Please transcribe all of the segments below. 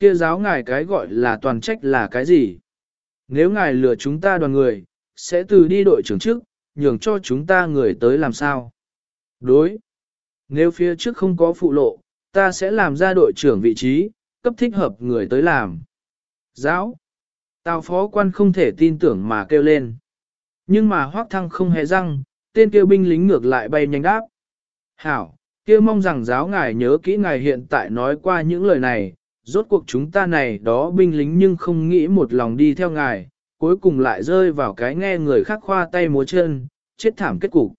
kia giáo ngài cái gọi là toàn trách là cái gì? Nếu ngài lừa chúng ta đoàn người, sẽ từ đi đội trưởng trước, nhường cho chúng ta người tới làm sao? Đối. Nếu phía trước không có phụ lộ, ta sẽ làm ra đội trưởng vị trí, cấp thích hợp người tới làm. Giáo. Tào phó quan không thể tin tưởng mà kêu lên. Nhưng mà hoác thăng không hề răng, tên kêu binh lính ngược lại bay nhanh đáp. Hảo, kia mong rằng giáo ngài nhớ kỹ ngài hiện tại nói qua những lời này, rốt cuộc chúng ta này đó binh lính nhưng không nghĩ một lòng đi theo ngài, cuối cùng lại rơi vào cái nghe người khác khoa tay múa chân, chết thảm kết cục.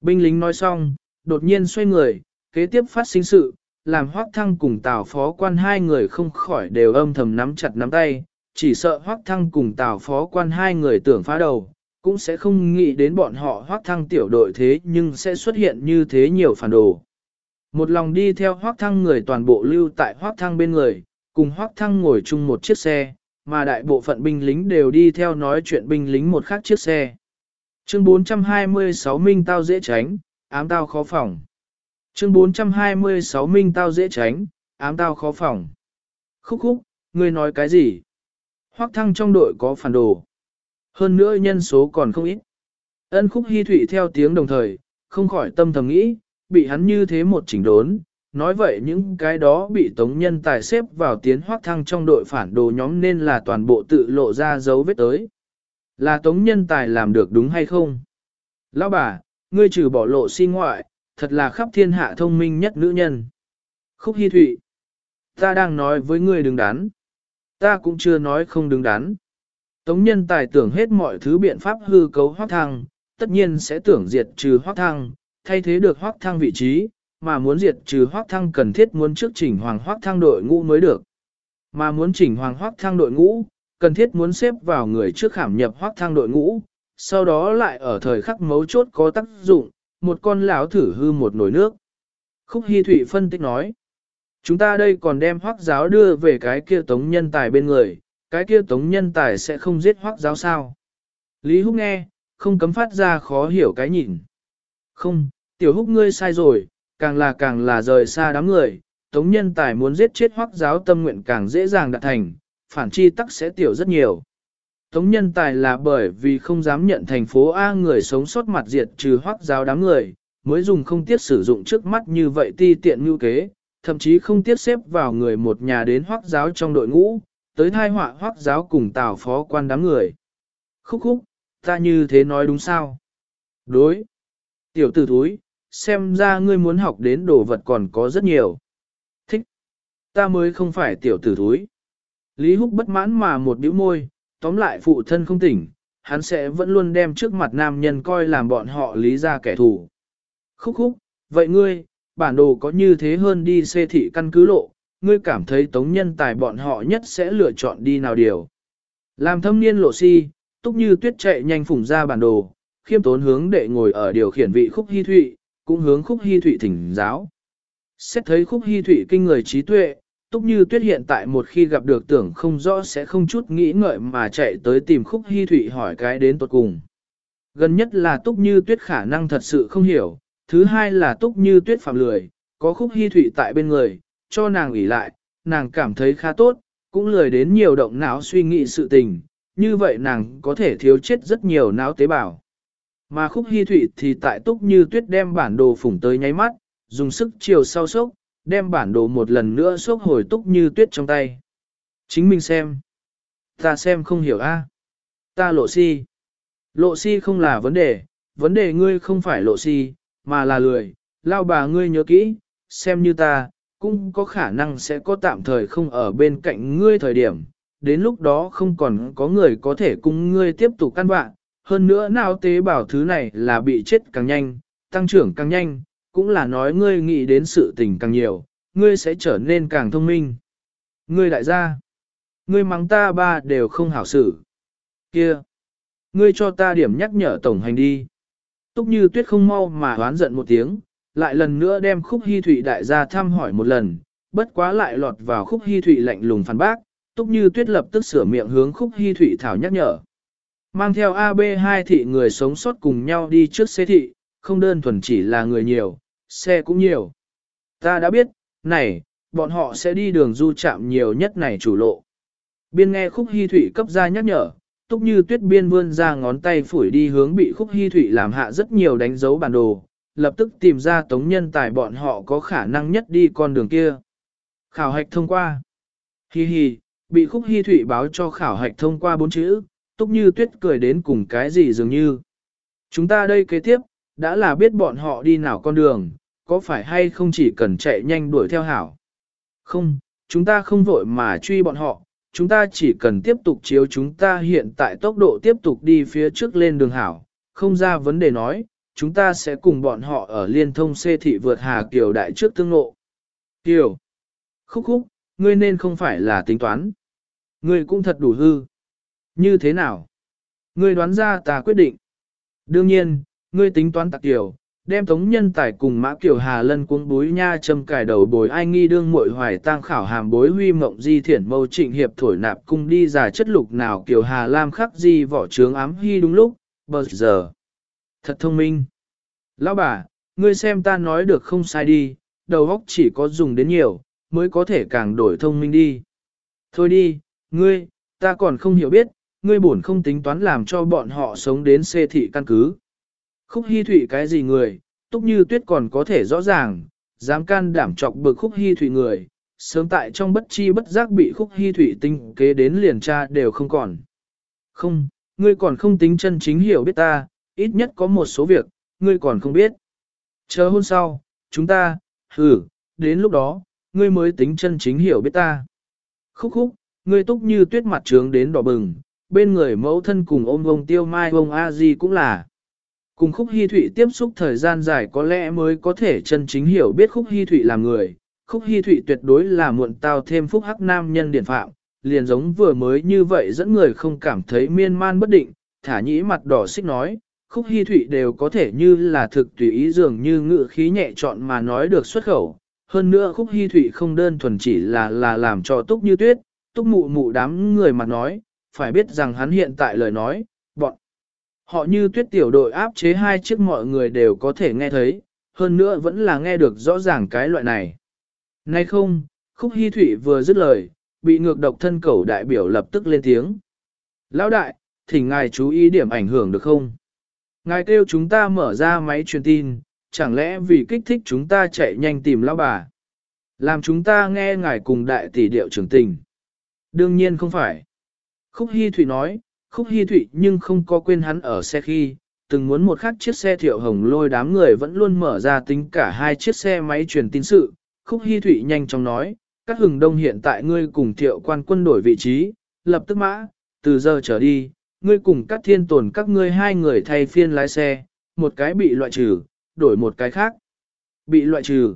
Binh lính nói xong, đột nhiên xoay người, kế tiếp phát sinh sự, làm hoác thăng cùng tào phó quan hai người không khỏi đều âm thầm nắm chặt nắm tay, chỉ sợ hoác thăng cùng tào phó quan hai người tưởng phá đầu, cũng sẽ không nghĩ đến bọn họ hoác thăng tiểu đội thế nhưng sẽ xuất hiện như thế nhiều phản đồ. Một lòng đi theo hoác thăng người toàn bộ lưu tại hoác thăng bên người, cùng hoác thăng ngồi chung một chiếc xe, mà đại bộ phận binh lính đều đi theo nói chuyện binh lính một khác chiếc xe. Chương 426 Minh tao dễ tránh, ám tao khó phòng. Chương 426 Minh tao dễ tránh, ám tao khó phòng. Khúc khúc, ngươi nói cái gì? Hoác thăng trong đội có phản đồ. Hơn nữa nhân số còn không ít. Ân khúc hy thụy theo tiếng đồng thời, không khỏi tâm thầm nghĩ, bị hắn như thế một chỉnh đốn. Nói vậy những cái đó bị tống nhân tài xếp vào tiến hoác thăng trong đội phản đồ nhóm nên là toàn bộ tự lộ ra dấu vết tới. Là tống nhân tài làm được đúng hay không? Lão bà, ngươi trừ bỏ lộ si ngoại, thật là khắp thiên hạ thông minh nhất nữ nhân. Khúc Hi Thụy, ta đang nói với ngươi đứng đắn. Ta cũng chưa nói không đứng đắn. Tống nhân tài tưởng hết mọi thứ biện pháp hư cấu hoác thăng, tất nhiên sẽ tưởng diệt trừ hoác thăng, thay thế được hoác thăng vị trí, mà muốn diệt trừ hoác thăng cần thiết muốn trước chỉnh hoàng hoác thăng đội ngũ mới được. Mà muốn chỉnh hoàng hoác thăng đội ngũ, cần thiết muốn xếp vào người trước khảm nhập hoác thăng đội ngũ, sau đó lại ở thời khắc mấu chốt có tác dụng, một con lão thử hư một nồi nước. Khúc hy Thụy phân tích nói, chúng ta đây còn đem hoác giáo đưa về cái kia tống nhân tài bên người, cái kia tống nhân tài sẽ không giết hoác giáo sao. Lý Húc nghe, không cấm phát ra khó hiểu cái nhìn. Không, tiểu húc ngươi sai rồi, càng là càng là rời xa đám người, tống nhân tài muốn giết chết hoác giáo tâm nguyện càng dễ dàng đạt thành, phản chi tắc sẽ tiểu rất nhiều. Tống nhân tài là bởi vì không dám nhận thành phố A người sống sót mặt diệt trừ hoác giáo đám người, mới dùng không tiếc sử dụng trước mắt như vậy ti tiện như kế, thậm chí không tiếc xếp vào người một nhà đến hoác giáo trong đội ngũ, tới thai họa hoác giáo cùng tào phó quan đám người. Khúc khúc, ta như thế nói đúng sao? Đối. Tiểu tử thúi, xem ra ngươi muốn học đến đồ vật còn có rất nhiều. Thích. Ta mới không phải tiểu tử thúi. Lý Húc bất mãn mà một bĩu môi, tóm lại phụ thân không tỉnh, hắn sẽ vẫn luôn đem trước mặt nam nhân coi làm bọn họ lý ra kẻ thù. Khúc khúc, vậy ngươi, bản đồ có như thế hơn đi xê thị căn cứ lộ, ngươi cảm thấy tống nhân tài bọn họ nhất sẽ lựa chọn đi nào điều. Làm thâm niên lộ si, túc như tuyết chạy nhanh phủng ra bản đồ, khiêm tốn hướng đệ ngồi ở điều khiển vị khúc hy thụy, cũng hướng khúc hy thụy thỉnh giáo. Xét thấy khúc hy thụy kinh người trí tuệ, túc như tuyết hiện tại một khi gặp được tưởng không rõ sẽ không chút nghĩ ngợi mà chạy tới tìm khúc hy thụy hỏi cái đến tuột cùng. Gần nhất là túc như tuyết khả năng thật sự không hiểu, thứ hai là túc như tuyết phạm lười, có khúc hy thụy tại bên người, cho nàng ủy lại, nàng cảm thấy khá tốt, cũng lười đến nhiều động não suy nghĩ sự tình, như vậy nàng có thể thiếu chết rất nhiều não tế bào. Mà khúc hy thụy thì tại túc như tuyết đem bản đồ phủng tới nháy mắt, dùng sức chiều sau sốc, đem bản đồ một lần nữa sốc hồi túc như tuyết trong tay. Chính mình xem. Ta xem không hiểu a. Ta lộ si. Lộ si không là vấn đề, vấn đề ngươi không phải lộ si, mà là lười, lao bà ngươi nhớ kỹ, xem như ta, cũng có khả năng sẽ có tạm thời không ở bên cạnh ngươi thời điểm, đến lúc đó không còn có người có thể cùng ngươi tiếp tục căn bạn, hơn nữa nào tế bào thứ này là bị chết càng nhanh, tăng trưởng càng nhanh, cũng là nói ngươi nghĩ đến sự tình càng nhiều, ngươi sẽ trở nên càng thông minh. Ngươi đại gia, ngươi mắng ta ba đều không hảo xử. Kia, ngươi cho ta điểm nhắc nhở tổng hành đi. Túc như tuyết không mau mà hoán giận một tiếng, lại lần nữa đem khúc hy thụy đại gia thăm hỏi một lần, bất quá lại lọt vào khúc hy thụy lạnh lùng phản bác, túc như tuyết lập tức sửa miệng hướng khúc hy thụy thảo nhắc nhở. Mang theo AB2 thị người sống sót cùng nhau đi trước xe thị, không đơn thuần chỉ là người nhiều, xe cũng nhiều. Ta đã biết, này, bọn họ sẽ đi đường du chạm nhiều nhất này chủ lộ. Biên nghe khúc hy thủy cấp ra nhắc nhở, túc như tuyết biên vươn ra ngón tay phủi đi hướng bị khúc hy thủy làm hạ rất nhiều đánh dấu bản đồ, lập tức tìm ra tống nhân tài bọn họ có khả năng nhất đi con đường kia. Khảo hạch thông qua. Hi hi, bị khúc hy thủy báo cho khảo hạch thông qua bốn chữ, túc như tuyết cười đến cùng cái gì dường như. Chúng ta đây kế tiếp, đã là biết bọn họ đi nào con đường, có phải hay không chỉ cần chạy nhanh đuổi theo hảo. Không, chúng ta không vội mà truy bọn họ, chúng ta chỉ cần tiếp tục chiếu chúng ta hiện tại tốc độ tiếp tục đi phía trước lên đường hảo, không ra vấn đề nói, chúng ta sẽ cùng bọn họ ở liên thông xê thị vượt Hà Kiều đại trước tương ngộ. Kiều, khúc khúc, ngươi nên không phải là tính toán. Ngươi cũng thật đủ hư. Như thế nào? Ngươi đoán ra ta quyết định. Đương nhiên, ngươi tính toán tạc tiểu, đem tống nhân tài cùng mã kiểu hà lân cuống bối nha châm cài đầu bồi ai nghi đương muội hoài tang khảo hàm bối huy mộng di thiển mâu trịnh hiệp thổi nạp cung đi giả chất lục nào kiểu hà lam khắc di vỏ trướng ám hy đúng lúc, bờ giờ. Thật thông minh. Lão bà, ngươi xem ta nói được không sai đi, đầu óc chỉ có dùng đến nhiều, mới có thể càng đổi thông minh đi. Thôi đi, ngươi, ta còn không hiểu biết, ngươi buồn không tính toán làm cho bọn họ sống đến xê thị căn cứ. Khúc hy thụy cái gì người, túc như tuyết còn có thể rõ ràng, dám can đảm chọc bực khúc hy thụy người, sớm tại trong bất chi bất giác bị khúc hy thụy tinh kế đến liền tra đều không còn. Không, ngươi còn không tính chân chính hiểu biết ta, ít nhất có một số việc, ngươi còn không biết. Chờ hôn sau, chúng ta, hử, đến lúc đó, ngươi mới tính chân chính hiểu biết ta. Khúc khúc, ngươi túc như tuyết mặt trướng đến đỏ bừng, bên người mẫu thân cùng ôm ông tiêu mai ông a di cũng là. Cùng khúc hy thụy tiếp xúc thời gian dài có lẽ mới có thể chân chính hiểu biết khúc hy thụy là người. Khúc hy thụy tuyệt đối là muộn tao thêm phúc hắc nam nhân điển phạm, liền giống vừa mới như vậy dẫn người không cảm thấy miên man bất định, thả nhĩ mặt đỏ xích nói, khúc hy thụy đều có thể như là thực tùy ý dường như ngự khí nhẹ chọn mà nói được xuất khẩu. Hơn nữa khúc hy thụy không đơn thuần chỉ là là làm cho túc như tuyết, túc mụ mụ đám người mặt nói, phải biết rằng hắn hiện tại lời nói, bọn Họ như tuyết tiểu đội áp chế hai chiếc mọi người đều có thể nghe thấy, hơn nữa vẫn là nghe được rõ ràng cái loại này. Nay không, khúc hy thủy vừa dứt lời, bị ngược độc thân cầu đại biểu lập tức lên tiếng. Lão đại, thỉnh ngài chú ý điểm ảnh hưởng được không? Ngài kêu chúng ta mở ra máy truyền tin, chẳng lẽ vì kích thích chúng ta chạy nhanh tìm lão bà? Làm chúng ta nghe ngài cùng đại tỷ điệu trưởng tình. Đương nhiên không phải. Khúc Hy Thụy nói, Khúc Hi Thụy nhưng không có quên hắn ở xe khi, từng muốn một khắc chiếc xe thiệu hồng lôi đám người vẫn luôn mở ra tính cả hai chiếc xe máy truyền tin sự. Khúc Hi Thụy nhanh chóng nói, các hừng đông hiện tại ngươi cùng thiệu quan quân đổi vị trí, lập tức mã, từ giờ trở đi, ngươi cùng các thiên tồn các ngươi hai người thay phiên lái xe, một cái bị loại trừ, đổi một cái khác. Bị loại trừ.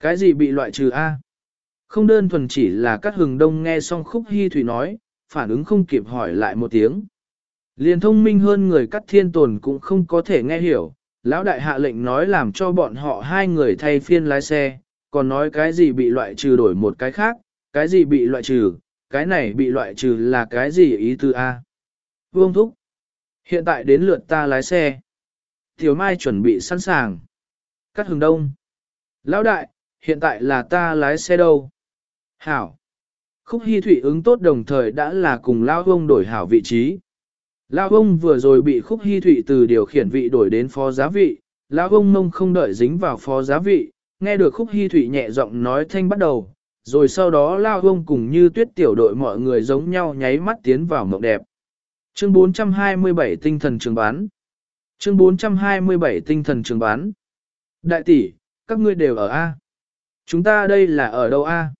Cái gì bị loại trừ A? Không đơn thuần chỉ là các hừng đông nghe xong khúc hy thủy nói, phản ứng không kịp hỏi lại một tiếng. Liền thông minh hơn người cắt thiên tồn cũng không có thể nghe hiểu, lão đại hạ lệnh nói làm cho bọn họ hai người thay phiên lái xe, còn nói cái gì bị loại trừ đổi một cái khác, cái gì bị loại trừ, cái này bị loại trừ là cái gì ý tư A. Vương Thúc, hiện tại đến lượt ta lái xe. Tiểu Mai chuẩn bị sẵn sàng. Cắt hừng đông. Lão đại, hiện tại là ta lái xe đâu? Hảo. Khúc Hi Thụy ứng tốt đồng thời đã là cùng Lao Ông đổi hảo vị trí. Lao Ông vừa rồi bị Khúc Hi Thụy từ điều khiển vị đổi đến phó giá vị, Lao Ông mông không đợi dính vào phó giá vị, nghe được Khúc Hi Thụy nhẹ giọng nói thanh bắt đầu, rồi sau đó Lao Ông cùng như tuyết tiểu đội mọi người giống nhau nháy mắt tiến vào mộng đẹp. Chương 427 tinh thần trường bán. Chương 427 tinh thần trường bán. Đại tỷ, các ngươi đều ở A. Chúng ta đây là ở đâu A?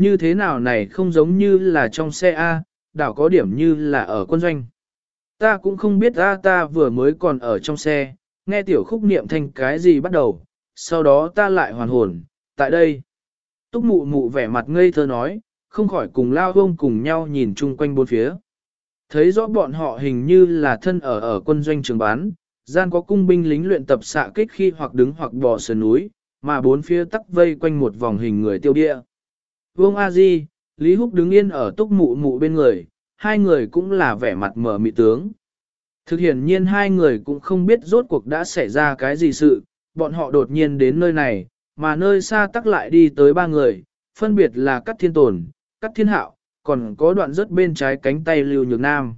Như thế nào này không giống như là trong xe A, đảo có điểm như là ở quân doanh. Ta cũng không biết A ta vừa mới còn ở trong xe, nghe tiểu khúc niệm thành cái gì bắt đầu, sau đó ta lại hoàn hồn, tại đây. Túc mụ mụ vẻ mặt ngây thơ nói, không khỏi cùng lao hông cùng nhau nhìn chung quanh bốn phía. Thấy rõ bọn họ hình như là thân ở ở quân doanh trường bán, gian có cung binh lính luyện tập xạ kích khi hoặc đứng hoặc bò sườn núi, mà bốn phía tắc vây quanh một vòng hình người tiêu địa. Vương A Di, Lý Húc đứng yên ở túc mụ mụ bên người, hai người cũng là vẻ mặt mở mị tướng. Thực hiện nhiên hai người cũng không biết rốt cuộc đã xảy ra cái gì sự, bọn họ đột nhiên đến nơi này, mà nơi xa tắc lại đi tới ba người, phân biệt là cắt thiên tồn, cắt thiên hạo, còn có đoạn rất bên trái cánh tay lưu nhược nam.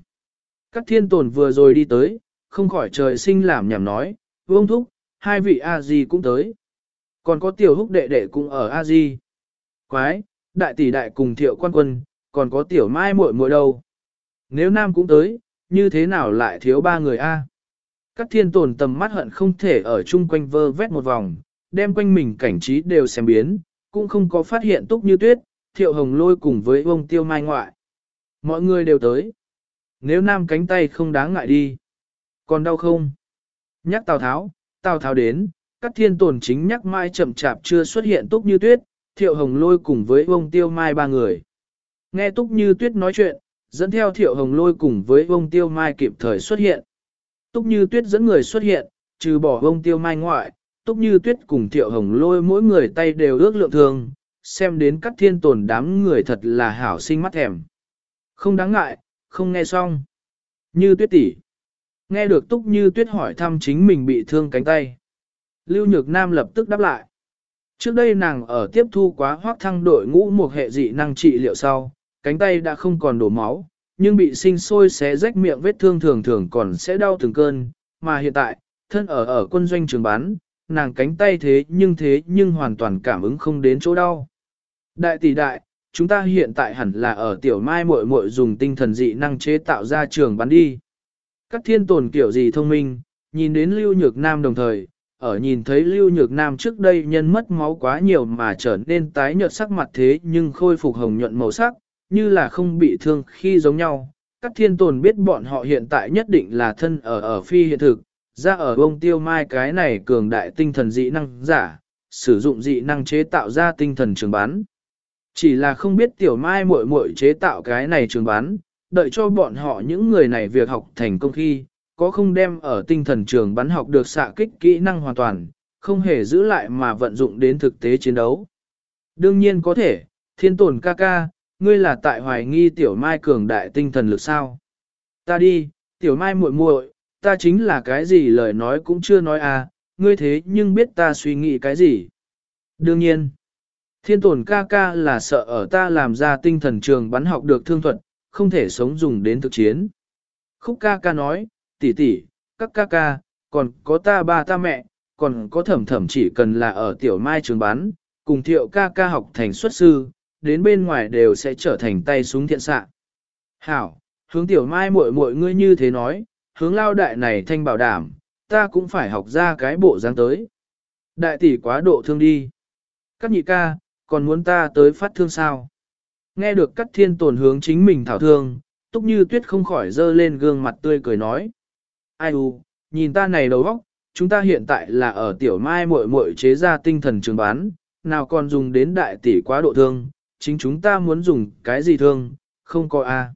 Cắt thiên tồn vừa rồi đi tới, không khỏi trời sinh làm nhảm nói, vương thúc, hai vị A-di cũng tới. Còn có tiểu húc đệ đệ cũng ở A-di. Quái, đại tỷ đại cùng thiệu quan quân, còn có tiểu mai muội muội đâu. Nếu nam cũng tới, như thế nào lại thiếu ba người A? Các thiên tồn tầm mắt hận không thể ở chung quanh vơ vét một vòng, đem quanh mình cảnh trí đều xem biến, cũng không có phát hiện túc như tuyết, thiệu hồng lôi cùng với ông tiêu mai ngoại. Mọi người đều tới. Nếu nam cánh tay không đáng ngại đi. Còn đau không? Nhắc Tào Tháo, Tào Tháo đến, các thiên tồn chính nhắc mai chậm chạp chưa xuất hiện túc như tuyết, thiệu hồng lôi cùng với ông tiêu mai ba người. Nghe túc như tuyết nói chuyện, dẫn theo thiệu hồng lôi cùng với ông tiêu mai kịp thời xuất hiện. Túc như tuyết dẫn người xuất hiện, trừ bỏ ông tiêu mai ngoại, túc như tuyết cùng thiệu hồng lôi mỗi người tay đều ước lượng thường, xem đến các thiên tồn đám người thật là hảo sinh mắt thèm. Không đáng ngại, không nghe xong. Như tuyết tỷ Nghe được túc như tuyết hỏi thăm chính mình bị thương cánh tay. Lưu Nhược Nam lập tức đáp lại. Trước đây nàng ở tiếp thu quá hoác thăng đội ngũ một hệ dị năng trị liệu sau, cánh tay đã không còn đổ máu, nhưng bị sinh sôi xé rách miệng vết thương thường thường còn sẽ đau từng cơn, mà hiện tại, thân ở ở quân doanh trường bán, nàng cánh tay thế nhưng thế nhưng hoàn toàn cảm ứng không đến chỗ đau. Đại tỷ đại, chúng ta hiện tại hẳn là ở tiểu mai muội muội dùng tinh thần dị năng chế tạo ra trường bắn đi. Các thiên tồn kiểu gì thông minh, nhìn đến Lưu Nhược Nam đồng thời, ở nhìn thấy Lưu Nhược Nam trước đây nhân mất máu quá nhiều mà trở nên tái nhợt sắc mặt thế nhưng khôi phục hồng nhuận màu sắc, như là không bị thương khi giống nhau. Các thiên tồn biết bọn họ hiện tại nhất định là thân ở ở phi hiện thực, ra ở bông tiêu mai cái này cường đại tinh thần dị năng giả, sử dụng dị năng chế tạo ra tinh thần trường bán. Chỉ là không biết tiểu mai muội muội chế tạo cái này trường bán, đợi cho bọn họ những người này việc học thành công khi, có không đem ở tinh thần trường bắn học được xạ kích kỹ năng hoàn toàn, không hề giữ lại mà vận dụng đến thực tế chiến đấu. Đương nhiên có thể, thiên tồn ca ca, ngươi là tại hoài nghi tiểu mai cường đại tinh thần lực sao. Ta đi, tiểu mai muội muội, ta chính là cái gì lời nói cũng chưa nói à, ngươi thế nhưng biết ta suy nghĩ cái gì. Đương nhiên, thiên tồn ca ca là sợ ở ta làm ra tinh thần trường bắn học được thương thuật, không thể sống dùng đến thực chiến. Khúc ca ca nói, tỷ tỷ, các ca ca, còn có ta ba ta mẹ, còn có thẩm thẩm chỉ cần là ở tiểu mai trường bán, cùng thiệu ca ca học thành xuất sư, đến bên ngoài đều sẽ trở thành tay súng thiện xạ. Hảo, hướng tiểu mai muội muội ngươi như thế nói, hướng lao đại này thanh bảo đảm, ta cũng phải học ra cái bộ dáng tới. Đại tỷ quá độ thương đi. Các nhị ca, còn muốn ta tới phát thương sao? Nghe được các thiên tồn hướng chính mình thảo thương, túc như tuyết không khỏi dơ lên gương mặt tươi cười nói. Ai u, nhìn ta này đầu óc, chúng ta hiện tại là ở tiểu mai muội muội chế ra tinh thần trường bán, nào còn dùng đến đại tỷ quá độ thương, chính chúng ta muốn dùng cái gì thương, không có a. À.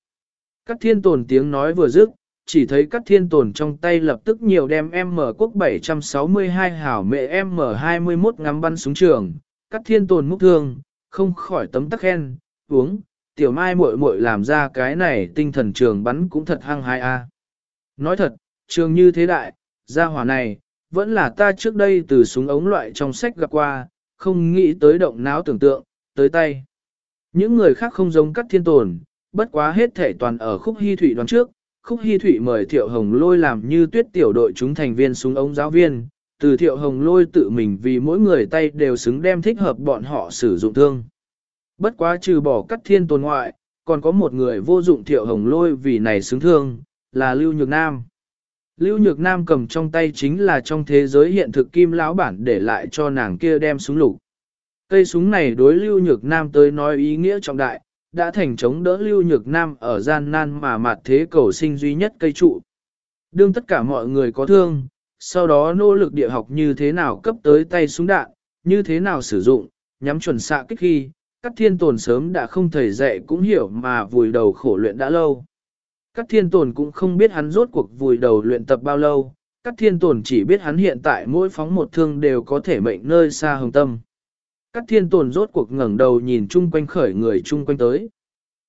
Các thiên tồn tiếng nói vừa dứt, chỉ thấy các thiên tồn trong tay lập tức nhiều đem M quốc 762 hảo mẹ M21 ngắm bắn súng trường, các thiên tồn múc thương, không khỏi tấm tắc khen, uống, tiểu mai muội muội làm ra cái này tinh thần trường bắn cũng thật hăng hai a. Nói thật, trường như thế đại, gia hỏa này, vẫn là ta trước đây từ súng ống loại trong sách gặp qua, không nghĩ tới động não tưởng tượng, tới tay. Những người khác không giống các thiên tồn, bất quá hết thể toàn ở khúc hy thủy đoán trước, khúc hy thủy mời thiệu hồng lôi làm như tuyết tiểu đội chúng thành viên súng ống giáo viên, từ thiệu hồng lôi tự mình vì mỗi người tay đều xứng đem thích hợp bọn họ sử dụng thương. Bất quá trừ bỏ cắt thiên tồn ngoại, còn có một người vô dụng thiệu hồng lôi vì này xứng thương, là Lưu Nhược Nam. Lưu Nhược Nam cầm trong tay chính là trong thế giới hiện thực kim lão bản để lại cho nàng kia đem súng lục. Cây súng này đối Lưu Nhược Nam tới nói ý nghĩa trọng đại, đã thành chống đỡ Lưu Nhược Nam ở gian nan mà mặt thế cầu sinh duy nhất cây trụ. Đương tất cả mọi người có thương, sau đó nỗ lực địa học như thế nào cấp tới tay súng đạn, như thế nào sử dụng, nhắm chuẩn xạ kích khi, các thiên tồn sớm đã không thầy dạy cũng hiểu mà vùi đầu khổ luyện đã lâu. Các thiên tồn cũng không biết hắn rốt cuộc vùi đầu luyện tập bao lâu, các thiên tồn chỉ biết hắn hiện tại mỗi phóng một thương đều có thể mệnh nơi xa hồng tâm. Các thiên tồn rốt cuộc ngẩng đầu nhìn chung quanh khởi người chung quanh tới.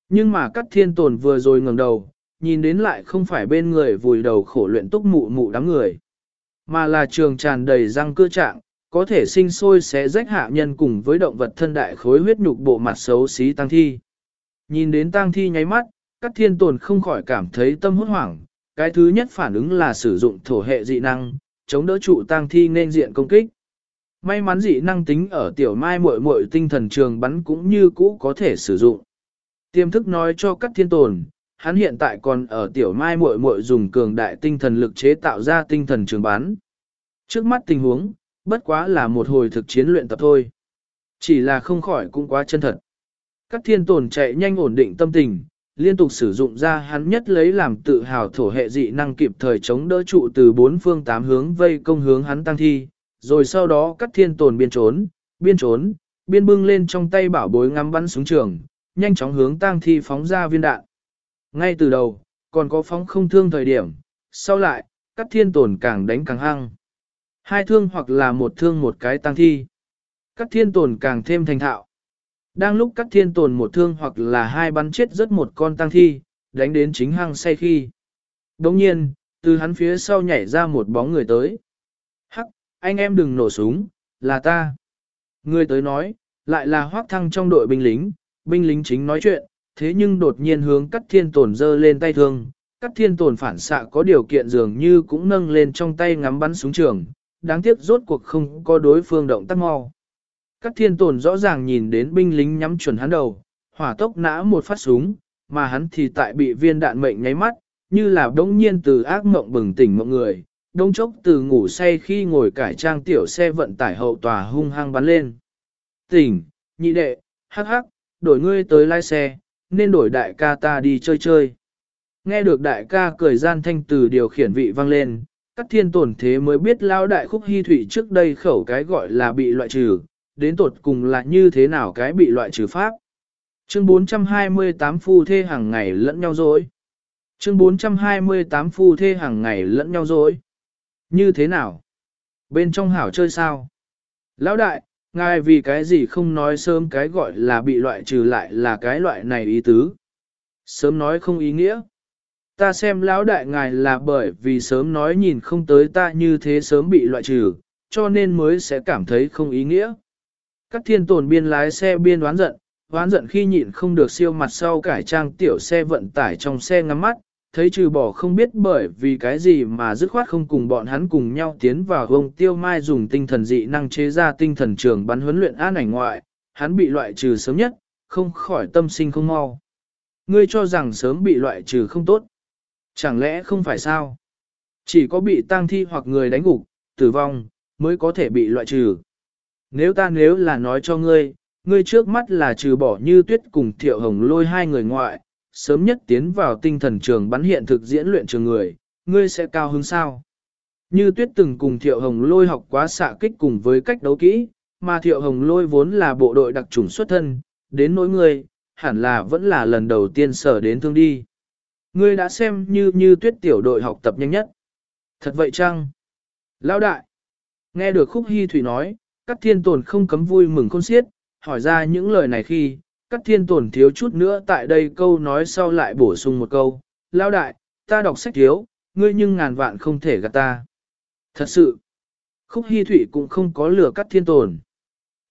Nhưng mà các thiên tồn vừa rồi ngẩng đầu, nhìn đến lại không phải bên người vùi đầu khổ luyện túc mụ mụ đám người, mà là trường tràn đầy răng cưa trạng, có thể sinh sôi sẽ rách hạ nhân cùng với động vật thân đại khối huyết nhục bộ mặt xấu xí tăng thi. Nhìn đến tăng thi nháy mắt, các thiên tồn không khỏi cảm thấy tâm hốt hoảng, cái thứ nhất phản ứng là sử dụng thổ hệ dị năng, chống đỡ trụ tăng thi nên diện công kích. May mắn dị năng tính ở tiểu mai muội muội tinh thần trường bắn cũng như cũ có thể sử dụng. Tiềm thức nói cho các thiên tồn, hắn hiện tại còn ở tiểu mai muội muội dùng cường đại tinh thần lực chế tạo ra tinh thần trường bắn. Trước mắt tình huống, bất quá là một hồi thực chiến luyện tập thôi. Chỉ là không khỏi cũng quá chân thật. Các thiên tồn chạy nhanh ổn định tâm tình, liên tục sử dụng ra hắn nhất lấy làm tự hào thổ hệ dị năng kịp thời chống đỡ trụ từ bốn phương tám hướng vây công hướng hắn tăng thi, rồi sau đó cắt thiên tồn biên trốn, biên trốn, biên bưng lên trong tay bảo bối ngắm bắn súng trường, nhanh chóng hướng tăng thi phóng ra viên đạn. Ngay từ đầu, còn có phóng không thương thời điểm, sau lại, cắt thiên tồn càng đánh càng hăng. Hai thương hoặc là một thương một cái tăng thi. Cắt thiên tồn càng thêm thành thạo. Đang lúc các thiên tồn một thương hoặc là hai bắn chết rất một con tăng thi, đánh đến chính hăng say khi. Đồng nhiên, từ hắn phía sau nhảy ra một bóng người tới. Hắc, anh em đừng nổ súng, là ta. Người tới nói, lại là hoác thăng trong đội binh lính, binh lính chính nói chuyện, thế nhưng đột nhiên hướng cắt thiên tồn dơ lên tay thương. Cắt thiên tồn phản xạ có điều kiện dường như cũng nâng lên trong tay ngắm bắn súng trường, đáng tiếc rốt cuộc không có đối phương động tác mau. Các thiên tồn rõ ràng nhìn đến binh lính nhắm chuẩn hắn đầu, hỏa tốc nã một phát súng, mà hắn thì tại bị viên đạn mệnh nháy mắt, như là đống nhiên từ ác mộng bừng tỉnh mọi người, đống chốc từ ngủ say khi ngồi cải trang tiểu xe vận tải hậu tòa hung hăng bắn lên. Tỉnh, nhị đệ, hắc hắc, đổi ngươi tới lái xe, nên đổi đại ca ta đi chơi chơi. Nghe được đại ca cười gian thanh từ điều khiển vị vang lên, các thiên tổn thế mới biết lao đại khúc hy thủy trước đây khẩu cái gọi là bị loại trừ, đến tột cùng là như thế nào cái bị loại trừ pháp. Chương 428 phu thê hàng ngày lẫn nhau dối. Chương 428 phu thê hàng ngày lẫn nhau dối. Như thế nào? Bên trong hảo chơi sao? Lão đại, ngài vì cái gì không nói sớm cái gọi là bị loại trừ lại là cái loại này ý tứ? Sớm nói không ý nghĩa. Ta xem lão đại ngài là bởi vì sớm nói nhìn không tới ta như thế sớm bị loại trừ, cho nên mới sẽ cảm thấy không ý nghĩa. Các thiên tồn biên lái xe biên đoán giận, đoán giận khi nhịn không được siêu mặt sau cải trang tiểu xe vận tải trong xe ngắm mắt, thấy trừ bỏ không biết bởi vì cái gì mà dứt khoát không cùng bọn hắn cùng nhau tiến vào hông tiêu mai dùng tinh thần dị năng chế ra tinh thần trường bắn huấn luyện an ảnh ngoại, hắn bị loại trừ sớm nhất, không khỏi tâm sinh không mau. Ngươi cho rằng sớm bị loại trừ không tốt. Chẳng lẽ không phải sao? Chỉ có bị tang thi hoặc người đánh gục, tử vong, mới có thể bị loại trừ. Nếu ta nếu là nói cho ngươi, ngươi trước mắt là trừ bỏ như tuyết cùng thiệu hồng lôi hai người ngoại, sớm nhất tiến vào tinh thần trường bắn hiện thực diễn luyện trường người, ngươi sẽ cao hứng sao? Như tuyết từng cùng thiệu hồng lôi học quá xạ kích cùng với cách đấu kỹ, mà thiệu hồng lôi vốn là bộ đội đặc trùng xuất thân, đến nỗi ngươi, hẳn là vẫn là lần đầu tiên sở đến thương đi. Ngươi đã xem như như tuyết tiểu đội học tập nhanh nhất. Thật vậy chăng? Lão đại! Nghe được khúc hy thủy nói, các thiên tồn không cấm vui mừng khôn xiết, hỏi ra những lời này khi, các thiên tồn thiếu chút nữa tại đây câu nói sau lại bổ sung một câu, lao đại, ta đọc sách thiếu, ngươi nhưng ngàn vạn không thể gạt ta. Thật sự, khúc hy thủy cũng không có lừa Cát thiên tồn.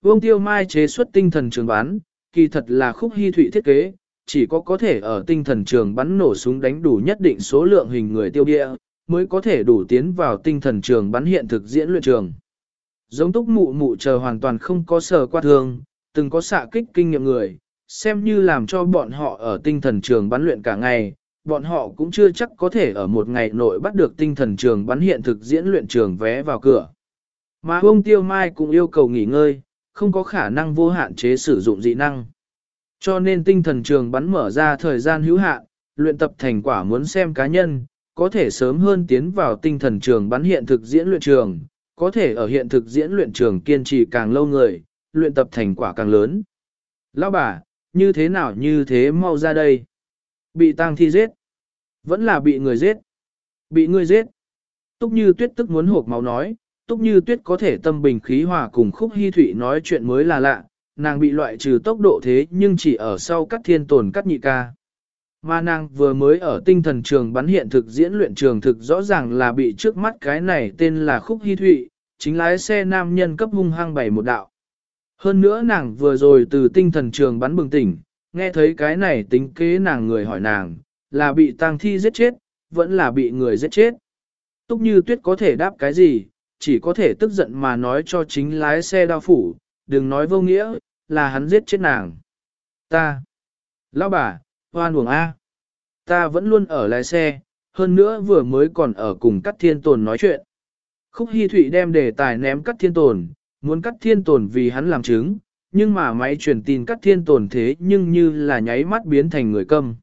Vương tiêu mai chế xuất tinh thần trường bán, kỳ thật là khúc hy thủy thiết kế, chỉ có có thể ở tinh thần trường bắn nổ súng đánh đủ nhất định số lượng hình người tiêu địa, mới có thể đủ tiến vào tinh thần trường bắn hiện thực diễn luyện trường. Giống túc mụ mụ chờ hoàn toàn không có sở qua thương, từng có xạ kích kinh nghiệm người, xem như làm cho bọn họ ở tinh thần trường bắn luyện cả ngày, bọn họ cũng chưa chắc có thể ở một ngày nội bắt được tinh thần trường bắn hiện thực diễn luyện trường vé vào cửa. Mà ông Tiêu Mai cũng yêu cầu nghỉ ngơi, không có khả năng vô hạn chế sử dụng dị năng. Cho nên tinh thần trường bắn mở ra thời gian hữu hạn, luyện tập thành quả muốn xem cá nhân, có thể sớm hơn tiến vào tinh thần trường bắn hiện thực diễn luyện trường, có thể ở hiện thực diễn luyện trường kiên trì càng lâu người, luyện tập thành quả càng lớn. Lão bà, như thế nào như thế mau ra đây? Bị tang thi giết? Vẫn là bị người giết? Bị người giết? Túc như tuyết tức muốn hộp máu nói, túc như tuyết có thể tâm bình khí hòa cùng khúc hy thủy nói chuyện mới là lạ, nàng bị loại trừ tốc độ thế nhưng chỉ ở sau các thiên tồn cắt nhị ca. Mà nàng vừa mới ở tinh thần trường bắn hiện thực diễn luyện trường thực rõ ràng là bị trước mắt cái này tên là khúc hy thụy, chính lái xe nam nhân cấp hung hăng bày một đạo. Hơn nữa nàng vừa rồi từ tinh thần trường bắn bừng tỉnh, nghe thấy cái này tính kế nàng người hỏi nàng, là bị tang thi giết chết, vẫn là bị người giết chết. Túc như tuyết có thể đáp cái gì, chỉ có thể tức giận mà nói cho chính lái xe đao phủ, đừng nói vô nghĩa, là hắn giết chết nàng. Ta, lão bà, hoan uổng A. Ta vẫn luôn ở lái xe, hơn nữa vừa mới còn ở cùng Cát Thiên Tồn nói chuyện. Khúc Hi Thụy đem đề tài ném Cát Thiên Tồn, muốn Cát Thiên Tồn vì hắn làm chứng, nhưng mà máy truyền tin Cát Thiên Tồn thế nhưng như là nháy mắt biến thành người câm.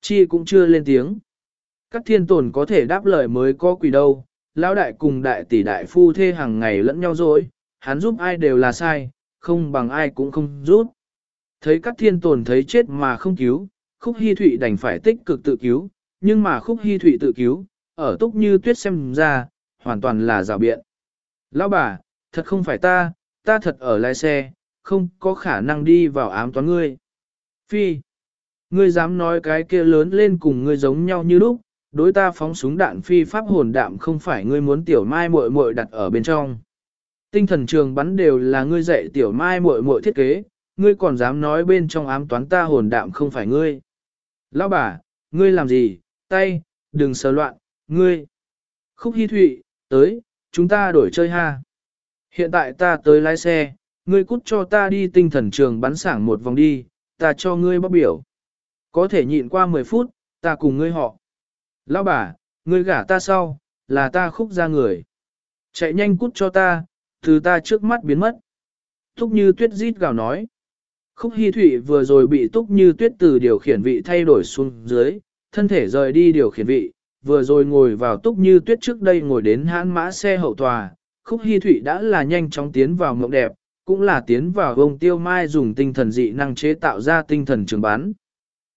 Chi cũng chưa lên tiếng. Cát Thiên Tồn có thể đáp lời mới có quỷ đâu, lão đại cùng đại tỷ đại phu thê hàng ngày lẫn nhau rồi, hắn giúp ai đều là sai, không bằng ai cũng không giúp. Thấy Cát Thiên Tồn thấy chết mà không cứu, Khúc Hi Thụy đành phải tích cực tự cứu, nhưng mà Khúc Hi Thụy tự cứu, ở túc như tuyết xem ra, hoàn toàn là rào biện. Lão bà, thật không phải ta, ta thật ở lái xe, không có khả năng đi vào ám toán ngươi. Phi, ngươi dám nói cái kia lớn lên cùng ngươi giống nhau như lúc, đối ta phóng súng đạn phi pháp hồn đạm không phải ngươi muốn tiểu mai muội muội đặt ở bên trong. Tinh thần trường bắn đều là ngươi dạy tiểu mai muội muội thiết kế, ngươi còn dám nói bên trong ám toán ta hồn đạm không phải ngươi. Lão bà, ngươi làm gì, tay, đừng sờ loạn, ngươi. Khúc Hi Thụy, tới, chúng ta đổi chơi ha. Hiện tại ta tới lái xe, ngươi cút cho ta đi tinh thần trường bắn sảng một vòng đi, ta cho ngươi bóc biểu. Có thể nhịn qua 10 phút, ta cùng ngươi họ. Lão bà, ngươi gả ta sau, là ta khúc ra người. Chạy nhanh cút cho ta, từ ta trước mắt biến mất. Thúc như tuyết rít gào nói. Khúc Hi Thụy vừa rồi bị túc như tuyết từ điều khiển vị thay đổi xuống dưới, thân thể rời đi điều khiển vị, vừa rồi ngồi vào túc như tuyết trước đây ngồi đến hãn mã xe hậu tòa. Khúc Hi Thụy đã là nhanh chóng tiến vào mộng đẹp, cũng là tiến vào ông tiêu mai dùng tinh thần dị năng chế tạo ra tinh thần trường bán.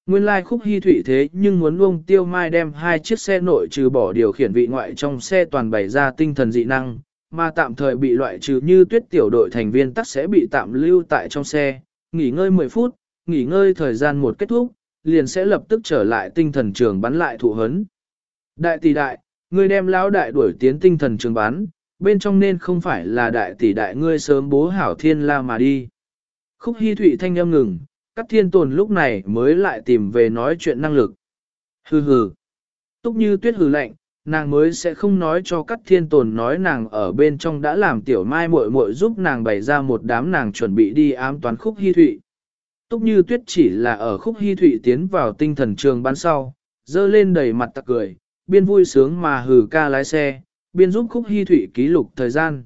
Nguyên lai like khúc hy thủy thế nhưng muốn ông tiêu mai đem hai chiếc xe nội trừ bỏ điều khiển vị ngoại trong xe toàn bày ra tinh thần dị năng, mà tạm thời bị loại trừ như tuyết tiểu đội thành viên tắc sẽ bị tạm lưu tại trong xe, nghỉ ngơi 10 phút, nghỉ ngơi thời gian một kết thúc, liền sẽ lập tức trở lại tinh thần trường bắn lại thụ hấn. Đại tỷ đại, ngươi đem lão đại đuổi tiến tinh thần trường bắn, bên trong nên không phải là đại tỷ đại ngươi sớm bố hảo thiên la mà đi. Khúc hy Thụy thanh âm ngừng, các thiên tồn lúc này mới lại tìm về nói chuyện năng lực. Hừ hừ. Túc như tuyết hừ lạnh, nàng mới sẽ không nói cho các thiên tồn nói nàng ở bên trong đã làm tiểu mai muội muội giúp nàng bày ra một đám nàng chuẩn bị đi ám toán khúc hy thụy. Túc như tuyết chỉ là ở khúc hy thụy tiến vào tinh thần trường ban sau, dơ lên đầy mặt tặc cười, biên vui sướng mà hừ ca lái xe, biên giúp khúc hy thụy ký lục thời gian.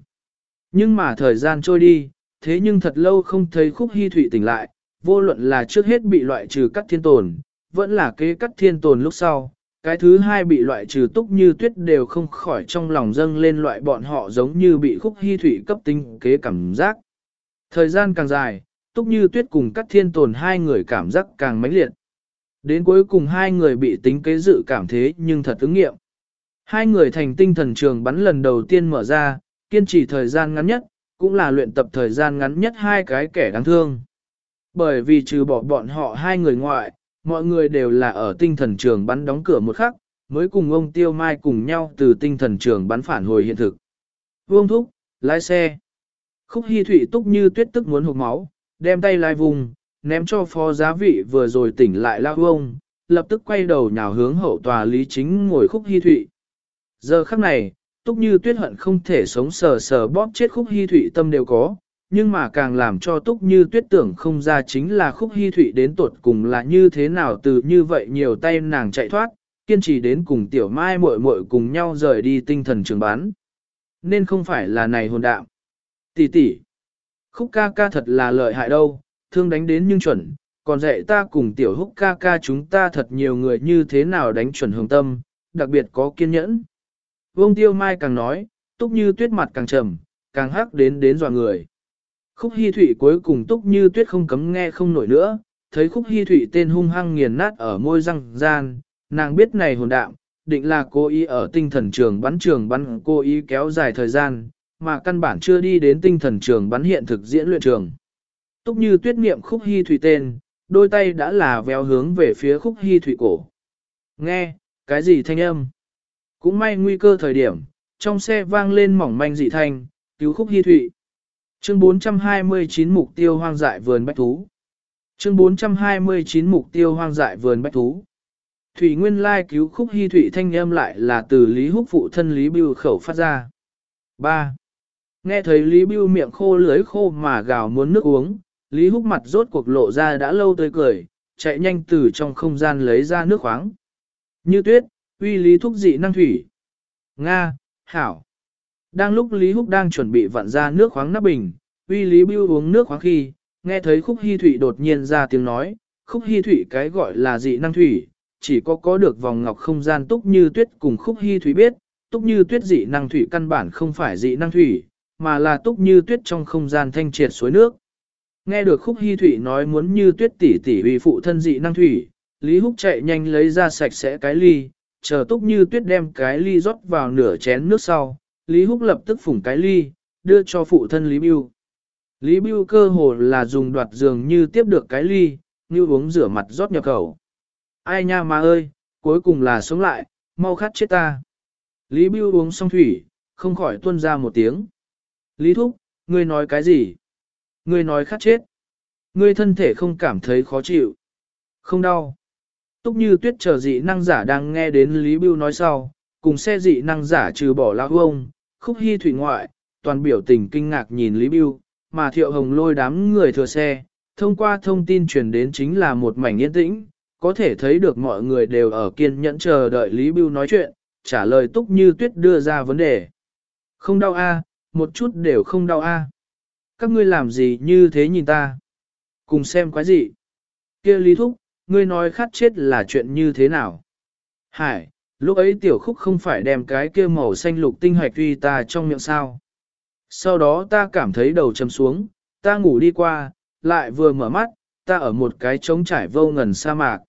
Nhưng mà thời gian trôi đi, thế nhưng thật lâu không thấy khúc hy thụy tỉnh lại, vô luận là trước hết bị loại trừ các thiên tồn, vẫn là kế cắt thiên tồn lúc sau, cái thứ hai bị loại trừ túc như tuyết đều không khỏi trong lòng dâng lên loại bọn họ giống như bị khúc hy thủy cấp tinh kế cảm giác. Thời gian càng dài, túc như tuyết cùng các thiên tồn hai người cảm giác càng mãnh liệt. Đến cuối cùng hai người bị tính kế dự cảm thế nhưng thật ứng nghiệm. Hai người thành tinh thần trường bắn lần đầu tiên mở ra, kiên trì thời gian ngắn nhất, cũng là luyện tập thời gian ngắn nhất hai cái kẻ đáng thương. Bởi vì trừ bỏ bọn họ hai người ngoại, mọi người đều là ở tinh thần trường bắn đóng cửa một khắc, mới cùng ông Tiêu Mai cùng nhau từ tinh thần trường bắn phản hồi hiện thực. Vương thúc, lái xe. Khúc Hi Thụy túc như tuyết tức muốn hụt máu, đem tay lai vùng, ném cho phó giá vị vừa rồi tỉnh lại lao ông, lập tức quay đầu nhào hướng hậu tòa lý chính ngồi Khúc Hi Thụy. Giờ khắc này, túc như tuyết hận không thể sống sờ sờ bóp chết Khúc Hi Thụy tâm đều có, nhưng mà càng làm cho túc như tuyết tưởng không ra chính là khúc hy thụy đến tột cùng là như thế nào từ như vậy nhiều tay nàng chạy thoát, kiên trì đến cùng tiểu mai muội muội cùng nhau rời đi tinh thần trường bán. Nên không phải là này hồn đạo. Tỷ tỷ, khúc ca ca thật là lợi hại đâu, thương đánh đến nhưng chuẩn, còn dạy ta cùng tiểu húc ca ca chúng ta thật nhiều người như thế nào đánh chuẩn hướng tâm, đặc biệt có kiên nhẫn. Vương tiêu mai càng nói, túc như tuyết mặt càng trầm, càng hắc đến đến dọa người. Khúc Hi Thụy cuối cùng túc như tuyết không cấm nghe không nổi nữa, thấy Khúc Hi Thụy tên hung hăng nghiền nát ở môi răng gian, nàng biết này hồn đạm, định là cô ý ở tinh thần trường bắn trường bắn cô ý kéo dài thời gian, mà căn bản chưa đi đến tinh thần trường bắn hiện thực diễn luyện trường. Túc như tuyết niệm Khúc Hi Thụy tên, đôi tay đã là véo hướng về phía Khúc Hi Thụy cổ. Nghe, cái gì thanh âm? Cũng may nguy cơ thời điểm, trong xe vang lên mỏng manh dị thanh, cứu khúc Hi thụy. Chương 429 mục tiêu hoang dại vườn bách thú. Chương 429 mục tiêu hoang dại vườn bách thú. Thủy Nguyên Lai cứu khúc hy thụy thanh âm lại là từ Lý Húc phụ thân Lý Bưu khẩu phát ra. 3. Nghe thấy Lý Bưu miệng khô lưới khô mà gào muốn nước uống, Lý Húc mặt rốt cuộc lộ ra đã lâu tươi cười, chạy nhanh từ trong không gian lấy ra nước khoáng. Như tuyết, uy Lý thúc dị năng thủy. Nga, Hảo. Đang lúc Lý Húc đang chuẩn bị vặn ra nước khoáng nắp bình, uy Lý Bưu uống nước khoáng khi, nghe thấy khúc Hi Thụy đột nhiên ra tiếng nói, khúc Hi Thụy cái gọi là dị năng thủy, chỉ có có được vòng ngọc không gian túc như tuyết cùng khúc Hi Thụy biết, túc như tuyết dị năng thủy căn bản không phải dị năng thủy, mà là túc như tuyết trong không gian thanh triệt suối nước. Nghe được khúc Hi Thụy nói muốn như tuyết tỷ tỷ uy phụ thân dị năng thủy, Lý Húc chạy nhanh lấy ra sạch sẽ cái ly, chờ túc như tuyết đem cái ly rót vào nửa chén nước sau, Lý Húc lập tức phủng cái ly, đưa cho phụ thân Lý Biêu. Lý Biêu cơ hồ là dùng đoạt giường như tiếp được cái ly, như uống rửa mặt rót nhập khẩu. Ai nha mà ơi, cuối cùng là sống lại, mau khát chết ta. Lý Biêu uống xong thủy, không khỏi tuôn ra một tiếng. Lý Thúc, ngươi nói cái gì? Ngươi nói khát chết. Ngươi thân thể không cảm thấy khó chịu. Không đau. Túc như tuyết chờ dị năng giả đang nghe đến Lý Biêu nói sau, cùng xe dị năng giả trừ bỏ lão ông, khúc hy thủy ngoại, toàn biểu tình kinh ngạc nhìn Lý Biêu, mà thiệu hồng lôi đám người thừa xe, thông qua thông tin truyền đến chính là một mảnh yên tĩnh, có thể thấy được mọi người đều ở kiên nhẫn chờ đợi Lý Biêu nói chuyện, trả lời túc như tuyết đưa ra vấn đề. Không đau a, một chút đều không đau a. Các ngươi làm gì như thế nhìn ta? Cùng xem quái gì? Kia Lý Thúc, ngươi nói khát chết là chuyện như thế nào? Hải, lúc ấy tiểu khúc không phải đem cái kia màu xanh lục tinh hoạch tuy ta trong miệng sao. Sau đó ta cảm thấy đầu chầm xuống, ta ngủ đi qua, lại vừa mở mắt, ta ở một cái trống trải vô ngần sa mạc.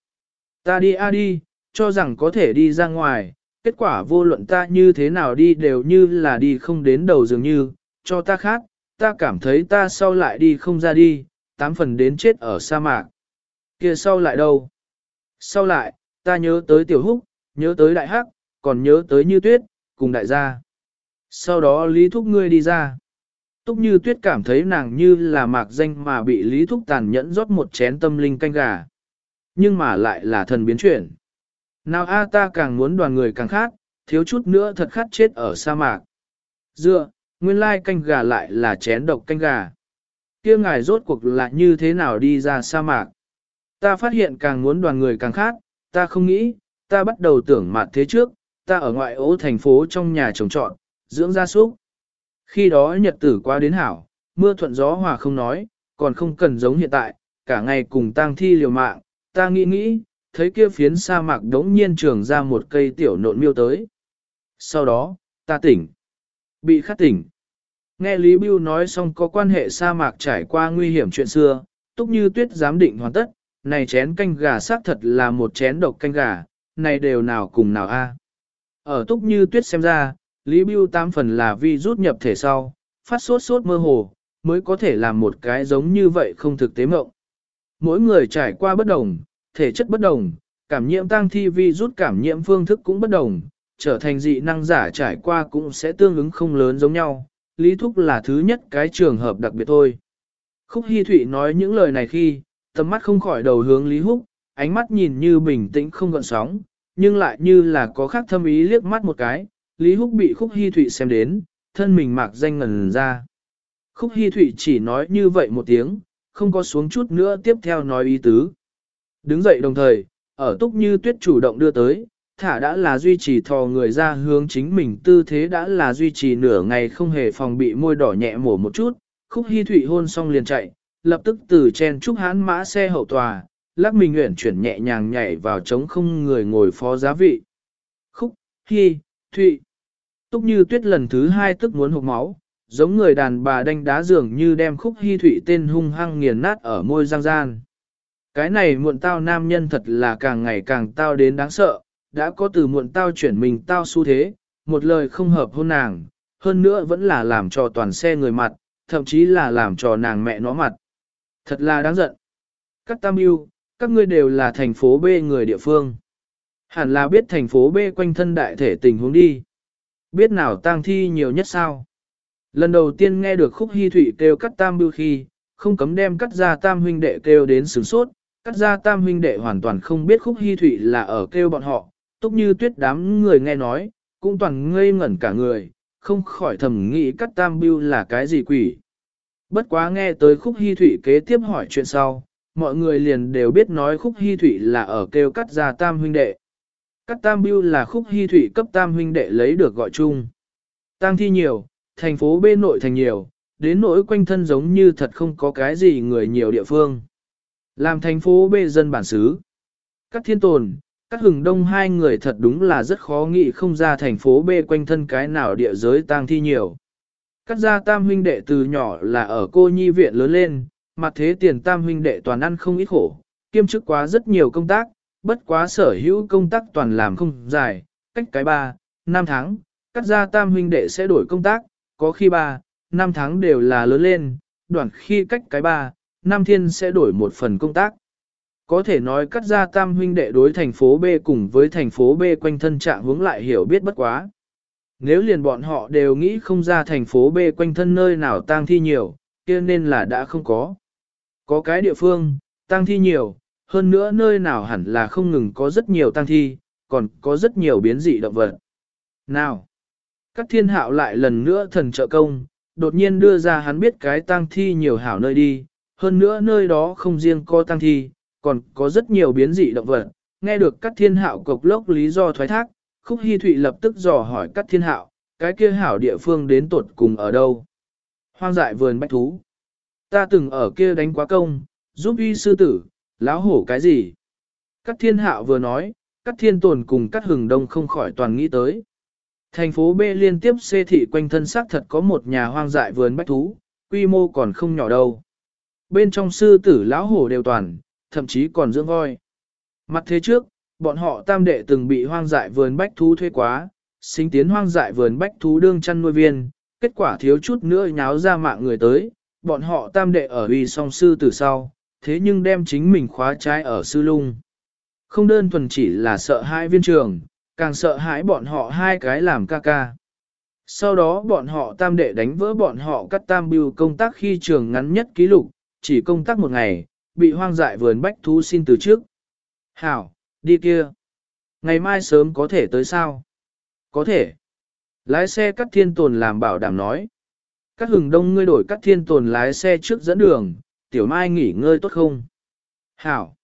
Ta đi a đi, cho rằng có thể đi ra ngoài, kết quả vô luận ta như thế nào đi đều như là đi không đến đầu dường như, cho ta khác, ta cảm thấy ta sau lại đi không ra đi, tám phần đến chết ở sa mạc. kia sau lại đâu? Sau lại, ta nhớ tới tiểu húc, nhớ tới đại hắc, còn nhớ tới như tuyết, cùng đại gia. Sau đó Lý Thúc ngươi đi ra. Túc như tuyết cảm thấy nàng như là mạc danh mà bị Lý Thúc tàn nhẫn rót một chén tâm linh canh gà. Nhưng mà lại là thần biến chuyển. Nào a ta càng muốn đoàn người càng khát, thiếu chút nữa thật khát chết ở sa mạc. Dựa, nguyên lai canh gà lại là chén độc canh gà. kia ngài rốt cuộc là như thế nào đi ra sa mạc. Ta phát hiện càng muốn đoàn người càng khát, ta không nghĩ, ta bắt đầu tưởng mặt thế trước, ta ở ngoại ố thành phố trong nhà trồng trọt, dưỡng gia súc. Khi đó nhật tử qua đến hảo, mưa thuận gió hòa không nói, còn không cần giống hiện tại, cả ngày cùng tang thi liều mạng, ta nghĩ nghĩ, thấy kia phiến sa mạc đống nhiên trường ra một cây tiểu nộn miêu tới. Sau đó, ta tỉnh. Bị khát tỉnh. Nghe Lý Bưu nói xong có quan hệ sa mạc trải qua nguy hiểm chuyện xưa, túc như tuyết giám định hoàn tất, này chén canh gà xác thật là một chén độc canh gà, này đều nào cùng nào a. Ở túc như tuyết xem ra, Lý Bưu tam phần là vi rút nhập thể sau, phát sốt sốt mơ hồ, mới có thể làm một cái giống như vậy không thực tế mộng. Mỗi người trải qua bất đồng, thể chất bất đồng, cảm nhiễm tăng thi vi rút cảm nhiễm phương thức cũng bất đồng, trở thành dị năng giả trải qua cũng sẽ tương ứng không lớn giống nhau. Lý Thúc là thứ nhất cái trường hợp đặc biệt thôi. Khúc hy Thụy nói những lời này khi, tầm mắt không khỏi đầu hướng Lý Húc, ánh mắt nhìn như bình tĩnh không gợn sóng, nhưng lại như là có khác thâm ý liếc mắt một cái, Lý Húc bị Khúc Hi Thụy xem đến, thân mình mạc danh ngần ra. Khúc Hi Thụy chỉ nói như vậy một tiếng, không có xuống chút nữa tiếp theo nói ý tứ. Đứng dậy đồng thời, ở túc như tuyết chủ động đưa tới, thả đã là duy trì thò người ra hướng chính mình tư thế đã là duy trì nửa ngày không hề phòng bị môi đỏ nhẹ mổ một chút, khúc hy thụy hôn xong liền chạy, lập tức từ chen trúc hán mã xe hậu tòa, lắc mình nguyện chuyển nhẹ nhàng nhảy vào trống không người ngồi phó giá vị. Khúc, hi, thụy. Túc như tuyết lần thứ hai tức muốn hụt máu, giống người đàn bà đánh đá dường như đem khúc hi thụy tên hung hăng nghiền nát ở môi giang gian. Cái này muộn tao nam nhân thật là càng ngày càng tao đến đáng sợ, đã có từ muộn tao chuyển mình tao xu thế, một lời không hợp hôn nàng, hơn nữa vẫn là làm cho toàn xe người mặt, thậm chí là làm cho nàng mẹ nó mặt. Thật là đáng giận. cắt tam yêu, các ngươi đều là thành phố B người địa phương. Hẳn là biết thành phố B quanh thân đại thể tình huống đi. Biết nào tang thi nhiều nhất sao? Lần đầu tiên nghe được khúc hy thủy kêu cắt tam bưu khi, không cấm đem cắt ra tam huynh đệ kêu đến sướng sốt, cắt ra tam huynh đệ hoàn toàn không biết khúc hy thủy là ở kêu bọn họ, túc như tuyết đám người nghe nói, cũng toàn ngây ngẩn cả người, không khỏi thầm nghĩ cắt tam bưu là cái gì quỷ. Bất quá nghe tới khúc hy thủy kế tiếp hỏi chuyện sau, mọi người liền đều biết nói khúc hy thủy là ở kêu cắt ra tam huynh đệ. Cắt tam bưu là khúc hy thủy cấp tam huynh đệ lấy được gọi chung. Tăng thi nhiều, thành phố bên nội thành nhiều, đến nỗi quanh thân giống như thật không có cái gì người nhiều địa phương. Làm thành phố bê dân bản xứ. Các thiên tồn, các hừng đông hai người thật đúng là rất khó nghĩ không ra thành phố bê quanh thân cái nào địa giới tang thi nhiều. Các gia tam huynh đệ từ nhỏ là ở cô nhi viện lớn lên, mặt thế tiền tam huynh đệ toàn ăn không ít khổ, kiêm chức quá rất nhiều công tác, bất quá sở hữu công tác toàn làm không dài, cách cái 3, 5 tháng, cắt ra tam huynh đệ sẽ đổi công tác, có khi 3, 5 tháng đều là lớn lên, đoạn khi cách cái 3, năm thiên sẽ đổi một phần công tác. Có thể nói cắt ra tam huynh đệ đối thành phố B cùng với thành phố B quanh thân trạng hướng lại hiểu biết bất quá. Nếu liền bọn họ đều nghĩ không ra thành phố B quanh thân nơi nào tang thi nhiều, kia nên là đã không có. Có cái địa phương, tang thi nhiều, hơn nữa nơi nào hẳn là không ngừng có rất nhiều tang thi, còn có rất nhiều biến dị động vật. Nào, các thiên hạo lại lần nữa thần trợ công, đột nhiên đưa ra hắn biết cái tang thi nhiều hảo nơi đi, hơn nữa nơi đó không riêng có tang thi, còn có rất nhiều biến dị động vật. Nghe được các thiên hạo cộc lốc lý do thoái thác, khúc hy thụy lập tức dò hỏi các thiên hạo, cái kia hảo địa phương đến tột cùng ở đâu. Hoang dại vườn bách thú. Ta từng ở kia đánh quá công, giúp y sư tử, lão hổ cái gì. Các thiên hạo vừa nói, các thiên tồn cùng các hừng đông không khỏi toàn nghĩ tới. Thành phố B liên tiếp xê thị quanh thân xác thật có một nhà hoang dại vườn bách thú, quy mô còn không nhỏ đâu. Bên trong sư tử lão hổ đều toàn, thậm chí còn dưỡng voi. Mặt thế trước, bọn họ tam đệ từng bị hoang dại vườn bách thú thuê quá, sinh tiến hoang dại vườn bách thú đương chăn nuôi viên, kết quả thiếu chút nữa nháo ra mạng người tới, bọn họ tam đệ ở uy song sư từ sau, thế nhưng đem chính mình khóa trái ở sư lung. Không đơn thuần chỉ là sợ hai viên trường, càng sợ hãi bọn họ hai cái làm ca ca. Sau đó bọn họ tam đệ đánh vỡ bọn họ cắt tam bưu công tác khi trường ngắn nhất ký lục, chỉ công tác một ngày, bị hoang dại vườn bách thú xin từ trước. Hảo, đi kia. Ngày mai sớm có thể tới sao? Có thể. Lái xe cắt thiên tồn làm bảo đảm nói. Các hừng đông ngươi đổi cắt thiên tồn lái xe trước dẫn đường, tiểu mai nghỉ ngơi tốt không? Hảo.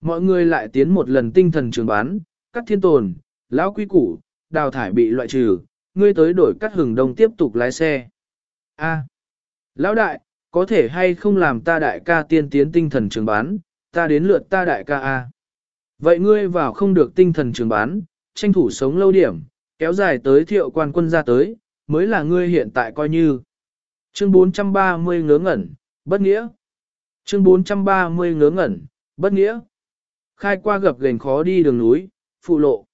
Mọi người lại tiến một lần tinh thần trường bán, cắt thiên tồn, lão quý củ, đào thải bị loại trừ, ngươi tới đổi cắt hừng đông tiếp tục lái xe. A. Lão đại, có thể hay không làm ta đại ca tiên tiến tinh thần trường bán, ta đến lượt ta đại ca A. Vậy ngươi vào không được tinh thần trường bán, tranh thủ sống lâu điểm, kéo dài tới thiệu quan quân ra tới, mới là ngươi hiện tại coi như. Chương 430 ngớ ngẩn, bất nghĩa. Chương 430 ngớ ngẩn, bất nghĩa. Khai qua gập gành khó đi đường núi, phụ lộ.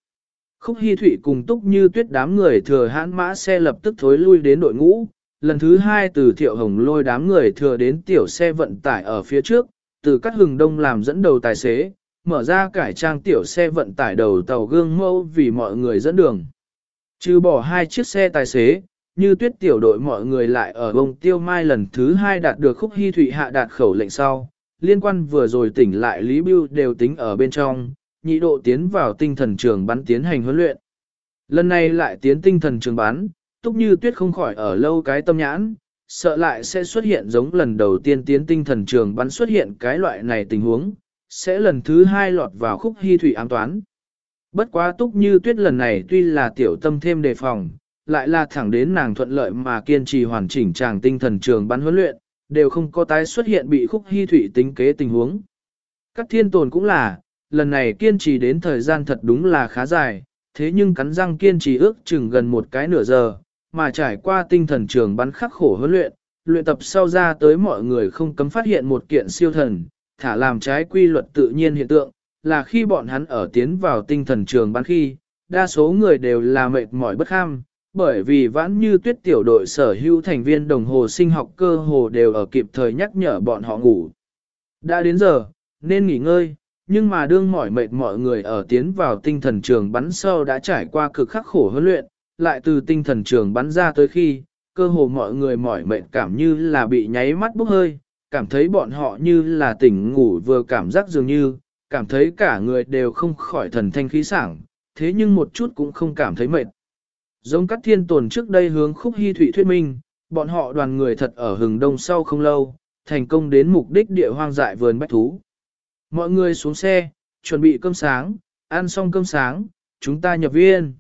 Khúc Hi Thụy cùng túc như tuyết đám người thừa hãn mã xe lập tức thối lui đến đội ngũ, lần thứ hai từ thiệu hồng lôi đám người thừa đến tiểu xe vận tải ở phía trước, từ các hừng đông làm dẫn đầu tài xế, mở ra cải trang tiểu xe vận tải đầu tàu gương mẫu vì mọi người dẫn đường. Trừ bỏ hai chiếc xe tài xế, như tuyết tiểu đội mọi người lại ở bông tiêu mai lần thứ hai đạt được khúc hy thụy hạ đạt khẩu lệnh sau, liên quan vừa rồi tỉnh lại Lý Bưu đều tính ở bên trong, nhị độ tiến vào tinh thần trường bắn tiến hành huấn luyện. Lần này lại tiến tinh thần trường bắn, túc như tuyết không khỏi ở lâu cái tâm nhãn, sợ lại sẽ xuất hiện giống lần đầu tiên tiến tinh thần trường bắn xuất hiện cái loại này tình huống, sẽ lần thứ hai lọt vào khúc hy thủy ám toán. Bất quá túc như tuyết lần này tuy là tiểu tâm thêm đề phòng, lại là thẳng đến nàng thuận lợi mà kiên trì hoàn chỉnh chàng tinh thần trường bắn huấn luyện, đều không có tái xuất hiện bị khúc hy thủy tính kế tình huống. Các thiên tồn cũng là, lần này kiên trì đến thời gian thật đúng là khá dài, thế nhưng cắn răng kiên trì ước chừng gần một cái nửa giờ, mà trải qua tinh thần trường bắn khắc khổ huấn luyện, luyện tập sau ra tới mọi người không cấm phát hiện một kiện siêu thần, thả làm trái quy luật tự nhiên hiện tượng, là khi bọn hắn ở tiến vào tinh thần trường bắn khi, đa số người đều là mệt mỏi bất kham, bởi vì vãn như tuyết tiểu đội sở hữu thành viên đồng hồ sinh học cơ hồ đều ở kịp thời nhắc nhở bọn họ ngủ. Đã đến giờ, nên nghỉ ngơi, nhưng mà đương mỏi mệt mọi người ở tiến vào tinh thần trường bắn sau đã trải qua cực khắc khổ huấn luyện, lại từ tinh thần trường bắn ra tới khi, cơ hồ mọi người mỏi mệt cảm như là bị nháy mắt bốc hơi, cảm thấy bọn họ như là tỉnh ngủ vừa cảm giác dường như, cảm thấy cả người đều không khỏi thần thanh khí sảng, thế nhưng một chút cũng không cảm thấy mệt. Giống các thiên tồn trước đây hướng khúc hy thụy thuyết minh, bọn họ đoàn người thật ở hừng đông sau không lâu, thành công đến mục đích địa hoang dại vườn bách thú. Mọi người xuống xe, chuẩn bị cơm sáng, ăn xong cơm sáng, chúng ta nhập viên.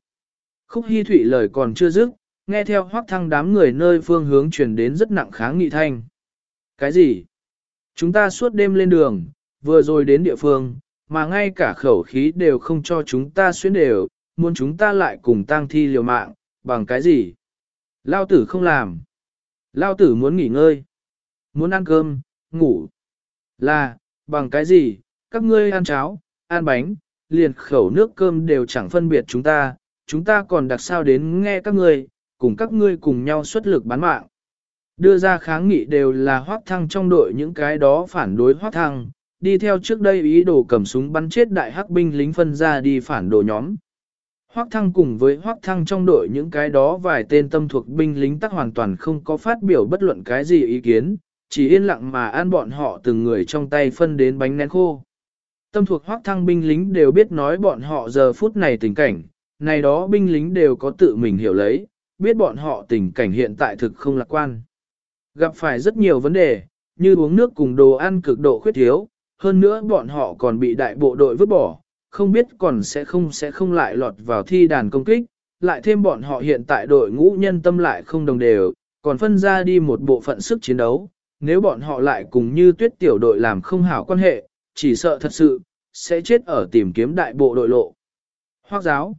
Khúc hy thụy lời còn chưa dứt, nghe theo hoác thăng đám người nơi phương hướng chuyển đến rất nặng kháng nghị thanh. Cái gì? Chúng ta suốt đêm lên đường, vừa rồi đến địa phương, mà ngay cả khẩu khí đều không cho chúng ta xuyên đều, muốn chúng ta lại cùng tang thi liều mạng, bằng cái gì? Lao tử không làm. Lao tử muốn nghỉ ngơi. Muốn ăn cơm, ngủ. Là, bằng cái gì? Các ngươi ăn cháo, ăn bánh, liền khẩu nước cơm đều chẳng phân biệt chúng ta, chúng ta còn đặc sao đến nghe các ngươi, cùng các ngươi cùng nhau xuất lực bán mạng. Đưa ra kháng nghị đều là hoác thăng trong đội những cái đó phản đối hoác thăng, đi theo trước đây ý đồ cầm súng bắn chết đại hắc binh lính phân ra đi phản đồ nhóm. Hoác thăng cùng với hoác thăng trong đội những cái đó vài tên tâm thuộc binh lính tắc hoàn toàn không có phát biểu bất luận cái gì ý kiến, chỉ yên lặng mà ăn bọn họ từng người trong tay phân đến bánh nén khô. Tâm thuộc hoác thăng binh lính đều biết nói bọn họ giờ phút này tình cảnh, này đó binh lính đều có tự mình hiểu lấy, biết bọn họ tình cảnh hiện tại thực không lạc quan. Gặp phải rất nhiều vấn đề, như uống nước cùng đồ ăn cực độ khuyết thiếu, hơn nữa bọn họ còn bị đại bộ đội vứt bỏ, không biết còn sẽ không sẽ không lại lọt vào thi đàn công kích, lại thêm bọn họ hiện tại đội ngũ nhân tâm lại không đồng đều, còn phân ra đi một bộ phận sức chiến đấu, nếu bọn họ lại cùng như tuyết tiểu đội làm không hảo quan hệ, chỉ sợ thật sự, sẽ chết ở tìm kiếm đại bộ đội lộ. Hoác giáo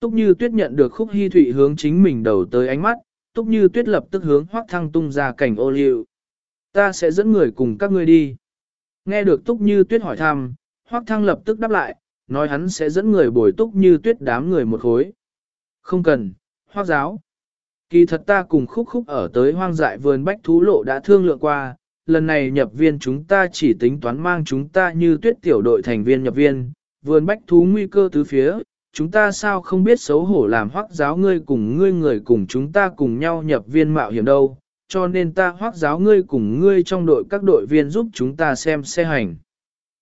Túc như tuyết nhận được khúc hy thụy hướng chính mình đầu tới ánh mắt, túc như tuyết lập tức hướng hoác thăng tung ra cảnh ô liu. Ta sẽ dẫn người cùng các ngươi đi. Nghe được túc như tuyết hỏi thăm, hoác thăng lập tức đáp lại, nói hắn sẽ dẫn người bồi túc như tuyết đám người một khối. Không cần, hoác giáo. Kỳ thật ta cùng khúc khúc ở tới hoang dại vườn bách thú lộ đã thương lượng qua, lần này nhập viên chúng ta chỉ tính toán mang chúng ta như tuyết tiểu đội thành viên nhập viên, vườn bách thú nguy cơ tứ phía, chúng ta sao không biết xấu hổ làm hoác giáo ngươi cùng ngươi người cùng chúng ta cùng nhau nhập viên mạo hiểm đâu, cho nên ta hoác giáo ngươi cùng ngươi trong đội các đội viên giúp chúng ta xem xe hành.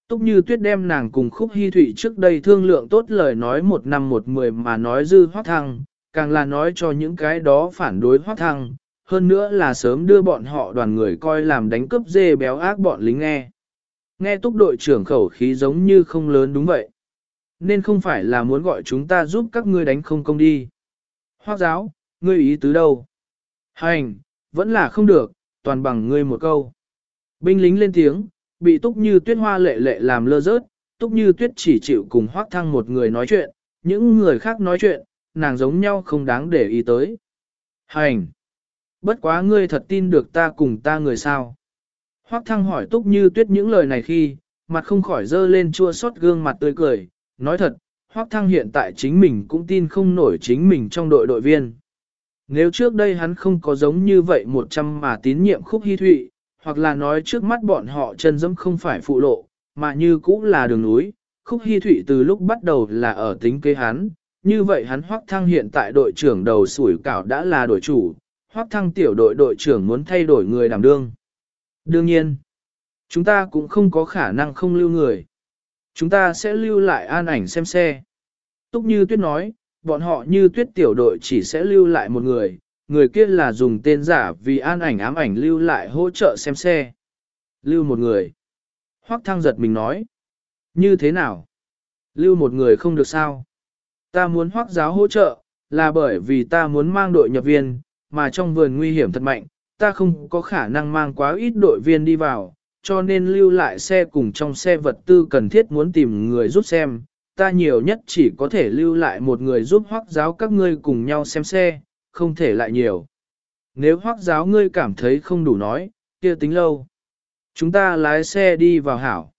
Túc như tuyết đem nàng cùng khúc hy thụy trước đây thương lượng tốt lời nói một năm một mười mà nói dư hoác thăng, càng là nói cho những cái đó phản đối hoác thăng, hơn nữa là sớm đưa bọn họ đoàn người coi làm đánh cướp dê béo ác bọn lính nghe. Nghe túc đội trưởng khẩu khí giống như không lớn đúng vậy. Nên không phải là muốn gọi chúng ta giúp các ngươi đánh không công đi. Hoác giáo, ngươi ý tứ đâu? Hành, vẫn là không được, toàn bằng ngươi một câu. Binh lính lên tiếng, bị túc như tuyết hoa lệ lệ làm lơ rớt, túc như tuyết chỉ chịu cùng hoác thăng một người nói chuyện, những người khác nói chuyện, nàng giống nhau không đáng để ý tới. Hành! Bất quá ngươi thật tin được ta cùng ta người sao? Hoác thăng hỏi túc như tuyết những lời này khi, mặt không khỏi dơ lên chua xót gương mặt tươi cười, nói thật, Hoác Thăng hiện tại chính mình cũng tin không nổi chính mình trong đội đội viên. Nếu trước đây hắn không có giống như vậy một trăm mà tín nhiệm khúc hy thụy, hoặc là nói trước mắt bọn họ chân dẫm không phải phụ lộ, mà như cũng là đường núi, khúc hy thụy từ lúc bắt đầu là ở tính kế hắn, như vậy hắn Hoắc Thăng hiện tại đội trưởng đầu sủi cảo đã là đội chủ, Hoắc Thăng tiểu đội đội trưởng muốn thay đổi người đảm đương. Đương nhiên, chúng ta cũng không có khả năng không lưu người. Chúng ta sẽ lưu lại an ảnh xem xe. Túc như tuyết nói, bọn họ như tuyết tiểu đội chỉ sẽ lưu lại một người, người kia là dùng tên giả vì an ảnh ám ảnh lưu lại hỗ trợ xem xe. Lưu một người. Hoắc thăng giật mình nói. Như thế nào? Lưu một người không được sao? Ta muốn hoắc giáo hỗ trợ, là bởi vì ta muốn mang đội nhập viên, mà trong vườn nguy hiểm thật mạnh, ta không có khả năng mang quá ít đội viên đi vào, cho nên lưu lại xe cùng trong xe vật tư cần thiết muốn tìm người giúp xem, ta nhiều nhất chỉ có thể lưu lại một người giúp hoác giáo các ngươi cùng nhau xem xe, không thể lại nhiều. Nếu hoác giáo ngươi cảm thấy không đủ nói, kia tính lâu. Chúng ta lái xe đi vào hảo.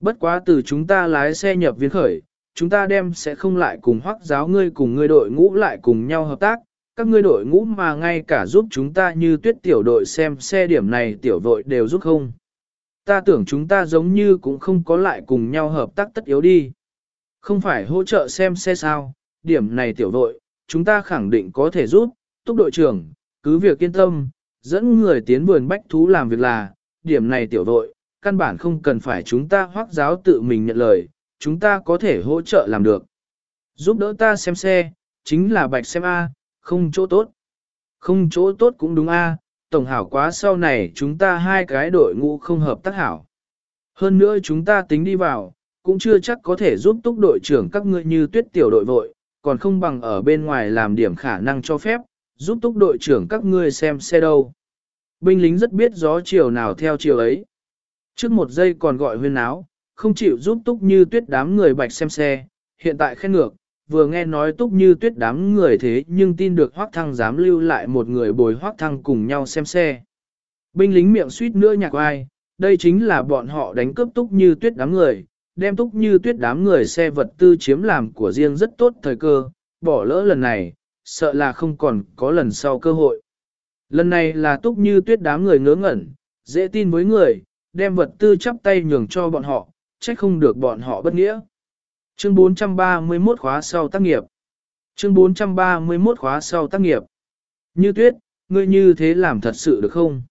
Bất quá từ chúng ta lái xe nhập viên khởi, chúng ta đem sẽ không lại cùng hoác giáo ngươi cùng ngươi đội ngũ lại cùng nhau hợp tác, các ngươi đội ngũ mà ngay cả giúp chúng ta như tuyết tiểu đội xem xe điểm này tiểu đội đều giúp không ta tưởng chúng ta giống như cũng không có lại cùng nhau hợp tác tất yếu đi. Không phải hỗ trợ xem xe sao, điểm này tiểu đội, chúng ta khẳng định có thể giúp, túc đội trưởng, cứ việc yên tâm, dẫn người tiến vườn bách thú làm việc là, điểm này tiểu đội, căn bản không cần phải chúng ta hoác giáo tự mình nhận lời, chúng ta có thể hỗ trợ làm được. Giúp đỡ ta xem xe, chính là bạch xem A, không chỗ tốt. Không chỗ tốt cũng đúng A, tổng hảo quá sau này chúng ta hai cái đội ngũ không hợp tác hảo. Hơn nữa chúng ta tính đi vào, cũng chưa chắc có thể giúp túc đội trưởng các ngươi như tuyết tiểu đội vội, còn không bằng ở bên ngoài làm điểm khả năng cho phép, giúp túc đội trưởng các ngươi xem xe đâu. Binh lính rất biết gió chiều nào theo chiều ấy. Trước một giây còn gọi huyên áo, không chịu giúp túc như tuyết đám người bạch xem xe, hiện tại khen ngược, vừa nghe nói túc như tuyết đám người thế nhưng tin được hoác thăng dám lưu lại một người bồi hoác thăng cùng nhau xem xe. Binh lính miệng suýt nữa nhạc ai, đây chính là bọn họ đánh cướp túc như tuyết đám người, đem túc như tuyết đám người xe vật tư chiếm làm của riêng rất tốt thời cơ, bỏ lỡ lần này, sợ là không còn có lần sau cơ hội. Lần này là túc như tuyết đám người ngớ ngẩn, dễ tin với người, đem vật tư chắp tay nhường cho bọn họ, trách không được bọn họ bất nghĩa. Chương 431 khóa sau tác nghiệp. Chương 431 khóa sau tác nghiệp. Như tuyết, ngươi như thế làm thật sự được không?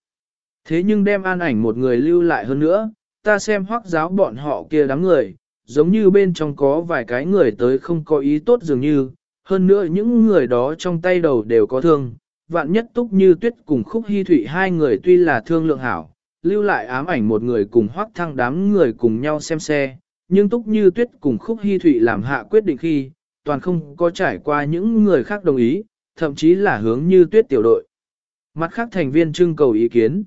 Thế nhưng đem an ảnh một người lưu lại hơn nữa, ta xem hoác giáo bọn họ kia đám người, giống như bên trong có vài cái người tới không có ý tốt dường như, hơn nữa những người đó trong tay đầu đều có thương, vạn nhất túc như tuyết cùng khúc hy thụy hai người tuy là thương lượng hảo, lưu lại ám ảnh một người cùng hoác thăng đám người cùng nhau xem xe, nhưng túc như tuyết cùng khúc hy thụy làm hạ quyết định khi, toàn không có trải qua những người khác đồng ý, thậm chí là hướng như tuyết tiểu đội. Mặt khác thành viên trưng cầu ý kiến.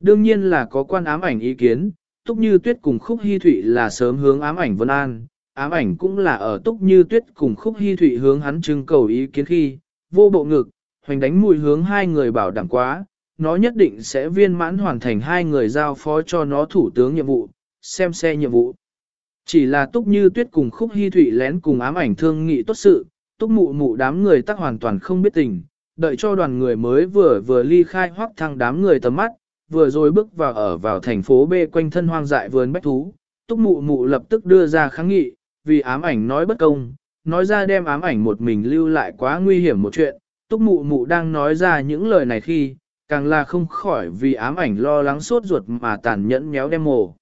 Đương nhiên là có quan ám ảnh ý kiến, Túc Như Tuyết cùng Khúc Hy Thụy là sớm hướng ám ảnh Vân An, ám ảnh cũng là ở Túc Như Tuyết cùng Khúc Hy Thụy hướng hắn trưng cầu ý kiến khi, vô bộ ngực, hoành đánh mùi hướng hai người bảo đảm quá, nó nhất định sẽ viên mãn hoàn thành hai người giao phó cho nó thủ tướng nhiệm vụ, xem xe nhiệm vụ. Chỉ là Túc Như Tuyết cùng Khúc Hy Thụy lén cùng ám ảnh thương nghị tốt sự, Túc Mụ Mụ đám người tắc hoàn toàn không biết tình, đợi cho đoàn người mới vừa vừa ly khai hoác thăng đám người tầm mắt, vừa rồi bước vào ở vào thành phố B quanh thân hoang dại vườn bách thú, túc mụ mụ lập tức đưa ra kháng nghị, vì ám ảnh nói bất công, nói ra đem ám ảnh một mình lưu lại quá nguy hiểm một chuyện, túc mụ mụ đang nói ra những lời này khi, càng là không khỏi vì ám ảnh lo lắng sốt ruột mà tàn nhẫn méo đem mồ.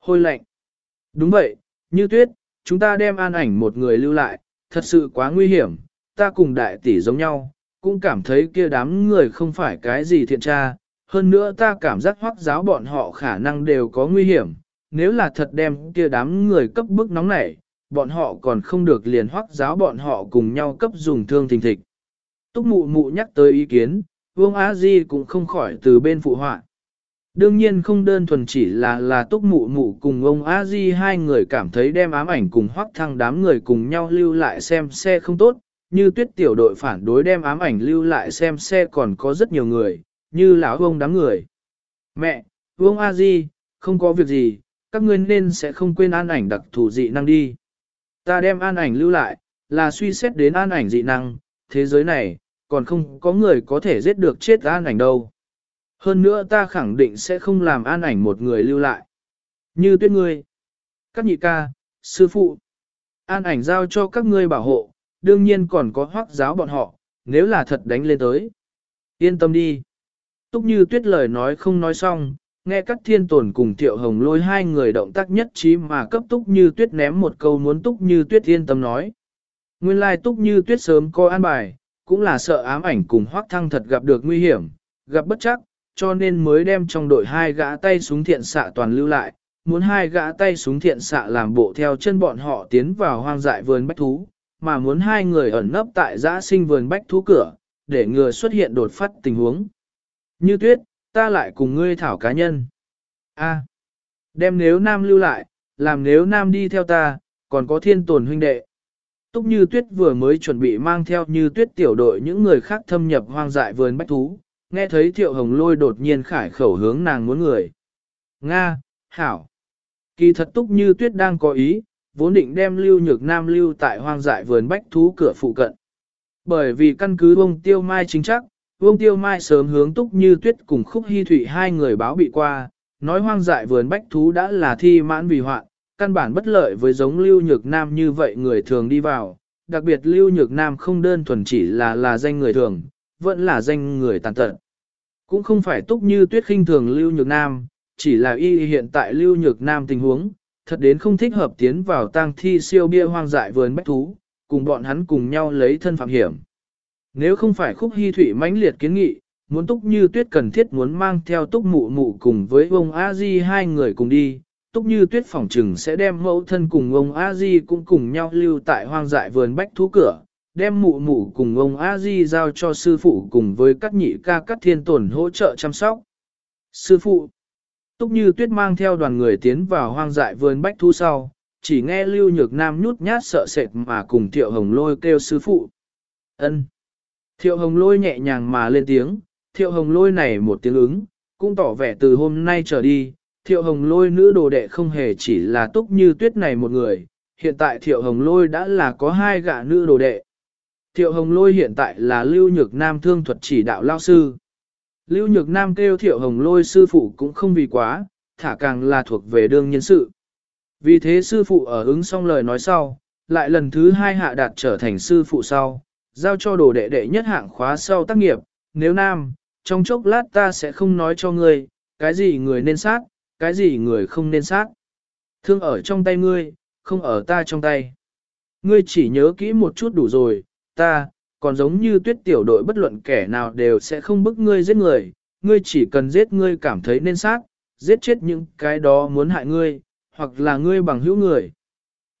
Hôi lạnh. Đúng vậy, như tuyết, chúng ta đem an ảnh một người lưu lại, thật sự quá nguy hiểm, ta cùng đại tỷ giống nhau, cũng cảm thấy kia đám người không phải cái gì thiện tra, hơn nữa ta cảm giác hoác giáo bọn họ khả năng đều có nguy hiểm, nếu là thật đem kia đám người cấp bức nóng nảy, bọn họ còn không được liền hoác giáo bọn họ cùng nhau cấp dùng thương thình thịch. Túc mụ mụ nhắc tới ý kiến, Vương Á Di cũng không khỏi từ bên phụ họa. Đương nhiên không đơn thuần chỉ là là túc mụ mụ cùng ông A Di hai người cảm thấy đem ám ảnh cùng hoác thăng đám người cùng nhau lưu lại xem xe không tốt, như tuyết tiểu đội phản đối đem ám ảnh lưu lại xem xe còn có rất nhiều người, như lão ông đám người. Mẹ, Vương A Di, không có việc gì, các ngươi nên sẽ không quên an ảnh đặc thù dị năng đi. Ta đem an ảnh lưu lại, là suy xét đến an ảnh dị năng, thế giới này, còn không có người có thể giết được chết an ảnh đâu. Hơn nữa ta khẳng định sẽ không làm an ảnh một người lưu lại. Như tuyết ngươi, các nhị ca, sư phụ, an ảnh giao cho các ngươi bảo hộ, đương nhiên còn có hoác giáo bọn họ, nếu là thật đánh lên tới. Yên tâm đi. Túc như tuyết lời nói không nói xong, nghe các thiên tồn cùng thiệu hồng lôi hai người động tác nhất trí mà cấp túc như tuyết ném một câu muốn túc như tuyết yên tâm nói. Nguyên lai túc như tuyết sớm coi an bài, cũng là sợ ám ảnh cùng hoác thăng thật gặp được nguy hiểm, gặp bất chắc, cho nên mới đem trong đội hai gã tay súng thiện xạ toàn lưu lại, muốn hai gã tay súng thiện xạ làm bộ theo chân bọn họ tiến vào hoang dại vườn bách thú, mà muốn hai người ẩn nấp tại giã sinh vườn bách thú cửa, để ngừa xuất hiện đột phát tình huống. Như tuyết, ta lại cùng ngươi thảo cá nhân. A, đem nếu nam lưu lại, làm nếu nam đi theo ta, còn có thiên tồn huynh đệ. Túc như tuyết vừa mới chuẩn bị mang theo như tuyết tiểu đội những người khác thâm nhập hoang dại vườn bách thú, nghe thấy thiệu hồng lôi đột nhiên khải khẩu hướng nàng muốn người. Nga, Hảo. Kỳ thật túc như tuyết đang có ý, vốn định đem lưu nhược nam lưu tại hoang dại vườn bách thú cửa phụ cận. Bởi vì căn cứ bông tiêu mai chính chắc, Vương Tiêu Mai sớm hướng túc như tuyết cùng khúc hy thủy hai người báo bị qua, nói hoang dại vườn bách thú đã là thi mãn vì hoạn, căn bản bất lợi với giống lưu nhược nam như vậy người thường đi vào, đặc biệt lưu nhược nam không đơn thuần chỉ là là danh người thường, vẫn là danh người tàn tật. Cũng không phải túc như tuyết khinh thường Lưu Nhược Nam, chỉ là y hiện tại Lưu Nhược Nam tình huống, thật đến không thích hợp tiến vào tang thi siêu bia hoang dại vườn bách thú, cùng bọn hắn cùng nhau lấy thân phạm hiểm. Nếu không phải khúc hy thủy mãnh liệt kiến nghị, muốn túc như tuyết cần thiết muốn mang theo túc mụ mụ cùng với ông a di hai người cùng đi, túc như tuyết phỏng trừng sẽ đem mẫu thân cùng ông a di cũng cùng nhau lưu tại hoang dại vườn bách thú cửa, đem mụ mụ cùng ông a di giao cho sư phụ cùng với các nhị ca các thiên tổn hỗ trợ chăm sóc. Sư phụ Túc như tuyết mang theo đoàn người tiến vào hoang dại vườn bách thú sau, chỉ nghe lưu nhược nam nhút nhát sợ sệt mà cùng thiệu hồng lôi kêu sư phụ. ân Thiệu hồng lôi nhẹ nhàng mà lên tiếng, thiệu hồng lôi này một tiếng ứng, cũng tỏ vẻ từ hôm nay trở đi, thiệu hồng lôi nữ đồ đệ không hề chỉ là túc như tuyết này một người, hiện tại thiệu hồng lôi đã là có hai gã nữ đồ đệ. Thiệu hồng lôi hiện tại là lưu nhược nam thương thuật chỉ đạo lao sư. Lưu nhược nam kêu thiệu hồng lôi sư phụ cũng không vì quá, thả càng là thuộc về đương nhân sự. Vì thế sư phụ ở ứng xong lời nói sau, lại lần thứ hai hạ đạt trở thành sư phụ sau, giao cho đồ đệ đệ nhất hạng khóa sau tác nghiệp, nếu nam, trong chốc lát ta sẽ không nói cho ngươi, cái gì người nên sát, cái gì người không nên sát. Thương ở trong tay ngươi, không ở ta trong tay. Ngươi chỉ nhớ kỹ một chút đủ rồi, ta, còn giống như tuyết tiểu đội bất luận kẻ nào đều sẽ không bức ngươi giết người, ngươi chỉ cần giết ngươi cảm thấy nên sát, giết chết những cái đó muốn hại ngươi, hoặc là ngươi bằng hữu người.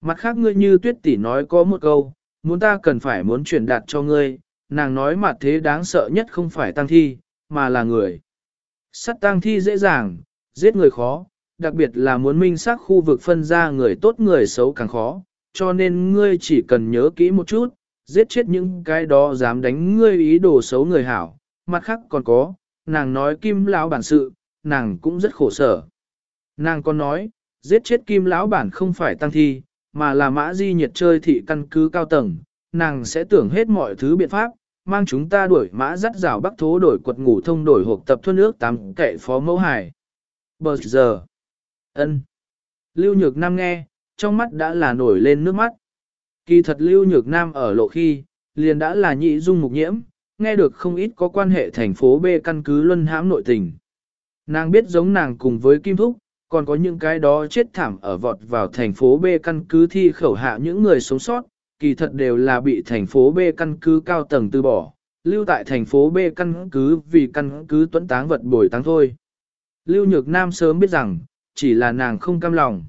Mặt khác ngươi như tuyết tỷ nói có một câu, muốn ta cần phải muốn truyền đạt cho ngươi, nàng nói mặt thế đáng sợ nhất không phải tăng thi, mà là người. Sát tăng thi dễ dàng, giết người khó, đặc biệt là muốn minh xác khu vực phân ra người tốt người xấu càng khó, cho nên ngươi chỉ cần nhớ kỹ một chút, giết chết những cái đó dám đánh ngươi ý đồ xấu người hảo, mặt khác còn có, nàng nói kim lão bản sự, nàng cũng rất khổ sở. Nàng còn nói, giết chết kim lão bản không phải tăng thi, mà là mã di nhiệt chơi thị căn cứ cao tầng, nàng sẽ tưởng hết mọi thứ biện pháp, mang chúng ta đuổi mã dắt rào bắc thố đổi quật ngủ thông đổi hộp tập thuân nước tắm kệ phó mẫu hải. Bờ giờ, ân Lưu Nhược Nam nghe, trong mắt đã là nổi lên nước mắt. Kỳ thật Lưu Nhược Nam ở lộ khi, liền đã là nhị dung mục nhiễm, nghe được không ít có quan hệ thành phố B căn cứ luân hãm nội tình. Nàng biết giống nàng cùng với Kim Thúc, còn có những cái đó chết thảm ở vọt vào thành phố B căn cứ thi khẩu hạ những người sống sót, kỳ thật đều là bị thành phố B căn cứ cao tầng từ bỏ, lưu tại thành phố B căn cứ vì căn cứ tuấn táng vật bồi táng thôi. Lưu Nhược Nam sớm biết rằng, chỉ là nàng không cam lòng.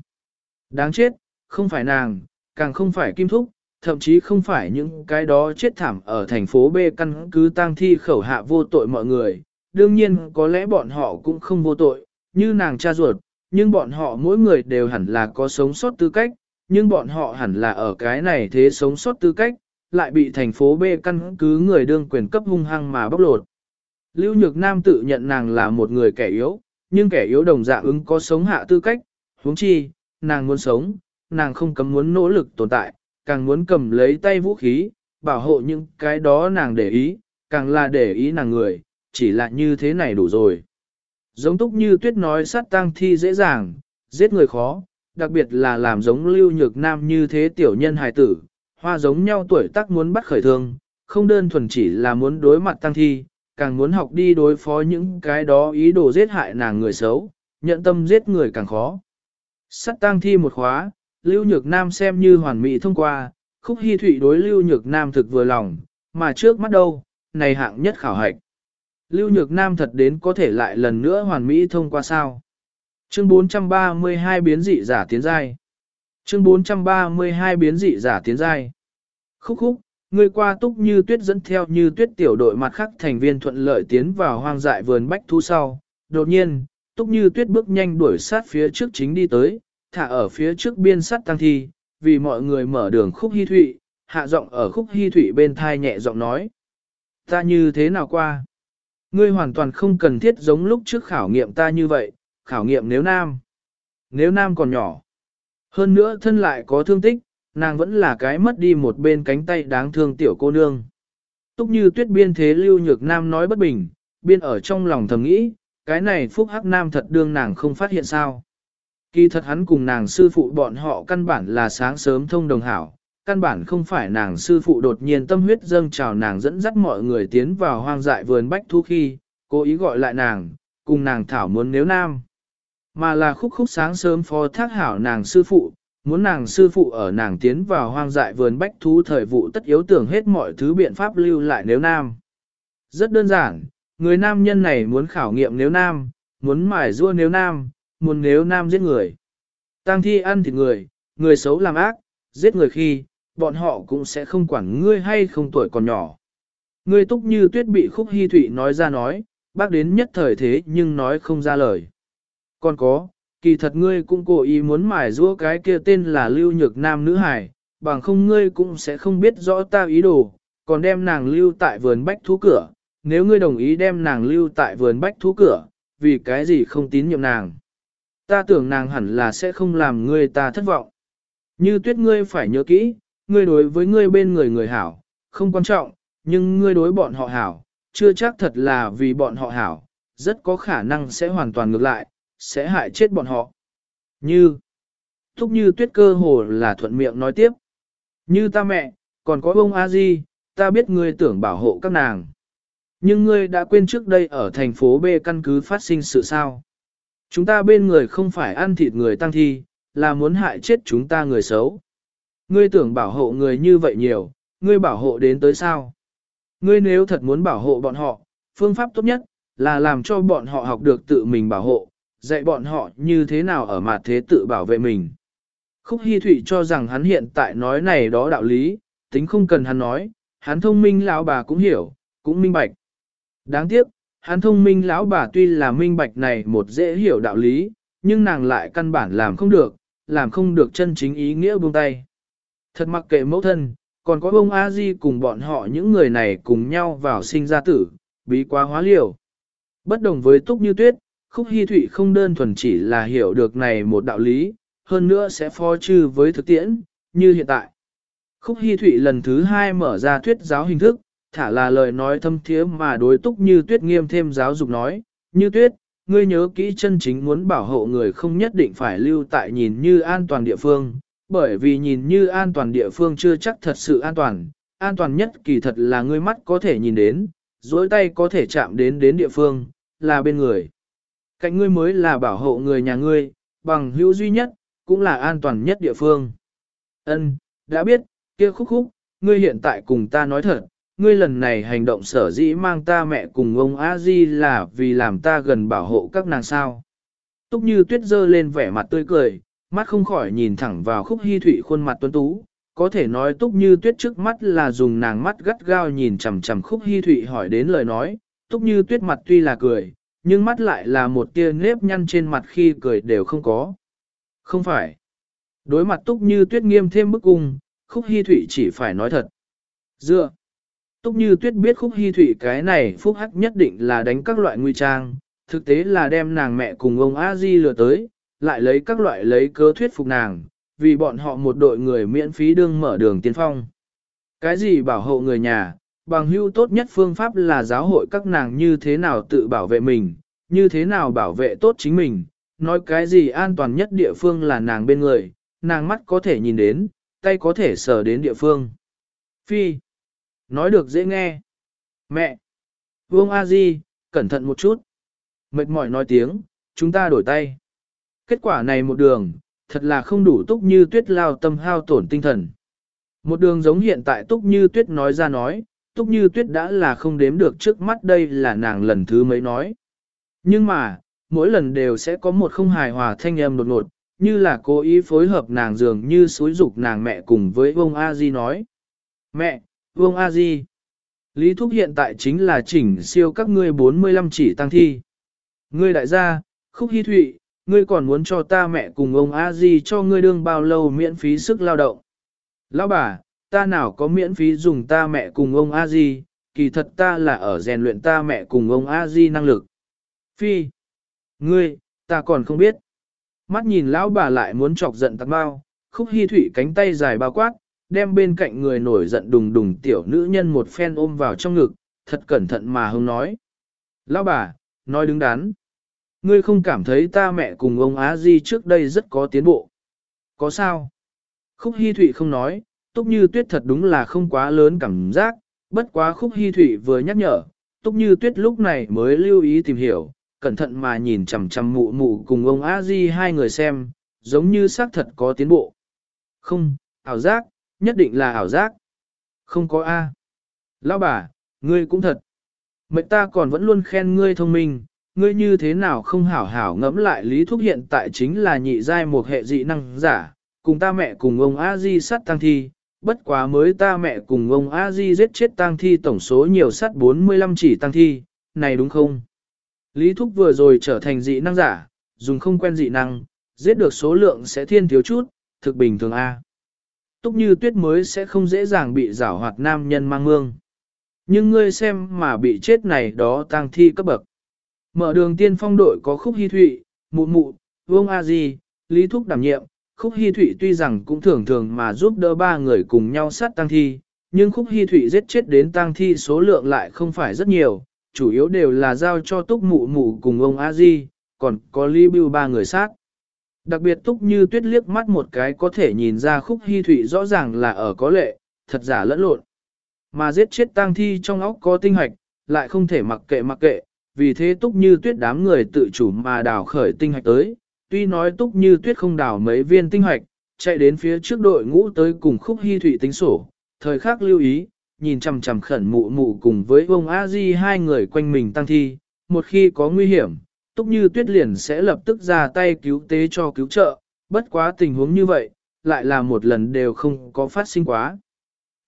Đáng chết, không phải nàng, càng không phải Kim Thúc, thậm chí không phải những cái đó chết thảm ở thành phố B căn cứ tang thi khẩu hạ vô tội mọi người. Đương nhiên có lẽ bọn họ cũng không vô tội, như nàng cha ruột, nhưng bọn họ mỗi người đều hẳn là có sống sót tư cách, nhưng bọn họ hẳn là ở cái này thế sống sót tư cách, lại bị thành phố B căn cứ người đương quyền cấp hung hăng mà bóc lột. Lưu Nhược Nam tự nhận nàng là một người kẻ yếu, nhưng kẻ yếu đồng dạng ứng có sống hạ tư cách, huống chi, nàng muốn sống, nàng không cấm muốn nỗ lực tồn tại, càng muốn cầm lấy tay vũ khí, bảo hộ những cái đó nàng để ý, càng là để ý nàng người, chỉ là như thế này đủ rồi. Giống túc như tuyết nói sát tang thi dễ dàng, giết người khó, đặc biệt là làm giống lưu nhược nam như thế tiểu nhân hài tử, hoa giống nhau tuổi tác muốn bắt khởi thương, không đơn thuần chỉ là muốn đối mặt tăng thi, càng muốn học đi đối phó những cái đó ý đồ giết hại nàng người xấu, nhận tâm giết người càng khó. Sát tăng thi một khóa, Lưu Nhược Nam xem như hoàn mỹ thông qua, khúc hy thụy đối Lưu Nhược Nam thực vừa lòng, mà trước mắt đâu, này hạng nhất khảo hạch. Lưu Nhược Nam thật đến có thể lại lần nữa hoàn mỹ thông qua sao. Chương 432 biến dị giả tiến giai. Chương 432 biến dị giả tiến giai. Khúc khúc, người qua túc như tuyết dẫn theo như tuyết tiểu đội mặt khác thành viên thuận lợi tiến vào hoang dại vườn bách thú sau. Đột nhiên, túc như tuyết bước nhanh đuổi sát phía trước chính đi tới, thả ở phía trước biên sắt tăng thi, vì mọi người mở đường khúc hy thụy, hạ giọng ở khúc hy thụy bên thai nhẹ giọng nói. Ta như thế nào qua? Ngươi hoàn toàn không cần thiết giống lúc trước khảo nghiệm ta như vậy, khảo nghiệm nếu nam. Nếu nam còn nhỏ. Hơn nữa thân lại có thương tích, nàng vẫn là cái mất đi một bên cánh tay đáng thương tiểu cô nương. Túc như tuyết biên thế lưu nhược nam nói bất bình, biên ở trong lòng thầm nghĩ, cái này phúc hắc nam thật đương nàng không phát hiện sao. Kỳ thật hắn cùng nàng sư phụ bọn họ căn bản là sáng sớm thông đồng hảo, căn bản không phải nàng sư phụ đột nhiên tâm huyết dâng trào nàng dẫn dắt mọi người tiến vào hoang dại vườn bách thu khi, cố ý gọi lại nàng, cùng nàng thảo muốn nếu nam. Mà là khúc khúc sáng sớm phó thác hảo nàng sư phụ, muốn nàng sư phụ ở nàng tiến vào hoang dại vườn bách thú thời vụ tất yếu tưởng hết mọi thứ biện pháp lưu lại nếu nam. Rất đơn giản, người nam nhân này muốn khảo nghiệm nếu nam, muốn mải rua nếu nam, muốn nếu nam giết người. Tăng thi ăn thịt người, người xấu làm ác, giết người khi, bọn họ cũng sẽ không quản ngươi hay không tuổi còn nhỏ. Ngươi túc như tuyết bị khúc hy thụy nói ra nói, bác đến nhất thời thế nhưng nói không ra lời. Còn có, kỳ thật ngươi cũng cố ý muốn mải rũa cái kia tên là lưu nhược nam nữ hải, bằng không ngươi cũng sẽ không biết rõ ta ý đồ, còn đem nàng lưu tại vườn bách thú cửa, nếu ngươi đồng ý đem nàng lưu tại vườn bách thú cửa, vì cái gì không tín nhiệm nàng. Ta tưởng nàng hẳn là sẽ không làm ngươi ta thất vọng. Như tuyết ngươi phải nhớ kỹ, ngươi đối với ngươi bên người người hảo, không quan trọng, nhưng ngươi đối bọn họ hảo, chưa chắc thật là vì bọn họ hảo, rất có khả năng sẽ hoàn toàn ngược lại, sẽ hại chết bọn họ. Như, thúc như tuyết cơ hồ là thuận miệng nói tiếp. Như ta mẹ, còn có ông a di ta biết ngươi tưởng bảo hộ các nàng. Nhưng ngươi đã quên trước đây ở thành phố B căn cứ phát sinh sự sao. Chúng ta bên người không phải ăn thịt người tăng thi, là muốn hại chết chúng ta người xấu. Ngươi tưởng bảo hộ người như vậy nhiều, ngươi bảo hộ đến tới sao? Ngươi nếu thật muốn bảo hộ bọn họ, phương pháp tốt nhất là làm cho bọn họ học được tự mình bảo hộ, dạy bọn họ như thế nào ở mặt thế tự bảo vệ mình. Khúc Hi Thụy cho rằng hắn hiện tại nói này đó đạo lý, tính không cần hắn nói, hắn thông minh lão bà cũng hiểu, cũng minh bạch. Đáng tiếc, hắn thông minh lão bà tuy là minh bạch này một dễ hiểu đạo lý, nhưng nàng lại căn bản làm không được, làm không được chân chính ý nghĩa buông tay. Thật mặc kệ mẫu thân, còn có ông A-di cùng bọn họ những người này cùng nhau vào sinh ra tử, bí quá hóa liều. Bất đồng với túc như tuyết, khúc hy thụy không đơn thuần chỉ là hiểu được này một đạo lý, hơn nữa sẽ phó chư với thực tiễn, như hiện tại. Khúc hy thụy lần thứ hai mở ra thuyết giáo hình thức, thả là lời nói thâm thiế mà đối túc như tuyết nghiêm thêm giáo dục nói, như tuyết, ngươi nhớ kỹ chân chính muốn bảo hộ người không nhất định phải lưu tại nhìn như an toàn địa phương, bởi vì nhìn như an toàn địa phương chưa chắc thật sự an toàn, an toàn nhất kỳ thật là ngươi mắt có thể nhìn đến, dối tay có thể chạm đến đến địa phương, là bên người. Cạnh ngươi mới là bảo hộ người nhà ngươi, bằng hữu duy nhất, cũng là an toàn nhất địa phương. Ân, đã biết, kia khúc khúc, ngươi hiện tại cùng ta nói thật, ngươi lần này hành động sở dĩ mang ta mẹ cùng ông a di là vì làm ta gần bảo hộ các nàng sao. Túc như tuyết dơ lên vẻ mặt tươi cười, mắt không khỏi nhìn thẳng vào khúc hy thụy khuôn mặt tuấn tú, có thể nói túc như tuyết trước mắt là dùng nàng mắt gắt gao nhìn chằm chằm khúc hy thụy hỏi đến lời nói, túc như tuyết mặt tuy là cười, nhưng mắt lại là một tia nếp nhăn trên mặt khi cười đều không có. Không phải. Đối mặt túc như tuyết nghiêm thêm bức cung, khúc hy thụy chỉ phải nói thật. Dựa. Túc như tuyết biết khúc hy thụy cái này phúc hắc nhất định là đánh các loại nguy trang, thực tế là đem nàng mẹ cùng ông a di lừa tới, lại lấy các loại lấy cớ thuyết phục nàng, vì bọn họ một đội người miễn phí đương mở đường tiên phong. Cái gì bảo hộ người nhà, bằng hưu tốt nhất phương pháp là giáo hội các nàng như thế nào tự bảo vệ mình, như thế nào bảo vệ tốt chính mình, nói cái gì an toàn nhất địa phương là nàng bên người, nàng mắt có thể nhìn đến, tay có thể sờ đến địa phương. Phi, nói được dễ nghe. Mẹ, Vương A Di, cẩn thận một chút. Mệt mỏi nói tiếng, chúng ta đổi tay. Kết quả này một đường, thật là không đủ túc như tuyết lao tâm hao tổn tinh thần. Một đường giống hiện tại túc như tuyết nói ra nói, túc như tuyết đã là không đếm được trước mắt đây là nàng lần thứ mấy nói. Nhưng mà, mỗi lần đều sẽ có một không hài hòa thanh âm đột ngột, như là cố ý phối hợp nàng dường như xối dục nàng mẹ cùng với ông A Di nói. Mẹ, ông A Di. Lý Thúc hiện tại chính là chỉnh siêu các ngươi 45 chỉ tăng thi. Ngươi đại gia, Khúc Hy Thụy, ngươi còn muốn cho ta mẹ cùng ông A Di cho ngươi đương bao lâu miễn phí sức lao động. Lão bà, ta nào có miễn phí dùng ta mẹ cùng ông A Di, kỳ thật ta là ở rèn luyện ta mẹ cùng ông A Di năng lực. Phi, ngươi, ta còn không biết. Mắt nhìn lão bà lại muốn chọc giận tạc bao, khúc hy thủy cánh tay dài bao quát, đem bên cạnh người nổi giận đùng đùng tiểu nữ nhân một phen ôm vào trong ngực, thật cẩn thận mà hông nói. Lão bà, nói đứng đắn. Ngươi không cảm thấy ta mẹ cùng ông Á Di trước đây rất có tiến bộ. Có sao? Khúc Hi Thụy không nói, Túc Như Tuyết thật đúng là không quá lớn cảm giác, bất quá khúc hy Thụy vừa nhắc nhở, Túc Như Tuyết lúc này mới lưu ý tìm hiểu, cẩn thận mà nhìn chằm chằm mụ mụ cùng ông a di hai người xem, giống như xác thật có tiến bộ. Không, ảo giác, nhất định là ảo giác. Không có A. Lão bà, ngươi cũng thật. Mệnh ta còn vẫn luôn khen ngươi thông minh, ngươi như thế nào không hảo hảo ngẫm lại lý thúc hiện tại chính là nhị giai một hệ dị năng giả, cùng ta mẹ cùng ông a di sát tăng thi, bất quá mới ta mẹ cùng ông a di giết chết tăng thi tổng số nhiều sát 45 chỉ tăng thi, này đúng không? Lý thúc vừa rồi trở thành dị năng giả, dùng không quen dị năng, giết được số lượng sẽ thiên thiếu chút, thực bình thường A. Túc như tuyết mới sẽ không dễ dàng bị giảo hoạt nam nhân mang mương. Nhưng ngươi xem mà bị chết này đó tăng thi cấp bậc. Mở đường tiên phong đội có khúc hy thụy, mụ mụ, vương A Di, Lý Thúc đảm nhiệm. Khúc Hy Thụy tuy rằng cũng thường thường mà giúp đỡ ba người cùng nhau sát tăng thi, nhưng Khúc Hy Thụy giết chết đến tăng thi số lượng lại không phải rất nhiều, chủ yếu đều là giao cho túc mụ mụ cùng ông A Di, còn có Lý Bưu ba người sát. Đặc biệt túc như tuyết liếc mắt một cái có thể nhìn ra khúc hy Thụy rõ ràng là ở có lệ, thật giả lẫn lộn. Mà giết chết tang thi trong óc có tinh hoạch, lại không thể mặc kệ mặc kệ, vì thế túc như tuyết đám người tự chủ mà đào khởi tinh hoạch tới. Tuy nói túc như tuyết không đào mấy viên tinh hoạch, chạy đến phía trước đội ngũ tới cùng khúc hy thủy tính sổ, thời khắc lưu ý, nhìn chằm chằm khẩn mụ mụ cùng với ông a di hai người quanh mình tăng thi, một khi có nguy hiểm, Túc Như Tuyết liền sẽ lập tức ra tay cứu tế cho cứu trợ, bất quá tình huống như vậy, lại là một lần đều không có phát sinh quá.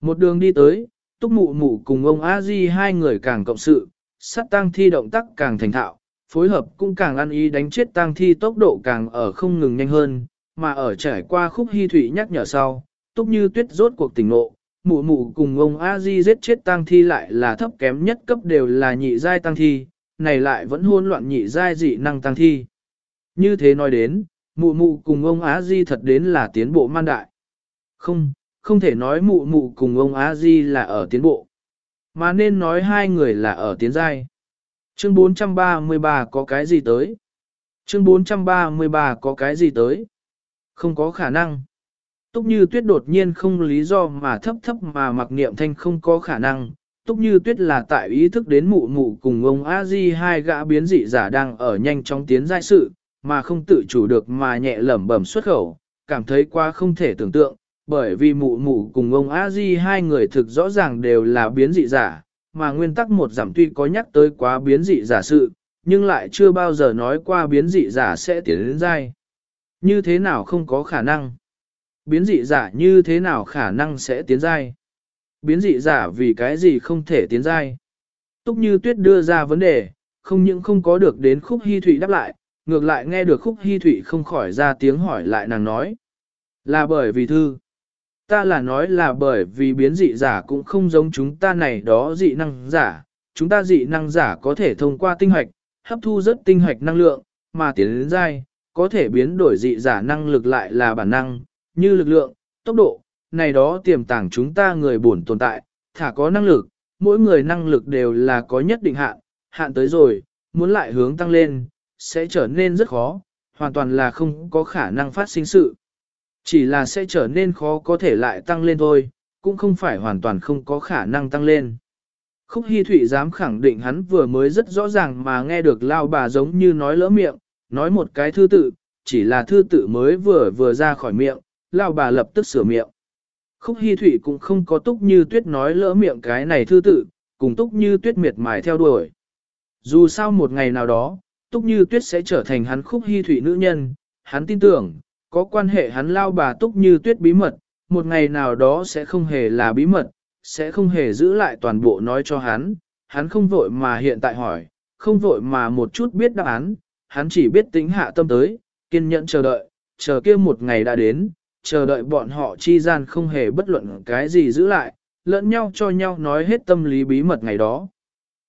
Một đường đi tới, Túc Mụ Mụ cùng ông A Di hai người càng cộng sự, sát tang thi động tác càng thành thạo, phối hợp cũng càng ăn ý đánh chết tang thi tốc độ càng ở không ngừng nhanh hơn, mà ở trải qua khúc hy thủy nhắc nhở sau, Túc Như Tuyết rốt cuộc tỉnh nộ. Mụ mụ cùng ông A Di giết chết tang thi lại là thấp kém nhất cấp đều là nhị giai tang thi, này lại vẫn hôn loạn nhị giai dị năng tang thi. Như thế nói đến, mụ mụ cùng ông Á Di thật đến là tiến bộ man đại. Không, không thể nói mụ mụ cùng ông Á Di là ở tiến bộ, mà nên nói hai người là ở tiến giai. Chương 433 có cái gì tới? Chương 433 có cái gì tới? Không có khả năng. Túc như tuyết đột nhiên không lý do mà thấp thấp mà mặc niệm thanh không có khả năng, Túc Như Tuyết là tại ý thức đến mụ mụ cùng ông A Di hai gã biến dị giả đang ở nhanh chóng tiến giai sự, mà không tự chủ được mà nhẹ lẩm bẩm xuất khẩu, cảm thấy quá không thể tưởng tượng, bởi vì mụ mụ cùng ông A Di hai người thực rõ ràng đều là biến dị giả, mà nguyên tắc một giảm tuy có nhắc tới quá biến dị giả sự, nhưng lại chưa bao giờ nói qua biến dị giả sẽ tiến đến giai. Như thế nào không có khả năng? Biến dị giả như thế nào khả năng sẽ tiến giai? biến dị giả vì cái gì không thể tiến giai. Túc như tuyết đưa ra vấn đề, không những không có được đến khúc hy thụy đáp lại, ngược lại nghe được khúc hy thụy không khỏi ra tiếng hỏi lại nàng nói. Là bởi vì thư. Ta là nói là bởi vì biến dị giả cũng không giống chúng ta này đó dị năng giả. Chúng ta dị năng giả có thể thông qua tinh hoạch, hấp thu rất tinh hoạch năng lượng, mà tiến đến dai, có thể biến đổi dị giả năng lực lại là bản năng, như lực lượng, tốc độ, này đó tiềm tàng chúng ta người buồn tồn tại, thả có năng lực, mỗi người năng lực đều là có nhất định hạn, hạn tới rồi, muốn lại hướng tăng lên, sẽ trở nên rất khó, hoàn toàn là không có khả năng phát sinh sự. Chỉ là sẽ trở nên khó có thể lại tăng lên thôi, cũng không phải hoàn toàn không có khả năng tăng lên. Khúc Hi Thụy dám khẳng định hắn vừa mới rất rõ ràng mà nghe được lao bà giống như nói lỡ miệng, nói một cái thư tự, chỉ là thư tự mới vừa vừa ra khỏi miệng, lao bà lập tức sửa miệng. Khúc Hi Thụy cũng không có túc như tuyết nói lỡ miệng cái này thư tự, cùng túc như tuyết miệt mài theo đuổi. Dù sao một ngày nào đó, túc như tuyết sẽ trở thành hắn khúc Hi Thụy nữ nhân, hắn tin tưởng, có quan hệ hắn lao bà túc như tuyết bí mật, một ngày nào đó sẽ không hề là bí mật, sẽ không hề giữ lại toàn bộ nói cho hắn, hắn không vội mà hiện tại hỏi, không vội mà một chút biết đáp án, hắn chỉ biết tính hạ tâm tới, kiên nhẫn chờ đợi, chờ kia một ngày đã đến, chờ đợi bọn họ chi gian không hề bất luận cái gì giữ lại, lẫn nhau cho nhau nói hết tâm lý bí mật ngày đó.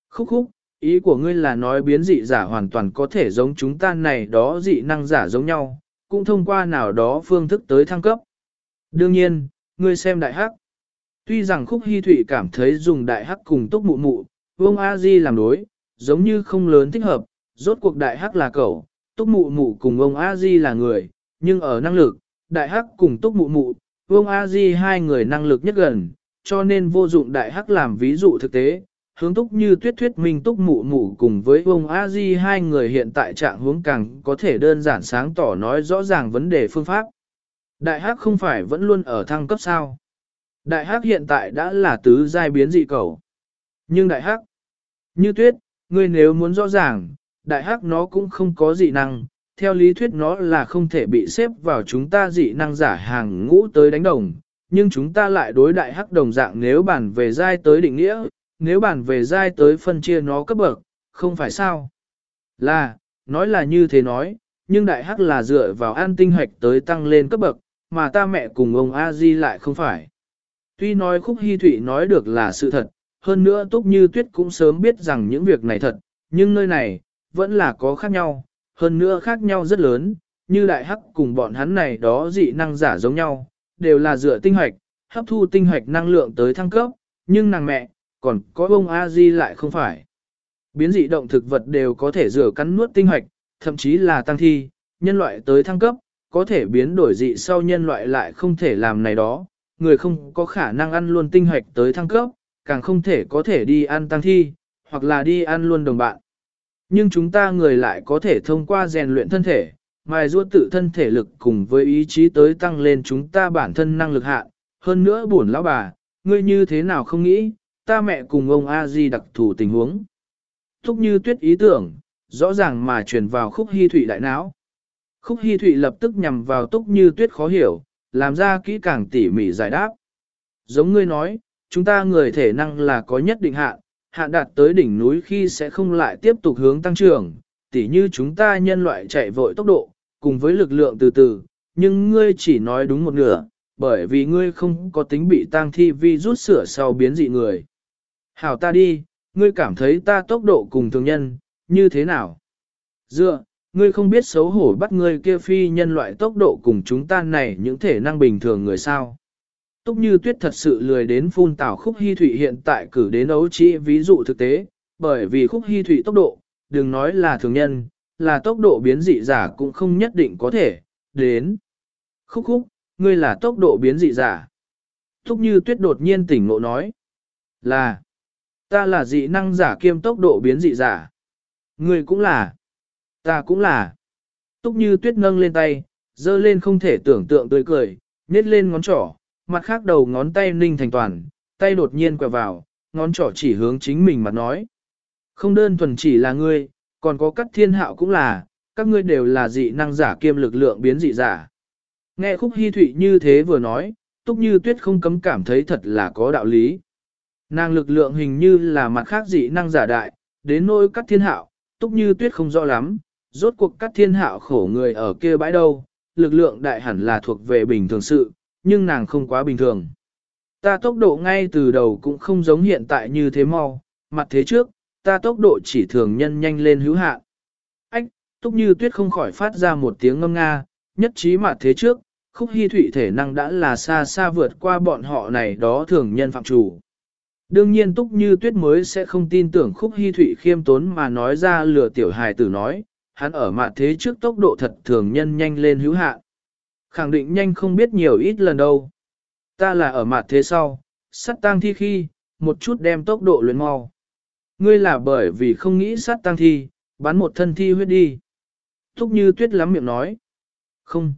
Khúc khúc, ý của ngươi là nói biến dị giả hoàn toàn có thể giống chúng ta này đó dị năng giả giống nhau, cũng thông qua nào đó phương thức tới thăng cấp. Đương nhiên, ngươi xem đại hắc. Tuy rằng khúc hy thụy cảm thấy dùng đại hắc cùng túc mụ mụ, vương A-di làm đối, giống như không lớn thích hợp, rốt cuộc đại hắc là cậu, túc mụ mụ cùng ông A-di là người, nhưng ở năng lực, đại hắc cùng túc mụ mụ, Vương A Di hai người năng lực nhất gần, cho nên vô dụng đại hắc làm ví dụ thực tế, hướng túc như tuyết thuyết minh túc mụ mụ cùng với ông a di hai người hiện tại trạng hướng càng có thể đơn giản sáng tỏ nói rõ ràng vấn đề phương pháp. Đại hắc không phải vẫn luôn ở thăng cấp sao. Đại hắc hiện tại đã là tứ giai biến dị cầu. Nhưng đại hắc, như tuyết, ngươi nếu muốn rõ ràng, đại hắc nó cũng không có dị năng, theo lý thuyết nó là không thể bị xếp vào chúng ta dị năng giả hàng ngũ tới đánh đồng, nhưng chúng ta lại đối đại hắc đồng dạng nếu bản về giai tới định nghĩa, nếu bản về giai tới phân chia nó cấp bậc, không phải sao? Là, nói là như thế nói, nhưng đại hắc là dựa vào an tinh hoạch tới tăng lên cấp bậc, mà ta mẹ cùng ông A Di lại không phải. Tuy nói khúc hy thụy nói được là sự thật, hơn nữa túc như tuyết cũng sớm biết rằng những việc này thật, nhưng nơi này, vẫn là có khác nhau, hơn nữa khác nhau rất lớn, như đại hắc cùng bọn hắn này đó dị năng giả giống nhau, đều là dựa tinh hoạch, hấp thu tinh hoạch năng lượng tới thăng cấp, nhưng nàng mẹ, còn có ông A-di lại không phải. Biến dị động thực vật đều có thể rửa cắn nuốt tinh hoạch, thậm chí là tăng thi, nhân loại tới thăng cấp, có thể biến đổi dị sau nhân loại lại không thể làm này đó, người không có khả năng ăn luôn tinh hoạch tới thăng cấp, càng không thể có thể đi ăn tăng thi, hoặc là đi ăn luôn đồng bạn. Nhưng chúng ta người lại có thể thông qua rèn luyện thân thể, mài rua tự thân thể lực cùng với ý chí tới tăng lên chúng ta bản thân năng lực hạ. Hơn nữa buồn lão bà, ngươi như thế nào không nghĩ, ta mẹ cùng ông A-di đặc thù tình huống. Thúc như tuyết ý tưởng, rõ ràng mà truyền vào khúc hy thụy đại não. Khúc hy thụy lập tức nhằm vào túc như tuyết khó hiểu, làm ra kỹ càng tỉ mỉ giải đáp. Giống ngươi nói, chúng ta người thể năng là có nhất định hạn, hạn đạt tới đỉnh núi khi sẽ không lại tiếp tục hướng tăng trưởng, tỉ như chúng ta nhân loại chạy vội tốc độ, cùng với lực lượng từ từ, nhưng ngươi chỉ nói đúng một nửa, bởi vì ngươi không có tính bị tăng thi vi rút sửa sau biến dị người. Hảo ta đi, ngươi cảm thấy ta tốc độ cùng thường nhân, như thế nào? Dựa, ngươi không biết xấu hổ bắt ngươi kia phi nhân loại tốc độ cùng chúng ta này những thể năng bình thường người sao. Túc như tuyết thật sự lười đến phun tảo khúc hy thủy hiện tại cử đến ấu trĩ ví dụ thực tế, bởi vì khúc hy thủy tốc độ, đừng nói là thường nhân, là tốc độ biến dị giả cũng không nhất định có thể, đến. Khúc khúc, ngươi là tốc độ biến dị giả. Túc như tuyết đột nhiên tỉnh ngộ nói, là, ta là dị năng giả kiêm tốc độ biến dị giả. Ngươi cũng là, ta cũng là. Túc như tuyết nâng lên tay, dơ lên không thể tưởng tượng tươi cười, nhét lên ngón trỏ, mặt khác đầu ngón tay ninh thành toàn, tay đột nhiên quẹo vào, ngón trỏ chỉ hướng chính mình mặt nói. Không đơn thuần chỉ là ngươi, còn có các thiên hạo cũng là, các ngươi đều là dị năng giả kiêm lực lượng biến dị giả. Nghe khúc hy thụy như thế vừa nói, túc như tuyết không cấm cảm thấy thật là có đạo lý. Nàng lực lượng hình như là mặt khác dị năng giả đại, đến nỗi các thiên hạo, túc như tuyết không rõ lắm, rốt cuộc các thiên hạo khổ người ở kia bãi đâu, lực lượng đại hẳn là thuộc về bình thường sự, nhưng nàng không quá bình thường. Ta tốc độ ngay từ đầu cũng không giống hiện tại như thế mau, mặt thế trước, ta tốc độ chỉ thường nhân nhanh lên hữu hạn. Ách, túc như tuyết không khỏi phát ra một tiếng ngâm nga, nhất trí mặt thế trước, khúc hy thủy thể năng đã là xa xa vượt qua bọn họ này đó thường nhân phạm chủ. Đương nhiên túc như tuyết mới sẽ không tin tưởng khúc hy thủy khiêm tốn mà nói ra lừa tiểu hài tử nói, hắn ở mạn thế trước tốc độ thật thường nhân nhanh lên hữu hạn. Khẳng định nhanh không biết nhiều ít lần đâu. Ta là ở mạn thế sau, sắt tang thi khi, một chút đem tốc độ luyện mau. Ngươi là bởi vì không nghĩ sát tang thi, bắn một thân thi huyết đi. Túc như tuyết lắm miệng nói. Không.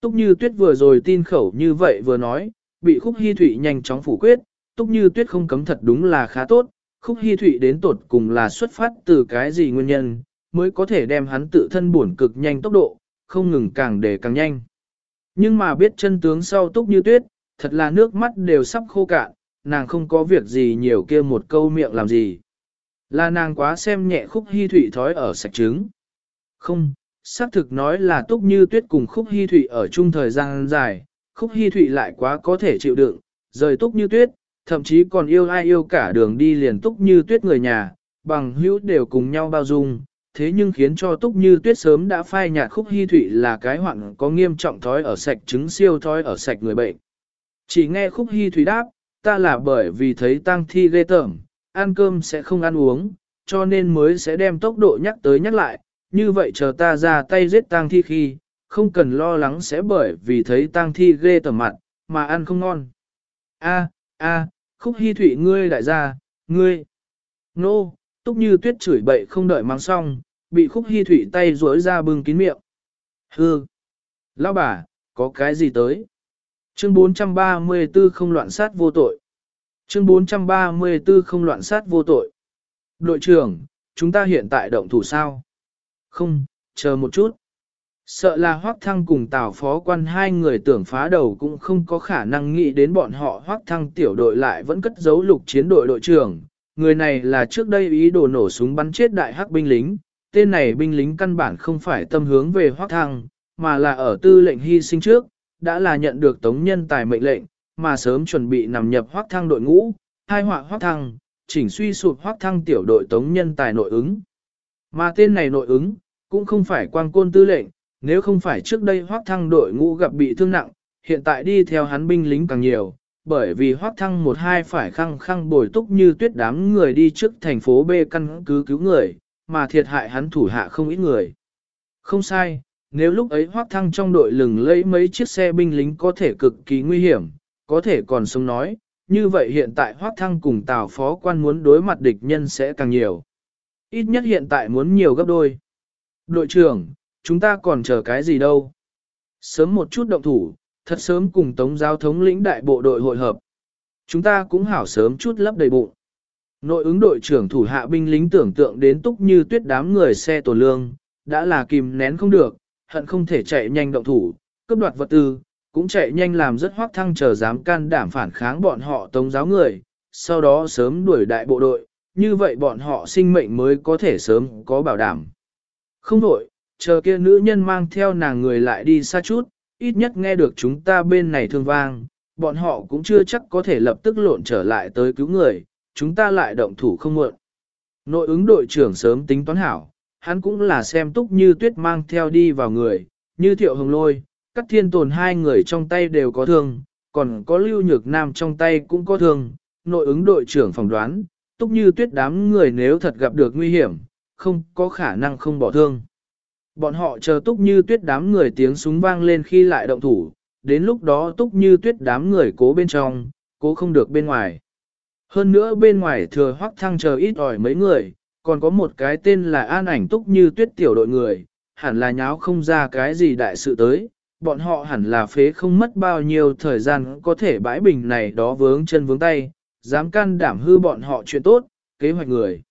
Túc như tuyết vừa rồi tin khẩu như vậy vừa nói, bị khúc hy thủy nhanh chóng phủ quyết. Túc như tuyết không cấm thật đúng là khá tốt, khúc hy Thụy đến tột cùng là xuất phát từ cái gì nguyên nhân, mới có thể đem hắn tự thân buồn cực nhanh tốc độ, không ngừng càng để càng nhanh. Nhưng mà biết chân tướng sau túc như tuyết, thật là nước mắt đều sắp khô cạn, nàng không có việc gì nhiều kia một câu miệng làm gì. Là nàng quá xem nhẹ khúc hy Thụy thói ở sạch trứng. Không, xác thực nói là túc như tuyết cùng khúc hy Thụy ở chung thời gian dài, khúc hy Thụy lại quá có thể chịu đựng, rời túc như tuyết, thậm chí còn yêu ai yêu cả đường đi liền túc như tuyết người nhà, bằng hữu đều cùng nhau bao dung, thế nhưng khiến cho túc như tuyết sớm đã phai nhạt khúc hy thủy là cái hoạn có nghiêm trọng thói ở sạch trứng siêu thói ở sạch người bệnh. Chỉ nghe khúc hy thủy đáp, ta là bởi vì thấy tăng thi ghê tởm, ăn cơm sẽ không ăn uống, cho nên mới sẽ đem tốc độ nhắc tới nhắc lại, như vậy chờ ta ra tay giết tăng thi khi, không cần lo lắng sẽ bởi vì thấy tăng thi ghê tởm mặt, mà ăn không ngon. A, a, khúc hy thụy ngươi đại gia, ngươi. Nô, túc như tuyết chửi bậy không đợi mang xong, bị khúc hy thụy tay rối ra bưng kín miệng. Hừ, Lão bà, có cái gì tới? Chương 434 không loạn sát vô tội. Chương 434 không loạn sát vô tội. Đội trưởng, chúng ta hiện tại động thủ sao? Không, chờ một chút. Sợ là Hoác Thăng cùng Tào Phó quan hai người tưởng phá đầu cũng không có khả năng nghĩ đến bọn họ Hoác Thăng tiểu đội lại vẫn cất giấu lục chiến đội đội trưởng. Người này là trước đây ý đồ nổ súng bắn chết đại hắc binh lính. Tên này binh lính căn bản không phải tâm hướng về Hoác Thăng, mà là ở tư lệnh hy sinh trước, đã là nhận được tống nhân tài mệnh lệnh, mà sớm chuẩn bị nằm nhập Hoác Thăng đội ngũ, hai họa Hoác Thăng, chỉnh suy sụp Hoác Thăng tiểu đội tống nhân tài nội ứng. Mà tên này nội ứng, cũng không phải quang côn tư lệnh, nếu không phải trước đây hoác thăng đội ngũ gặp bị thương nặng, hiện tại đi theo hắn binh lính càng nhiều, bởi vì hoác thăng một hai phải khăng khăng bồi túc như tuyết đám người đi trước thành phố B căn cứ cứu người, mà thiệt hại hắn thủ hạ không ít người. Không sai, nếu lúc ấy hoác thăng trong đội lừng lấy mấy chiếc xe binh lính có thể cực kỳ nguy hiểm, có thể còn sống nói, như vậy hiện tại hoác thăng cùng tào phó quan muốn đối mặt địch nhân sẽ càng nhiều. Ít nhất hiện tại muốn nhiều gấp đôi. Đội trưởng, chúng ta còn chờ cái gì đâu? Sớm một chút động thủ, thật sớm cùng tống giao thống lĩnh đại bộ đội hội hợp. Chúng ta cũng hảo sớm chút lấp đầy bụng. Nội ứng đội trưởng thủ hạ binh lính tưởng tượng đến túc như tuyết đám người xe tổ lương, đã là kìm nén không được, hận không thể chạy nhanh động thủ, cướp đoạt vật tư, cũng chạy nhanh làm rất hoác thăng chờ dám can đảm phản kháng bọn họ tống giáo người, sau đó sớm đuổi đại bộ đội, như vậy bọn họ sinh mệnh mới có thể sớm có bảo đảm. Không đổi, chờ kia nữ nhân mang theo nàng người lại đi xa chút, ít nhất nghe được chúng ta bên này thương vang, bọn họ cũng chưa chắc có thể lập tức lộn trở lại tới cứu người, chúng ta lại động thủ không muộn. Nội ứng đội trưởng sớm tính toán hảo, hắn cũng là xem túc như tuyết mang theo đi vào người, như thiệu hồng lôi, các thiên tồn hai người trong tay đều có thương, còn có lưu nhược nam trong tay cũng có thương, nội ứng đội trưởng phỏng đoán, túc như tuyết đám người nếu thật gặp được nguy hiểm, không có khả năng không bỏ thương. Bọn họ chờ túc như tuyết đám người tiếng súng vang lên khi lại động thủ, đến lúc đó túc như tuyết đám người cố bên trong, cố không được bên ngoài. Hơn nữa bên ngoài thừa hoắc thăng chờ ít ỏi mấy người, còn có một cái tên là an ảnh túc như tuyết tiểu đội người, hẳn là nháo không ra cái gì đại sự tới, bọn họ hẳn là phế không mất bao nhiêu thời gian có thể bãi bình này đó vướng chân vướng tay, dám can đảm hư bọn họ chuyện tốt, kế hoạch người.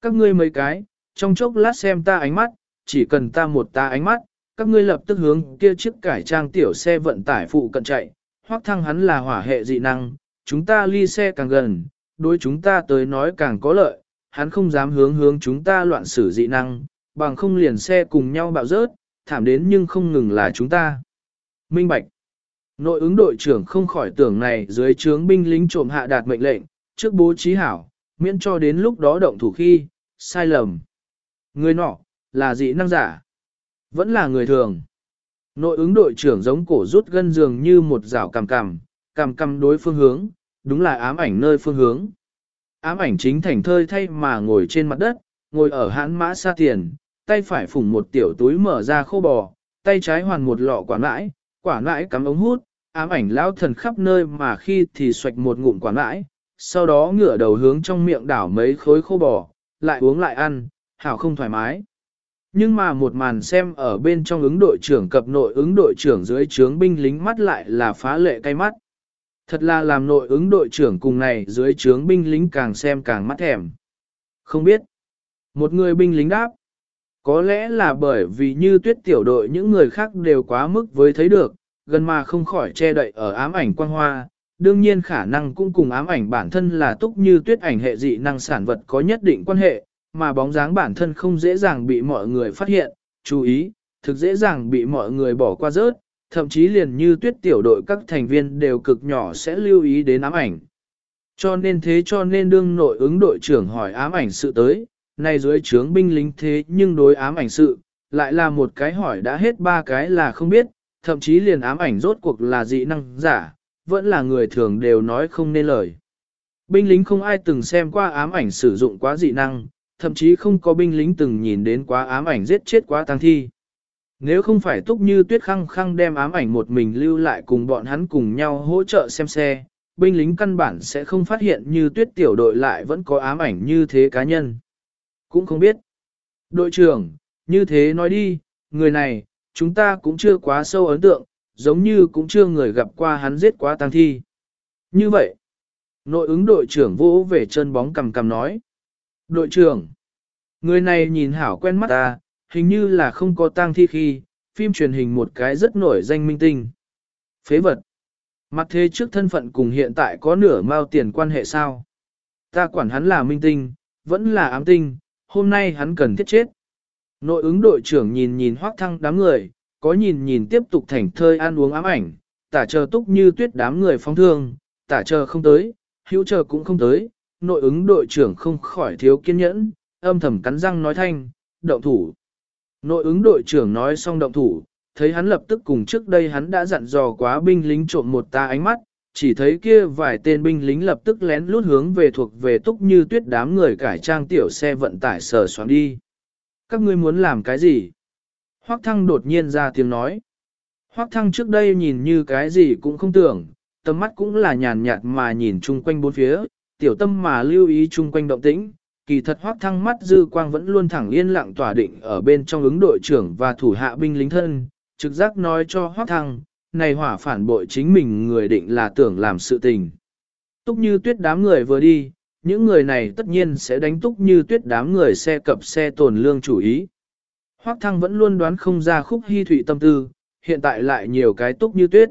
Các ngươi mấy cái, trong chốc lát xem ta ánh mắt, chỉ cần ta một ta ánh mắt, các ngươi lập tức hướng kia chiếc cải trang tiểu xe vận tải phụ cận chạy, hoắc thăng hắn là hỏa hệ dị năng, chúng ta ly xe càng gần, đối chúng ta tới nói càng có lợi, hắn không dám hướng hướng chúng ta loạn xử dị năng, bằng không liền xe cùng nhau bạo rớt, thảm đến nhưng không ngừng là chúng ta. Minh Bạch Nội ứng đội trưởng không khỏi tưởng này dưới trướng binh lính trộm hạ đạt mệnh lệnh, trước bố trí hảo, miễn cho đến lúc đó động thủ khi, sai lầm. Người nọ, là dị năng giả. Vẫn là người thường. Nội ứng đội trưởng giống cổ rút gân dường như một rào cằm cằm, cằm cằm đối phương hướng, đúng là ám ảnh nơi phương hướng. Ám ảnh chính thành thơi thay mà ngồi trên mặt đất, ngồi ở hãn mã xa tiền, tay phải phủng một tiểu túi mở ra khô bò, tay trái hoàn một lọ quả nãi, quả nãi cắm ống hút, ám ảnh lao thần khắp nơi mà khi thì xoạch một ngụm quả nãi, sau đó ngửa đầu hướng trong miệng đảo mấy khối khô bò, lại uống lại ăn, hảo không thoải mái. Nhưng mà một màn xem ở bên trong ứng đội trưởng cập nội ứng đội trưởng dưới trướng binh lính mắt lại là phá lệ cay mắt. Thật là làm nội ứng đội trưởng cùng này dưới trướng binh lính càng xem càng mắt thèm. Không biết. Một người binh lính đáp. Có lẽ là bởi vì như tuyết tiểu đội những người khác đều quá mức với thấy được, gần mà không khỏi che đậy ở ám ảnh quang hoa. Đương nhiên khả năng cũng cùng ám ảnh bản thân là túc như tuyết ảnh hệ dị năng sản vật có nhất định quan hệ, mà bóng dáng bản thân không dễ dàng bị mọi người phát hiện, chú ý, thực dễ dàng bị mọi người bỏ qua rớt, thậm chí liền như tuyết tiểu đội các thành viên đều cực nhỏ sẽ lưu ý đến ám ảnh. Cho nên thế cho nên đương nội ứng đội trưởng hỏi ám ảnh sự tới, này dưới trướng binh lính thế nhưng đối ám ảnh sự, lại là một cái hỏi đã hết ba cái là không biết, thậm chí liền ám ảnh rốt cuộc là dị năng giả, vẫn là người thường đều nói không nên lời. Binh lính không ai từng xem qua ám ảnh sử dụng quá dị năng, thậm chí không có binh lính từng nhìn đến quá ám ảnh giết chết quá tang thi. Nếu không phải túc như tuyết khăng khăng đem ám ảnh một mình lưu lại cùng bọn hắn cùng nhau hỗ trợ xem xe, binh lính căn bản sẽ không phát hiện như tuyết tiểu đội lại vẫn có ám ảnh như thế cá nhân. Cũng không biết. Đội trưởng, như thế nói đi, người này, chúng ta cũng chưa quá sâu ấn tượng, giống như cũng chưa người gặp qua hắn giết quá tang thi. Như vậy, nội ứng đội trưởng vỗ về chân bóng cầm cầm nói. Đội trưởng, người này nhìn hảo quen mắt ta, hình như là không có tang thi khi, phim truyền hình một cái rất nổi danh minh tinh. Phế vật. Mặt thế trước thân phận cùng hiện tại có nửa mao tiền quan hệ sao? Ta quản hắn là minh tinh, vẫn là ám tinh, hôm nay hắn cần thiết chết. Nội ứng đội trưởng nhìn nhìn hoác thăng đám người, có nhìn nhìn tiếp tục thảnh thơi ăn uống ám ảnh, tả chờ túc như tuyết đám người phong thương, tả chờ không tới, hữu chờ cũng không tới, nội ứng đội trưởng không khỏi thiếu kiên nhẫn, âm thầm cắn răng nói thanh, động thủ. Nội ứng đội trưởng nói xong động thủ, thấy hắn lập tức cùng trước đây hắn đã dặn dò quá binh lính trộm một ta ánh mắt, chỉ thấy kia vài tên binh lính lập tức lén lút hướng về thuộc về túc như tuyết đám người cải trang tiểu xe vận tải sờ xoắn đi. Các ngươi muốn làm cái gì? Hoắc thăng đột nhiên ra tiếng nói. Hoắc thăng trước đây nhìn như cái gì cũng không tưởng, tầm mắt cũng là nhàn nhạt mà nhìn chung quanh bốn phía, tiểu tâm mà lưu ý chung quanh động tĩnh. Kỳ thật hoắc thăng mắt dư quang vẫn luôn thẳng yên lặng tỏa định ở bên trong ứng đội trưởng và thủ hạ binh lính thân, trực giác nói cho hoắc thăng, này hỏa phản bội chính mình người định là tưởng làm sự tình. Túc như tuyết đám người vừa đi, những người này tất nhiên sẽ đánh túc như tuyết đám người xe cập xe tồn lương chủ ý. Hoắc thăng vẫn luôn đoán không ra khúc hy thụy tâm tư, hiện tại lại nhiều cái túc như tuyết.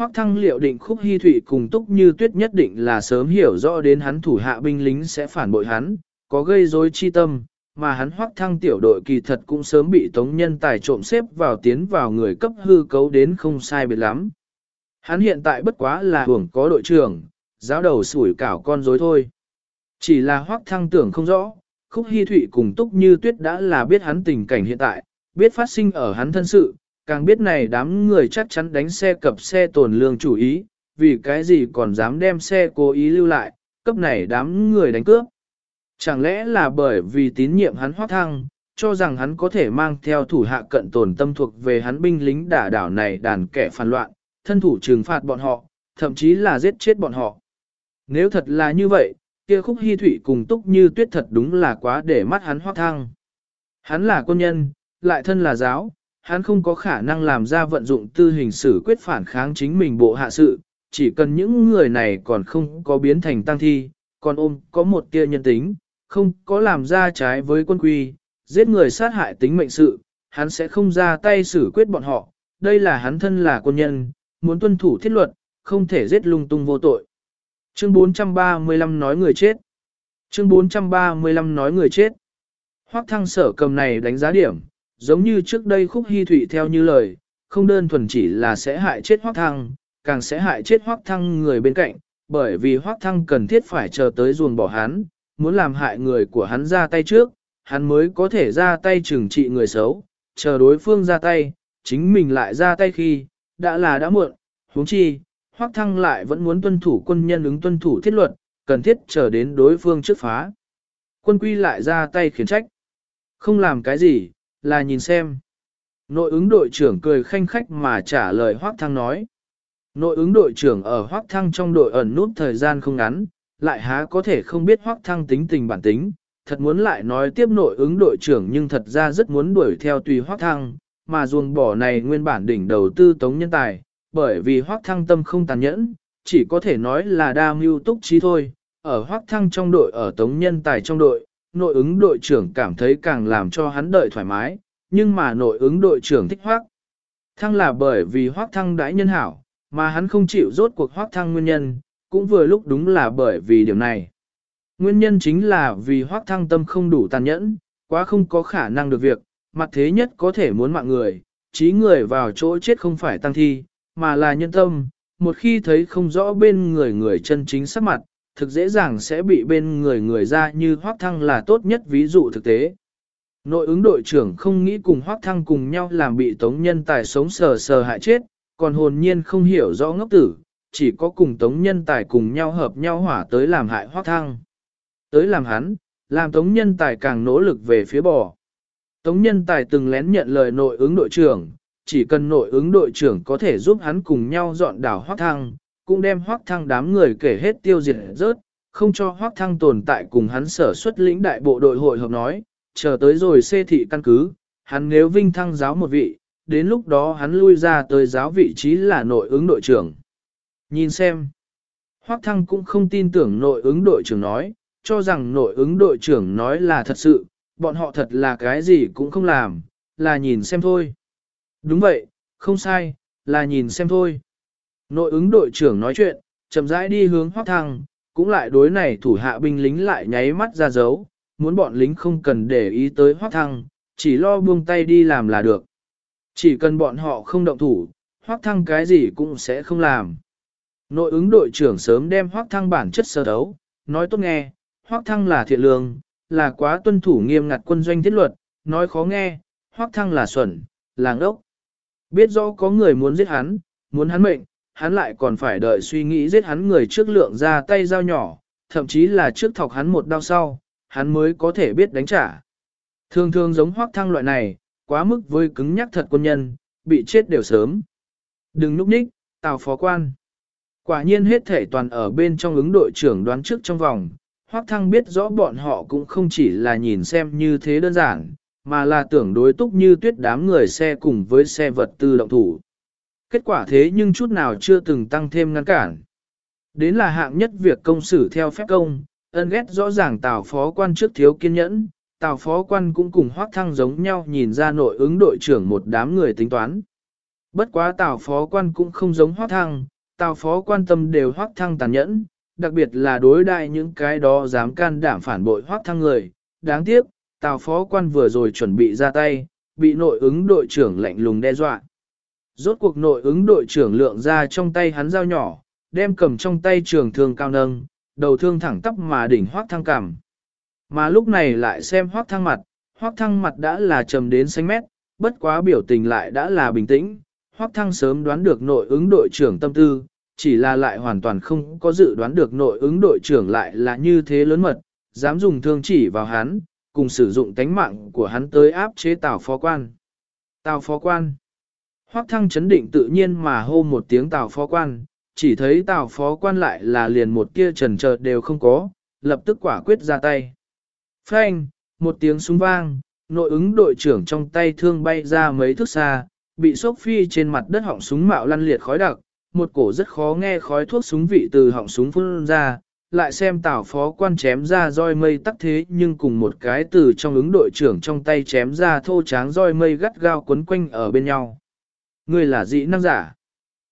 Hoắc thăng liệu định khúc Hi thụy cùng túc như tuyết nhất định là sớm hiểu rõ đến hắn thủ hạ binh lính sẽ phản bội hắn, có gây rối chi tâm, mà hắn hoắc thăng tiểu đội kỳ thật cũng sớm bị tống nhân tài trộm xếp vào tiến vào người cấp hư cấu đến không sai biệt lắm. Hắn hiện tại bất quá là hưởng có đội trưởng, giáo đầu sủi cảo con rối thôi. Chỉ là hoắc thăng tưởng không rõ, khúc Hi thụy cùng túc như tuyết đã là biết hắn tình cảnh hiện tại, biết phát sinh ở hắn thân sự, càng biết này đám người chắc chắn đánh xe cập xe tổn lương chủ ý, vì cái gì còn dám đem xe cố ý lưu lại, cấp này đám người đánh cướp. Chẳng lẽ là bởi vì tín nhiệm hắn hoác thăng, cho rằng hắn có thể mang theo thủ hạ cận tổn tâm thuộc về hắn binh lính đả đảo này đàn kẻ phản loạn, thân thủ trừng phạt bọn họ, thậm chí là giết chết bọn họ. Nếu thật là như vậy, kia khúc hy thủy cùng túc như tuyết thật đúng là quá để mắt hắn hoác thăng. Hắn là quân nhân, lại thân là giáo, hắn không có khả năng làm ra vận dụng tư hình xử quyết phản kháng chính mình bộ hạ sự, chỉ cần những người này còn không có biến thành tăng thi, còn ôm có một tia nhân tính, không có làm ra trái với quân quy, giết người sát hại tính mệnh sự, hắn sẽ không ra tay xử quyết bọn họ, đây là hắn thân là quân nhân, muốn tuân thủ thiết luật, không thể giết lung tung vô tội. Chương 435 nói người chết. Chương 435 nói người chết. Hoắc thăng sở cầm này đánh giá điểm, giống như trước đây khúc hy thủy theo như lời, không đơn thuần chỉ là sẽ hại chết Hoắc thăng, càng sẽ hại chết Hoắc thăng người bên cạnh, bởi vì Hoắc thăng cần thiết phải chờ tới ruồng bỏ hắn, muốn làm hại người của hắn ra tay trước, hắn mới có thể ra tay trừng trị người xấu, chờ đối phương ra tay, chính mình lại ra tay khi, đã là đã muộn, huống chi, Hoắc Thăng lại vẫn muốn tuân thủ quân nhân ứng tuân thủ thiết luật, cần thiết chờ đến đối phương trước phá. Quân quy lại ra tay khiển trách. Không làm cái gì, là nhìn xem. Nội ứng đội trưởng cười khanh khách mà trả lời Hoắc Thăng nói. Nội ứng đội trưởng ở Hoắc Thăng trong đội ẩn nút thời gian không ngắn, lại há có thể không biết Hoắc Thăng tính tình bản tính, thật muốn lại nói tiếp nội ứng đội trưởng nhưng thật ra rất muốn đuổi theo tùy Hoắc Thăng, mà ruồng bỏ này nguyên bản đỉnh đầu tư tống nhân tài, bởi vì Hoắc Thăng tâm không tàn nhẫn, chỉ có thể nói là đa mưu túc trí thôi, ở Hoắc Thăng trong đội ở tống nhân tài trong đội, nội ứng đội trưởng cảm thấy càng làm cho hắn đợi thoải mái, nhưng mà nội ứng đội trưởng thích Hoắc Thăng là bởi vì Hoắc Thăng đãi nhân hảo, mà hắn không chịu rốt cuộc Hoắc Thăng nguyên nhân, cũng vừa lúc đúng là bởi vì điểm này. Nguyên nhân chính là vì hoác thăng tâm không đủ tàn nhẫn, quá không có khả năng được việc, mặt thế nhất có thể muốn mạng người, trí người vào chỗ chết không phải tăng thi, mà là nhân tâm, một khi thấy không rõ bên người người chân chính sắc mặt, thực dễ dàng sẽ bị bên người người ra như hoác thăng là tốt nhất ví dụ thực tế. Nội ứng đội trưởng không nghĩ cùng hoác thăng cùng nhau làm bị tống nhân tài sống sờ sờ hại chết, còn hồn nhiên không hiểu rõ ngốc tử, chỉ có cùng tống nhân tài cùng nhau hợp nhau hỏa tới làm hại hoác thăng. Tới làm hắn, làm tống nhân tài càng nỗ lực về phía bò. Tống nhân tài từng lén nhận lời nội ứng đội trưởng, chỉ cần nội ứng đội trưởng có thể giúp hắn cùng nhau dọn đảo Hoác Thăng, cũng đem Hoác Thăng đám người kể hết tiêu diệt rớt, không cho Hoác Thăng tồn tại cùng hắn sở xuất lĩnh đại bộ đội hội hợp nói, chờ tới rồi xê thị căn cứ, hắn nếu vinh thăng giáo một vị, đến lúc đó hắn lui ra tới giáo vị trí là nội ứng đội trưởng. Nhìn xem, Hoác Thăng cũng không tin tưởng nội ứng đội trưởng nói, cho rằng nội ứng đội trưởng nói là thật sự, bọn họ thật là cái gì cũng không làm, là nhìn xem thôi. Đúng vậy, không sai, là nhìn xem thôi. Nội ứng đội trưởng nói chuyện, chậm rãi đi hướng Hoác Thăng, cũng lại đối này thủ hạ binh lính lại nháy mắt ra dấu, muốn bọn lính không cần để ý tới Hoác Thăng, chỉ lo buông tay đi làm là được. Chỉ cần bọn họ không động thủ, Hoác Thăng cái gì cũng sẽ không làm. Nội ứng đội trưởng sớm đem Hoác Thăng bản chất sơ đấu, nói tốt nghe, Hoác Thăng là thiện lương, là quá tuân thủ nghiêm ngặt quân doanh thiết luật, nói khó nghe, Hoác Thăng là xuẩn, làng ốc. Biết rõ có người muốn giết hắn, muốn hắn mệnh, hắn lại còn phải đợi suy nghĩ giết hắn người trước lượng ra tay dao nhỏ, thậm chí là trước thọc hắn một đao sau, hắn mới có thể biết đánh trả. Thường thường giống hoác thăng loại này, quá mức với cứng nhắc thật quân nhân, bị chết đều sớm. Đừng núp ních, tào phó quan. Quả nhiên hết thể toàn ở bên trong ứng đội trưởng đoán trước trong vòng, hoác thăng biết rõ bọn họ cũng không chỉ là nhìn xem như thế đơn giản, mà là tưởng đối túc như tuyết đám người xe cùng với xe vật tư động thủ. Kết quả thế nhưng chút nào chưa từng tăng thêm ngăn cản. Đến là hạng nhất việc công xử theo phép công, ân ghét rõ ràng tào phó quan trước thiếu kiên nhẫn, tào phó quan cũng cùng hoác thăng giống nhau nhìn ra nội ứng đội trưởng một đám người tính toán. Bất quá tào phó quan cũng không giống hoác thăng, tào phó quan tâm đều hoác thăng tàn nhẫn, đặc biệt là đối đại những cái đó dám can đảm phản bội hoác thăng người. Đáng tiếc, tào phó quan vừa rồi chuẩn bị ra tay, bị nội ứng đội trưởng lạnh lùng đe dọa. Rốt cuộc nội ứng đội trưởng lượng ra trong tay hắn dao nhỏ, đem cầm trong tay trường thương cao nâng, đầu thương thẳng tắp mà đỉnh hoác thăng cảm. Mà lúc này lại xem hoác thăng mặt, hoác thăng mặt đã là trầm đến xanh mét, bất quá biểu tình lại đã là bình tĩnh. Hoác thăng sớm đoán được nội ứng đội trưởng tâm tư, chỉ là lại hoàn toàn không có dự đoán được nội ứng đội trưởng lại là như thế lớn mật, dám dùng thương chỉ vào hắn, cùng sử dụng tánh mạng của hắn tới áp chế tào phó quan. Tào phó quan. Hoác thăng chấn định tự nhiên mà hô một tiếng tào phó quan, chỉ thấy tào phó quan lại là liền một kia trần chờ đều không có, lập tức quả quyết ra tay. Phanh, một tiếng súng vang, nội ứng đội trưởng trong tay thương bay ra mấy thước xa, bị sốc phi trên mặt đất họng súng mạo lăn liệt khói đặc, một cổ rất khó nghe khói thuốc súng vị từ họng súng phun ra, lại xem tào phó quan chém ra roi mây tắc thế nhưng cùng một cái từ trong ứng đội trưởng trong tay chém ra thô tráng roi mây gắt gao quấn quanh ở bên nhau ngươi là dị năng giả.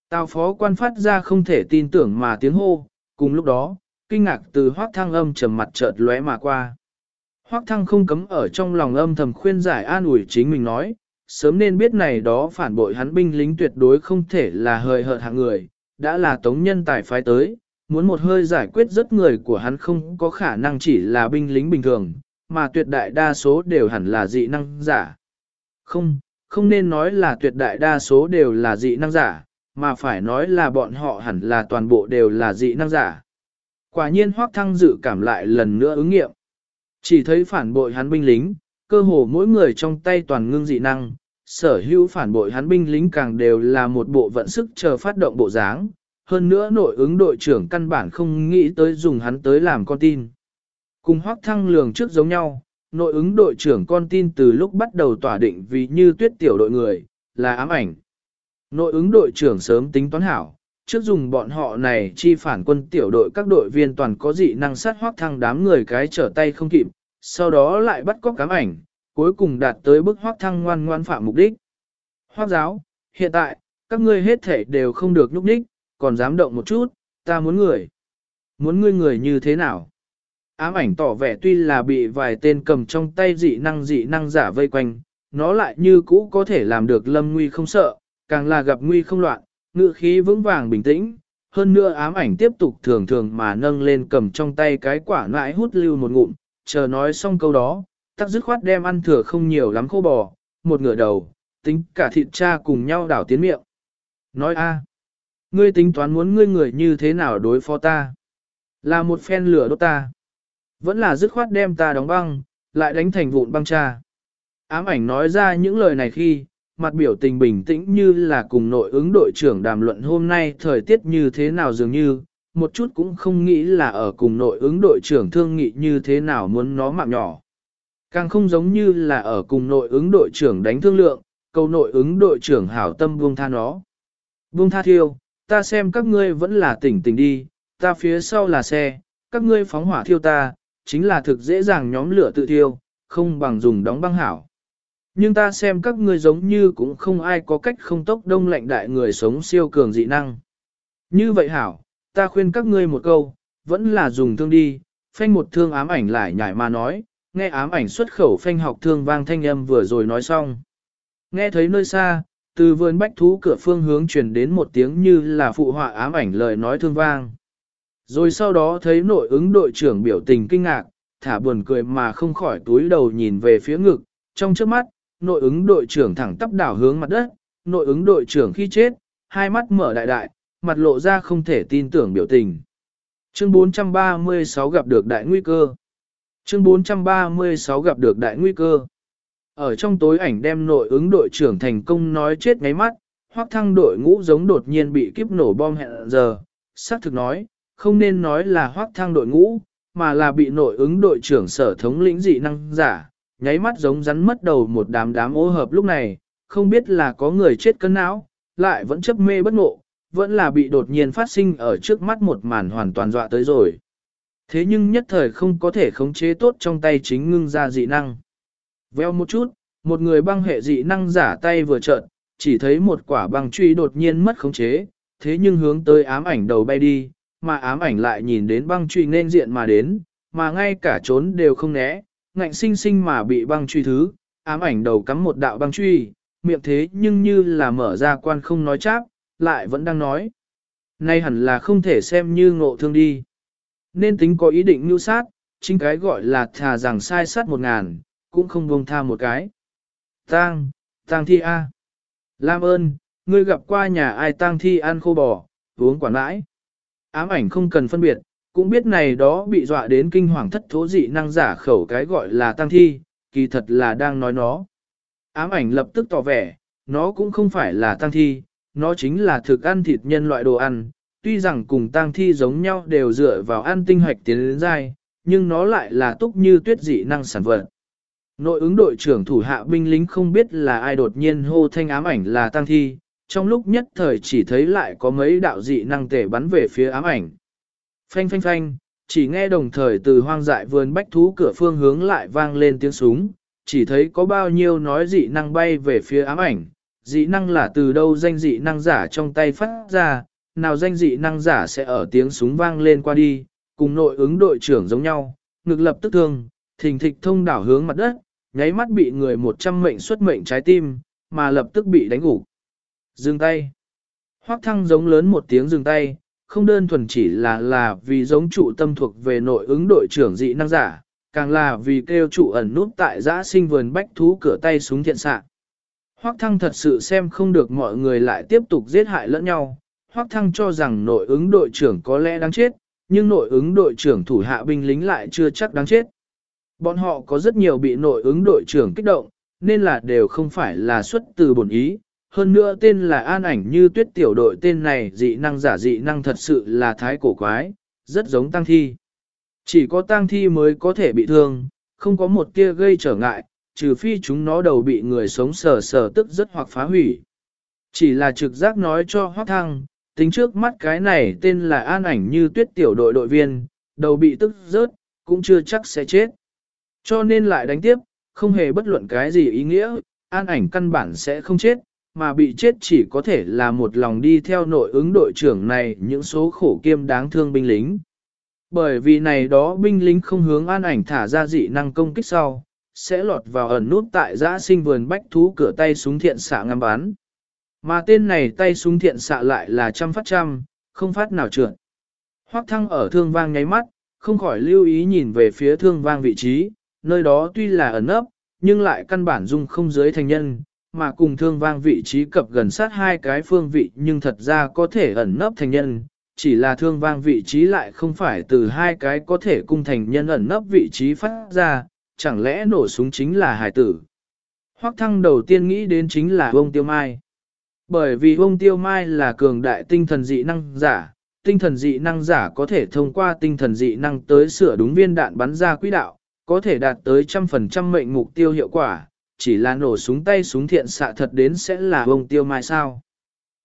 Tào phó quan phát ra không thể tin tưởng mà tiếng hô, cùng lúc đó, kinh ngạc từ hoác thăng âm trầm mặt chợt lóe mà qua. Hoác thăng không cấm ở trong lòng âm thầm khuyên giải an ủi chính mình nói, sớm nên biết này đó phản bội hắn binh lính tuyệt đối không thể là hời hợt hạng người, đã là tống nhân tài phái tới, muốn một hơi giải quyết rất người của hắn không có khả năng chỉ là binh lính bình thường, mà tuyệt đại đa số đều hẳn là dị năng giả. Không, không nên nói là tuyệt đại đa số đều là dị năng giả, mà phải nói là bọn họ hẳn là toàn bộ đều là dị năng giả. Quả nhiên Hoắc Thăng dự cảm lại lần nữa ứng nghiệm. Chỉ thấy phản bội hắn binh lính, cơ hồ mỗi người trong tay toàn ngưng dị năng, sở hữu phản bội hắn binh lính càng đều là một bộ vận sức chờ phát động bộ dáng, hơn nữa nội ứng đội trưởng căn bản không nghĩ tới dùng hắn tới làm con tin. Cùng Hoắc Thăng lường trước giống nhau, nội ứng đội trưởng con tin từ lúc bắt đầu tỏa định vì như tuyết tiểu đội người, là ám ảnh. Nội ứng đội trưởng sớm tính toán hảo, trước dùng bọn họ này chi phản quân tiểu đội các đội viên toàn có dị năng sát hoác thăng đám người cái trở tay không kịp, sau đó lại bắt cóc cám ảnh, cuối cùng đạt tới bức hoác thăng ngoan ngoan phạm mục đích. Hoác giáo, hiện tại, các ngươi hết thể đều không được nhúc đích, còn dám động một chút, ta muốn người. Muốn ngươi người như thế nào? Ám ảnh tỏ vẻ tuy là bị vài tên cầm trong tay dị năng dị năng giả vây quanh, nó lại như cũ có thể làm được lâm nguy không sợ, càng là gặp nguy không loạn, ngự khí vững vàng bình tĩnh. Hơn nữa ám ảnh tiếp tục thường thường mà nâng lên cầm trong tay cái quả nãi hút lưu một ngụm, chờ nói xong câu đó, tắc dứt khoát đem ăn thừa không nhiều lắm khô bò, một ngựa đầu, tính cả thịt cha cùng nhau đảo tiến miệng. Nói a, ngươi tính toán muốn ngươi người như thế nào đối phó ta? Là một phen lửa đốt ta. Vẫn là dứt khoát đem ta đóng băng, lại đánh thành vụn băng cha. Ám ảnh nói ra những lời này khi, mặt biểu tình bình tĩnh như là cùng nội ứng đội trưởng đàm luận hôm nay thời tiết như thế nào dường như, một chút cũng không nghĩ là ở cùng nội ứng đội trưởng thương nghị như thế nào muốn nó mạng nhỏ. Càng không giống như là ở cùng nội ứng đội trưởng đánh thương lượng, câu nội ứng đội trưởng hảo tâm buông tha nó. Buông tha thiêu, ta xem các ngươi vẫn là tỉnh tỉnh đi, ta phía sau là xe, các ngươi phóng hỏa thiêu ta, chính là thực dễ dàng nhóm lửa tự thiêu, không bằng dùng đóng băng hảo. Nhưng ta xem các ngươi giống như cũng không ai có cách không tốc đông lạnh đại người sống siêu cường dị năng. Như vậy hảo, ta khuyên các ngươi một câu, vẫn là dùng thương đi, phanh một thương ám ảnh lại nhảy mà nói, nghe ám ảnh xuất khẩu phanh học thương vang thanh âm vừa rồi nói xong. Nghe thấy nơi xa, từ vườn bách thú cửa phương hướng truyền đến một tiếng như là phụ họa ám ảnh lời nói thương vang. Rồi sau đó thấy nội ứng đội trưởng biểu tình kinh ngạc, thả buồn cười mà không khỏi túi đầu nhìn về phía ngực, trong trước mắt, nội ứng đội trưởng thẳng tắp đảo hướng mặt đất, nội ứng đội trưởng khi chết, hai mắt mở đại đại, mặt lộ ra không thể tin tưởng biểu tình. Chương 436 gặp được đại nguy cơ. Chương 436 gặp được đại nguy cơ. Ở trong tối ảnh đem nội ứng đội trưởng thành công nói chết ngáy mắt, hoác thăng đội ngũ giống đột nhiên bị kiếp nổ bom hẹn giờ. Xác thực nói, không nên nói là hoác thang đội ngũ, mà là bị nội ứng đội trưởng sở thống lĩnh dị năng giả, nháy mắt giống rắn mất đầu một đám đám ô hợp lúc này, không biết là có người chết cân não, lại vẫn chấp mê bất ngộ, vẫn là bị đột nhiên phát sinh ở trước mắt một màn hoàn toàn dọa tới rồi. Thế nhưng nhất thời không có thể khống chế tốt trong tay chính ngưng ra dị năng. Veo một chút, một người băng hệ dị năng giả tay vừa trợn, chỉ thấy một quả băng truy đột nhiên mất khống chế, thế nhưng hướng tới ám ảnh đầu bay đi, mà ám ảnh lại nhìn đến băng truy nên diện mà đến, mà ngay cả trốn đều không né, ngạnh sinh sinh mà bị băng truy thứ, ám ảnh đầu cắm một đạo băng truy, miệng thế nhưng như là mở ra quan không nói cháp, lại vẫn đang nói. Nay hẳn là không thể xem như ngộ thương đi. Nên tính có ý định mưu sát, chính cái gọi là thà rằng sai sát một ngàn, cũng không buông tha một cái. Tang, tang thi A. Lam ơn, ngươi gặp qua nhà ai tang thi ăn khô bò, uống quả nãi. Ám ảnh không cần phân biệt, cũng biết này đó bị dọa đến kinh hoàng thất thố dị năng giả khẩu cái gọi là tăng thi, kỳ thật là đang nói nó. Ám ảnh lập tức tỏ vẻ, nó cũng không phải là tăng thi, nó chính là thực ăn thịt nhân loại đồ ăn, tuy rằng cùng tăng thi giống nhau đều dựa vào ăn tinh hoạch tiến đến dai, nhưng nó lại là túc như tuyết dị năng sản vật. Nội ứng đội trưởng thủ hạ binh lính không biết là ai đột nhiên hô thanh ám ảnh là tăng thi, trong lúc nhất thời chỉ thấy lại có mấy đạo dị năng tể bắn về phía ám ảnh. Phanh phanh phanh, chỉ nghe đồng thời từ hoang dại vườn bách thú cửa phương hướng lại vang lên tiếng súng, chỉ thấy có bao nhiêu nói dị năng bay về phía ám ảnh, dị năng là từ đâu danh dị năng giả trong tay phát ra, nào danh dị năng giả sẽ ở tiếng súng vang lên qua đi, cùng nội ứng đội trưởng giống nhau, ngực lập tức thương, thình thịch thông đảo hướng mặt đất, nháy mắt bị người một trăm mệnh xuất mệnh trái tim, mà lập tức bị đánh gục. Dừng tay. Hoắc thăng giống lớn một tiếng dừng tay, không đơn thuần chỉ là là vì giống trụ tâm thuộc về nội ứng đội trưởng dị năng giả, càng là vì kêu trụ ẩn nút tại giã sinh vườn bách thú cửa tay súng thiện sạ. Hoắc thăng thật sự xem không được mọi người lại tiếp tục giết hại lẫn nhau. Hoắc thăng cho rằng nội ứng đội trưởng có lẽ đáng chết, nhưng nội ứng đội trưởng thủ hạ binh lính lại chưa chắc đáng chết. Bọn họ có rất nhiều bị nội ứng đội trưởng kích động, nên là đều không phải là xuất từ bổn ý. Hơn nữa tên là an ảnh như tuyết tiểu đội tên này dị năng giả dị năng thật sự là thái cổ quái, rất giống tăng thi. Chỉ có tăng thi mới có thể bị thương, không có một tia gây trở ngại, trừ phi chúng nó đầu bị người sống sờ sờ tức rất hoặc phá hủy. Chỉ là trực giác nói cho Hoác Thăng, tính trước mắt cái này tên là an ảnh như tuyết tiểu đội đội viên, đầu bị tức rớt, cũng chưa chắc sẽ chết. Cho nên lại đánh tiếp, không hề bất luận cái gì ý nghĩa, an ảnh căn bản sẽ không chết, mà bị chết chỉ có thể là một lòng đi theo nội ứng đội trưởng này những số khổ kiêm đáng thương binh lính. Bởi vì này đó binh lính không hướng an ảnh thả ra dị năng công kích sau, sẽ lọt vào ẩn nút tại giã sinh vườn bách thú cửa tay súng thiện xạ ngắm bắn. Mà tên này tay súng thiện xạ lại là trăm phát trăm, không phát nào trượt. Hoắc thăng ở thương vang nháy mắt, không khỏi lưu ý nhìn về phía thương vang vị trí, nơi đó tuy là ẩn ấp, nhưng lại căn bản dung không dưới thành nhân, mà cùng thương vang vị trí cập gần sát hai cái phương vị nhưng thật ra có thể ẩn nấp thành nhân, chỉ là thương vang vị trí lại không phải từ hai cái có thể cung thành nhân ẩn nấp vị trí phát ra, chẳng lẽ nổ súng chính là hải tử. Hoắc thăng đầu tiên nghĩ đến chính là ông Tiêu Mai. Bởi vì ông Tiêu Mai là cường đại tinh thần dị năng giả, tinh thần dị năng giả có thể thông qua tinh thần dị năng tới sửa đúng viên đạn bắn ra quỹ đạo, có thể đạt tới trăm phần trăm mệnh mục tiêu hiệu quả, chỉ là nổ súng tay súng thiện xạ thật đến sẽ là bông Tiêu Mai sao.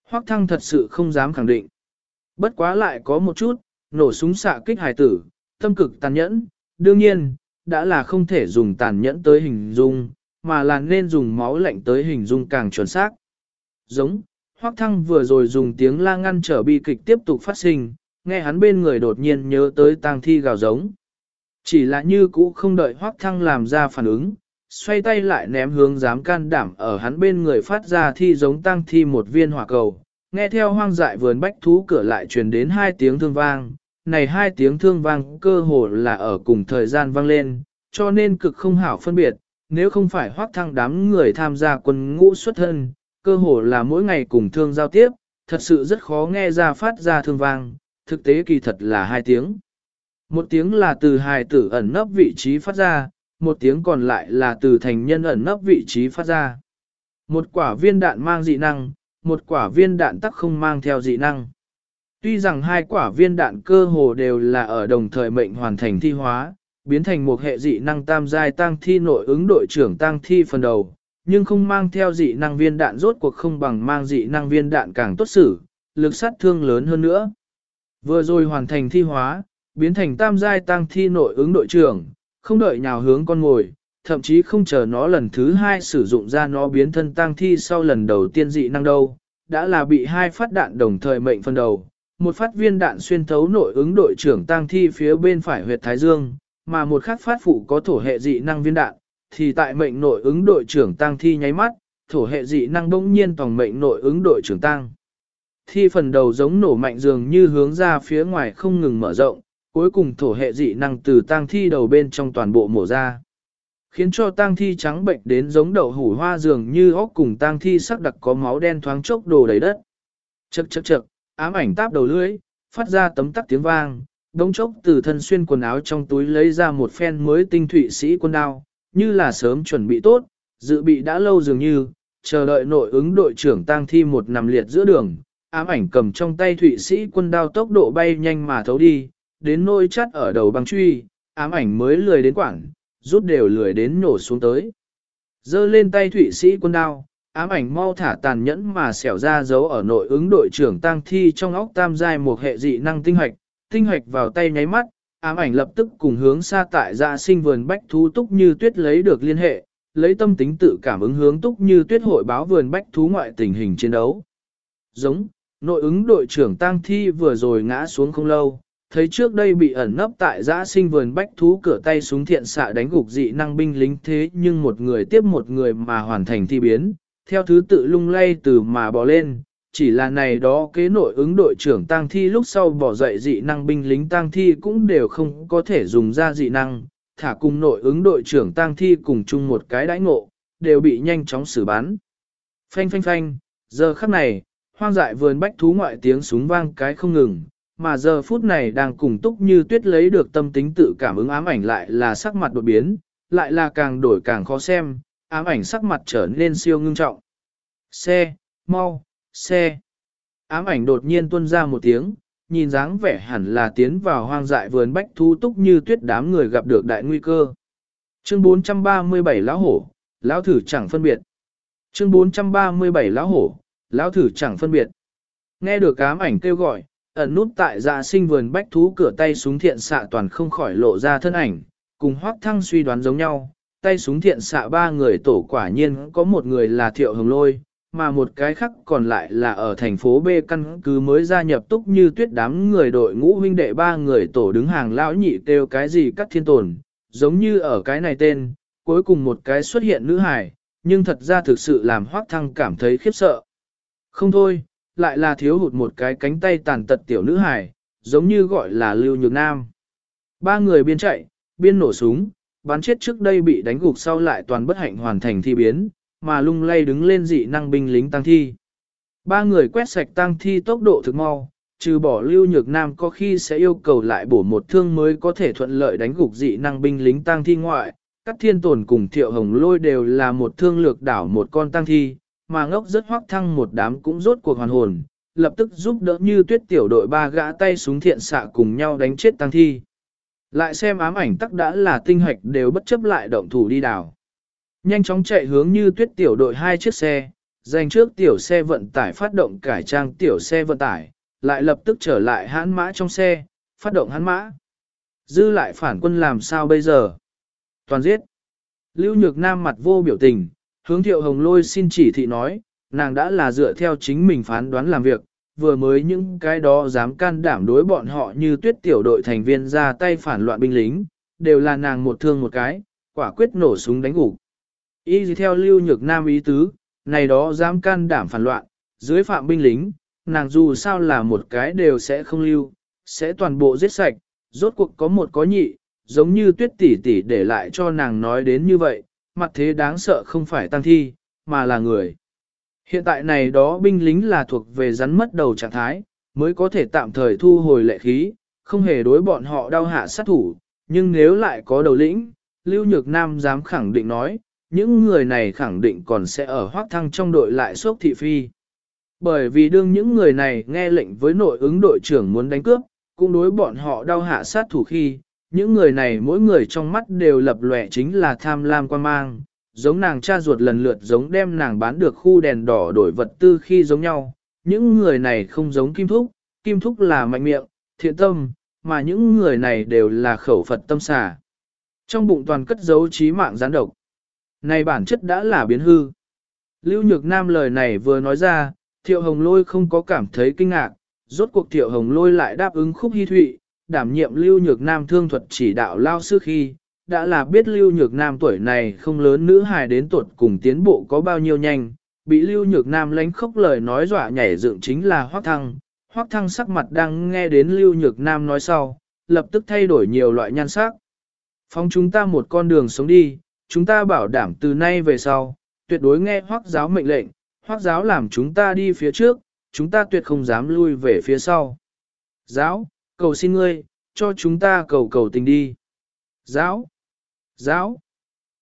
Hoắc thăng thật sự không dám khẳng định. Bất quá lại có một chút, nổ súng xạ kích hài tử, tâm cực tàn nhẫn, đương nhiên, đã là không thể dùng tàn nhẫn tới hình dung, mà là nên dùng máu lạnh tới hình dung càng chuẩn xác. Giống, Hoắc Thăng vừa rồi dùng tiếng la ngăn trở bi kịch tiếp tục phát sinh, nghe hắn bên người đột nhiên nhớ tới tang thi gào giống. Chỉ là như cũ không đợi Hoắc Thăng làm ra phản ứng, xoay tay lại ném hướng dám can đảm ở hắn bên người phát ra thi giống tăng thi một viên hỏa cầu. Nghe theo hoang dại vườn bách thú cửa lại truyền đến hai tiếng thương vang, này hai tiếng thương vang cơ hồ là ở cùng thời gian vang lên, cho nên cực không hảo phân biệt, nếu không phải hoác thăng đám người tham gia quân ngũ xuất thân, cơ hồ là mỗi ngày cùng thương giao tiếp, thật sự rất khó nghe ra phát ra thương vang, thực tế kỳ thật là hai tiếng. Một tiếng là từ hài tử ẩn nấp vị trí phát ra, một tiếng còn lại là từ thành nhân ẩn nấp vị trí phát ra. Một quả viên đạn mang dị năng, một quả viên đạn tắc không mang theo dị năng. Tuy rằng hai quả viên đạn cơ hồ đều là ở đồng thời mệnh hoàn thành thi hóa, biến thành một hệ dị năng tam giai tăng thi nội ứng đội trưởng tăng thi phần đầu, nhưng không mang theo dị năng viên đạn rốt cuộc không bằng mang dị năng viên đạn càng tốt xử, lực sát thương lớn hơn nữa. Vừa rồi hoàn thành thi hóa, biến thành tam giai tăng thi nội ứng đội trưởng, không đợi nhào hướng con ngồi, thậm chí không chờ nó lần thứ hai sử dụng ra nó biến thân tang thi sau lần đầu tiên dị năng đâu, đã là bị hai phát đạn đồng thời mệnh phần đầu. Một phát viên đạn xuyên thấu nội ứng đội trưởng tang thi phía bên phải huyệt Thái Dương, mà một khác phát phụ có thổ hệ dị năng viên đạn, thì tại mệnh nội ứng đội trưởng tang thi nháy mắt, thổ hệ dị năng bỗng nhiên tòng mệnh nội ứng đội trưởng tang Thi phần đầu giống nổ mạnh dường như hướng ra phía ngoài không ngừng mở rộng, cuối cùng thổ hệ dị năng từ tang thi đầu bên trong toàn bộ mổ ra. Khiến cho tang thi trắng bệnh đến giống đậu hủ hoa dường như óc cùng tang thi sắc đặc có máu đen thoáng chốc đồ đầy đất. Chậc chậc chậc, ám ảnh táp đầu lưỡi, phát ra tấm tắc tiếng vang, đống chốc từ thân xuyên quần áo trong túi lấy ra một phen mới tinh thụy sĩ quân đao, như là sớm chuẩn bị tốt, dự bị đã lâu dường như, chờ đợi nội ứng đội trưởng tang thi một nằm liệt giữa đường, ám ảnh cầm trong tay thụy sĩ quân đao tốc độ bay nhanh mà thấu đi, đến nôi chắt ở đầu băng truy, ám ảnh mới lười đến quảng, rút đều lười đến nổ xuống tới. Dơ lên tay thụy sĩ quân đao, ám ảnh mau thả tàn nhẫn mà xẻo ra dấu ở nội ứng đội trưởng tang thi trong óc tam giai một hệ dị năng tinh hoạch, tinh hoạch vào tay nháy mắt, ám ảnh lập tức cùng hướng xa tại dạ sinh vườn bách thú túc như tuyết lấy được liên hệ, lấy tâm tính tự cảm ứng hướng túc như tuyết hội báo vườn bách thú ngoại tình hình chiến đấu. Giống, nội ứng đội trưởng tang thi vừa rồi ngã xuống không lâu, thấy trước đây bị ẩn nấp tại giã sinh vườn bách thú cửa tay súng thiện xạ đánh gục dị năng binh lính thế nhưng một người tiếp một người mà hoàn thành thi biến, theo thứ tự lung lay từ mà bò lên, chỉ là này đó kế nội ứng đội trưởng tang thi lúc sau bỏ dậy dị năng binh lính tang thi cũng đều không có thể dùng ra dị năng, thả cùng nội ứng đội trưởng tang thi cùng chung một cái đãi ngộ, đều bị nhanh chóng xử bắn. Phanh phanh phanh, giờ khắc này, hoang dại vườn bách thú ngoại tiếng súng vang cái không ngừng, mà giờ phút này đang cùng túc như tuyết lấy được tâm tính tự cảm ứng ám ảnh lại là sắc mặt đột biến, lại là càng đổi càng khó xem, ám ảnh sắc mặt trở nên siêu ngưng trọng. Xe, mau, xe. Ám ảnh đột nhiên tuôn ra một tiếng, nhìn dáng vẻ hẳn là tiến vào hoang dại vườn bách thu túc như tuyết đám người gặp được đại nguy cơ. Chương 437 lão hổ, lão thử chẳng phân biệt. Chương 437 lão hổ, lão thử chẳng phân biệt. Nghe được ám ảnh kêu gọi, ẩn nút tại dạ sinh vườn bách thú cửa tay súng thiện xạ toàn không khỏi lộ ra thân ảnh, cùng hoác thăng suy đoán giống nhau, tay súng thiện xạ ba người tổ quả nhiên có một người là thiệu hồng lôi, mà một cái khác còn lại là ở thành phố B căn cứ mới gia nhập túc như tuyết đám người đội ngũ huynh đệ ba người tổ đứng hàng lão nhị kêu cái gì cắt thiên tồn, giống như ở cái này tên, cuối cùng một cái xuất hiện nữ hải, nhưng thật ra thực sự làm hoác thăng cảm thấy khiếp sợ. Không thôi, lại là thiếu hụt một cái cánh tay tàn tật tiểu nữ hải, giống như gọi là Lưu Nhược Nam. Ba người biên chạy, biên nổ súng, bắn chết trước đây bị đánh gục sau lại toàn bất hạnh hoàn thành thi biến, mà lung lay đứng lên dị năng binh lính tăng thi. Ba người quét sạch tăng thi tốc độ thực mau, trừ bỏ Lưu Nhược Nam có khi sẽ yêu cầu lại bổ một thương mới có thể thuận lợi đánh gục dị năng binh lính tăng thi ngoại, các thiên tồn cùng thiệu hồng lôi đều là một thương lược đảo một con tăng thi, mà ngốc rất hoác thăng một đám cũng rốt cuộc hoàn hồn, lập tức giúp đỡ như tuyết tiểu đội ba gã tay súng thiện xạ cùng nhau đánh chết tăng thi. Lại xem ám ảnh tắc đã là tinh hạch đều bất chấp lại động thủ đi đảo. Nhanh chóng chạy hướng như tuyết tiểu đội hai chiếc xe, dành trước tiểu xe vận tải phát động cải trang tiểu xe vận tải, lại lập tức trở lại hãn mã trong xe, phát động hãn mã. Dư lại phản quân làm sao bây giờ? Toàn giết. Lưu Nhược Nam mặt vô biểu tình, hướng thiệu hồng lôi xin chỉ thị nói, nàng đã là dựa theo chính mình phán đoán làm việc, vừa mới những cái đó dám can đảm đối bọn họ như tuyết tiểu đội thành viên ra tay phản loạn binh lính, đều là nàng một thương một cái, quả quyết nổ súng đánh gục. Y gì theo lưu nhược nam ý tứ, này đó dám can đảm phản loạn, dưới phạm binh lính, nàng dù sao là một cái đều sẽ không lưu, sẽ toàn bộ giết sạch, rốt cuộc có một có nhị, giống như tuyết tỷ tỷ để lại cho nàng nói đến như vậy, mặt thế đáng sợ không phải tăng thi, mà là người. Hiện tại này đó binh lính là thuộc về rắn mất đầu trạng thái, mới có thể tạm thời thu hồi lệ khí, không hề đối bọn họ đau hạ sát thủ, nhưng nếu lại có đầu lĩnh, Lưu Nhược Nam dám khẳng định nói, những người này khẳng định còn sẽ ở hoác thăng trong đội lại sốc thị phi. Bởi vì đương những người này nghe lệnh với nội ứng đội trưởng muốn đánh cướp, cũng đối bọn họ đau hạ sát thủ khi, những người này mỗi người trong mắt đều lập lòe chính là tham lam quan mang, giống nàng cha ruột lần lượt giống đem nàng bán được khu đèn đỏ đổi vật tư khi giống nhau. Những người này không giống Kim Thúc, Kim Thúc là mạnh miệng, thiện tâm, mà những người này đều là khẩu Phật tâm xà. Trong bụng toàn cất giấu trí mạng gián độc. Này bản chất đã là biến hư. Lưu Nhược Nam lời này vừa nói ra, Thiệu Hồng Lôi không có cảm thấy kinh ngạc, rốt cuộc Thiệu Hồng Lôi lại đáp ứng khúc hy thụy, đảm nhiệm Lưu Nhược Nam thương thuật chỉ đạo lao sư khi, đã là biết Lưu Nhược Nam tuổi này không lớn nữ hài đến tuột cùng tiến bộ có bao nhiêu nhanh, bị Lưu Nhược Nam lánh khóc lời nói dọa nhảy dựng chính là Hoắc Thăng. Hoắc Thăng sắc mặt đang nghe đến Lưu Nhược Nam nói sau, lập tức thay đổi nhiều loại nhan sắc. Phong chúng ta một con đường sống đi, chúng ta bảo đảm từ nay về sau, tuyệt đối nghe Hoắc giáo mệnh lệnh, Hoắc giáo làm chúng ta đi phía trước, chúng ta tuyệt không dám lui về phía sau. Giáo, cầu xin ngươi, cho chúng ta cầu cầu tình đi. Giáo, Giáo!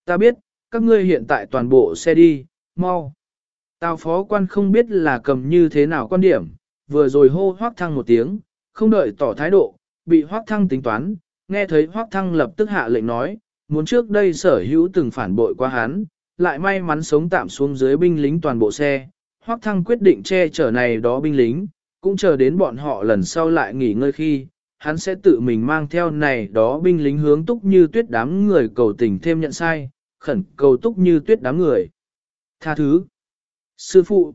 Ta biết, các ngươi hiện tại toàn bộ xe đi, mau. Tào phó quan không biết là cầm như thế nào quan điểm, vừa rồi hô hoác thăng một tiếng, không đợi tỏ thái độ, bị hoác thăng tính toán, nghe thấy hoác thăng lập tức hạ lệnh nói, muốn trước đây sở hữu từng phản bội qua hắn, lại may mắn sống tạm xuống dưới binh lính toàn bộ xe, hoác thăng quyết định che chở này đó binh lính, cũng chờ đến bọn họ lần sau lại nghỉ ngơi khi, hắn sẽ tự mình mang theo này đó binh lính hướng túc như tuyết đám người cầu tình thêm nhận sai, khẩn cầu túc như tuyết đám người. Tha thứ. Sư phụ.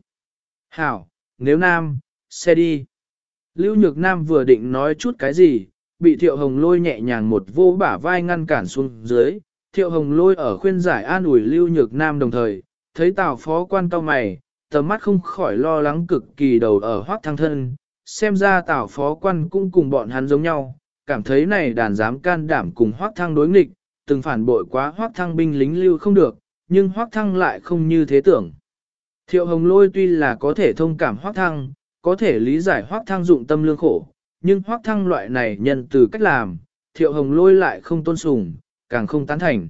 Hảo, nếu nam, xe đi. Lưu Nhược Nam vừa định nói chút cái gì, bị Thiệu Hồng lôi nhẹ nhàng một vô bả vai ngăn cản xuống dưới. Thiệu Hồng lôi ở khuyên giải an ủi Lưu Nhược Nam đồng thời, thấy Tào phó quan cao mày, tầm mắt không khỏi lo lắng cực kỳ đầu ở hoác thăng thân, xem ra tảo phó quan cũng cùng bọn hắn giống nhau, cảm thấy này đàn dám can đảm cùng hoác thăng đối nghịch, từng phản bội quá hoác thăng binh lính lưu không được, nhưng hoác thăng lại không như thế tưởng. Thiệu hồng lôi tuy là có thể thông cảm hoác thăng, có thể lý giải hoác thăng dụng tâm lương khổ, nhưng hoác thăng loại này nhận từ cách làm, thiệu hồng lôi lại không tôn sùng, càng không tán thành.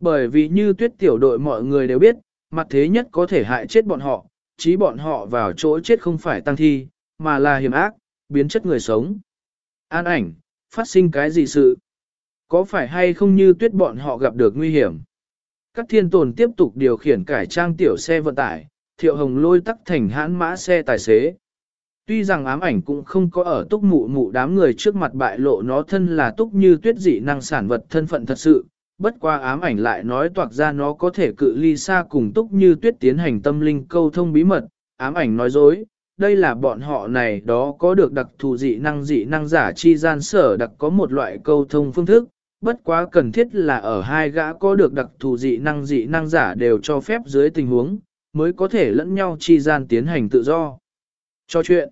Bởi vì như tuyết tiểu đội mọi người đều biết, mặt thế nhất có thể hại chết bọn họ, chí bọn họ vào chỗ chết không phải tăng thi, mà là hiểm ác, biến chất người sống. An ảnh, phát sinh cái gì sự? Có phải hay không như tuyết bọn họ gặp được nguy hiểm? Các thiên tồn tiếp tục điều khiển cải trang tiểu xe vận tải, thiệu hồng lôi tắc thành hãn mã xe tài xế. Tuy rằng ám ảnh cũng không có ở túc mụ mụ đám người trước mặt bại lộ nó thân là túc như tuyết dị năng sản vật thân phận thật sự, bất qua ám ảnh lại nói toạc ra nó có thể cự ly xa cùng túc như tuyết tiến hành tâm linh câu thông bí mật, ám ảnh nói dối, đây là bọn họ này đó có được đặc thù dị năng dị năng giả chi gian sở đặc có một loại câu thông phương thức, bất quá cần thiết là ở hai gã có được đặc thù dị năng dị năng giả đều cho phép dưới tình huống, mới có thể lẫn nhau chi gian tiến hành tự do. Cho chuyện.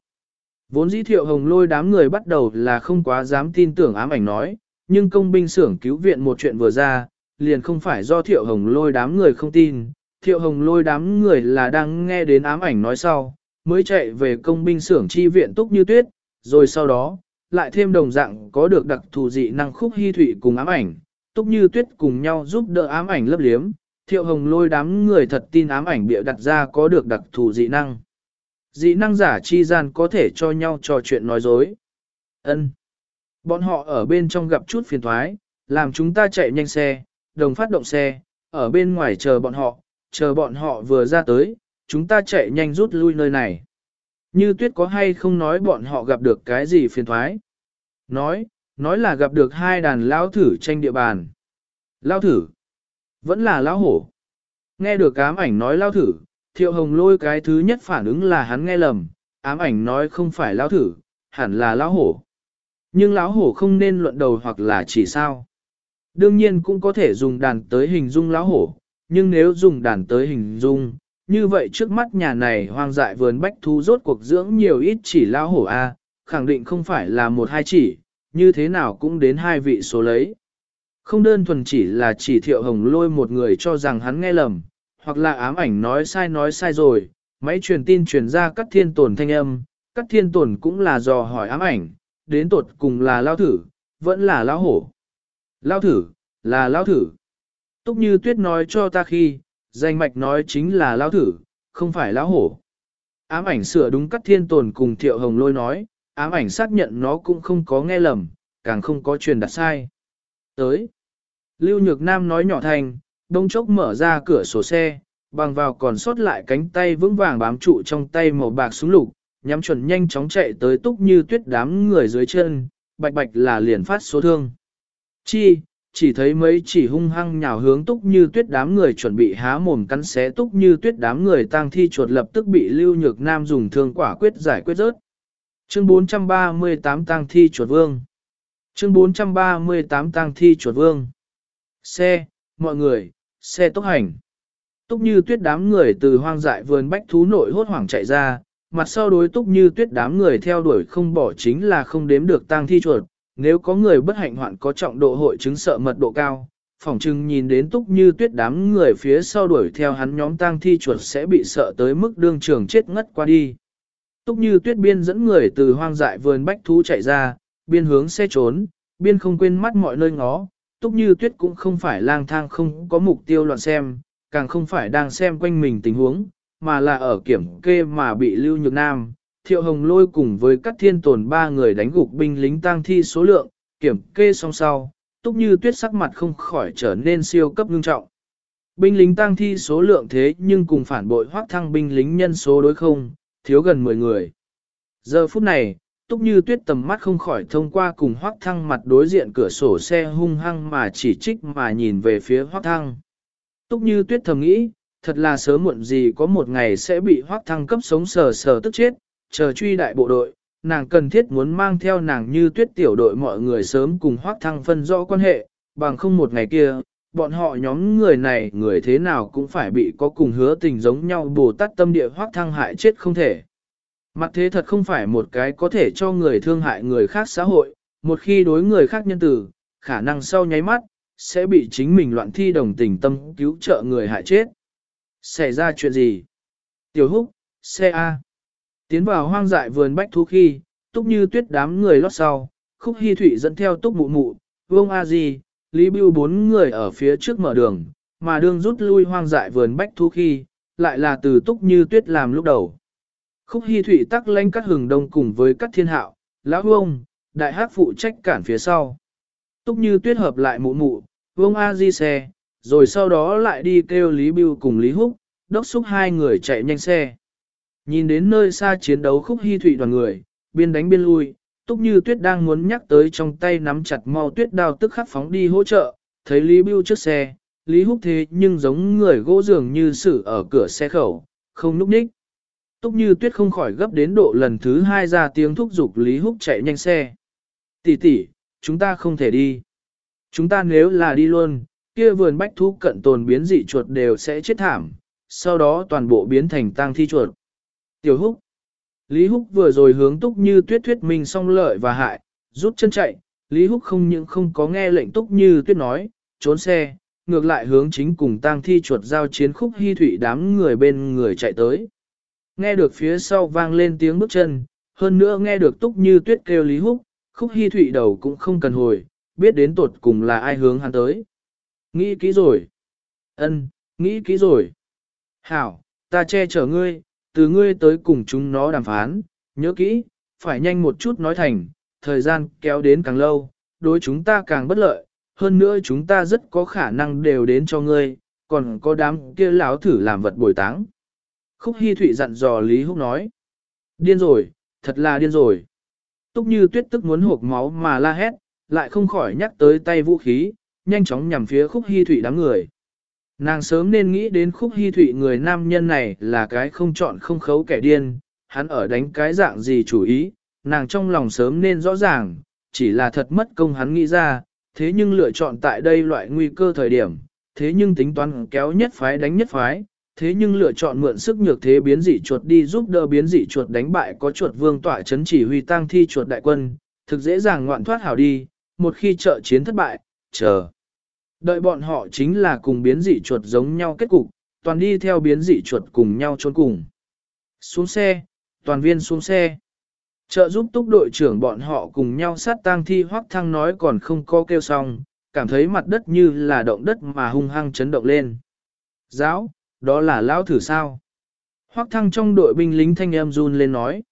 Vốn dĩ thiệu hồng lôi đám người bắt đầu là không quá dám tin tưởng ám ảnh nói, nhưng công binh xưởng cứu viện một chuyện vừa ra, liền không phải do thiệu hồng lôi đám người không tin, thiệu hồng lôi đám người là đang nghe đến ám ảnh nói sau, mới chạy về công binh xưởng chi viện túc như tuyết, rồi sau đó, lại thêm đồng dạng có được đặc thù dị năng khúc hy thủy cùng ám ảnh, túc như tuyết cùng nhau giúp đỡ ám ảnh lấp liếm, thiệu hồng lôi đám người thật tin ám ảnh bịa đặt ra có được đặc thù dị năng. Dị năng giả chi gian có thể cho nhau trò chuyện nói dối. Ân. Bọn họ ở bên trong gặp chút phiền thoái, làm chúng ta chạy nhanh xe, đồng phát động xe, ở bên ngoài chờ bọn họ, chờ bọn họ vừa ra tới, chúng ta chạy nhanh rút lui nơi này. Như tuyết có hay không nói bọn họ gặp được cái gì phiền thoái? Nói, nói là gặp được hai đàn lao thử tranh địa bàn. Lao thử, vẫn là lao hổ. Nghe được ám ảnh nói lao thử, thiệu hồng lôi cái thứ nhất phản ứng là hắn nghe lầm, ám ảnh nói không phải lao thử, hẳn là lao hổ. Nhưng lão hổ không nên luận đầu hoặc là chỉ sao. Đương nhiên cũng có thể dùng đàn tới hình dung lão hổ, nhưng nếu dùng đàn tới hình dung, như vậy trước mắt nhà này hoang dại vườn bách thú rốt cuộc dưỡng nhiều ít chỉ lão hổ A, khẳng định không phải là một hai chỉ, như thế nào cũng đến hai vị số lấy. Không đơn thuần chỉ là chỉ thiệu hồng lôi một người cho rằng hắn nghe lầm, hoặc là ám ảnh nói sai nói sai rồi, máy truyền tin truyền ra các thiên tồn thanh âm, các thiên tồn cũng là dò hỏi ám ảnh, đến tột cùng là lao thử, vẫn là lao hổ. Lao thử, là lao thử. Túc như tuyết nói cho ta khi, danh mạch nói chính là lao thử, không phải lao hổ. Ám ảnh sửa đúng cắt thiên tồn cùng thiệu hồng lôi nói, ám ảnh xác nhận nó cũng không có nghe lầm, càng không có truyền đặt sai. Tới. Lưu Nhược Nam nói nhỏ thành, đông chốc mở ra cửa sổ xe, bằng vào còn sót lại cánh tay vững vàng bám trụ trong tay màu bạc súng lục, nhắm chuẩn nhanh chóng chạy tới túc như tuyết đám người dưới chân, bạch bạch là liền phát số thương. Chi, chỉ thấy mấy chỉ hung hăng nhào hướng túc như tuyết đám người chuẩn bị há mồm cắn xé túc như tuyết đám người tang thi chuột lập tức bị lưu nhược nam dùng thương quả quyết giải quyết rớt. Chương 438 tang thi chuột vương. Chương 438 tang thi chuột vương. Xe, mọi người, xe tốc hành. Túc như tuyết đám người từ hoang dại vườn bách thú nội hốt hoảng chạy ra, mặt sau đối túc như tuyết đám người theo đuổi không bỏ chính là không đếm được tang thi chuột, nếu có người bất hạnh hoạn có trọng độ hội chứng sợ mật độ cao, phỏng chừng nhìn đến túc như tuyết đám người phía sau đuổi theo hắn nhóm tang thi chuột sẽ bị sợ tới mức đương trường chết ngất qua đi. Túc như tuyết biên dẫn người từ hoang dại vườn bách thú chạy ra, biên hướng xe trốn, biên không quên mắt mọi nơi ngó, túc như tuyết cũng không phải lang thang không có mục tiêu loạn xem, càng không phải đang xem quanh mình tình huống, mà là ở kiểm kê mà bị lưu nhược nam, thiệu hồng lôi cùng với các thiên tồn ba người đánh gục binh lính tang thi số lượng, kiểm kê xong sau, túc như tuyết sắc mặt không khỏi trở nên siêu cấp ngưng trọng. Binh lính tang thi số lượng thế nhưng cùng phản bội hoác thăng binh lính nhân số đối không, thiếu gần 10 người. Giờ phút này, túc như tuyết tầm mắt không khỏi thông qua cùng hoác thăng mặt đối diện cửa sổ xe hung hăng mà chỉ trích mà nhìn về phía hoác thăng. Túc như tuyết thầm nghĩ, thật là sớm muộn gì có một ngày sẽ bị hoác thăng cấp sống sờ sờ tức chết, chờ truy đại bộ đội, nàng cần thiết muốn mang theo nàng như tuyết tiểu đội mọi người sớm cùng hoác thăng phân rõ quan hệ, bằng không một ngày kia, bọn họ nhóm người này người thế nào cũng phải bị có cùng hứa tình giống nhau bồ tát tâm địa hoác thăng hại chết không thể. Mặt thế thật không phải một cái có thể cho người thương hại người khác xã hội, một khi đối người khác nhân tử, khả năng sau nháy mắt, sẽ bị chính mình loạn thi đồng tình tâm cứu trợ người hại chết. Xảy ra chuyện gì? Tiểu húc, xe A. Tiến vào hoang dại vườn bách thú khi, túc như tuyết đám người lót sau, khúc hy thủy dẫn theo túc mụ mụ, vương A Di, Lý Bưu bốn người ở phía trước mở đường, mà đường rút lui hoang dại vườn bách thú khi, lại là từ túc như tuyết làm lúc đầu. Khúc hy thủy tắc lanh cắt hừng đông cùng với các thiên hạo, lão vông, đại hát phụ trách cản phía sau. Túc như tuyết hợp lại mụ mụ, vương A Di xe, rồi sau đó lại đi kêu Lý Bưu cùng Lý Húc, đốc xúc hai người chạy nhanh xe. Nhìn đến nơi xa chiến đấu khúc hy thủy đoàn người, biên đánh biên lui, túc như tuyết đang muốn nhắc tới trong tay nắm chặt mau tuyết đao tức khắc phóng đi hỗ trợ, thấy Lý Bưu trước xe, Lý Húc thế nhưng giống người gỗ dường như xử ở cửa xe khẩu, không núp ních. Túc như tuyết không khỏi gấp đến độ lần thứ hai ra tiếng thúc giục Lý Húc chạy nhanh xe. Tỷ tỷ, chúng ta không thể đi. Chúng ta nếu là đi luôn, kia vườn bách thú cận tồn biến dị chuột đều sẽ chết thảm, sau đó toàn bộ biến thành tang thi chuột. Tiểu Húc Lý Húc vừa rồi hướng túc như tuyết thuyết minh song lợi và hại, rút chân chạy, Lý Húc không những không có nghe lệnh túc như tuyết nói, trốn xe, ngược lại hướng chính cùng tang thi chuột giao chiến khúc hy thủy đám người bên người chạy tới. Nghe được phía sau vang lên tiếng bước chân, hơn nữa nghe được túc như tuyết kêu Lý Húc, khúc hy thủy đầu cũng không cần hồi, biết đến tột cùng là ai hướng hắn tới. Nghĩ kỹ rồi. Ân, nghĩ kỹ rồi. Hảo, ta che chở ngươi, từ ngươi tới cùng chúng nó đàm phán, nhớ kỹ, phải nhanh một chút nói thành, thời gian kéo đến càng lâu, đối chúng ta càng bất lợi, hơn nữa chúng ta rất có khả năng đều đến cho ngươi, còn có đám kia lão thử làm vật bồi táng. Khúc Hi Thụy dặn dò Lý Húc nói. Điên rồi, thật là điên rồi. Túc như tuyết tức muốn hộp máu mà la hét, lại không khỏi nhắc tới tay vũ khí, nhanh chóng nhằm phía Khúc Hi Thụy đám người. Nàng sớm nên nghĩ đến Khúc Hi Thụy người nam nhân này là cái không chọn không khấu kẻ điên, hắn ở đánh cái dạng gì chủ ý, nàng trong lòng sớm nên rõ ràng, chỉ là thật mất công hắn nghĩ ra, thế nhưng lựa chọn tại đây loại nguy cơ thời điểm, thế nhưng tính toán kéo nhất phái đánh nhất phái, thế nhưng lựa chọn mượn sức nhược thế biến dị chuột đi giúp đỡ biến dị chuột đánh bại có chuột vương tỏa chấn chỉ huy tang thi chuột đại quân, thực dễ dàng ngoạn thoát hảo đi, một khi trợ chiến thất bại, chờ. Đợi bọn họ chính là cùng biến dị chuột giống nhau kết cục, toàn đi theo biến dị chuột cùng nhau trốn cùng. Xuống xe, toàn viên xuống xe. Trợ giúp túc đội trưởng bọn họ cùng nhau sát tang thi hoác thăng nói còn không có kêu xong, cảm thấy mặt đất như là động đất mà hung hăng chấn động lên. Giáo, đó là lão thử sao? Hoác thăng trong đội binh lính thanh em run lên nói.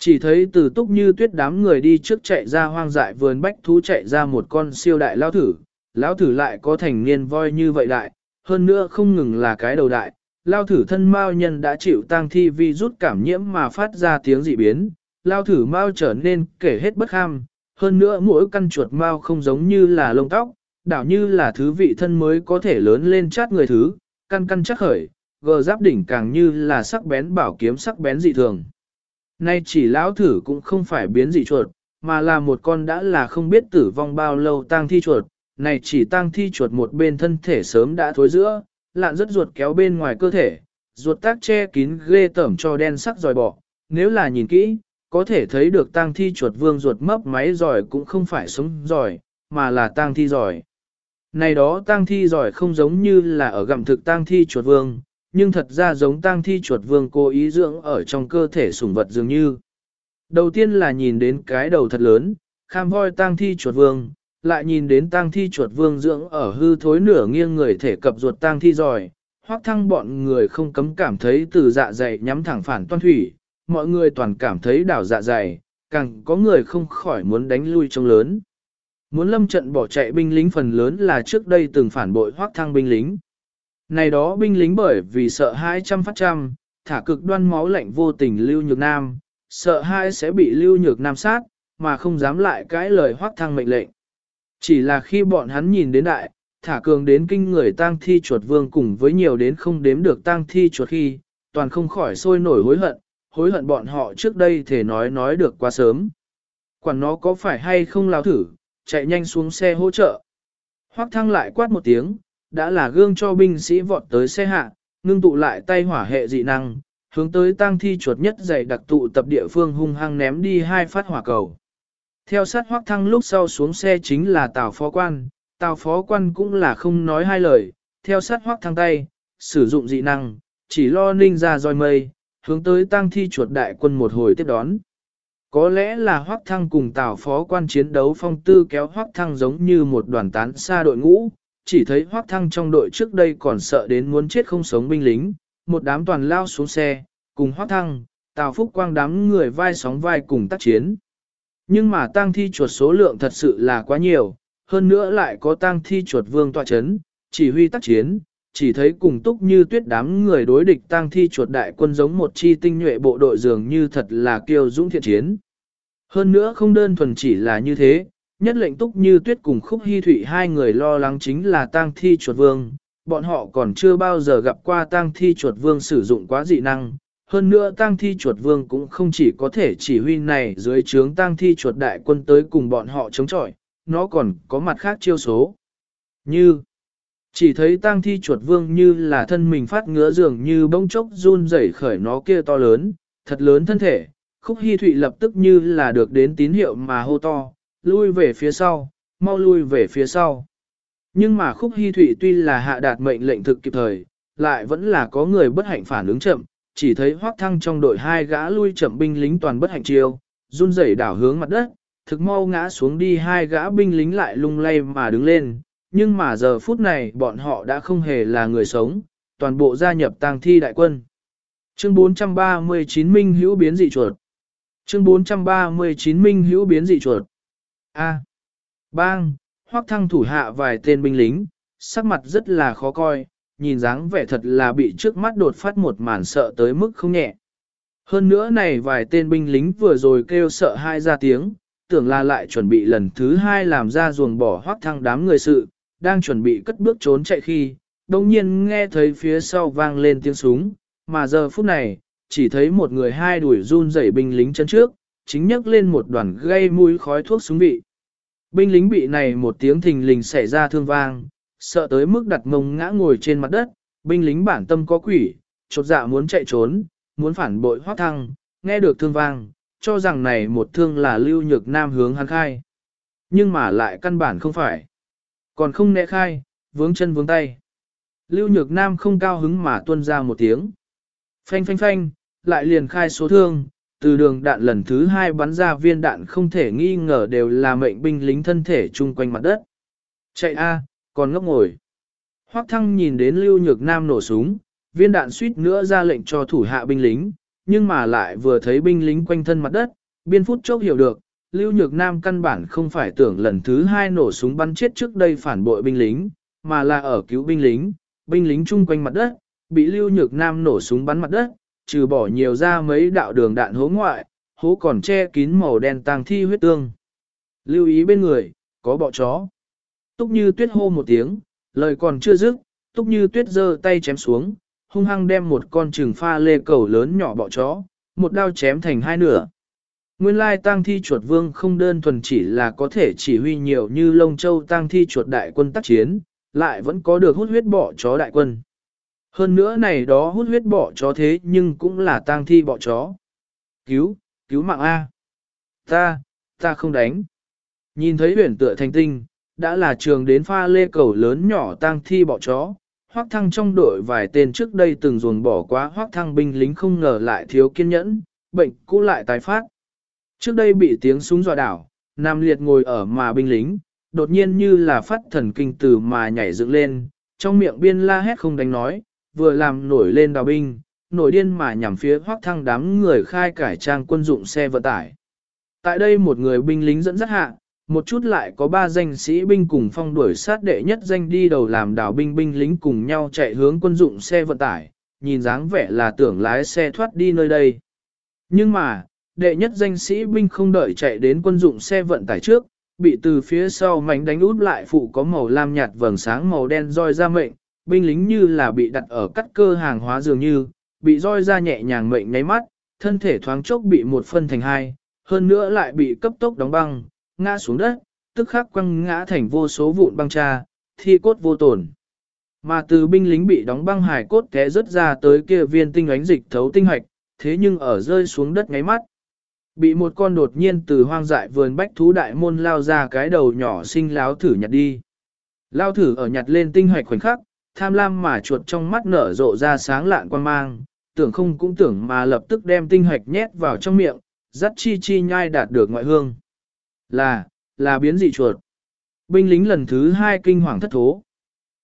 Chỉ thấy từ túc như tuyết đám người đi trước chạy ra hoang dại vườn bách thú chạy ra một con siêu đại lão thử. Lão thử lại có thành niên voi như vậy đại, hơn nữa không ngừng là cái đầu đại. Lao thử thân mao nhân đã chịu tang thi vi rút cảm nhiễm mà phát ra tiếng dị biến. Lao thử mao trở nên kể hết bất ham, hơn nữa mỗi căn chuột mao không giống như là lông tóc, đảo như là thứ vị thân mới có thể lớn lên chát người thứ, căn căn chắc khởi, gờ giáp đỉnh càng như là sắc bén bảo kiếm sắc bén dị thường. Nay chỉ lão thử cũng không phải biến dị chuột, mà là một con đã là không biết tử vong bao lâu tang thi chuột, này chỉ tang thi chuột một bên thân thể sớm đã thối giữa, lạn rất ruột kéo bên ngoài cơ thể, ruột tác che kín ghê tởm cho đen sắc dòi bỏ, nếu là nhìn kỹ, có thể thấy được tang thi chuột vương ruột mấp máy giỏi cũng không phải sống giỏi, mà là tang thi giỏi. Này đó tang thi giỏi không giống như là ở gặm thực tang thi chuột vương, nhưng thật ra giống tang thi chuột vương cố ý dưỡng ở trong cơ thể sủng vật dường như. Đầu tiên là nhìn đến cái đầu thật lớn, kham voi tang thi chuột vương, lại nhìn đến tang thi chuột vương dưỡng ở hư thối nửa nghiêng người thể cập ruột tang thi giỏi, hoác thăng bọn người không cấm cảm thấy từ dạ dày nhắm thẳng phản toan thủy, mọi người toàn cảm thấy đảo dạ dày, càng có người không khỏi muốn đánh lui trong lớn. Muốn lâm trận bỏ chạy binh lính phần lớn là trước đây từng phản bội hoác thăng binh lính. Này đó binh lính bởi vì sợ hãi trăm phát trăm, thả cực đoan máu lạnh vô tình lưu nhược nam, sợ hãi sẽ bị lưu nhược nam sát, mà không dám lại cãi lời hoác thăng mệnh lệnh. Chỉ là khi bọn hắn nhìn đến đại, thả cường đến kinh người tang thi chuột vương cùng với nhiều đến không đếm được tang thi chuột khi, toàn không khỏi sôi nổi hối hận, hối hận bọn họ trước đây thể nói nói được quá sớm. Quản nó có phải hay không lao thử, chạy nhanh xuống xe hỗ trợ. Hoắc thăng lại quát một tiếng, đã là gương cho binh sĩ vọt tới xe hạ, ngưng tụ lại tay hỏa hệ dị năng, hướng tới tang thi chuột nhất dày đặc tụ tập địa phương hung hăng ném đi hai phát hỏa cầu. Theo sát hoắc thăng lúc sau xuống xe chính là tào phó quan, tào phó quan cũng là không nói hai lời, theo sát hoắc thăng tay, sử dụng dị năng, chỉ lo ninh ra roi mây, hướng tới tang thi chuột đại quân một hồi tiếp đón. Có lẽ là Hoắc Thăng cùng Tào Phó quan chiến đấu phong tư kéo Hoắc Thăng giống như một đoàn tán xa đội ngũ, chỉ thấy hoác Thăng trong đội trước đây còn sợ đến muốn chết không sống binh lính, một đám toàn lao xuống xe, cùng hoác Thăng, Tào Phúc Quang đám người vai sóng vai cùng tác chiến. Nhưng mà tang thi chuột số lượng thật sự là quá nhiều, hơn nữa lại có tang thi chuột vương tọa chấn, chỉ huy tác chiến, chỉ thấy cùng túc như tuyết đám người đối địch tang thi chuột đại quân giống một chi tinh nhuệ bộ đội dường như thật là kiêu dũng thiện chiến. Hơn nữa không đơn thuần chỉ là như thế, nhất lệnh túc như tuyết cùng khúc hy thụy hai người lo lắng chính là tang thi chuột vương, bọn họ còn chưa bao giờ gặp qua tang thi chuột vương sử dụng quá dị năng. Hơn nữa tang thi chuột vương cũng không chỉ có thể chỉ huy này dưới trướng tang thi chuột đại quân tới cùng bọn họ chống chọi, nó còn có mặt khác chiêu số. Như chỉ thấy tang thi chuột vương như là thân mình phát ngứa dường như bỗng chốc run rẩy khởi nó kia to lớn, thật lớn thân thể. Khúc hy Thụy lập tức như là được đến tín hiệu mà hô to, lui về phía sau, mau lui về phía sau. Nhưng mà Khúc Hi Thụy tuy là hạ đạt mệnh lệnh thực kịp thời, lại vẫn là có người bất hạnh phản ứng chậm, chỉ thấy hoác thăng trong đội hai gã lui chậm binh lính toàn bất hạnh chiêu, run rẩy đảo hướng mặt đất, thực mau ngã xuống đi hai gã binh lính lại lung lay mà đứng lên, nhưng mà giờ phút này bọn họ đã không hề là người sống, toàn bộ gia nhập tang thi đại quân. Chương 439 Minh hữu biến dị chuột. Chương 439 Minh hữu biến dị chuột. A. Bang, hoác thăng thủ hạ vài tên binh lính, sắc mặt rất là khó coi, nhìn dáng vẻ thật là bị trước mắt đột phát một màn sợ tới mức không nhẹ. Hơn nữa này vài tên binh lính vừa rồi kêu sợ hai ra tiếng, tưởng là lại chuẩn bị lần thứ hai làm ra ruồng bỏ hoác thăng đám người sự, đang chuẩn bị cất bước trốn chạy khi, đồng nhiên nghe thấy phía sau vang lên tiếng súng, mà giờ phút này, chỉ thấy một người hai đuổi run rẩy binh lính chân trước, chính nhấc lên một đoàn gây mũi khói thuốc súng vị. Binh lính bị này một tiếng thình lình xảy ra thương vang, sợ tới mức đặt mông ngã ngồi trên mặt đất, binh lính bản tâm có quỷ, chột dạ muốn chạy trốn, muốn phản bội hoác thăng, nghe được thương vang, cho rằng này một thương là lưu nhược nam hướng hắn khai. Nhưng mà lại căn bản không phải. Còn không nẹ khai, vướng chân vướng tay. Lưu nhược nam không cao hứng mà tuôn ra một tiếng. Phanh phanh phanh, lại liền khai số thương, từ đường đạn lần thứ hai bắn ra viên đạn không thể nghi ngờ đều là mệnh binh lính thân thể chung quanh mặt đất. Chạy a, còn ngốc ngồi. Hoắc thăng nhìn đến lưu nhược nam nổ súng, viên đạn suýt nữa ra lệnh cho thủ hạ binh lính, nhưng mà lại vừa thấy binh lính quanh thân mặt đất, biên phút chốc hiểu được, lưu nhược nam căn bản không phải tưởng lần thứ hai nổ súng bắn chết trước đây phản bội binh lính, mà là ở cứu binh lính, binh lính chung quanh mặt đất, bị lưu nhược nam nổ súng bắn mặt đất, trừ bỏ nhiều ra mấy đạo đường đạn hố ngoại, hố còn che kín màu đen tàng thi huyết tương. Lưu ý bên người, có bọ chó. Túc như tuyết hô một tiếng, lời còn chưa dứt, túc như tuyết giơ tay chém xuống, hung hăng đem một con trừng pha lê cầu lớn nhỏ bọ chó, một đao chém thành hai nửa. Nguyên lai tang thi chuột vương không đơn thuần chỉ là có thể chỉ huy nhiều như lông châu tang thi chuột đại quân tác chiến, lại vẫn có được hút huyết bọ chó đại quân. Hơn nữa này đó hút huyết bọ chó thế nhưng cũng là tang thi bọ chó. Cứu, cứu mạng A. Ta, ta không đánh. Nhìn thấy huyền tựa thành tinh, đã là trường đến pha lê cầu lớn nhỏ tang thi bọ chó. Hoác thăng trong đội vài tên trước đây từng ruồn bỏ quá hoác thăng binh lính không ngờ lại thiếu kiên nhẫn, bệnh cũ lại tái phát. Trước đây bị tiếng súng dọa đảo, Nam Liệt ngồi ở mà binh lính, đột nhiên như là phát thần kinh từ mà nhảy dựng lên, trong miệng biên la hét không đánh nói, vừa làm nổi lên đào binh, nổi điên mà nhằm phía hoác thăng đám người khai cải trang quân dụng xe vận tải. Tại đây một người binh lính dẫn dắt hạ, một chút lại có ba danh sĩ binh cùng phong đuổi sát đệ nhất danh đi đầu làm đào binh binh lính cùng nhau chạy hướng quân dụng xe vận tải, nhìn dáng vẻ là tưởng lái xe thoát đi nơi đây. Nhưng mà, đệ nhất danh sĩ binh không đợi chạy đến quân dụng xe vận tải trước, bị từ phía sau mảnh đánh út lại phụ có màu lam nhạt vầng sáng màu đen roi ra mệnh, binh lính như là bị đặt ở cắt cơ hàng hóa dường như, bị roi ra nhẹ nhàng mệnh nháy mắt, thân thể thoáng chốc bị một phân thành hai, hơn nữa lại bị cấp tốc đóng băng, ngã xuống đất, tức khắc quăng ngã thành vô số vụn băng cha, thi cốt vô tổn. Mà từ binh lính bị đóng băng hải cốt té rớt ra tới kia viên tinh ánh dịch thấu tinh hoạch, thế nhưng ở rơi xuống đất ngáy mắt. Bị một con đột nhiên từ hoang dại vườn bách thú đại môn lao ra cái đầu nhỏ sinh láo thử nhặt đi. Lao thử ở nhặt lên tinh hoạch khoảnh khắc, tham lam mà chuột trong mắt nở rộ ra sáng lạn quan mang, tưởng không cũng tưởng mà lập tức đem tinh hoạch nhét vào trong miệng, dắt chi chi nhai đạt được ngoại hương. Là, là biến dị chuột. Binh lính lần thứ hai kinh hoàng thất thố.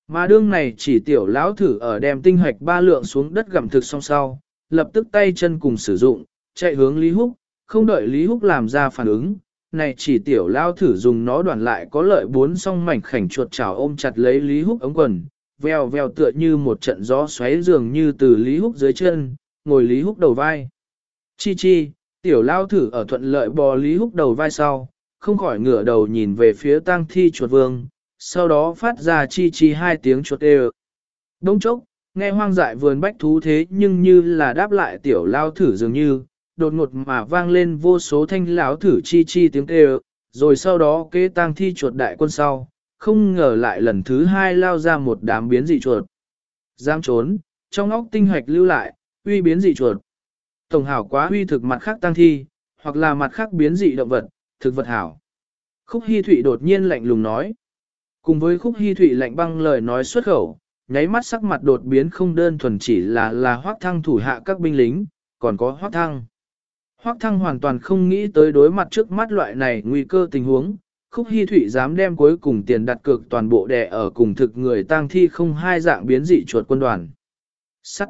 Mà đương này chỉ tiểu lão thử ở đem tinh hoạch ba lượng xuống đất gặm thực song sau, lập tức tay chân cùng sử dụng, chạy hướng Lý Húc, không đợi Lý Húc làm ra phản ứng, này chỉ tiểu lao thử dùng nó đoàn lại có lợi bốn song mảnh khảnh chuột chảo ôm chặt lấy Lý Húc ống quần, veo veo tựa như một trận gió xoáy dường như từ Lý Húc dưới chân, ngồi Lý Húc đầu vai. Chi chi, tiểu lao thử ở thuận lợi bò Lý Húc đầu vai sau, không khỏi ngửa đầu nhìn về phía tang thi chuột vương, sau đó phát ra chi chi hai tiếng chuột đều. Đông chốc, nghe hoang dại vườn bách thú thế nhưng như là đáp lại tiểu lao thử dường như, đột ngột mà vang lên vô số thanh lão thử chi chi tiếng kêu, rồi sau đó kế tang thi chuột đại quân sau, không ngờ lại lần thứ hai lao ra một đám biến dị chuột. Giam trốn, trong óc tinh hoạch lưu lại, uy biến dị chuột. Tổng hảo quá uy thực mặt khác tăng thi, hoặc là mặt khác biến dị động vật, thực vật hảo. Khúc Hi Thụy đột nhiên lạnh lùng nói. Cùng với Khúc Hi Thụy lạnh băng lời nói xuất khẩu, nháy mắt sắc mặt đột biến không đơn thuần chỉ là là hoác thăng thủ hạ các binh lính, còn có hoác thăng. Hoắc Thăng hoàn toàn không nghĩ tới đối mặt trước mắt loại này nguy cơ tình huống, Khúc Hi Thụy dám đem cuối cùng tiền đặt cược toàn bộ đè ở cùng thực người tang thi không hai dạng biến dị chuột quân đoàn. Sắt.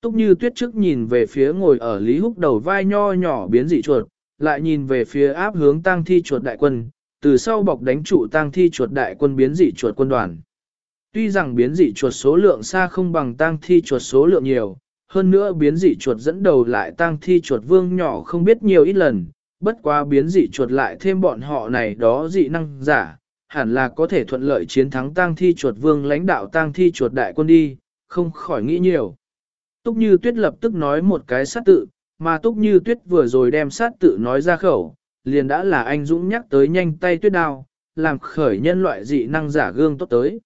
Túc như tuyết trước nhìn về phía ngồi ở Lý Húc đầu vai nho nhỏ biến dị chuột, lại nhìn về phía áp hướng tang thi chuột đại quân, từ sau bọc đánh trụ tang thi chuột đại quân biến dị chuột quân đoàn. Tuy rằng biến dị chuột số lượng xa không bằng tang thi chuột số lượng nhiều, hơn nữa biến dị chuột dẫn đầu lại tang thi chuột vương nhỏ không biết nhiều ít lần, bất quá biến dị chuột lại thêm bọn họ này đó dị năng giả, hẳn là có thể thuận lợi chiến thắng tang thi chuột vương lãnh đạo tang thi chuột đại quân đi, không khỏi nghĩ nhiều. Túc Như Tuyết lập tức nói một cái sát tự, mà Túc Như Tuyết vừa rồi đem sát tự nói ra khẩu, liền đã là anh Dũng nhắc tới nhanh tay tuyết đao, làm khởi nhân loại dị năng giả gương tốt tới.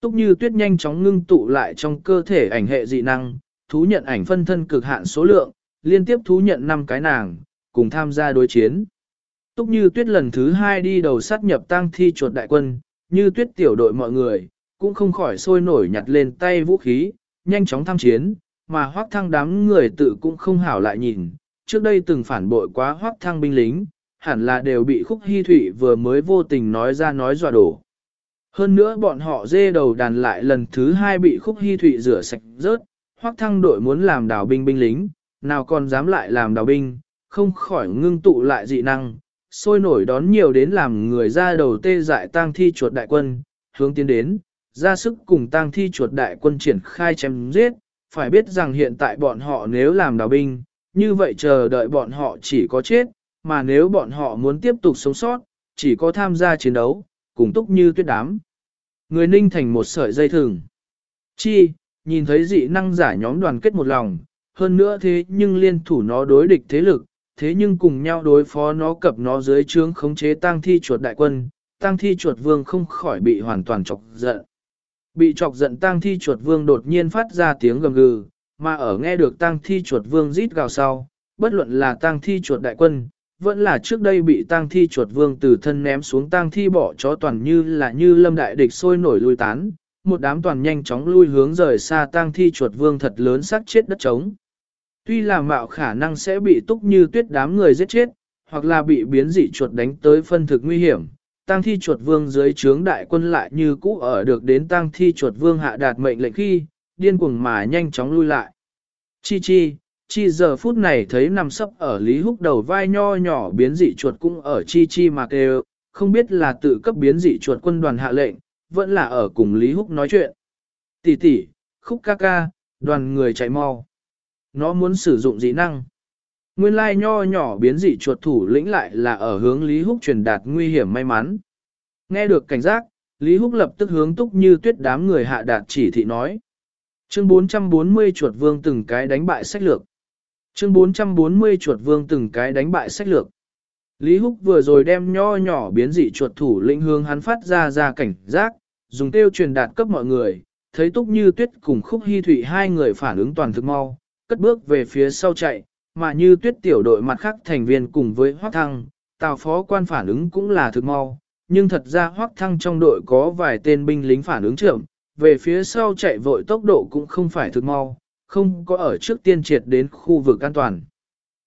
Túc Như Tuyết nhanh chóng ngưng tụ lại trong cơ thể ảnh hệ dị năng, thú nhận ảnh phân thân cực hạn số lượng, liên tiếp thú nhận 5 cái nàng, cùng tham gia đối chiến. Túc Như Tuyết lần thứ hai đi đầu sát nhập tăng thi chuột đại quân, như tuyết tiểu đội mọi người, cũng không khỏi sôi nổi nhặt lên tay vũ khí, nhanh chóng tham chiến, mà hoác thăng đám người tự cũng không hảo lại nhìn, trước đây từng phản bội quá hoác thăng binh lính, hẳn là đều bị khúc hy thủy vừa mới vô tình nói ra nói dọa đổ. Hơn nữa bọn họ dê đầu đàn lại lần thứ hai bị khúc hy thủy rửa sạch rớt, hoác thăng đội muốn làm đào binh binh lính, nào còn dám lại làm đào binh, không khỏi ngưng tụ lại dị năng, sôi nổi đón nhiều đến làm người ra đầu tê dại tang thi chuột đại quân, hướng tiến đến, ra sức cùng tang thi chuột đại quân triển khai chém giết, phải biết rằng hiện tại bọn họ nếu làm đào binh, như vậy chờ đợi bọn họ chỉ có chết, mà nếu bọn họ muốn tiếp tục sống sót, chỉ có tham gia chiến đấu, cùng túc như tuyết đám. Người ninh thành một sợi dây thừng. Chi, nhìn thấy dị năng giả nhóm đoàn kết một lòng, hơn nữa thế nhưng liên thủ nó đối địch thế lực, thế nhưng cùng nhau đối phó nó cập nó dưới trướng khống chế tang thi chuột đại quân, tang thi chuột vương không khỏi bị hoàn toàn chọc giận. Bị chọc giận tang thi chuột vương đột nhiên phát ra tiếng gầm gừ, mà ở nghe được tang thi chuột vương rít gào sau, bất luận là tang thi chuột đại quân, vẫn là trước đây bị tang thi chuột vương từ thân ném xuống tang thi bỏ chó toàn như là như lâm đại địch sôi nổi lui tán, một đám toàn nhanh chóng lui hướng rời xa tang thi chuột vương thật lớn sát chết đất trống. Tuy là mạo khả năng sẽ bị túc như tuyết đám người giết chết, hoặc là bị biến dị chuột đánh tới phân thực nguy hiểm, tang thi chuột vương dưới trướng đại quân lại như cũ ở được đến tang thi chuột vương hạ đạt mệnh lệnh khi, điên cuồng mà nhanh chóng lui lại. Chi chi, chi giờ phút này thấy nằm sấp ở Lý Húc đầu vai nho nhỏ biến dị chuột cũng ở chi chi mà kêu, không biết là tự cấp biến dị chuột quân đoàn hạ lệnh, vẫn là ở cùng Lý Húc nói chuyện. Tỷ tỷ, khúc ca ca, đoàn người chạy mau. Nó muốn sử dụng dị năng. Nguyên lai nho nhỏ biến dị chuột thủ lĩnh lại là ở hướng Lý Húc truyền đạt nguy hiểm may mắn. Nghe được cảnh giác, Lý Húc lập tức hướng túc như tuyết đám người hạ đạt chỉ thị nói. Chương 440 chuột vương từng cái đánh bại sách lược. Chương 440 chuột vương từng cái đánh bại sách lược. Lý Húc vừa rồi đem nho nhỏ biến dị chuột thủ lĩnh hướng hắn phát ra ra cảnh giác, dùng tiêu truyền đạt cấp mọi người, thấy túc như tuyết cùng khúc hy thủy hai người phản ứng toàn thực mau, cất bước về phía sau chạy, mà như tuyết tiểu đội mặt khác thành viên cùng với Hoắc Thăng, tào phó quan phản ứng cũng là thực mau, nhưng thật ra Hoắc Thăng trong đội có vài tên binh lính phản ứng chậm, về phía sau chạy vội tốc độ cũng không phải thực mau, không có ở trước tiên triệt đến khu vực an toàn.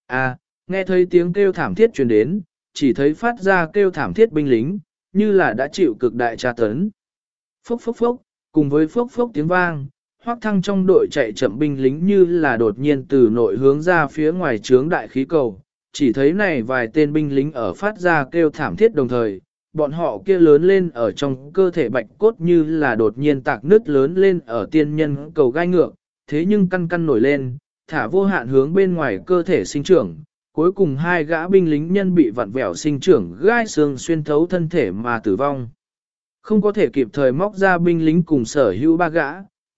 À, nghe thấy tiếng kêu thảm thiết truyền đến, chỉ thấy phát ra kêu thảm thiết binh lính, như là đã chịu cực đại tra tấn. Phốc phốc phốc, cùng với phốc phốc tiếng vang, hoác thăng trong đội chạy chậm binh lính như là đột nhiên từ nội hướng ra phía ngoài trướng đại khí cầu. Chỉ thấy này vài tên binh lính ở phát ra kêu thảm thiết đồng thời, bọn họ kia lớn lên ở trong cơ thể bạch cốt như là đột nhiên tạc nứt lớn lên ở tiên nhân cầu gai ngược, thế nhưng căn căn nổi lên, thả vô hạn hướng bên ngoài cơ thể sinh trưởng. Cuối cùng hai gã binh lính nhân bị vặn vẹo sinh trưởng gai xương xuyên thấu thân thể mà tử vong. Không có thể kịp thời móc ra binh lính cùng sở hữu ba gã,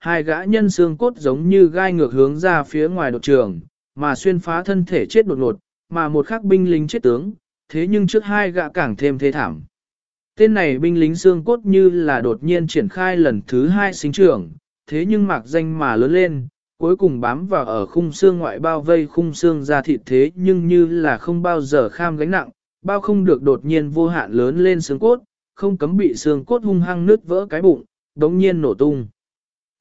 hai gã nhân xương cốt giống như gai ngược hướng ra phía ngoài đột trường, mà xuyên phá thân thể chết đột ngột, mà một khắc binh lính chết tướng, thế nhưng trước hai gã càng thêm thê thảm. Tên này binh lính xương cốt như là đột nhiên triển khai lần thứ hai sinh trưởng, thế nhưng mạc danh mà lớn lên, cuối cùng bám vào ở khung xương ngoại bao vây khung xương ra thịt thế nhưng như là không bao giờ kham gánh nặng, bao không được đột nhiên vô hạn lớn lên xương cốt, không cấm bị xương cốt hung hăng nứt vỡ cái bụng, đống nhiên nổ tung.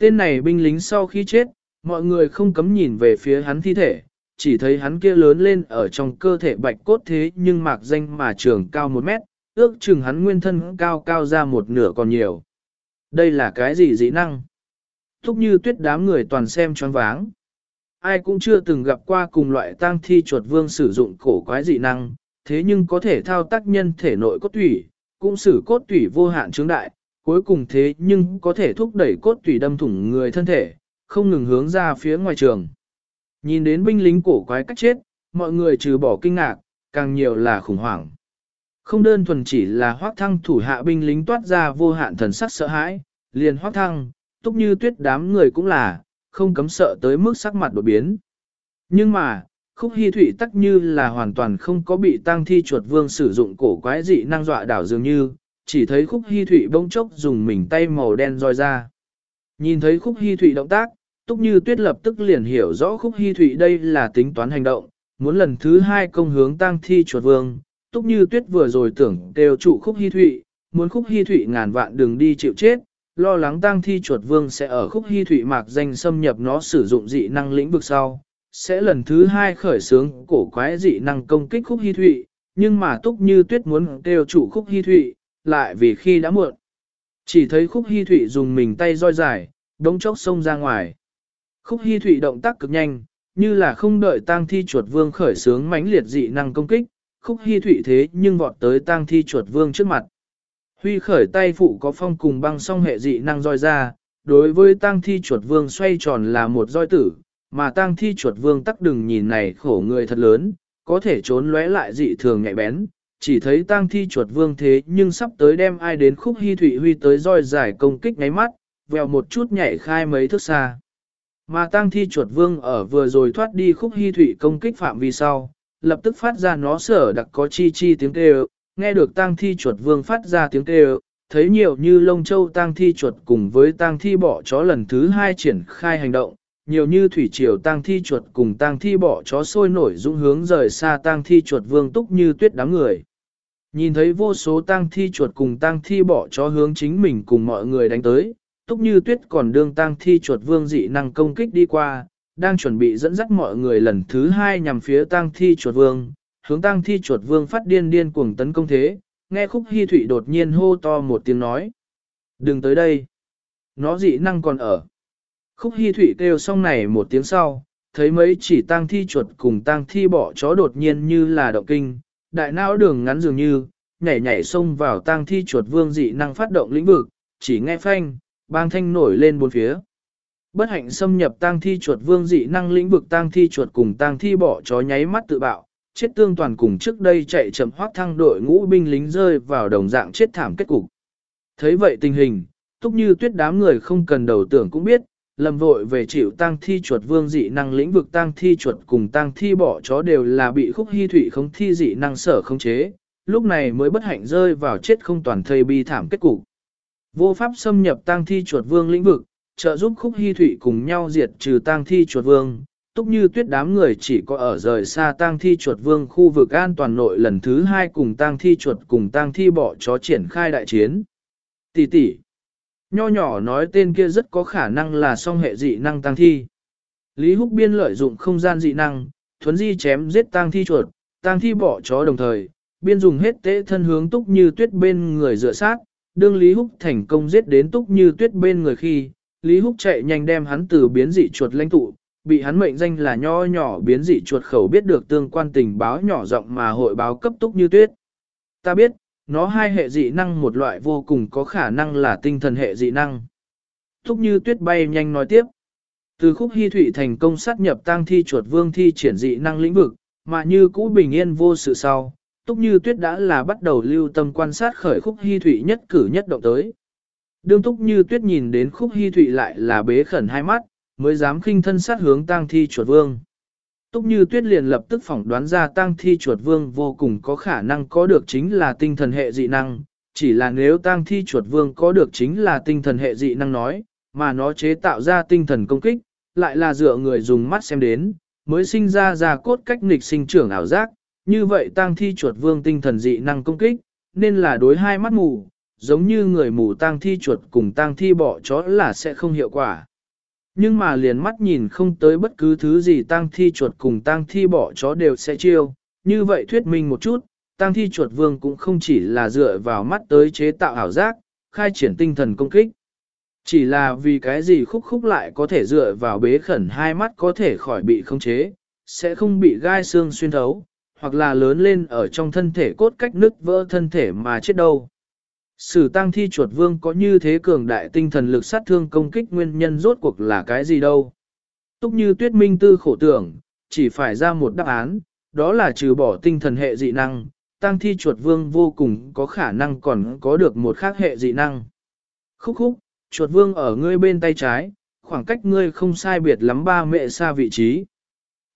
Tên này binh lính sau khi chết, mọi người không cấm nhìn về phía hắn thi thể, chỉ thấy hắn kia lớn lên ở trong cơ thể bạch cốt thế nhưng mạc danh mà trường cao một mét, ước chừng hắn nguyên thân cao cao ra một nửa còn nhiều. Đây là cái gì dĩ năng? Thúc như tuyết đám người toàn xem choáng váng. Ai cũng chưa từng gặp qua cùng loại tang thi chuột vương sử dụng cổ quái dị năng, thế nhưng có thể thao tác nhân thể nội cốt tủy, cũng sử cốt tủy vô hạn chứng đại, cuối cùng thế nhưng có thể thúc đẩy cốt tủy đâm thủng người thân thể, không ngừng hướng ra phía ngoài trường. Nhìn đến binh lính cổ quái cách chết, mọi người trừ bỏ kinh ngạc, càng nhiều là khủng hoảng. Không đơn thuần chỉ là hoác thăng thủ hạ binh lính toát ra vô hạn thần sắc sợ hãi, liền hoác thăng, túc như tuyết đám người cũng là, không cấm sợ tới mức sắc mặt đột biến. Nhưng mà, khúc hy thủy tắc như là hoàn toàn không có bị tăng thi chuột vương sử dụng cổ quái dị năng dọa đảo dường như, chỉ thấy khúc hy thụy bỗng chốc dùng mình tay màu đen roi ra. Nhìn thấy khúc hy thụy động tác, túc như tuyết lập tức liền hiểu rõ khúc hy thụy đây là tính toán hành động, muốn lần thứ hai công hướng Tang thi chuột vương. Túc như tuyết vừa rồi tưởng đều trụ khúc hy thụy, muốn khúc hy thụy ngàn vạn đường đi chịu chết, lo lắng Tang thi chuột vương sẽ ở khúc hy thụy mạc danh xâm nhập nó sử dụng dị năng lĩnh vực sau, sẽ lần thứ hai khởi xướng cổ quái dị năng công kích khúc hy thụy, nhưng mà túc như tuyết muốn đều chủ khúc hy thụy, lại vì khi đã muộn. Chỉ thấy khúc hy thụy dùng mình tay roi dài, đống chốc xông ra ngoài. Khúc hy thụy động tác cực nhanh, như là không đợi tang thi chuột vương khởi sướng mãnh liệt dị năng công kích, khúc hy thụy thế nhưng vọt tới tang thi chuột vương trước mặt. Huy khởi tay phụ có phong cùng băng song hệ dị năng roi ra, đối với tang thi chuột vương xoay tròn là một roi tử, mà tang thi chuột vương tắc đừng nhìn này khổ người thật lớn, có thể trốn lóe lại dị thường nhạy bén, chỉ thấy tang thi chuột vương thế nhưng sắp tới đem ai đến khúc hy thủy huy tới roi giải công kích ngáy mắt, vèo một chút nhảy khai mấy thước xa. Mà tang thi chuột vương ở vừa rồi thoát đi khúc hy thủy công kích phạm vi sau, lập tức phát ra nó sở đặc có chi chi tiếng kêu, nghe được tang thi chuột vương phát ra tiếng kêu, thấy nhiều như lông châu tang thi chuột cùng với tang thi bỏ chó lần thứ hai triển khai hành động, nhiều như thủy triều tang thi chuột cùng tang thi bỏ chó sôi nổi dũng hướng rời xa tang thi chuột vương túc như tuyết đám người. Nhìn thấy vô số tang thi chuột cùng tang thi bỏ chó hướng chính mình cùng mọi người đánh tới, túc như tuyết còn đương tang thi chuột vương dị năng công kích đi qua, đang chuẩn bị dẫn dắt mọi người lần thứ hai nhằm phía tang thi chuột vương, hướng tang thi chuột vương phát điên điên cuồng tấn công thế, nghe khúc hy thủy đột nhiên hô to một tiếng nói. Đừng tới đây. Nó dị năng còn ở. Khúc Hi Thụy kêu xong này một tiếng sau, thấy mấy chỉ tang thi chuột cùng tang thi bỏ chó đột nhiên như là động kinh, đại não đường ngắn dường như, nhảy nhảy xông vào tang thi chuột vương dị năng phát động lĩnh vực, chỉ nghe phanh, bang thanh nổi lên bốn phía. Bất hạnh xâm nhập tang thi chuột vương dị năng lĩnh vực tang thi chuột cùng tang thi bỏ chó nháy mắt tự bạo, chết tương toàn cùng trước đây chạy chậm hoác thăng đội ngũ binh lính rơi vào đồng dạng chết thảm kết cục. Thấy vậy tình hình, túc như tuyết đám người không cần đầu tưởng cũng biết, lầm vội về chịu tang thi chuột vương dị năng lĩnh vực tang thi chuột cùng tang thi bỏ chó đều là bị khúc hy thủy không thi dị năng sở không chế, lúc này mới bất hạnh rơi vào chết không toàn thây bi thảm kết cục. Vô pháp xâm nhập tang thi chuột vương lĩnh vực, trợ giúp khúc hy thủy cùng nhau diệt trừ tang thi chuột vương. Túc như tuyết đám người chỉ có ở rời xa tang thi chuột vương khu vực an toàn nội lần thứ hai cùng tang thi chuột cùng tang thi bỏ chó triển khai đại chiến. Tỷ tỷ, Nho nhỏ nói tên kia rất có khả năng là song hệ dị năng tăng thi. Lý Húc Biên lợi dụng không gian dị năng, thuấn di chém giết tăng thi chuột, tăng thi bỏ chó đồng thời, biên dùng hết tế thân hướng túc như tuyết bên người dựa sát, đương Lý Húc thành công giết đến túc như tuyết bên người khi, Lý Húc chạy nhanh đem hắn từ biến dị chuột lãnh tụ, bị hắn mệnh danh là nho nhỏ biến dị chuột khẩu biết được tương quan tình báo nhỏ rộng mà hội báo cấp túc như tuyết. Ta biết, nó hai hệ dị năng một loại vô cùng có khả năng là tinh thần hệ dị năng. Thúc như tuyết bay nhanh nói tiếp. Từ khúc hy thủy thành công sát nhập tang thi chuột vương thi triển dị năng lĩnh vực, mà như cũ bình yên vô sự sau, túc như tuyết đã là bắt đầu lưu tâm quan sát khởi khúc hy thủy nhất cử nhất động tới. Đương túc như tuyết nhìn đến khúc hy thủy lại là bế khẩn hai mắt, mới dám khinh thân sát hướng tang thi chuột vương. Túc như tuyết liền lập tức phỏng đoán ra tăng thi chuột vương vô cùng có khả năng có được chính là tinh thần hệ dị năng, chỉ là nếu tăng thi chuột vương có được chính là tinh thần hệ dị năng nói, mà nó chế tạo ra tinh thần công kích, lại là dựa người dùng mắt xem đến, mới sinh ra ra cốt cách nghịch sinh trưởng ảo giác, như vậy tăng thi chuột vương tinh thần dị năng công kích, nên là đối hai mắt mù, giống như người mù tăng thi chuột cùng tăng thi bỏ chó là sẽ không hiệu quả nhưng mà liền mắt nhìn không tới bất cứ thứ gì tang thi chuột cùng tang thi bỏ chó đều sẽ chiêu, như vậy thuyết minh một chút, tang thi chuột vương cũng không chỉ là dựa vào mắt tới chế tạo ảo giác, khai triển tinh thần công kích. Chỉ là vì cái gì khúc khúc lại có thể dựa vào bế khẩn hai mắt có thể khỏi bị khống chế, sẽ không bị gai xương xuyên thấu, hoặc là lớn lên ở trong thân thể cốt cách nứt vỡ thân thể mà chết đâu. Sử tăng thi chuột vương có như thế cường đại tinh thần lực sát thương công kích nguyên nhân rốt cuộc là cái gì đâu. Túc như tuyết minh tư khổ tưởng, chỉ phải ra một đáp án, đó là trừ bỏ tinh thần hệ dị năng, tăng thi chuột vương vô cùng có khả năng còn có được một khác hệ dị năng. Khúc khúc, chuột vương ở ngươi bên tay trái, khoảng cách ngươi không sai biệt lắm ba mẹ xa vị trí.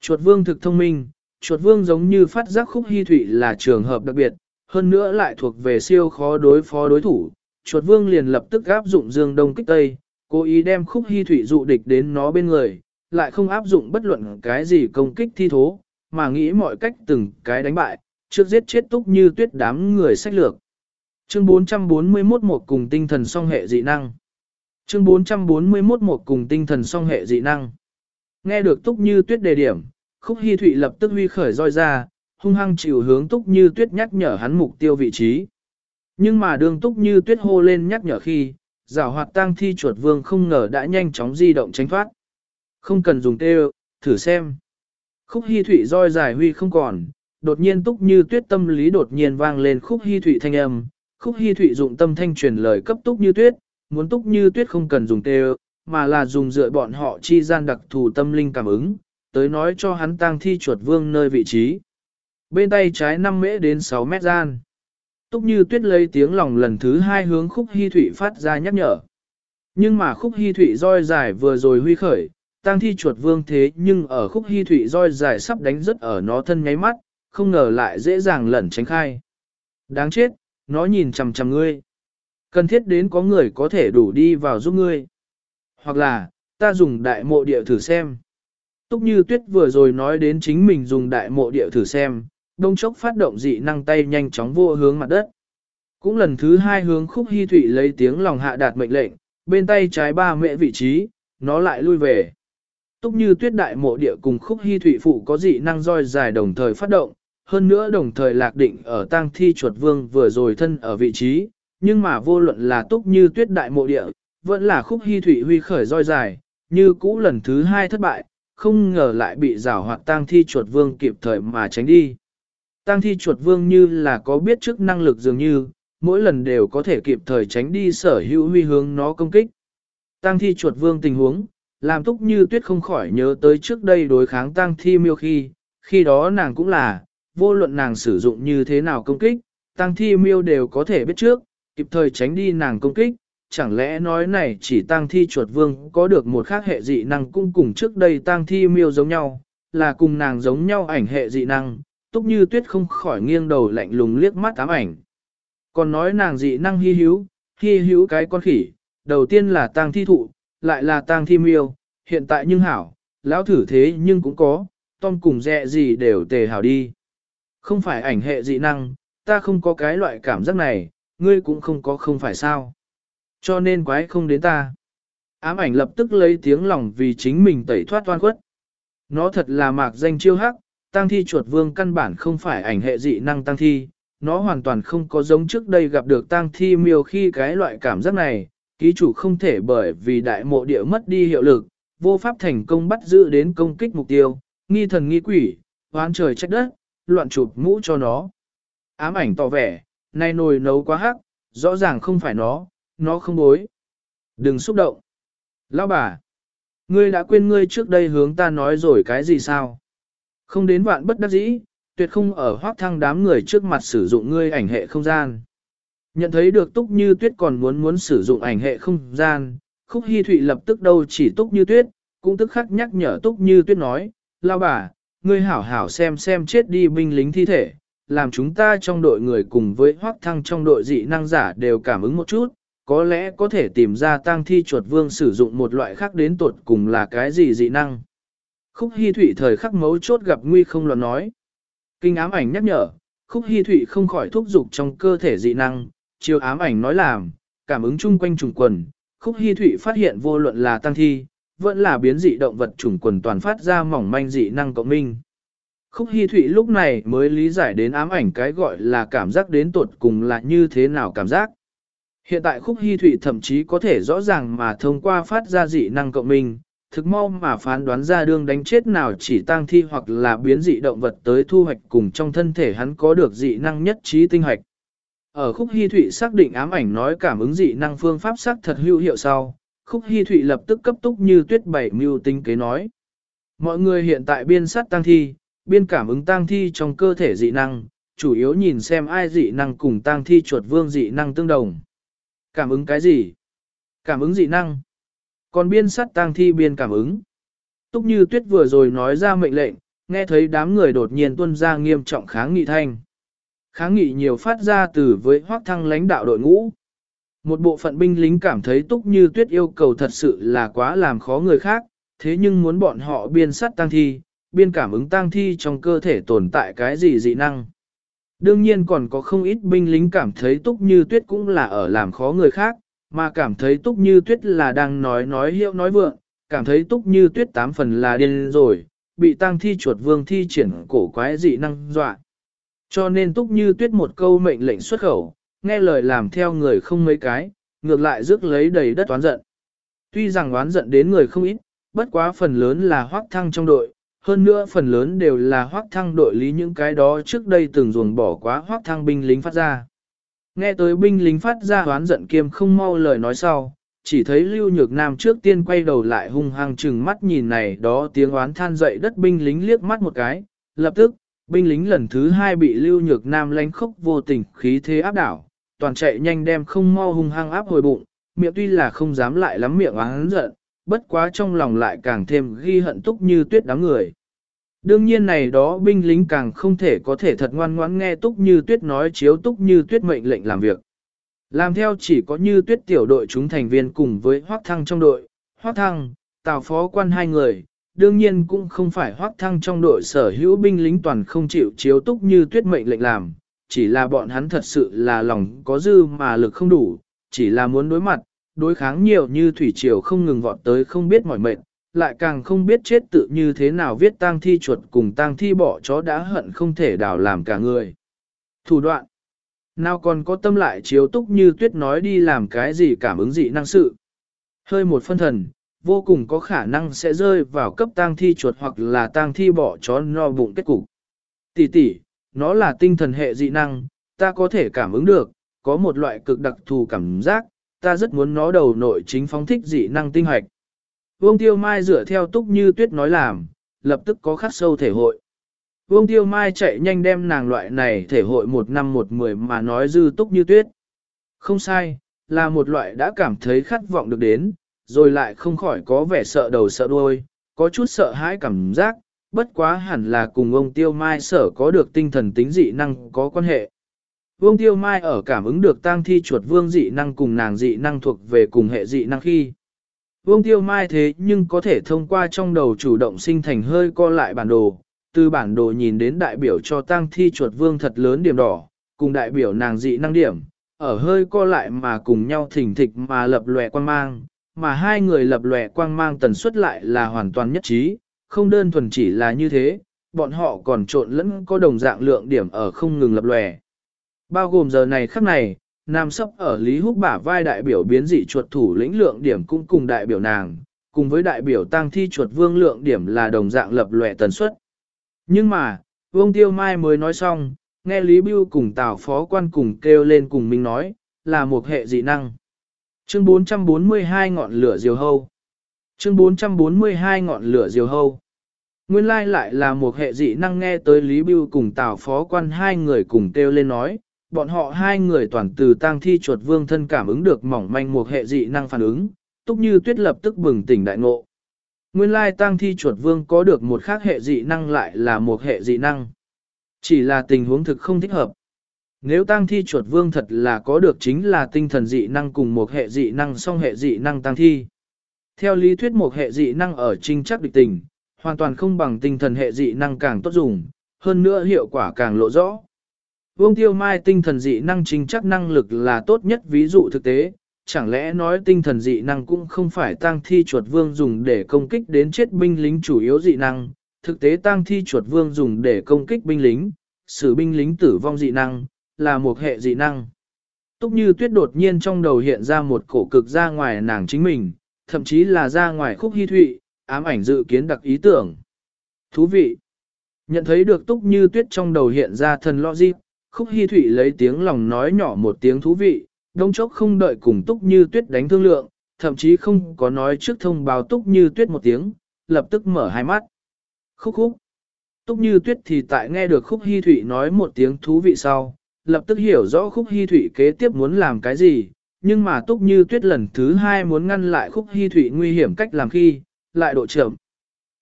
Chuột vương thực thông minh, chuột vương giống như phát giác khúc hy thụy là trường hợp đặc biệt, hơn nữa lại thuộc về siêu khó đối phó đối thủ. Chuột vương liền lập tức áp dụng dương đông kích tây, cố ý đem khúc hy thủy dụ địch đến nó bên người, lại không áp dụng bất luận cái gì công kích thi thố, mà nghĩ mọi cách từng cái đánh bại, trước giết chết túc như tuyết đám người sách lược. Chương 441 một cùng tinh thần song hệ dị năng. Chương 441 một cùng tinh thần song hệ dị năng. Nghe được túc như tuyết đề điểm, khúc hy thụy lập tức huy khởi roi ra, hung hăng chịu hướng túc như tuyết nhắc nhở hắn mục tiêu vị trí. Nhưng mà đường túc như tuyết hô lên nhắc nhở khi, giảo hoạt tang thi chuột vương không ngờ đã nhanh chóng di động tránh thoát. Không cần dùng tê thử xem. Khúc hy thủy roi giải huy không còn, đột nhiên túc như tuyết tâm lý đột nhiên vang lên khúc hy thủy thanh âm. Khúc hy thủy dụng tâm thanh truyền lời cấp túc như tuyết, muốn túc như tuyết không cần dùng tê mà là dùng dựa bọn họ chi gian đặc thù tâm linh cảm ứng, tới nói cho hắn tang thi chuột vương nơi vị trí. Bên tay trái 5 mễ đến 6 mét gian. Túc như tuyết lấy tiếng lòng lần thứ hai hướng khúc hy thủy phát ra nhắc nhở. Nhưng mà khúc hy thủy roi dài vừa rồi huy khởi, tang thi chuột vương thế nhưng ở khúc hy thủy roi dài sắp đánh rất ở nó thân nháy mắt, không ngờ lại dễ dàng lẩn tránh khai. Đáng chết, nó nhìn chằm chằm ngươi. Cần thiết đến có người có thể đủ đi vào giúp ngươi. Hoặc là, ta dùng đại mộ địa thử xem. Túc như tuyết vừa rồi nói đến chính mình dùng đại mộ địa thử xem, đông chốc phát động dị năng tay nhanh chóng vô hướng mặt đất. Cũng lần thứ hai hướng khúc hy thủy lấy tiếng lòng hạ đạt mệnh lệnh, bên tay trái ba mẹ vị trí, nó lại lui về. Túc như tuyết đại mộ địa cùng khúc hy thủy phụ có dị năng roi dài đồng thời phát động, hơn nữa đồng thời lạc định ở tang thi chuột vương vừa rồi thân ở vị trí, nhưng mà vô luận là túc như tuyết đại mộ địa, vẫn là khúc hy thủy huy khởi roi dài, như cũ lần thứ hai thất bại, không ngờ lại bị rào hoạt tang thi chuột vương kịp thời mà tránh đi. Tang thi chuột vương như là có biết trước năng lực dường như, mỗi lần đều có thể kịp thời tránh đi sở hữu huy hướng nó công kích. Tang thi chuột vương tình huống, làm túc như tuyết không khỏi nhớ tới trước đây đối kháng tang thi miêu khi, khi đó nàng cũng là, vô luận nàng sử dụng như thế nào công kích, tang thi miêu đều có thể biết trước, kịp thời tránh đi nàng công kích, chẳng lẽ nói này chỉ tang thi chuột vương có được một khác hệ dị năng cũng cùng trước đây tang thi miêu giống nhau, là cùng nàng giống nhau ảnh hệ dị năng, túc như tuyết không khỏi nghiêng đầu lạnh lùng liếc mắt ám ảnh. Còn nói nàng dị năng hy hữu, hy hữu cái con khỉ, đầu tiên là tang thi thụ, lại là tang thi miêu, hiện tại nhưng hảo, lão thử thế nhưng cũng có, tom cùng dẹ gì đều tề hảo đi. Không phải ảnh hệ dị năng, ta không có cái loại cảm giác này, ngươi cũng không có không phải sao. Cho nên quái không đến ta. Ám ảnh lập tức lấy tiếng lòng vì chính mình tẩy thoát toan khuất. Nó thật là mạc danh chiêu hắc, tăng thi chuột vương căn bản không phải ảnh hệ dị năng tăng thi, nó hoàn toàn không có giống trước đây gặp được tăng thi miêu khi cái loại cảm giác này, ký chủ không thể bởi vì đại mộ địa mất đi hiệu lực, vô pháp thành công bắt giữ đến công kích mục tiêu, nghi thần nghi quỷ, hoán trời trách đất, loạn chụp mũ cho nó. Ám ảnh tỏ vẻ, nay nồi nấu quá hắc, rõ ràng không phải nó, nó không bối. Đừng xúc động. Lão bà, ngươi đã quên ngươi trước đây hướng ta nói rồi cái gì sao? Không đến vạn bất đắc dĩ, tuyệt không ở hoác thăng đám người trước mặt sử dụng ngươi ảnh hệ không gian. Nhận thấy được túc như tuyết còn muốn muốn sử dụng ảnh hệ không gian, khúc hy thụy lập tức đâu chỉ túc như tuyết, cũng tức khắc nhắc nhở túc như tuyết nói, lao bà, ngươi hảo hảo xem xem chết đi binh lính thi thể, làm chúng ta trong đội người cùng với hoác thăng trong đội dị năng giả đều cảm ứng một chút, có lẽ có thể tìm ra tang thi chuột vương sử dụng một loại khác đến tột cùng là cái gì dị năng. Khúc Hi Thụy thời khắc mấu chốt gặp nguy không lo nói. Kinh ám ảnh nhắc nhở, Khúc Hi Thụy không khỏi thúc dục trong cơ thể dị năng, chiều ám ảnh nói làm, cảm ứng chung quanh trùng quần. Khúc Hi Thụy phát hiện vô luận là tăng thi, vẫn là biến dị động vật trùng quần toàn phát ra mỏng manh dị năng cộng minh. Khúc Hi Thụy lúc này mới lý giải đến ám ảnh cái gọi là cảm giác đến tột cùng là như thế nào cảm giác. Hiện tại Khúc Hi Thụy thậm chí có thể rõ ràng mà thông qua phát ra dị năng cộng minh, thực mau mà phán đoán ra đương đánh chết nào chỉ tang thi hoặc là biến dị động vật tới thu hoạch cùng trong thân thể hắn có được dị năng nhất trí tinh hoạch. Ở khúc hy thụy xác định ám ảnh nói cảm ứng dị năng phương pháp sắc thật hữu hiệu sau, khúc hy thụy lập tức cấp túc như tuyết bảy mưu tinh kế nói. Mọi người hiện tại biên sát tang thi, biên cảm ứng tang thi trong cơ thể dị năng, chủ yếu nhìn xem ai dị năng cùng tang thi chuột vương dị năng tương đồng. Cảm ứng cái gì? Cảm ứng dị năng. Còn biên sát tang thi biên cảm ứng. Túc như tuyết vừa rồi nói ra mệnh lệnh, nghe thấy đám người đột nhiên tuân ra nghiêm trọng kháng nghị thanh. Kháng nghị nhiều phát ra từ với hoác thăng lãnh đạo đội ngũ. Một bộ phận binh lính cảm thấy túc như tuyết yêu cầu thật sự là quá làm khó người khác, thế nhưng muốn bọn họ biên sát tang thi, biên cảm ứng tang thi trong cơ thể tồn tại cái gì dị năng. Đương nhiên còn có không ít binh lính cảm thấy túc như tuyết cũng là ở làm khó người khác, mà cảm thấy túc như tuyết là đang nói nói hiệu nói vượng, cảm thấy túc như tuyết tám phần là điên rồi, bị tăng thi chuột vương thi triển cổ quái dị năng dọa. Cho nên túc như tuyết một câu mệnh lệnh xuất khẩu, nghe lời làm theo người không mấy cái, ngược lại rước lấy đầy đất oán giận. Tuy rằng oán giận đến người không ít, bất quá phần lớn là hoác thăng trong đội, hơn nữa phần lớn đều là hoác thăng đội lý những cái đó trước đây từng ruồng bỏ quá hoác thăng binh lính phát ra. Nghe tới binh lính phát ra hoán giận kiêm không mau lời nói sau, chỉ thấy Lưu Nhược Nam trước tiên quay đầu lại hung hăng chừng mắt nhìn này đó tiếng oán than dậy đất binh lính liếc mắt một cái, lập tức, binh lính lần thứ hai bị Lưu Nhược Nam lánh khốc vô tình khí thế áp đảo, toàn chạy nhanh đem không mau hung hăng áp hồi bụng, miệng tuy là không dám lại lắm miệng oán giận, bất quá trong lòng lại càng thêm ghi hận túc như tuyết đám người. Đương nhiên này đó binh lính càng không thể có thể thật ngoan ngoãn nghe túc như tuyết nói chiếu túc như tuyết mệnh lệnh làm việc. Làm theo chỉ có như tuyết tiểu đội chúng thành viên cùng với hoác thăng trong đội, hoác thăng, tào phó quan hai người, đương nhiên cũng không phải hoác thăng trong đội sở hữu binh lính toàn không chịu chiếu túc như tuyết mệnh lệnh làm, chỉ là bọn hắn thật sự là lòng có dư mà lực không đủ, chỉ là muốn đối mặt, đối kháng nhiều như thủy triều không ngừng vọt tới không biết mỏi mệt, lại càng không biết chết tự như thế nào viết tang thi chuột cùng tang thi bỏ chó đã hận không thể đào làm cả người. Thủ đoạn nào còn có tâm lại chiếu túc như tuyết nói đi làm cái gì cảm ứng dị năng sự. Hơi một phân thần, vô cùng có khả năng sẽ rơi vào cấp tang thi chuột hoặc là tang thi bỏ chó no bụng kết cục. Tỷ tỷ, nó là tinh thần hệ dị năng, ta có thể cảm ứng được, có một loại cực đặc thù cảm giác, ta rất muốn nó đầu nội chính phóng thích dị năng tinh hoạch. Vương Tiêu Mai dựa theo túc như tuyết nói làm, lập tức có khắc sâu thể hội. Vương Tiêu Mai chạy nhanh đem nàng loại này thể hội một năm một mười mà nói dư túc như tuyết. Không sai, là một loại đã cảm thấy khát vọng được đến, rồi lại không khỏi có vẻ sợ đầu sợ đuôi, có chút sợ hãi cảm giác, bất quá hẳn là cùng ông Tiêu Mai sở có được tinh thần tính dị năng có quan hệ. Vương Tiêu Mai ở cảm ứng được tang thi chuột vương dị năng cùng nàng dị năng thuộc về cùng hệ dị năng khi. Vương Tiêu Mai thế nhưng có thể thông qua trong đầu chủ động sinh thành hơi co lại bản đồ, từ bản đồ nhìn đến đại biểu cho tang thi chuột vương thật lớn điểm đỏ, cùng đại biểu nàng dị năng điểm, ở hơi co lại mà cùng nhau thỉnh thịch mà lập lòe quang mang, mà hai người lập lòe quang mang tần suất lại là hoàn toàn nhất trí, không đơn thuần chỉ là như thế, bọn họ còn trộn lẫn có đồng dạng lượng điểm ở không ngừng lập lòe. Bao gồm giờ này khắc này, Nam sắp ở Lý Húc bả vai đại biểu biến dị chuột thủ lĩnh lượng điểm cũng cùng đại biểu nàng, cùng với đại biểu tăng thi chuột vương lượng điểm là đồng dạng lập lòe tần suất. Nhưng mà, Vương Tiêu Mai mới nói xong, nghe Lý Bưu cùng Tào Phó Quan cùng kêu lên cùng mình nói, là một hệ dị năng. Chương 442 ngọn lửa diều hâu. Chương 442 ngọn lửa diều hâu. Nguyên lai lại là một hệ dị năng nghe tới Lý Bưu cùng Tào Phó Quan hai người cùng kêu lên nói, bọn họ hai người toàn từ tang thi chuột vương thân cảm ứng được mỏng manh một hệ dị năng phản ứng, túc như tuyết lập tức bừng tỉnh đại ngộ. Nguyên lai tang thi chuột vương có được một khác hệ dị năng lại là một hệ dị năng. Chỉ là tình huống thực không thích hợp. Nếu tang thi chuột vương thật là có được chính là tinh thần dị năng cùng một hệ dị năng song hệ dị năng tang thi. Theo lý thuyết một hệ dị năng ở trinh chắc địch tình, hoàn toàn không bằng tinh thần hệ dị năng càng tốt dùng, hơn nữa hiệu quả càng lộ rõ. Vương Tiêu Mai tinh thần dị năng chính chắc năng lực là tốt nhất ví dụ thực tế, chẳng lẽ nói tinh thần dị năng cũng không phải tang thi chuột vương dùng để công kích đến chết binh lính chủ yếu dị năng, thực tế tang thi chuột vương dùng để công kích binh lính, xử binh lính tử vong dị năng, là một hệ dị năng. Túc như tuyết đột nhiên trong đầu hiện ra một cổ cực ra ngoài nàng chính mình, thậm chí là ra ngoài khúc hy thụy, ám ảnh dự kiến đặc ý tưởng. Thú vị! Nhận thấy được túc như tuyết trong đầu hiện ra thần logic, khúc Hi thụy lấy tiếng lòng nói nhỏ một tiếng thú vị, đông chốc không đợi cùng túc như tuyết đánh thương lượng, thậm chí không có nói trước thông báo túc như tuyết một tiếng, lập tức mở hai mắt. Khúc khúc. Túc như tuyết thì tại nghe được khúc Hi thụy nói một tiếng thú vị sau, lập tức hiểu rõ khúc Hi thụy kế tiếp muốn làm cái gì, nhưng mà túc như tuyết lần thứ hai muốn ngăn lại khúc Hi thụy nguy hiểm cách làm khi, lại độ chậm.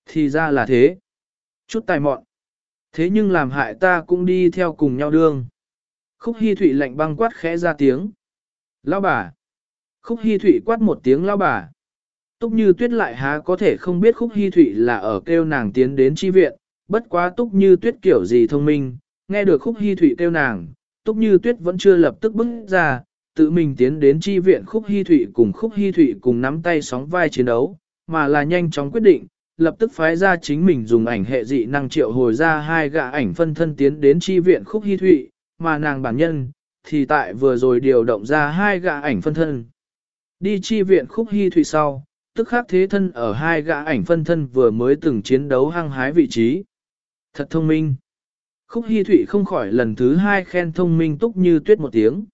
Thì ra là thế. Chút tài mọn. Thế nhưng làm hại ta cũng đi theo cùng nhau đương. Khúc hy thụy lạnh băng quát khẽ ra tiếng. Lao bà. Khúc hy thụy quát một tiếng lao bà. Túc như tuyết lại há có thể không biết khúc hy thụy là ở kêu nàng tiến đến chi viện, bất quá túc như tuyết kiểu gì thông minh, nghe được khúc hy thụy kêu nàng, túc như tuyết vẫn chưa lập tức bước ra, tự mình tiến đến chi viện khúc hy thụy cùng khúc hy thụy cùng nắm tay sóng vai chiến đấu, mà là nhanh chóng quyết định, lập tức phái ra chính mình dùng ảnh hệ dị năng triệu hồi ra hai gã ảnh phân thân tiến đến chi viện khúc hy thụy, mà nàng bản nhân, thì tại vừa rồi điều động ra hai gã ảnh phân thân. Đi chi viện khúc hy thụy sau, tức khắc thế thân ở hai gã ảnh phân thân vừa mới từng chiến đấu hăng hái vị trí. Thật thông minh. Khúc hy thụy không khỏi lần thứ hai khen thông minh túc như tuyết một tiếng.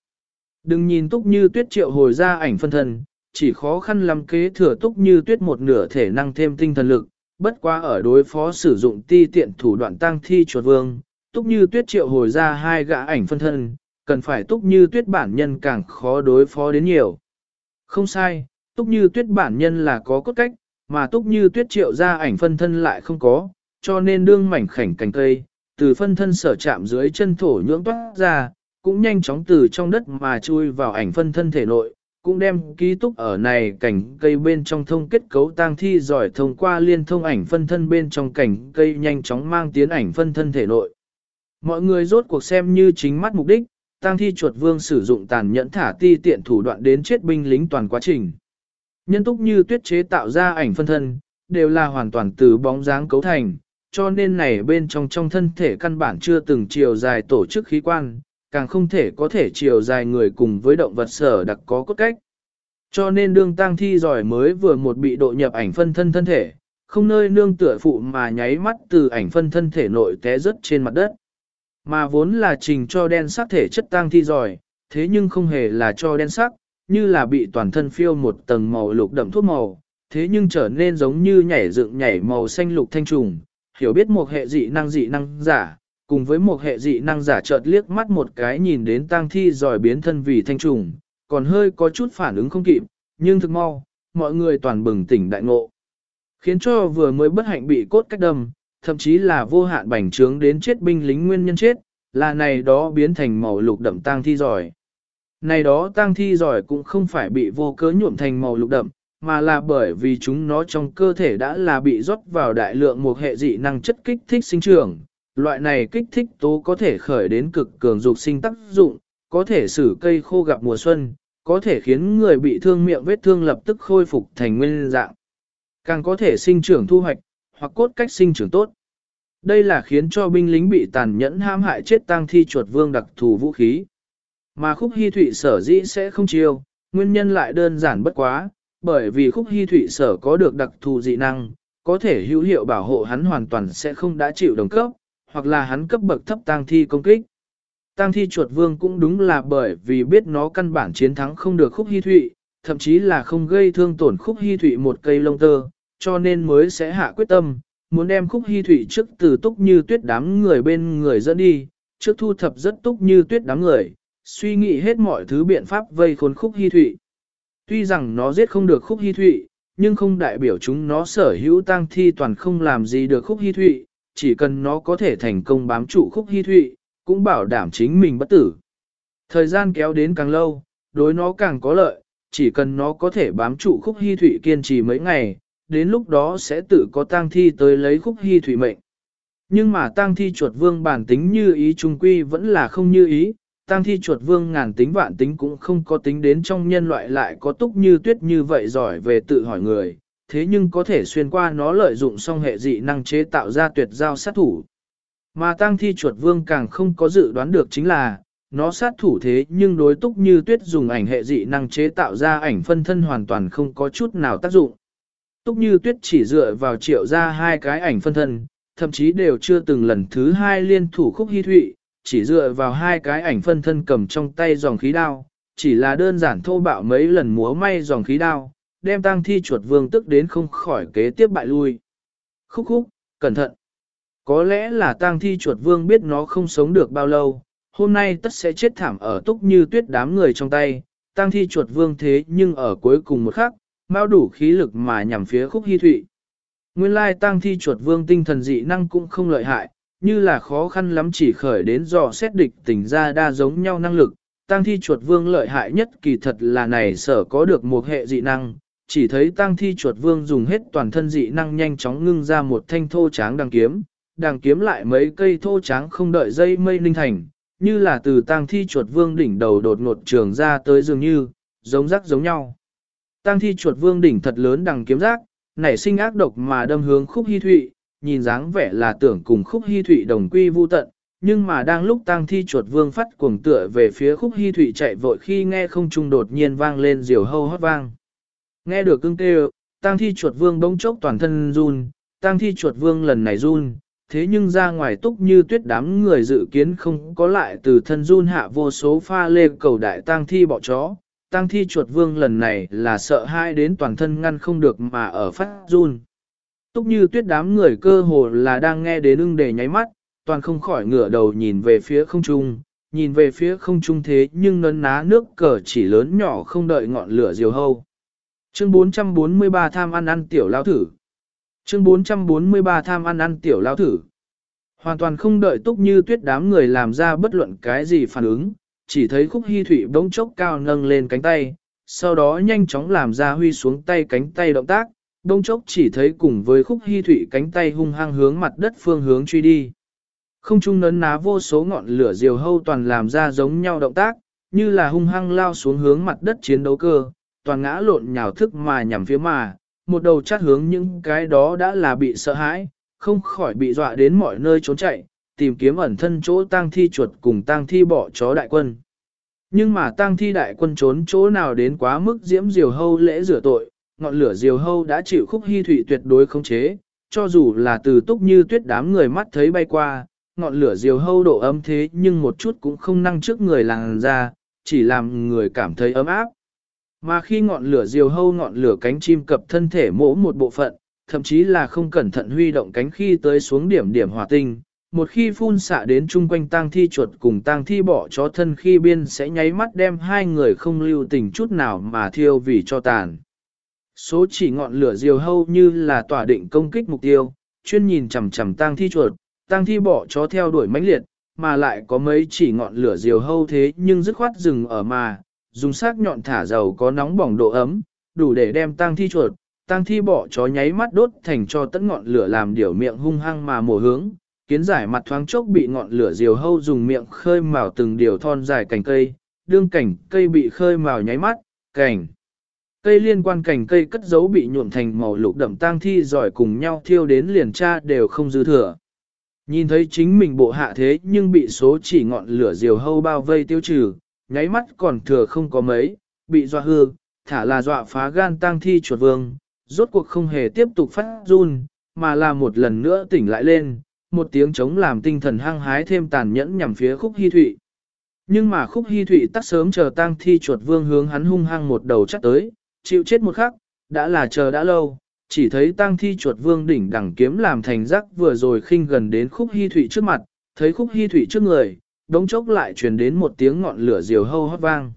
Đừng nhìn túc như tuyết triệu hồi ra ảnh phân thân, chỉ khó khăn lắm kế thừa túc như tuyết một nửa thể năng thêm tinh thần lực, bất quá ở đối phó sử dụng ti tiện thủ đoạn tăng thi chuột vương, túc như tuyết triệu hồi ra hai gã ảnh phân thân, cần phải túc như tuyết bản nhân càng khó đối phó đến nhiều. Không sai, túc như tuyết bản nhân là có cốt cách, mà túc như tuyết triệu ra ảnh phân thân lại không có, cho nên đương mảnh khảnh cành cây, từ phân thân sở chạm dưới chân thổ nhưỡng toát ra, cũng nhanh chóng từ trong đất mà chui vào ảnh phân thân thể nội, cũng đem ký túc ở này cảnh cây bên trong thông kết cấu tang thi giỏi thông qua liên thông ảnh phân thân bên trong cảnh cây nhanh chóng mang tiến ảnh phân thân thể nội. Mọi người rốt cuộc xem như chính mắt mục đích, tang thi chuột vương sử dụng tàn nhẫn thả ti tiện thủ đoạn đến chết binh lính toàn quá trình. Nhân túc như tuyết chế tạo ra ảnh phân thân, đều là hoàn toàn từ bóng dáng cấu thành, cho nên này bên trong trong thân thể căn bản chưa từng chiều dài tổ chức khí quan, càng không thể có thể chiều dài người cùng với động vật sở đặc có cốt cách. Cho nên đương tang thi giỏi mới vừa một bị độ nhập ảnh phân thân thân thể, không nơi nương tựa phụ mà nháy mắt từ ảnh phân thân thể nội té rớt trên mặt đất. Mà vốn là trình cho đen sắc thể chất tang thi giỏi, thế nhưng không hề là cho đen sắc, như là bị toàn thân phiêu một tầng màu lục đậm thuốc màu, thế nhưng trở nên giống như nhảy dựng nhảy màu xanh lục thanh trùng, hiểu biết một hệ dị năng dị năng giả, cùng với một hệ dị năng giả chợt liếc mắt một cái nhìn đến tang thi giỏi biến thân vì thanh trùng, còn hơi có chút phản ứng không kịp, nhưng thực mau, mọi người toàn bừng tỉnh đại ngộ. Khiến cho vừa mới bất hạnh bị cốt cách đâm, thậm chí là vô hạn bành trướng đến chết binh lính nguyên nhân chết, là này đó biến thành màu lục đậm tang thi giỏi. Này đó tang thi giỏi cũng không phải bị vô cớ nhuộm thành màu lục đậm, mà là bởi vì chúng nó trong cơ thể đã là bị rót vào đại lượng một hệ dị năng chất kích thích sinh trưởng. Loại này kích thích tố có thể khởi đến cực cường dục sinh tác dụng, có thể xử cây khô gặp mùa xuân, có thể khiến người bị thương miệng vết thương lập tức khôi phục thành nguyên dạng. Càng có thể sinh trưởng thu hoạch, hoặc cốt cách sinh trưởng tốt. Đây là khiến cho binh lính bị tàn nhẫn ham hại chết tang thi chuột vương đặc thù vũ khí. Mà khúc hy thụy sở dĩ sẽ không chiêu, nguyên nhân lại đơn giản bất quá, bởi vì khúc hy thụy sở có được đặc thù dị năng, có thể hữu hiệu bảo hộ hắn hoàn toàn sẽ không đã chịu đồng cấp, hoặc là hắn cấp bậc thấp tang thi công kích. Tang thi chuột vương cũng đúng là bởi vì biết nó căn bản chiến thắng không được khúc hy thụy, thậm chí là không gây thương tổn khúc hy thụy một cây lông tơ, cho nên mới sẽ hạ quyết tâm, muốn đem khúc hy thụy trước từ túc như tuyết đám người bên người dẫn đi, trước thu thập rất túc như tuyết đám người, suy nghĩ hết mọi thứ biện pháp vây khốn khúc hy thụy. Tuy rằng nó giết không được khúc hy thụy, nhưng không đại biểu chúng nó sở hữu tang thi toàn không làm gì được khúc hy thụy, chỉ cần nó có thể thành công bám trụ khúc hy thụy, cũng bảo đảm chính mình bất tử. Thời gian kéo đến càng lâu, đối nó càng có lợi, chỉ cần nó có thể bám trụ khúc hy thụy kiên trì mấy ngày, đến lúc đó sẽ tự có tang thi tới lấy khúc hy thụy mệnh. Nhưng mà tang thi chuột vương bản tính như ý trung quy vẫn là không như ý, tang thi chuột vương ngàn tính vạn tính cũng không có tính đến trong nhân loại lại có túc như tuyết như vậy giỏi về tự hỏi người, thế nhưng có thể xuyên qua nó lợi dụng song hệ dị năng chế tạo ra tuyệt giao sát thủ. Mà tăng thi chuột vương càng không có dự đoán được chính là, nó sát thủ thế nhưng đối túc như tuyết dùng ảnh hệ dị năng chế tạo ra ảnh phân thân hoàn toàn không có chút nào tác dụng. Túc như tuyết chỉ dựa vào triệu ra hai cái ảnh phân thân, thậm chí đều chưa từng lần thứ hai liên thủ khúc hy thụy, chỉ dựa vào hai cái ảnh phân thân cầm trong tay dòng khí đao, chỉ là đơn giản thô bạo mấy lần múa may dòng khí đao, đem tang thi chuột vương tức đến không khỏi kế tiếp bại lui. Khúc khúc, cẩn thận. Có lẽ là tang thi chuột vương biết nó không sống được bao lâu, hôm nay tất sẽ chết thảm ở túc như tuyết đám người trong tay, tang thi chuột vương thế nhưng ở cuối cùng một khắc, mau đủ khí lực mà nhằm phía khúc hy thụy. Nguyên lai tang thi chuột vương tinh thần dị năng cũng không lợi hại, như là khó khăn lắm chỉ khởi đến dò xét địch tình ra đa giống nhau năng lực. Tang thi chuột vương lợi hại nhất kỳ thật là này sở có được một hệ dị năng, chỉ thấy tang thi chuột vương dùng hết toàn thân dị năng nhanh chóng ngưng ra một thanh thô tráng đằng kiếm, đằng kiếm lại mấy cây thô tráng không đợi dây mây linh thành, như là từ tang thi chuột vương đỉnh đầu đột ngột trường ra tới dường như, giống rắc giống nhau. Tang thi chuột vương đỉnh thật lớn đằng kiếm rác, nảy sinh ác độc mà đâm hướng khúc hy thụy, nhìn dáng vẻ là tưởng cùng khúc hy thụy đồng quy vu tận, nhưng mà đang lúc tang thi chuột vương phát cuồng tựa về phía khúc hy thụy chạy vội khi nghe không trung đột nhiên vang lên diều hâu hót vang. Nghe được cưng kêu, tang thi chuột vương bỗng chốc toàn thân run, tang thi chuột vương lần này run, thế nhưng ra ngoài túc như tuyết đám người dự kiến không có lại từ thân run hạ vô số pha lê cầu đại tang thi bỏ chó. Tang thi chuột vương lần này là sợ hai đến toàn thân ngăn không được mà ở phát run. Túc như tuyết đám người cơ hồ là đang nghe đến ưng để nháy mắt, toàn không khỏi ngửa đầu nhìn về phía không trung, nhìn về phía không trung thế nhưng nấn ná nước cờ chỉ lớn nhỏ không đợi ngọn lửa diều hâu. Chương 443 tham ăn ăn tiểu lao thử. Chương 443 tham ăn ăn tiểu lao thử. Hoàn toàn không đợi túc như tuyết đám người làm ra bất luận cái gì phản ứng, chỉ thấy khúc hy thủy bỗng chốc cao nâng lên cánh tay, sau đó nhanh chóng làm ra huy xuống tay cánh tay động tác, bỗng chốc chỉ thấy cùng với khúc hy thủy cánh tay hung hăng hướng mặt đất phương hướng truy đi. Không trung nấn ná vô số ngọn lửa diều hâu toàn làm ra giống nhau động tác, như là hung hăng lao xuống hướng mặt đất chiến đấu cơ, toàn ngã lộn nhào thức mà nhằm phía mà, một đầu chát hướng những cái đó đã là bị sợ hãi, không khỏi bị dọa đến mọi nơi trốn chạy, tìm kiếm ẩn thân chỗ tang thi chuột cùng tang thi bỏ chó đại quân. Nhưng mà tang thi đại quân trốn chỗ nào đến quá mức diễm diều hâu lễ rửa tội, ngọn lửa diều hâu đã chịu khúc hy thủy tuyệt đối không chế, cho dù là từ túc như tuyết đám người mắt thấy bay qua, ngọn lửa diều hâu độ ấm thế nhưng một chút cũng không năng trước người làng ra, chỉ làm người cảm thấy ấm áp. Mà khi ngọn lửa diều hâu ngọn lửa cánh chim cập thân thể mỗ một bộ phận, thậm chí là không cẩn thận huy động cánh khi tới xuống điểm điểm hỏa tinh, một khi phun xạ đến chung quanh tang thi chuột cùng tang thi bỏ chó thân khi biên sẽ nháy mắt đem hai người không lưu tình chút nào mà thiêu vì cho tàn. Số chỉ ngọn lửa diều hâu như là tỏa định công kích mục tiêu, chuyên nhìn chằm chằm tang thi chuột, tang thi bỏ chó theo đuổi mãnh liệt, mà lại có mấy chỉ ngọn lửa diều hâu thế nhưng dứt khoát rừng ở mà, dùng sắc nhọn thả dầu có nóng bỏng độ ấm, đủ để đem tang thi chuột, tang thi bỏ chó nháy mắt đốt thành cho tất ngọn lửa làm điểu miệng hung hăng mà mổ hướng, kiến giải mặt thoáng chốc bị ngọn lửa diều hâu dùng miệng khơi mào từng điều thon dài cành cây, đương cảnh cây bị khơi mào nháy mắt, cảnh. Cây liên quan cành cây cất giấu bị nhuộm thành màu lục đậm tang thi giỏi cùng nhau thiêu đến liền cha đều không dư thừa. Nhìn thấy chính mình bộ hạ thế nhưng bị số chỉ ngọn lửa diều hâu bao vây tiêu trừ, nháy mắt còn thừa không có mấy, bị dọa hư, thả là dọa phá gan tang thi chuột vương, rốt cuộc không hề tiếp tục phát run, mà là một lần nữa tỉnh lại lên, một tiếng chống làm tinh thần hăng hái thêm tàn nhẫn nhằm phía khúc hy thụy. Nhưng mà khúc hy thụy tắt sớm chờ tang thi chuột vương hướng hắn hung hăng một đầu chắc tới, chịu chết một khắc, đã là chờ đã lâu, chỉ thấy tang thi chuột vương đỉnh đẳng kiếm làm thành rắc vừa rồi khinh gần đến khúc hy thụy trước mặt, thấy khúc hy thụy trước người, đống chốc lại truyền đến một tiếng ngọn lửa diều hâu hót vang.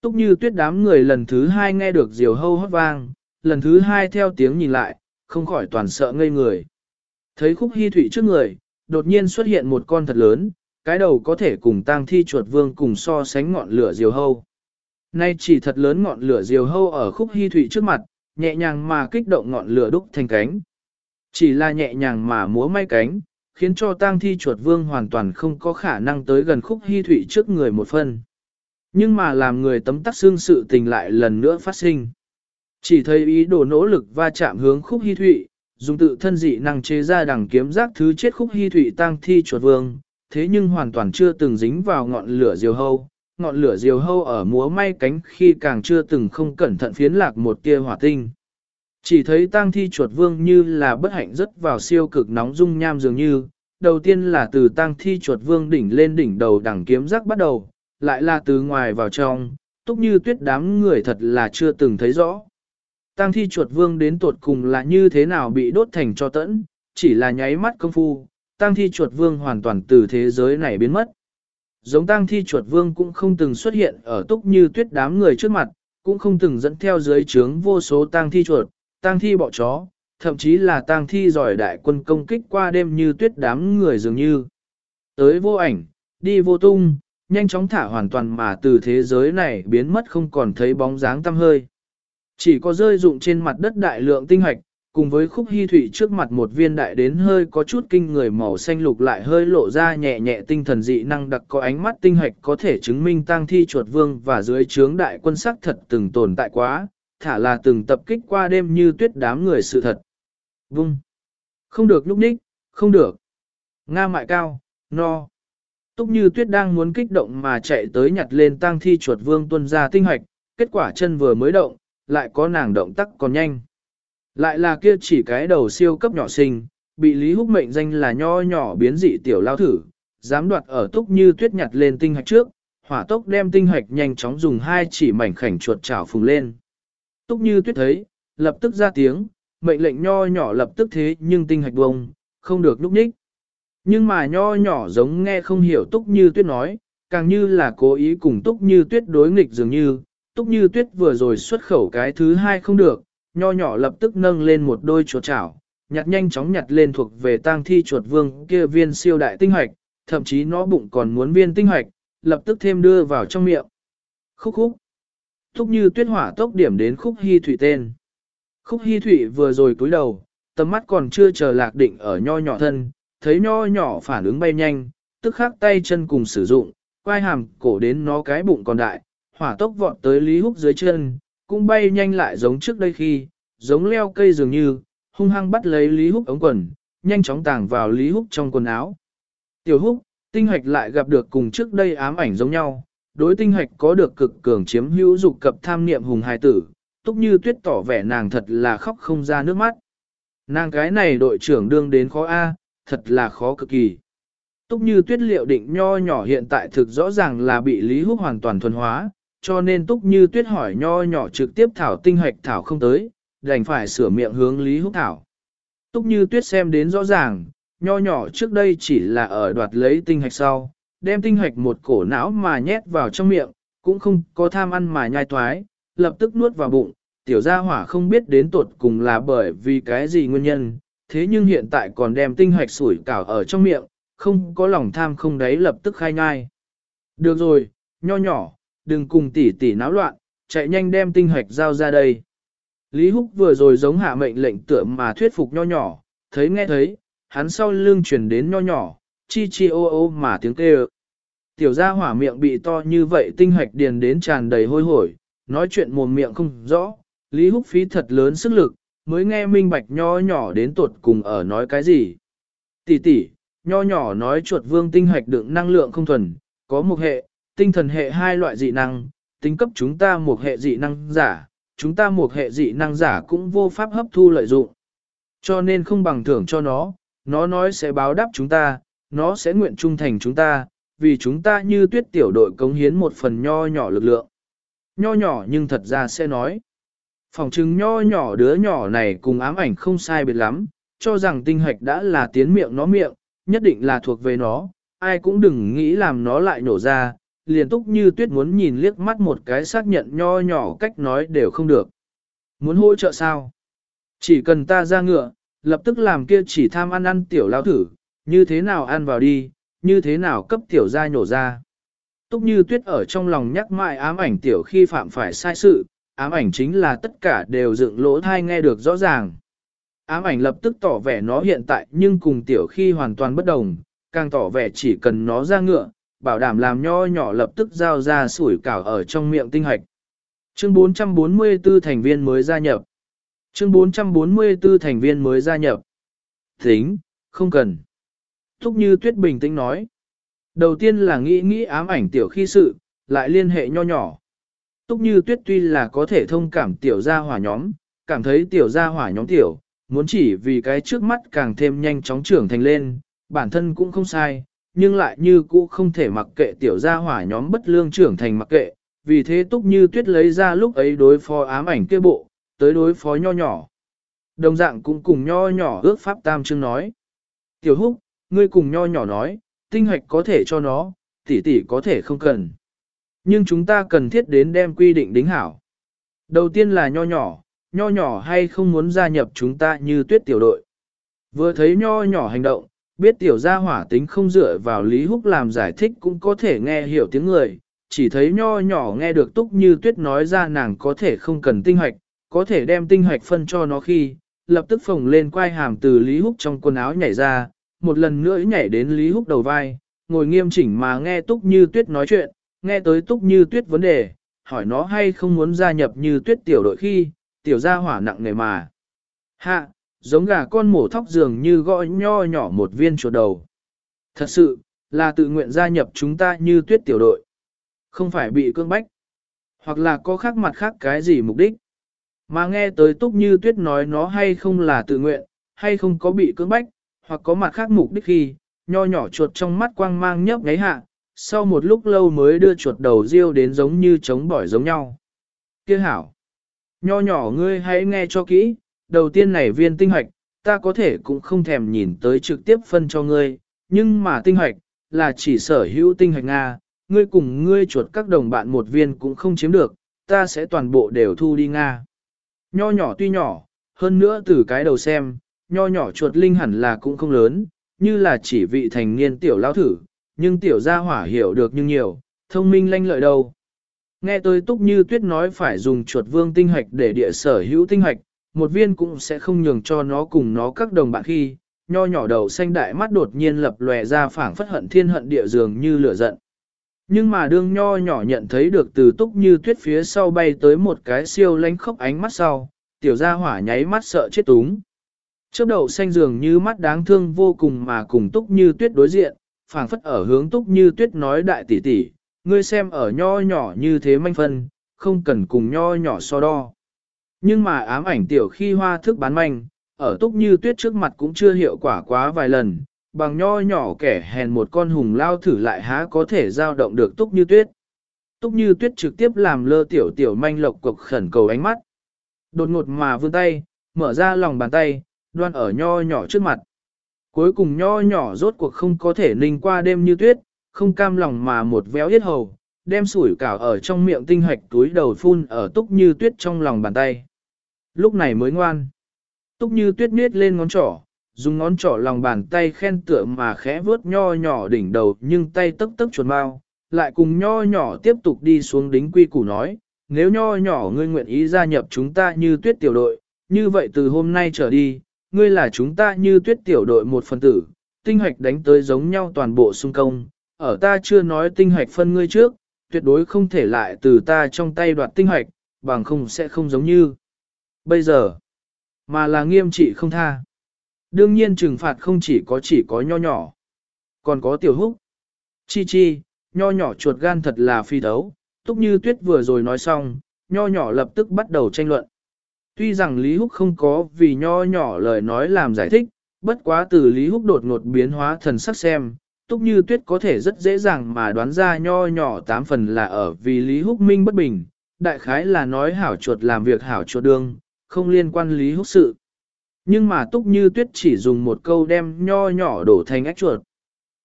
Túc như tuyết đám người lần thứ hai nghe được diều hâu hót vang, lần thứ hai theo tiếng nhìn lại, không khỏi toàn sợ ngây người. Thấy khúc hy thủy trước người, đột nhiên xuất hiện một con thật lớn, cái đầu có thể cùng tang thi chuột vương cùng so sánh ngọn lửa diều hâu. Nay chỉ thật lớn ngọn lửa diều hâu ở khúc hy thủy trước mặt, nhẹ nhàng mà kích động ngọn lửa đúc thành cánh. Chỉ là nhẹ nhàng mà múa may cánh, khiến cho tang thi chuột vương hoàn toàn không có khả năng tới gần khúc hy thụy trước người một phân. Nhưng mà làm người tấm tắc xương sự tình lại lần nữa phát sinh. Chỉ thấy ý đồ nỗ lực va chạm hướng khúc hy thụy, dùng tự thân dị năng chế ra đằng kiếm giác thứ chết khúc hy thụy tang thi chuột vương, thế nhưng hoàn toàn chưa từng dính vào ngọn lửa diều hâu. Ngọn lửa diều hâu ở múa may cánh khi càng chưa từng không cẩn thận phiến lạc một tia hỏa tinh. Chỉ thấy tang thi chuột vương như là bất hạnh rất vào siêu cực nóng dung nham dường như, đầu tiên là từ tang thi chuột vương đỉnh lên đỉnh đầu đẳng kiếm giác bắt đầu, lại là từ ngoài vào trong, túc như tuyết đám người thật là chưa từng thấy rõ. Tang thi chuột vương đến tột cùng là như thế nào bị đốt thành cho tẫn, chỉ là nháy mắt công phu, tang thi chuột vương hoàn toàn từ thế giới này biến mất. Giống tang thi chuột vương cũng không từng xuất hiện ở túc như tuyết đám người trước mặt, cũng không từng dẫn theo dưới trướng vô số tang thi chuột, tang thi bọ chó, thậm chí là tang thi giỏi đại quân công kích qua đêm như tuyết đám người dường như. Tới vô ảnh, đi vô tung, nhanh chóng thả hoàn toàn mà từ thế giới này biến mất không còn thấy bóng dáng tăm hơi. Chỉ có rơi dụng trên mặt đất đại lượng tinh hoạch, cùng với khúc hy thủy trước mặt một viên đại đến hơi có chút kinh người màu xanh lục lại hơi lộ ra nhẹ nhẹ tinh thần dị năng đặc có ánh mắt tinh hoạch có thể chứng minh tang thi chuột vương và dưới trướng đại quân sắc thật từng tồn tại quá, thả là từng tập kích qua đêm như tuyết đám người sự thật. Vung. Không được nhúc nhích, không được. Nga mại cao, no. Túc như tuyết đang muốn kích động mà chạy tới nhặt lên tang thi chuột vương tuân ra tinh hoạch, kết quả chân vừa mới động, lại có nàng động tác còn nhanh. Lại là kia chỉ cái đầu siêu cấp nhỏ sinh, bị Lý Húc mệnh danh là nho nhỏ biến dị tiểu lao thử, dám đoạt ở túc như tuyết nhặt lên tinh hạch trước, hỏa tốc đem tinh hạch nhanh chóng dùng hai chỉ mảnh khảnh chuột chảo phùng lên. Túc như tuyết thấy, lập tức ra tiếng, mệnh lệnh nho nhỏ lập tức thế nhưng tinh hạch bông, không được núp nhích. Nhưng mà nho nhỏ giống nghe không hiểu túc như tuyết nói, càng như là cố ý cùng túc như tuyết đối nghịch dường như, túc như tuyết vừa rồi xuất khẩu cái thứ hai không được, nho nhỏ lập tức nâng lên một đôi chuột chảo, nhặt nhanh chóng nhặt lên thuộc về tang thi chuột vương kia viên siêu đại tinh hoạch, thậm chí nó bụng còn muốn viên tinh hoạch, lập tức thêm đưa vào trong miệng. Khúc khúc. Thúc như tuyết hỏa tốc điểm đến khúc hy thủy tên. Khúc hy thủy vừa rồi cúi đầu, tầm mắt còn chưa chờ lạc định ở nho nhỏ thân, thấy nho nhỏ phản ứng bay nhanh, tức khắc tay chân cùng sử dụng, quai hàm cổ đến nó cái bụng còn đại, hỏa tốc vọt tới Lý Húc dưới chân, cũng bay nhanh lại giống trước đây khi, giống leo cây dường như, hung hăng bắt lấy Lý Húc ống quần, nhanh chóng tàng vào Lý Húc trong quần áo. Tiểu Húc, tinh hoạch lại gặp được cùng trước đây ám ảnh giống nhau, đối tinh hạch có được cực cường chiếm hữu dục cập tham niệm hùng hài tử, túc như tuyết tỏ vẻ nàng thật là khóc không ra nước mắt. Nàng cái này đội trưởng đương đến khó A, thật là khó cực kỳ. Túc như tuyết liệu định nho nhỏ hiện tại thực rõ ràng là bị Lý Húc hoàn toàn thuần hóa, cho nên Túc như tuyết hỏi nho nhỏ trực tiếp thảo tinh hạch thảo không tới, đành phải sửa miệng hướng Lý Húc thảo. Túc như tuyết xem đến rõ ràng, nho nhỏ trước đây chỉ là ở đoạt lấy tinh hạch sau, đem tinh hạch một cổ não mà nhét vào trong miệng, cũng không có tham ăn mà nhai toái lập tức nuốt vào bụng, tiểu gia hỏa không biết đến tột cùng là bởi vì cái gì nguyên nhân, thế nhưng hiện tại còn đem tinh hạch sủi cảo ở trong miệng, không có lòng tham không đấy lập tức khai nhai. Được rồi, nho nhỏ, đừng cùng tỷ tỷ náo loạn, chạy nhanh đem tinh hạch giao ra đây. Lý Húc vừa rồi giống hạ mệnh lệnh tựa mà thuyết phục nho nhỏ, thấy nghe thấy, hắn sau lưng truyền đến nho nhỏ, chi chi ô ô mà tiếng kêu. Tiểu gia hỏa miệng bị to như vậy tinh hạch điền đến tràn đầy hôi hổi, nói chuyện mồm miệng không rõ, Lý Húc phí thật lớn sức lực, mới nghe minh bạch nho nhỏ đến tuột cùng ở nói cái gì. Tỷ tỷ, nho nhỏ nói chuột vương tinh hạch đựng năng lượng không thuần, có một hệ, tinh thần hệ hai loại dị năng, tính cấp chúng ta một hệ dị năng giả, chúng ta một hệ dị năng giả cũng vô pháp hấp thu lợi dụng. Cho nên không bằng thưởng cho nó, nó nói sẽ báo đáp chúng ta, nó sẽ nguyện trung thành chúng ta, vì chúng ta như tuyết tiểu đội cống hiến một phần nho nhỏ lực lượng. Nho nhỏ nhưng thật ra sẽ nói. Phòng chứng nho nhỏ đứa nhỏ này cùng ám ảnh không sai biệt lắm, cho rằng tinh hạch đã là tiến miệng nó miệng, nhất định là thuộc về nó, ai cũng đừng nghĩ làm nó lại nổ ra, liền túc như tuyết muốn nhìn liếc mắt một cái xác nhận nho nhỏ cách nói đều không được. Muốn hỗ trợ sao? Chỉ cần ta ra ngựa, lập tức làm kia chỉ tham ăn ăn tiểu lao thử, như thế nào ăn vào đi, như thế nào cấp tiểu gia nhổ ra. Túc như tuyết ở trong lòng nhắc mãi ám ảnh tiểu khi phạm phải sai sự, ám ảnh chính là tất cả đều dựng lỗ thai nghe được rõ ràng. Ám ảnh lập tức tỏ vẻ nó hiện tại nhưng cùng tiểu khi hoàn toàn bất đồng, càng tỏ vẻ chỉ cần nó ra ngựa, bảo đảm làm nho nhỏ lập tức giao ra sủi cảo ở trong miệng tinh hạch. Chương 444 thành viên mới gia nhập. Chương 444 thành viên mới gia nhập. Tính, không cần. Thúc như tuyết bình tĩnh nói. Đầu tiên là nghĩ nghĩ ám ảnh tiểu khi sự, lại liên hệ nho nhỏ. Túc như tuyết tuy là có thể thông cảm tiểu gia hỏa nhóm, cảm thấy tiểu gia hỏa nhóm tiểu, muốn chỉ vì cái trước mắt càng thêm nhanh chóng trưởng thành lên, bản thân cũng không sai, nhưng lại như cũ không thể mặc kệ tiểu gia hỏa nhóm bất lương trưởng thành mặc kệ, vì thế túc như tuyết lấy ra lúc ấy đối phó ám ảnh kia bộ, tới đối phó nho nhỏ. Đồng dạng cũng cùng nho nhỏ ước pháp tam chương nói. Tiểu húc, ngươi cùng nho nhỏ nói, tinh hoạch có thể cho nó, tỷ tỷ có thể không cần. Nhưng chúng ta cần thiết đến đem quy định đính hảo. Đầu tiên là nho nhỏ, nho nhỏ hay không muốn gia nhập chúng ta như tuyết tiểu đội. Vừa thấy nho nhỏ hành động, biết tiểu gia hỏa tính không dựa vào Lý Húc làm giải thích cũng có thể nghe hiểu tiếng người, chỉ thấy nho nhỏ nghe được túc như tuyết nói ra nàng có thể không cần tinh hoạch, có thể đem tinh hoạch phân cho nó khi, lập tức phồng lên quai hàm từ Lý Húc trong quần áo nhảy ra, một lần nữa nhảy đến Lý Húc đầu vai, ngồi nghiêm chỉnh mà nghe túc như tuyết nói chuyện, nghe tới túc như tuyết vấn đề, hỏi nó hay không muốn gia nhập như tuyết tiểu đội khi, tiểu gia hỏa nặng nề mà. Hạ, giống gà con mổ thóc dường như gõ nho nhỏ một viên chuột đầu. Thật sự, là tự nguyện gia nhập chúng ta như tuyết tiểu đội. Không phải bị cương bách. Hoặc là có khác mặt khác cái gì mục đích. Mà nghe tới túc như tuyết nói nó hay không là tự nguyện, hay không có bị cưỡng bách, hoặc có mặt khác mục đích khi, nho nhỏ chuột trong mắt quang mang nhấp nháy hạ, sau một lúc lâu mới đưa chuột đầu riêu đến giống như trống bỏi giống nhau. Kia hảo! Nho nhỏ ngươi hãy nghe cho kỹ, đầu tiên này viên tinh hoạch, ta có thể cũng không thèm nhìn tới trực tiếp phân cho ngươi, nhưng mà tinh hoạch, là chỉ sở hữu tinh hoạch Nga, ngươi cùng ngươi chuột các đồng bạn một viên cũng không chiếm được, ta sẽ toàn bộ đều thu đi Nga. Nho nhỏ tuy nhỏ, hơn nữa từ cái đầu xem, nho nhỏ chuột linh hẳn là cũng không lớn, như là chỉ vị thành niên tiểu lao thử, nhưng tiểu gia hỏa hiểu được nhưng nhiều, thông minh lanh lợi đâu. Nghe tôi túc như tuyết nói phải dùng chuột vương tinh hạch để địa sở hữu tinh hạch, một viên cũng sẽ không nhường cho nó cùng nó các đồng bạn khi, nho nhỏ đầu xanh đại mắt đột nhiên lập lòe ra phảng phất hận thiên hận địa dường như lửa giận. Nhưng mà đương nho nhỏ nhận thấy được từ túc như tuyết phía sau bay tới một cái siêu lánh khốc ánh mắt sau, tiểu gia hỏa nháy mắt sợ chết túng. Chớp đầu xanh dường như mắt đáng thương vô cùng mà cùng túc như tuyết đối diện, phảng phất ở hướng túc như tuyết nói đại tỷ tỷ, ngươi xem ở nho nhỏ như thế manh phân, không cần cùng nho nhỏ so đo. Nhưng mà ám ảnh tiểu khi hoa thức bán manh, ở túc như tuyết trước mặt cũng chưa hiệu quả quá vài lần, bằng nho nhỏ kẻ hèn một con hùng lao thử lại há có thể giao động được túc như tuyết. Túc như tuyết trực tiếp làm lơ tiểu tiểu manh lộc cục khẩn cầu ánh mắt. Đột ngột mà vươn tay, mở ra lòng bàn tay, đoan ở nho nhỏ trước mặt. Cuối cùng nho nhỏ rốt cuộc không có thể ninh qua đêm như tuyết, không cam lòng mà một véo yết hầu, đem sủi cảo ở trong miệng tinh hoạch túi đầu phun ở túc như tuyết trong lòng bàn tay. Lúc này mới ngoan. Túc như tuyết miết lên ngón trỏ, dùng ngón trỏ lòng bàn tay khen tựa mà khẽ vớt nho nhỏ đỉnh đầu nhưng tay tấp tấp chuột mau, lại cùng nho nhỏ tiếp tục đi xuống đính quy củ nói, nếu nho nhỏ ngươi nguyện ý gia nhập chúng ta như tuyết tiểu đội, như vậy từ hôm nay trở đi, ngươi là chúng ta như tuyết tiểu đội một phần tử, tinh hoạch đánh tới giống nhau toàn bộ xung công, ở ta chưa nói tinh hoạch phân ngươi trước, tuyệt đối không thể lại từ ta trong tay đoạt tinh hoạch, bằng không sẽ không giống như bây giờ, mà là nghiêm trị không tha. Đương nhiên trừng phạt không chỉ có chỉ có nho nhỏ, còn có tiểu húc. Chi chi, nho nhỏ chuột gan thật là phi đấu, túc như tuyết vừa rồi nói xong, nho nhỏ lập tức bắt đầu tranh luận. Tuy rằng Lý Húc không có vì nho nhỏ lời nói làm giải thích, bất quá từ Lý Húc đột ngột biến hóa thần sắc xem, túc như tuyết có thể rất dễ dàng mà đoán ra nho nhỏ tám phần là ở vì Lý Húc minh bất bình, đại khái là nói hảo chuột làm việc hảo chuột đương, không liên quan Lý Húc sự. Nhưng mà túc như tuyết chỉ dùng một câu đem nho nhỏ đổ thành ách chuột.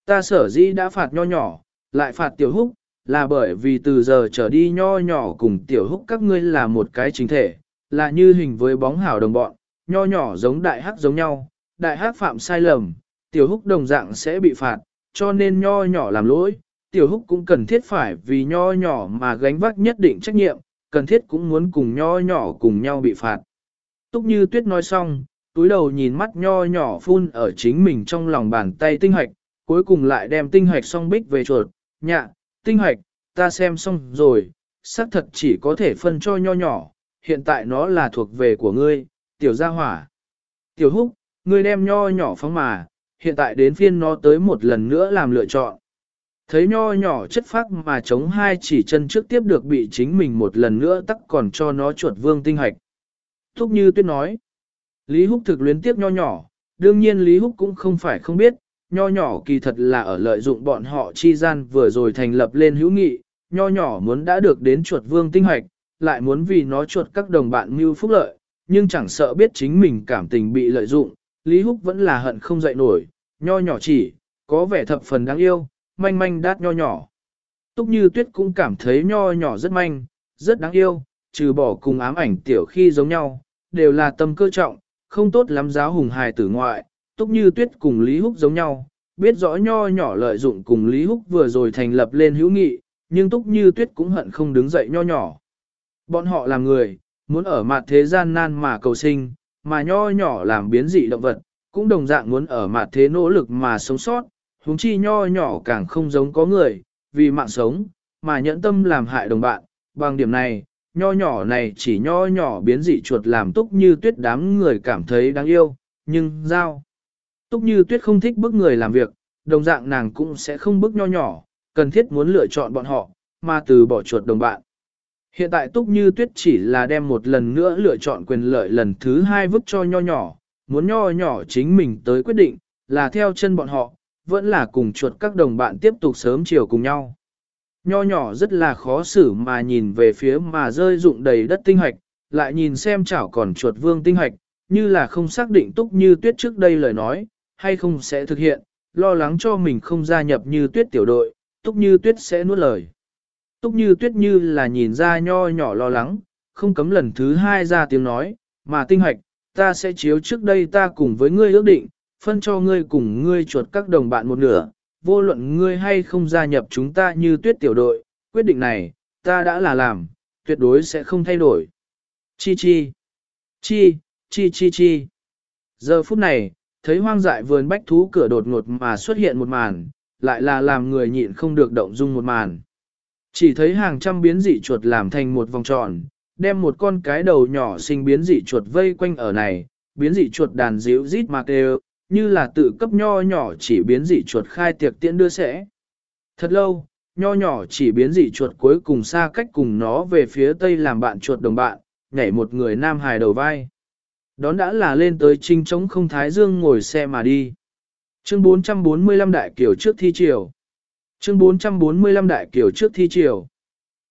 Ta sở dĩ đã phạt nho nhỏ, lại phạt tiểu húc, là bởi vì từ giờ trở đi nho nhỏ cùng tiểu húc các ngươi là một cái chính thể, là như hình với bóng hảo đồng bọn, nho nhỏ giống đại hắc giống nhau, đại hắc phạm sai lầm, tiểu húc đồng dạng sẽ bị phạt, cho nên nho nhỏ làm lỗi, tiểu húc cũng cần thiết phải vì nho nhỏ mà gánh vác nhất định trách nhiệm, cần thiết cũng muốn cùng nho nhỏ cùng nhau bị phạt. Túc như tuyết nói xong, túi đầu nhìn mắt nho nhỏ phun ở chính mình trong lòng bàn tay tinh hoạch, cuối cùng lại đem tinh hoạch xong bích về chuột, nhạ, tinh hoạch, ta xem xong rồi, xác thật chỉ có thể phân cho nho nhỏ, hiện tại nó là thuộc về của ngươi, tiểu gia hỏa. Tiểu húc, ngươi đem nho nhỏ phóng mà, hiện tại đến phiên nó tới một lần nữa làm lựa chọn. Thấy nho nhỏ chất phác mà chống hai chỉ chân trước tiếp được bị chính mình một lần nữa tắc còn cho nó chuột vương tinh hạch. Thúc như tuyết nói, Lý Húc thực luyến tiếp nho nhỏ, đương nhiên Lý Húc cũng không phải không biết, nho nhỏ kỳ thật là ở lợi dụng bọn họ chi gian vừa rồi thành lập lên hữu nghị, nho nhỏ muốn đã được đến chuột vương tinh hoạch, lại muốn vì nó chuột các đồng bạn mưu phúc lợi, nhưng chẳng sợ biết chính mình cảm tình bị lợi dụng, Lý Húc vẫn là hận không dậy nổi, nho nhỏ chỉ, có vẻ thập phần đáng yêu, manh manh đát nho nhỏ. Túc như tuyết cũng cảm thấy nho nhỏ rất manh, rất đáng yêu, trừ bỏ cùng ám ảnh tiểu khi giống nhau, đều là tâm cơ trọng, không tốt lắm giáo hùng hài tử ngoại, túc như tuyết cùng Lý Húc giống nhau, biết rõ nho nhỏ lợi dụng cùng Lý Húc vừa rồi thành lập lên hữu nghị, nhưng túc như tuyết cũng hận không đứng dậy nho nhỏ. Bọn họ làm người, muốn ở mặt thế gian nan mà cầu sinh, mà nho nhỏ làm biến dị động vật, cũng đồng dạng muốn ở mặt thế nỗ lực mà sống sót, huống chi nho nhỏ càng không giống có người, vì mạng sống, mà nhẫn tâm làm hại đồng bạn, bằng điểm này, nho nhỏ này chỉ nho nhỏ biến dị chuột làm túc như tuyết đám người cảm thấy đáng yêu, nhưng giao. Túc như tuyết không thích bức người làm việc, đồng dạng nàng cũng sẽ không bức nho nhỏ, cần thiết muốn lựa chọn bọn họ, mà từ bỏ chuột đồng bạn. Hiện tại Túc Như Tuyết chỉ là đem một lần nữa lựa chọn quyền lợi lần thứ hai vứt cho nho nhỏ, muốn nho nhỏ chính mình tới quyết định, là theo chân bọn họ, vẫn là cùng chuột các đồng bạn tiếp tục sớm chiều cùng nhau. Nho nhỏ rất là khó xử mà nhìn về phía mà rơi rụng đầy đất tinh hoạch, lại nhìn xem chảo còn chuột vương tinh hoạch, như là không xác định túc như tuyết trước đây lời nói, hay không sẽ thực hiện, lo lắng cho mình không gia nhập như tuyết tiểu đội, túc như tuyết sẽ nuốt lời. Túc như tuyết như là nhìn ra nho nhỏ lo lắng, không cấm lần thứ hai ra tiếng nói, mà tinh hoạch, ta sẽ chiếu trước đây ta cùng với ngươi ước định, phân cho ngươi cùng ngươi chuột các đồng bạn một nửa, vô luận ngươi hay không gia nhập chúng ta như tuyết tiểu đội, quyết định này, ta đã là làm, tuyệt đối sẽ không thay đổi. Chi chi, chi, chi chi chi. Giờ phút này, thấy hoang dại vườn bách thú cửa đột ngột mà xuất hiện một màn, lại là làm người nhịn không được động dung một màn. Chỉ thấy hàng trăm biến dị chuột làm thành một vòng tròn, đem một con cái đầu nhỏ sinh biến dị chuột vây quanh ở này, biến dị chuột đàn díu rít mạc đều, như là tự cấp nho nhỏ chỉ biến dị chuột khai tiệc tiễn đưa sẽ. Thật lâu, nho nhỏ chỉ biến dị chuột cuối cùng xa cách cùng nó về phía tây làm bạn chuột đồng bạn, nhảy một người nam hài đầu vai. Đón đã là lên tới trinh trống không thái dương ngồi xe mà đi. Chương 445 đại kiểu trước thi triều. Chương 445 đại kiểu trước thi triều.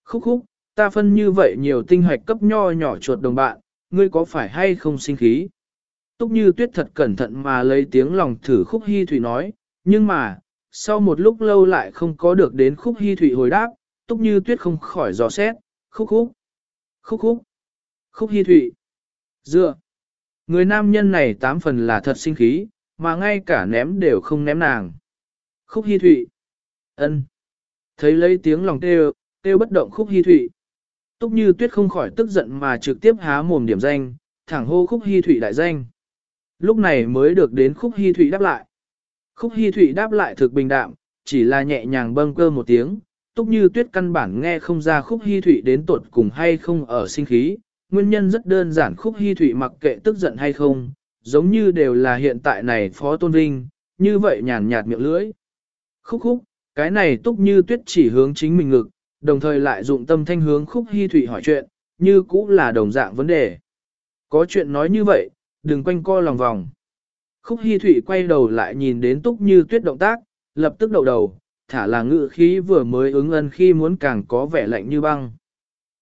Khúc khúc, ta phân như vậy nhiều tinh hoạch cấp nho nhỏ chuột đồng bạn, ngươi có phải hay không sinh khí? Túc như tuyết thật cẩn thận mà lấy tiếng lòng thử khúc hy thủy nói, nhưng mà, sau một lúc lâu lại không có được đến khúc hy thủy hồi đáp, túc như tuyết không khỏi dò xét, khúc khúc, khúc khúc, khúc hy thủy, dựa. Người nam nhân này tám phần là thật sinh khí, mà ngay cả ném đều không ném nàng. Khúc hy thủy ân, thấy lấy tiếng lòng kêu, kêu bất động khúc hy thụy. Túc như tuyết không khỏi tức giận mà trực tiếp há mồm điểm danh, thẳng hô khúc hy thụy đại danh. Lúc này mới được đến khúc hy thụy đáp lại. Khúc hy thụy đáp lại thực bình đạm, chỉ là nhẹ nhàng bâng cơ một tiếng, túc như tuyết căn bản nghe không ra khúc hy thụy đến tuột cùng hay không ở sinh khí. Nguyên nhân rất đơn giản khúc hy thụy mặc kệ tức giận hay không, giống như đều là hiện tại này phó tôn vinh, như vậy nhàn nhạt miệng lưỡi. Khúc khúc, cái này túc như tuyết chỉ hướng chính mình ngực, đồng thời lại dụng tâm thanh hướng khúc hy thủy hỏi chuyện, như cũng là đồng dạng vấn đề. Có chuyện nói như vậy, đừng quanh co lòng vòng. Khúc Hi thủy quay đầu lại nhìn đến túc như tuyết động tác, lập tức đậu đầu, thả là ngự khí vừa mới ứng ân khi muốn càng có vẻ lạnh như băng.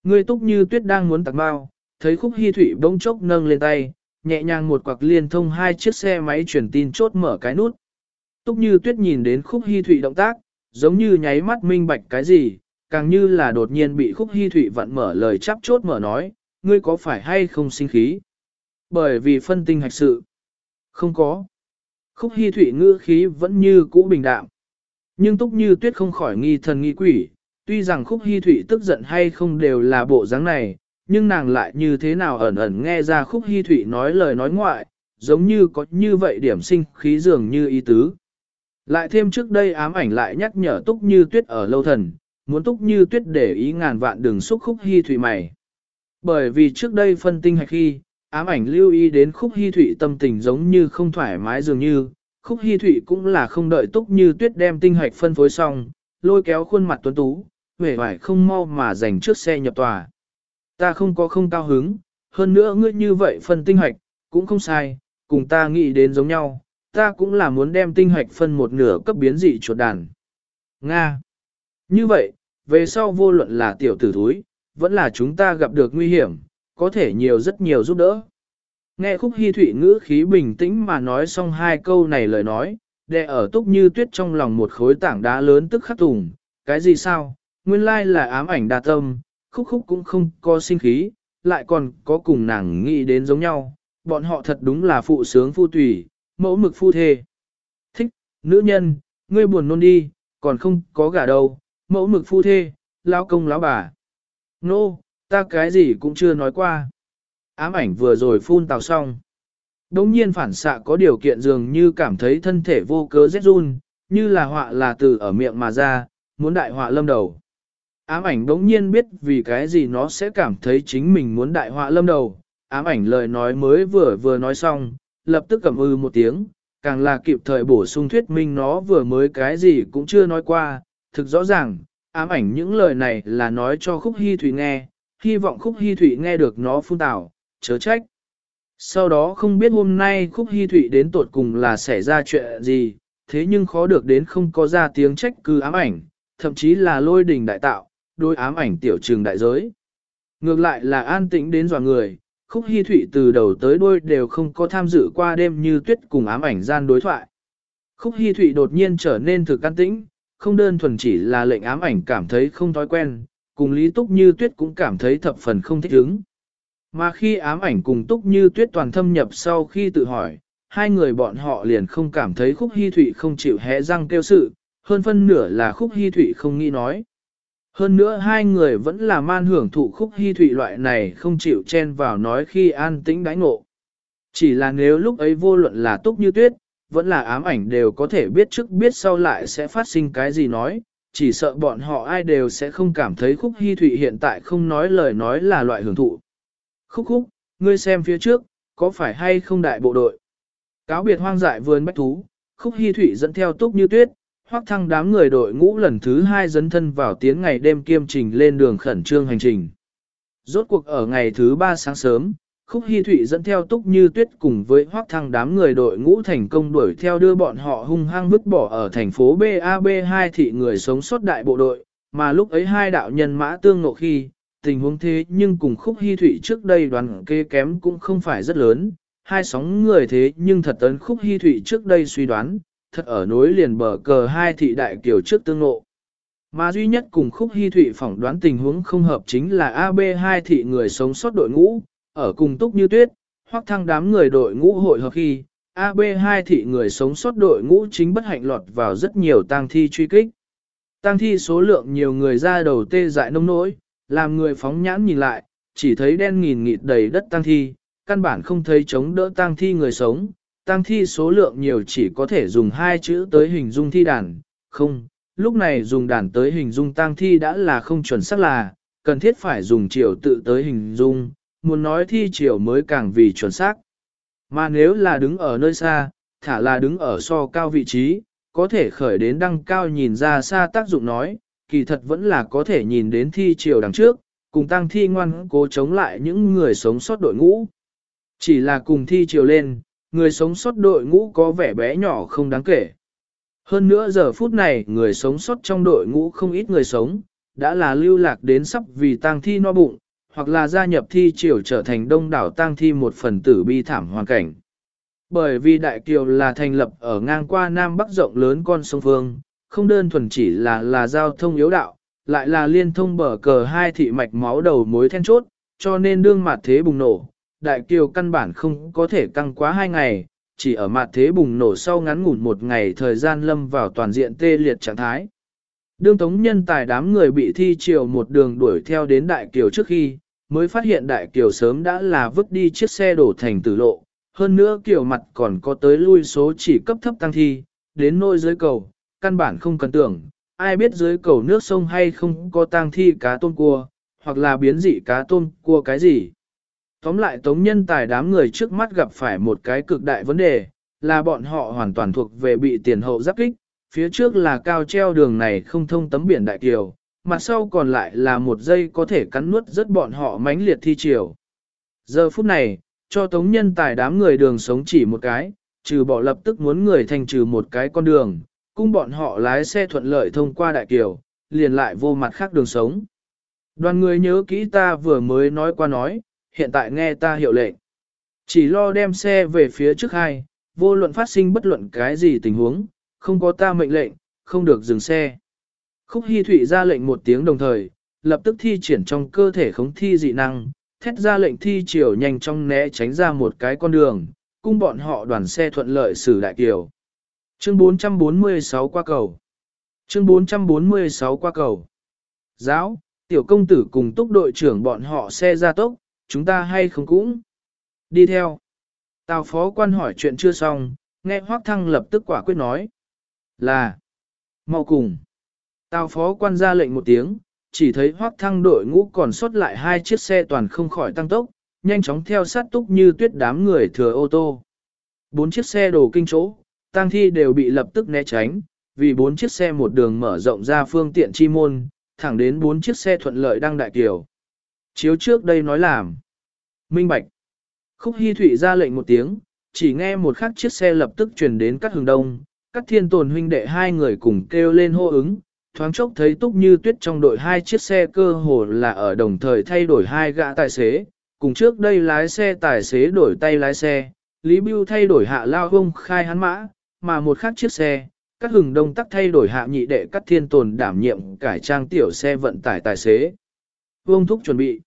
Người túc như tuyết đang muốn tặc bao, thấy khúc Hi thủy bỗng chốc nâng lên tay, nhẹ nhàng một quặc liên thông hai chiếc xe máy truyền tin chốt mở cái nút. Túc như tuyết nhìn đến khúc Hi thủy động tác, giống như nháy mắt minh bạch cái gì, càng như là đột nhiên bị khúc Hi Thụy vặn mở lời chắp chốt mở nói, ngươi có phải hay không sinh khí? Bởi vì phân tinh hạch sự. Không có. Khúc hy Thụy ngữ khí vẫn như cũ bình đạm. Nhưng túc như tuyết không khỏi nghi thần nghi quỷ, tuy rằng khúc hy Thụy tức giận hay không đều là bộ dáng này, nhưng nàng lại như thế nào ẩn ẩn nghe ra khúc hy Thụy nói lời nói ngoại, giống như có như vậy điểm sinh khí dường như ý tứ. Lại thêm trước đây ám ảnh lại nhắc nhở túc như tuyết ở lâu thần, muốn túc như tuyết để ý ngàn vạn đường xúc khúc hy thủy mày. Bởi vì trước đây phân tinh hạch khi, ám ảnh lưu ý đến khúc hy thủy tâm tình giống như không thoải mái dường như, khúc hy thủy cũng là không đợi túc như tuyết đem tinh hạch phân phối xong, lôi kéo khuôn mặt tuấn tú, vẻ vải không mau mà dành trước xe nhập tòa. Ta không có không cao hứng, hơn nữa ngươi như vậy phân tinh hạch, cũng không sai, cùng ta nghĩ đến giống nhau, ta cũng là muốn đem tinh hạch phân một nửa cấp biến dị chuột đàn. Nga. Như vậy, về sau vô luận là tiểu tử thúi, vẫn là chúng ta gặp được nguy hiểm, có thể nhiều rất nhiều giúp đỡ. Nghe khúc hy thụy ngữ khí bình tĩnh mà nói xong hai câu này lời nói, đè ở túc như tuyết trong lòng một khối tảng đá lớn tức khắc tùng, cái gì sao, nguyên lai là ám ảnh đa tâm, khúc khúc cũng không có sinh khí, lại còn có cùng nàng nghĩ đến giống nhau, bọn họ thật đúng là phụ sướng phu tùy, mẫu mực phu thê. Thích, nữ nhân, ngươi buồn nôn đi, còn không có gả đâu, mẫu mực phu thê, lão công lão bà. Nô, no, ta cái gì cũng chưa nói qua. Ám ảnh vừa rồi phun tào xong. Đống nhiên phản xạ có điều kiện dường như cảm thấy thân thể vô cớ rét run, như là họa là từ ở miệng mà ra, muốn đại họa lâm đầu. Ám ảnh đống nhiên biết vì cái gì nó sẽ cảm thấy chính mình muốn đại họa lâm đầu. Ám ảnh lời nói mới vừa vừa nói xong, lập tức cầm ư một tiếng, càng là kịp thời bổ sung thuyết minh nó vừa mới cái gì cũng chưa nói qua. Thực rõ ràng, ám ảnh những lời này là nói cho khúc hy thủy nghe, hy vọng khúc hy thủy nghe được nó phun tảo, chớ trách. Sau đó không biết hôm nay khúc hy thủy đến tột cùng là xảy ra chuyện gì, thế nhưng khó được đến không có ra tiếng trách cứ ám ảnh, thậm chí là lôi đình đại tạo, đôi ám ảnh tiểu trường đại giới. Ngược lại là an tĩnh đến dò người, khúc hy thụy từ đầu tới đôi đều không có tham dự qua đêm như tuyết cùng ám ảnh gian đối thoại. Khúc hy thụy đột nhiên trở nên thực an tĩnh, không đơn thuần chỉ là lệnh ám ảnh cảm thấy không thói quen, cùng lý túc như tuyết cũng cảm thấy thập phần không thích ứng. Mà khi ám ảnh cùng túc như tuyết toàn thâm nhập sau khi tự hỏi, hai người bọn họ liền không cảm thấy khúc hy thụy không chịu hé răng kêu sự, hơn phân nửa là khúc hy thụy không nghĩ nói. Hơn nữa hai người vẫn là man hưởng thụ khúc hy thụy loại này không chịu chen vào nói khi an tĩnh đánh ngộ. Chỉ là nếu lúc ấy vô luận là túc như tuyết, vẫn là ám ảnh đều có thể biết trước biết sau lại sẽ phát sinh cái gì nói, chỉ sợ bọn họ ai đều sẽ không cảm thấy khúc hy thụy hiện tại không nói lời nói là loại hưởng thụ. Khúc khúc, ngươi xem phía trước, có phải hay không đại bộ đội? Cáo biệt hoang dại vườn bách thú, khúc hy thụy dẫn theo túc như tuyết, hoác thăng đám người đội ngũ lần thứ hai dấn thân vào tiếng ngày đêm kiêm trình lên đường khẩn trương hành trình. Rốt cuộc ở ngày thứ ba sáng sớm, Khúc Hi Thụy dẫn theo Túc Như Tuyết cùng với hoác thăng đám người đội ngũ thành công đuổi theo đưa bọn họ hung hăng vứt bỏ ở thành phố BAB2 thị người sống sót đại bộ đội, mà lúc ấy hai đạo nhân mã tương ngộ khi, tình huống thế nhưng cùng Khúc Hi Thụy trước đây đoàn kê kém cũng không phải rất lớn, hai sóng người thế nhưng thật ấn Khúc Hi Thụy trước đây suy đoán, thật ở nối liền bờ cờ hai thị đại kiểu trước tương ngộ. Mà duy nhất cùng khúc hy thụy phỏng đoán tình huống không hợp chính là AB2 thị người sống sót đội ngũ, ở cùng túc như tuyết, hoặc thăng đám người đội ngũ hội hợp khi, AB2 thị người sống sót đội ngũ chính bất hạnh lọt vào rất nhiều tang thi truy kích. Tang thi số lượng nhiều người ra đầu tê dại nông nỗi, làm người phóng nhãn nhìn lại, chỉ thấy đen nghìn nghịt đầy đất tang thi, căn bản không thấy chống đỡ tang thi người sống, tang thi số lượng nhiều chỉ có thể dùng hai chữ tới hình dung thi đàn, không, lúc này dùng đàn tới hình dung tang thi đã là không chuẩn xác là, cần thiết phải dùng chiều tự tới hình dung, muốn nói thi chiều mới càng vì chuẩn xác. Mà nếu là đứng ở nơi xa, thả là đứng ở so cao vị trí, có thể khởi đến đăng cao nhìn ra xa tác dụng nói, kỳ thật vẫn là có thể nhìn đến thi chiều đằng trước, cùng tăng thi ngoan cố chống lại những người sống sót đội ngũ. Chỉ là cùng thi chiều lên, người sống sót đội ngũ có vẻ bé nhỏ không đáng kể. Hơn nữa giờ phút này người sống sót trong đội ngũ không ít người sống, đã là lưu lạc đến sắp vì tang thi no bụng, hoặc là gia nhập thi triều trở thành đông đảo tang thi một phần tử bi thảm hoàn cảnh. Bởi vì Đại Kiều là thành lập ở ngang qua Nam Bắc rộng lớn con sông Phương, không đơn thuần chỉ là là giao thông yếu đạo, lại là liên thông bờ cờ hai thị mạch máu đầu mối then chốt, cho nên đương mặt thế bùng nổ, đại kiều căn bản không có thể căng quá hai ngày, chỉ ở mặt thế bùng nổ sau ngắn ngủn một ngày thời gian lâm vào toàn diện tê liệt trạng thái. Đương tống nhân tài đám người bị thi triều một đường đuổi theo đến đại kiều trước khi, mới phát hiện đại kiều sớm đã là vứt đi chiếc xe đổ thành tử lộ, hơn nữa kiều mặt còn có tới lui số chỉ cấp thấp tăng thi, đến nôi dưới cầu, căn bản không cần tưởng, ai biết dưới cầu nước sông hay không có tang thi cá tôm cua, hoặc là biến dị cá tôm cua cái gì. Tóm lại tống nhân tài đám người trước mắt gặp phải một cái cực đại vấn đề, là bọn họ hoàn toàn thuộc về bị tiền hậu giáp kích, phía trước là cao treo đường này không thông tấm biển đại kiều, mặt sau còn lại là một dây có thể cắn nuốt rất bọn họ mãnh liệt thi chiều. Giờ phút này, cho tống nhân tài đám người đường sống chỉ một cái, trừ bỏ lập tức muốn người thành trừ một cái con đường, cung bọn họ lái xe thuận lợi thông qua đại kiều, liền lại vô mặt khác đường sống. Đoàn người nhớ kỹ ta vừa mới nói qua nói, hiện tại nghe ta hiệu lệnh. Chỉ lo đem xe về phía trước hai, vô luận phát sinh bất luận cái gì tình huống, không có ta mệnh lệnh, không được dừng xe. Khúc Hi Thụy ra lệnh một tiếng đồng thời, lập tức thi triển trong cơ thể khống thi dị năng, thét ra lệnh thi chiều nhanh trong né tránh ra một cái con đường, cung bọn họ đoàn xe thuận lợi xử đại kiều. Chương 446 qua cầu. Chương 446 qua cầu. Giáo, tiểu công tử cùng túc đội trưởng bọn họ xe ra tốc, chúng ta hay không cũng. Đi theo. Tào phó quan hỏi chuyện chưa xong, nghe Hoác Thăng lập tức quả quyết nói. Là. mau cùng. Tào phó quan ra lệnh một tiếng, chỉ thấy Hoác Thăng đội ngũ còn sót lại hai chiếc xe toàn không khỏi tăng tốc, nhanh chóng theo sát túc như tuyết đám người thừa ô tô. Bốn chiếc xe đổ kinh chỗ, tang thi đều bị lập tức né tránh, vì bốn chiếc xe một đường mở rộng ra phương tiện chi môn, thẳng đến bốn chiếc xe thuận lợi đăng đại kiều. Chiếu trước đây nói làm. Minh Bạch. Khúc Hi Thụy ra lệnh một tiếng, chỉ nghe một khắc chiếc xe lập tức chuyển đến các hướng đông, các thiên tồn huynh đệ hai người cùng kêu lên hô ứng, thoáng chốc thấy túc như tuyết trong đội hai chiếc xe cơ hồ là ở đồng thời thay đổi hai gã tài xế, cùng trước đây lái xe tài xế đổi tay lái xe, Lý Bưu thay đổi hạ lao hông khai hắn mã, mà một khác chiếc xe, các hừng đông tắc thay đổi hạ nhị đệ các thiên tồn đảm nhiệm cải trang tiểu xe vận tải tài xế. Vương thúc chuẩn bị.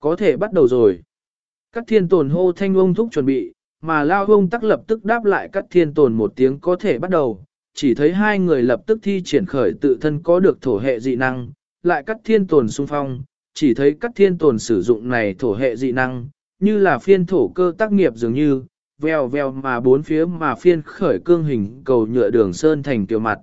Có thể bắt đầu rồi. Các thiên tồn hô thanh ông thúc chuẩn bị, mà lao ông tắc lập tức đáp lại các thiên tồn một tiếng có thể bắt đầu. Chỉ thấy hai người lập tức thi triển khởi tự thân có được thổ hệ dị năng, lại các thiên tồn xung phong, chỉ thấy các thiên tồn sử dụng này thổ hệ dị năng, như là phiên thổ cơ tác nghiệp dường như, veo veo mà bốn phía mà phiên khởi cương hình cầu nhựa đường sơn thành tiểu mặt.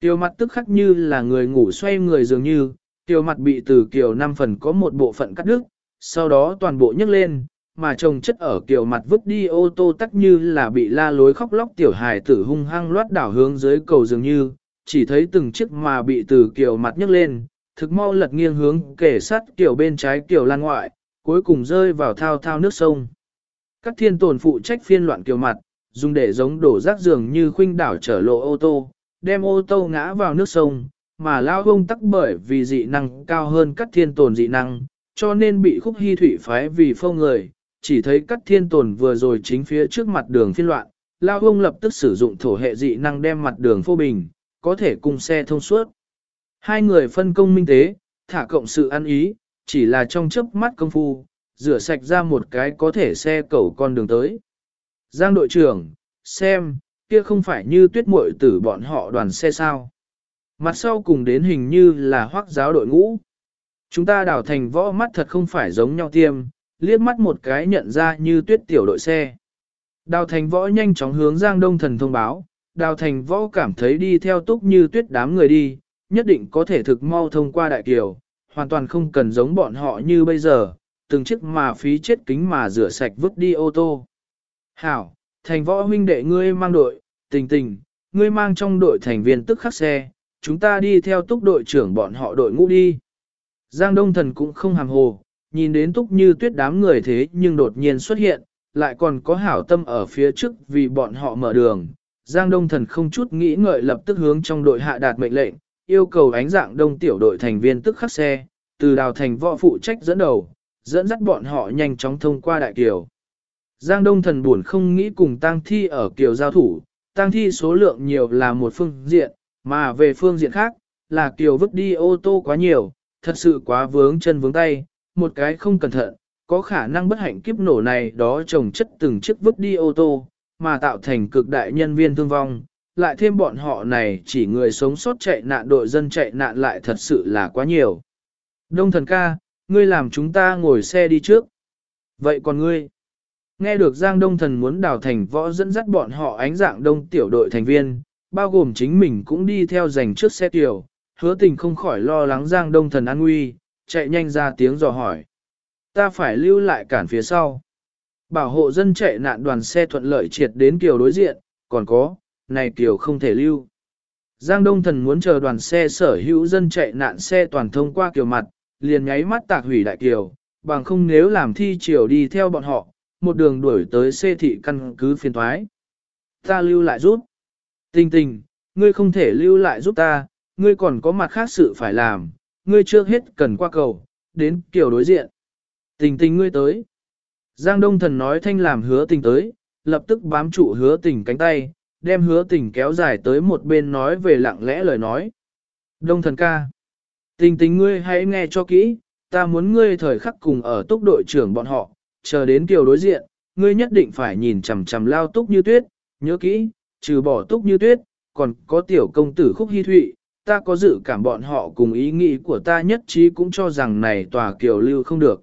Tiểu mặt tức khắc như là người ngủ xoay người dường như, tiểu mặt bị từ kiều năm phần có một bộ phận cắt đứt, sau đó toàn bộ nhấc lên, mà chồng chất ở kiều mặt vứt đi ô tô tắc như là bị la lối khóc lóc tiểu hài tử hung hăng loát đảo hướng dưới cầu dường như, chỉ thấy từng chiếc mà bị từ kiều mặt nhấc lên, thực mau lật nghiêng hướng kể sát kiều bên trái kiều lan ngoại, cuối cùng rơi vào thao thao nước sông. Các thiên tồn phụ trách phiên loạn kiều mặt, dùng để giống đổ rác dường như khuynh đảo trở lộ ô tô, đem ô tô ngã vào nước sông, mà lao bông tắc bởi vì dị năng cao hơn các thiên tồn dị năng, cho nên bị khúc hy thủy phái vì phâu người, chỉ thấy các thiên tồn vừa rồi chính phía trước mặt đường phiên loạn, lao bông lập tức sử dụng thổ hệ dị năng đem mặt đường phô bình, có thể cùng xe thông suốt. Hai người phân công minh tế, thả cộng sự ăn ý, chỉ là trong chớp mắt công phu, rửa sạch ra một cái có thể xe cẩu con đường tới. Giang đội trưởng, xem, kia không phải như tuyết muội tử bọn họ đoàn xe sao. Mặt sau cùng đến hình như là hoác giáo đội ngũ. Chúng ta đảo thành võ mắt thật không phải giống nhau tiêm, liếc mắt một cái nhận ra như tuyết tiểu đội xe. Đào thành võ nhanh chóng hướng Giang Đông Thần thông báo, đào thành võ cảm thấy đi theo túc như tuyết đám người đi, nhất định có thể thực mau thông qua đại kiều, hoàn toàn không cần giống bọn họ như bây giờ, từng chiếc mà phí chết kính mà rửa sạch vứt đi ô tô. Hảo, thành võ huynh đệ ngươi mang đội, tình tình, ngươi mang trong đội thành viên tức khắc xe, chúng ta đi theo túc đội trưởng bọn họ đội ngũ đi. Giang Đông Thần cũng không hàm hồ, nhìn đến túc như tuyết đám người thế nhưng đột nhiên xuất hiện, lại còn có hảo tâm ở phía trước vì bọn họ mở đường. Giang Đông Thần không chút nghĩ ngợi lập tức hướng trong đội hạ đạt mệnh lệnh, yêu cầu ánh dạng đông tiểu đội thành viên tức khắc xe, từ đào thành võ phụ trách dẫn đầu, dẫn dắt bọn họ nhanh chóng thông qua đại kiều. Giang Đông Thần buồn không nghĩ cùng tang thi ở kiều giao thủ, tang thi số lượng nhiều là một phương diện, mà về phương diện khác, là kiều vứt đi ô tô quá nhiều, thật sự quá vướng chân vướng tay, một cái không cẩn thận, có khả năng bất hạnh kiếp nổ này đó trồng chất từng chiếc vứt đi ô tô, mà tạo thành cực đại nhân viên thương vong, lại thêm bọn họ này chỉ người sống sót chạy nạn đội dân chạy nạn lại thật sự là quá nhiều. Đông thần ca, ngươi làm chúng ta ngồi xe đi trước. Vậy còn ngươi? Nghe được Giang Đông Thần muốn đào thành võ dẫn dắt bọn họ ánh dạng đông tiểu đội thành viên, bao gồm chính mình cũng đi theo giành trước xe tiểu, hứa tình không khỏi lo lắng Giang Đông Thần an nguy, chạy nhanh ra tiếng dò hỏi. Ta phải lưu lại cản phía sau. Bảo hộ dân chạy nạn đoàn xe thuận lợi triệt đến kiểu đối diện, còn có, này kiểu không thể lưu. Giang Đông Thần muốn chờ đoàn xe sở hữu dân chạy nạn xe toàn thông qua kiểu mặt, liền nháy mắt tạc hủy đại kiều, bằng không nếu làm thi chiều đi theo bọn họ, một đường đuổi tới xê thị căn cứ phiên thoái. Ta lưu lại rút Tình tình, ngươi không thể lưu lại giúp ta, ngươi còn có mặt khác sự phải làm, ngươi trước hết cần qua cầu, đến kiểu đối diện. Tình tình ngươi tới. Giang Đông Thần nói thanh làm hứa tình tới, lập tức bám trụ hứa tình cánh tay, đem hứa tình kéo dài tới một bên nói về lặng lẽ lời nói. Đông Thần ca. Tình tình ngươi hãy nghe cho kỹ, ta muốn ngươi thời khắc cùng ở túc đội trưởng bọn họ, chờ đến kiều đối diện, ngươi nhất định phải nhìn chằm chằm lao túc như tuyết, nhớ kỹ, trừ bỏ túc như tuyết, còn có tiểu công tử khúc hy thụy, ta có dự cảm bọn họ cùng ý nghĩ của ta nhất trí cũng cho rằng này tòa kiều lưu không được.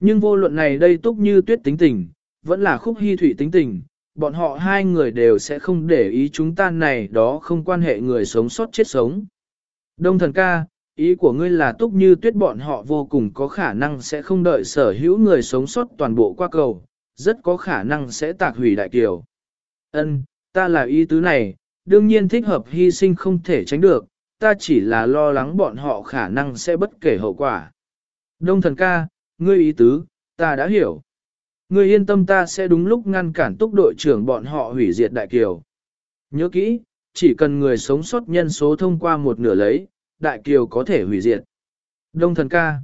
Nhưng vô luận này đây túc như tuyết tính tình, vẫn là khúc hy thụy tính tình, bọn họ hai người đều sẽ không để ý chúng ta này đó không quan hệ người sống sót chết sống. Đông thần ca, Ý của ngươi là túc như tuyết bọn họ vô cùng có khả năng sẽ không đợi sở hữu người sống sót toàn bộ qua cầu, rất có khả năng sẽ tạc hủy đại kiều. Ân, ta là ý tứ này, đương nhiên thích hợp hy sinh không thể tránh được, ta chỉ là lo lắng bọn họ khả năng sẽ bất kể hậu quả. Đông thần ca, ngươi ý tứ, ta đã hiểu. Ngươi yên tâm ta sẽ đúng lúc ngăn cản túc đội trưởng bọn họ hủy diệt đại kiều. Nhớ kỹ, chỉ cần người sống sót nhân số thông qua một nửa lấy, đại kiều có thể hủy diệt. Đông thần ca.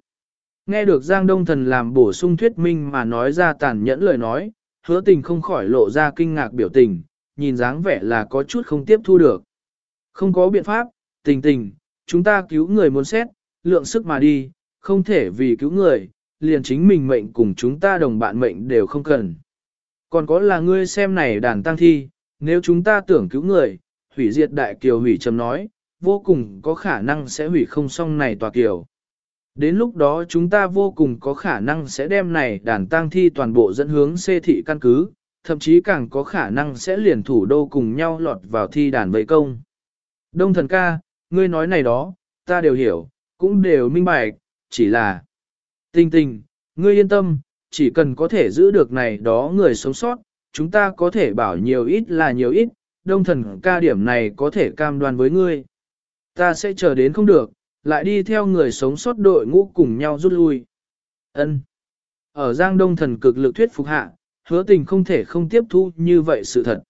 Nghe được Giang Đông thần làm bổ sung thuyết minh mà nói ra tàn nhẫn lời nói, hứa tình không khỏi lộ ra kinh ngạc biểu tình, nhìn dáng vẻ là có chút không tiếp thu được. Không có biện pháp, tình tình, chúng ta cứu người muốn xét, lượng sức mà đi, không thể vì cứu người, liền chính mình mệnh cùng chúng ta đồng bạn mệnh đều không cần. Còn có là ngươi xem này đàn tăng thi, nếu chúng ta tưởng cứu người, hủy diệt đại kiều hủy trầm nói, vô cùng có khả năng sẽ hủy không xong này tòa kiều. Đến lúc đó chúng ta vô cùng có khả năng sẽ đem này đàn tang thi toàn bộ dẫn hướng xê thị căn cứ, thậm chí càng có khả năng sẽ liền thủ đô cùng nhau lọt vào thi đàn vây công. Đông thần ca, ngươi nói này đó, ta đều hiểu, cũng đều minh bạch, chỉ là tình tình, ngươi yên tâm, chỉ cần có thể giữ được này đó người sống sót, chúng ta có thể bảo nhiều ít là nhiều ít, đông thần ca điểm này có thể cam đoan với ngươi. Ta sẽ chờ đến không được, lại đi theo người sống sót đội ngũ cùng nhau rút lui. Ân. Ở Giang Đông thần cực lực thuyết phục hạ, hứa tình không thể không tiếp thu như vậy sự thật.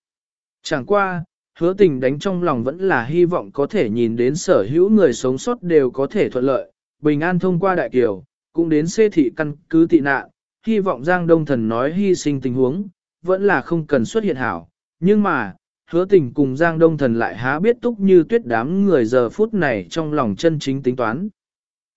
Chẳng qua, hứa tình đánh trong lòng vẫn là hy vọng có thể nhìn đến sở hữu người sống sót đều có thể thuận lợi, bình an thông qua đại kiều, cũng đến xê thị căn cứ tị nạn, hy vọng Giang Đông thần nói hy sinh tình huống, vẫn là không cần xuất hiện hảo. Nhưng mà, hứa tình cùng Giang Đông Thần lại há biết túc như tuyết đám người giờ phút này trong lòng chân chính tính toán.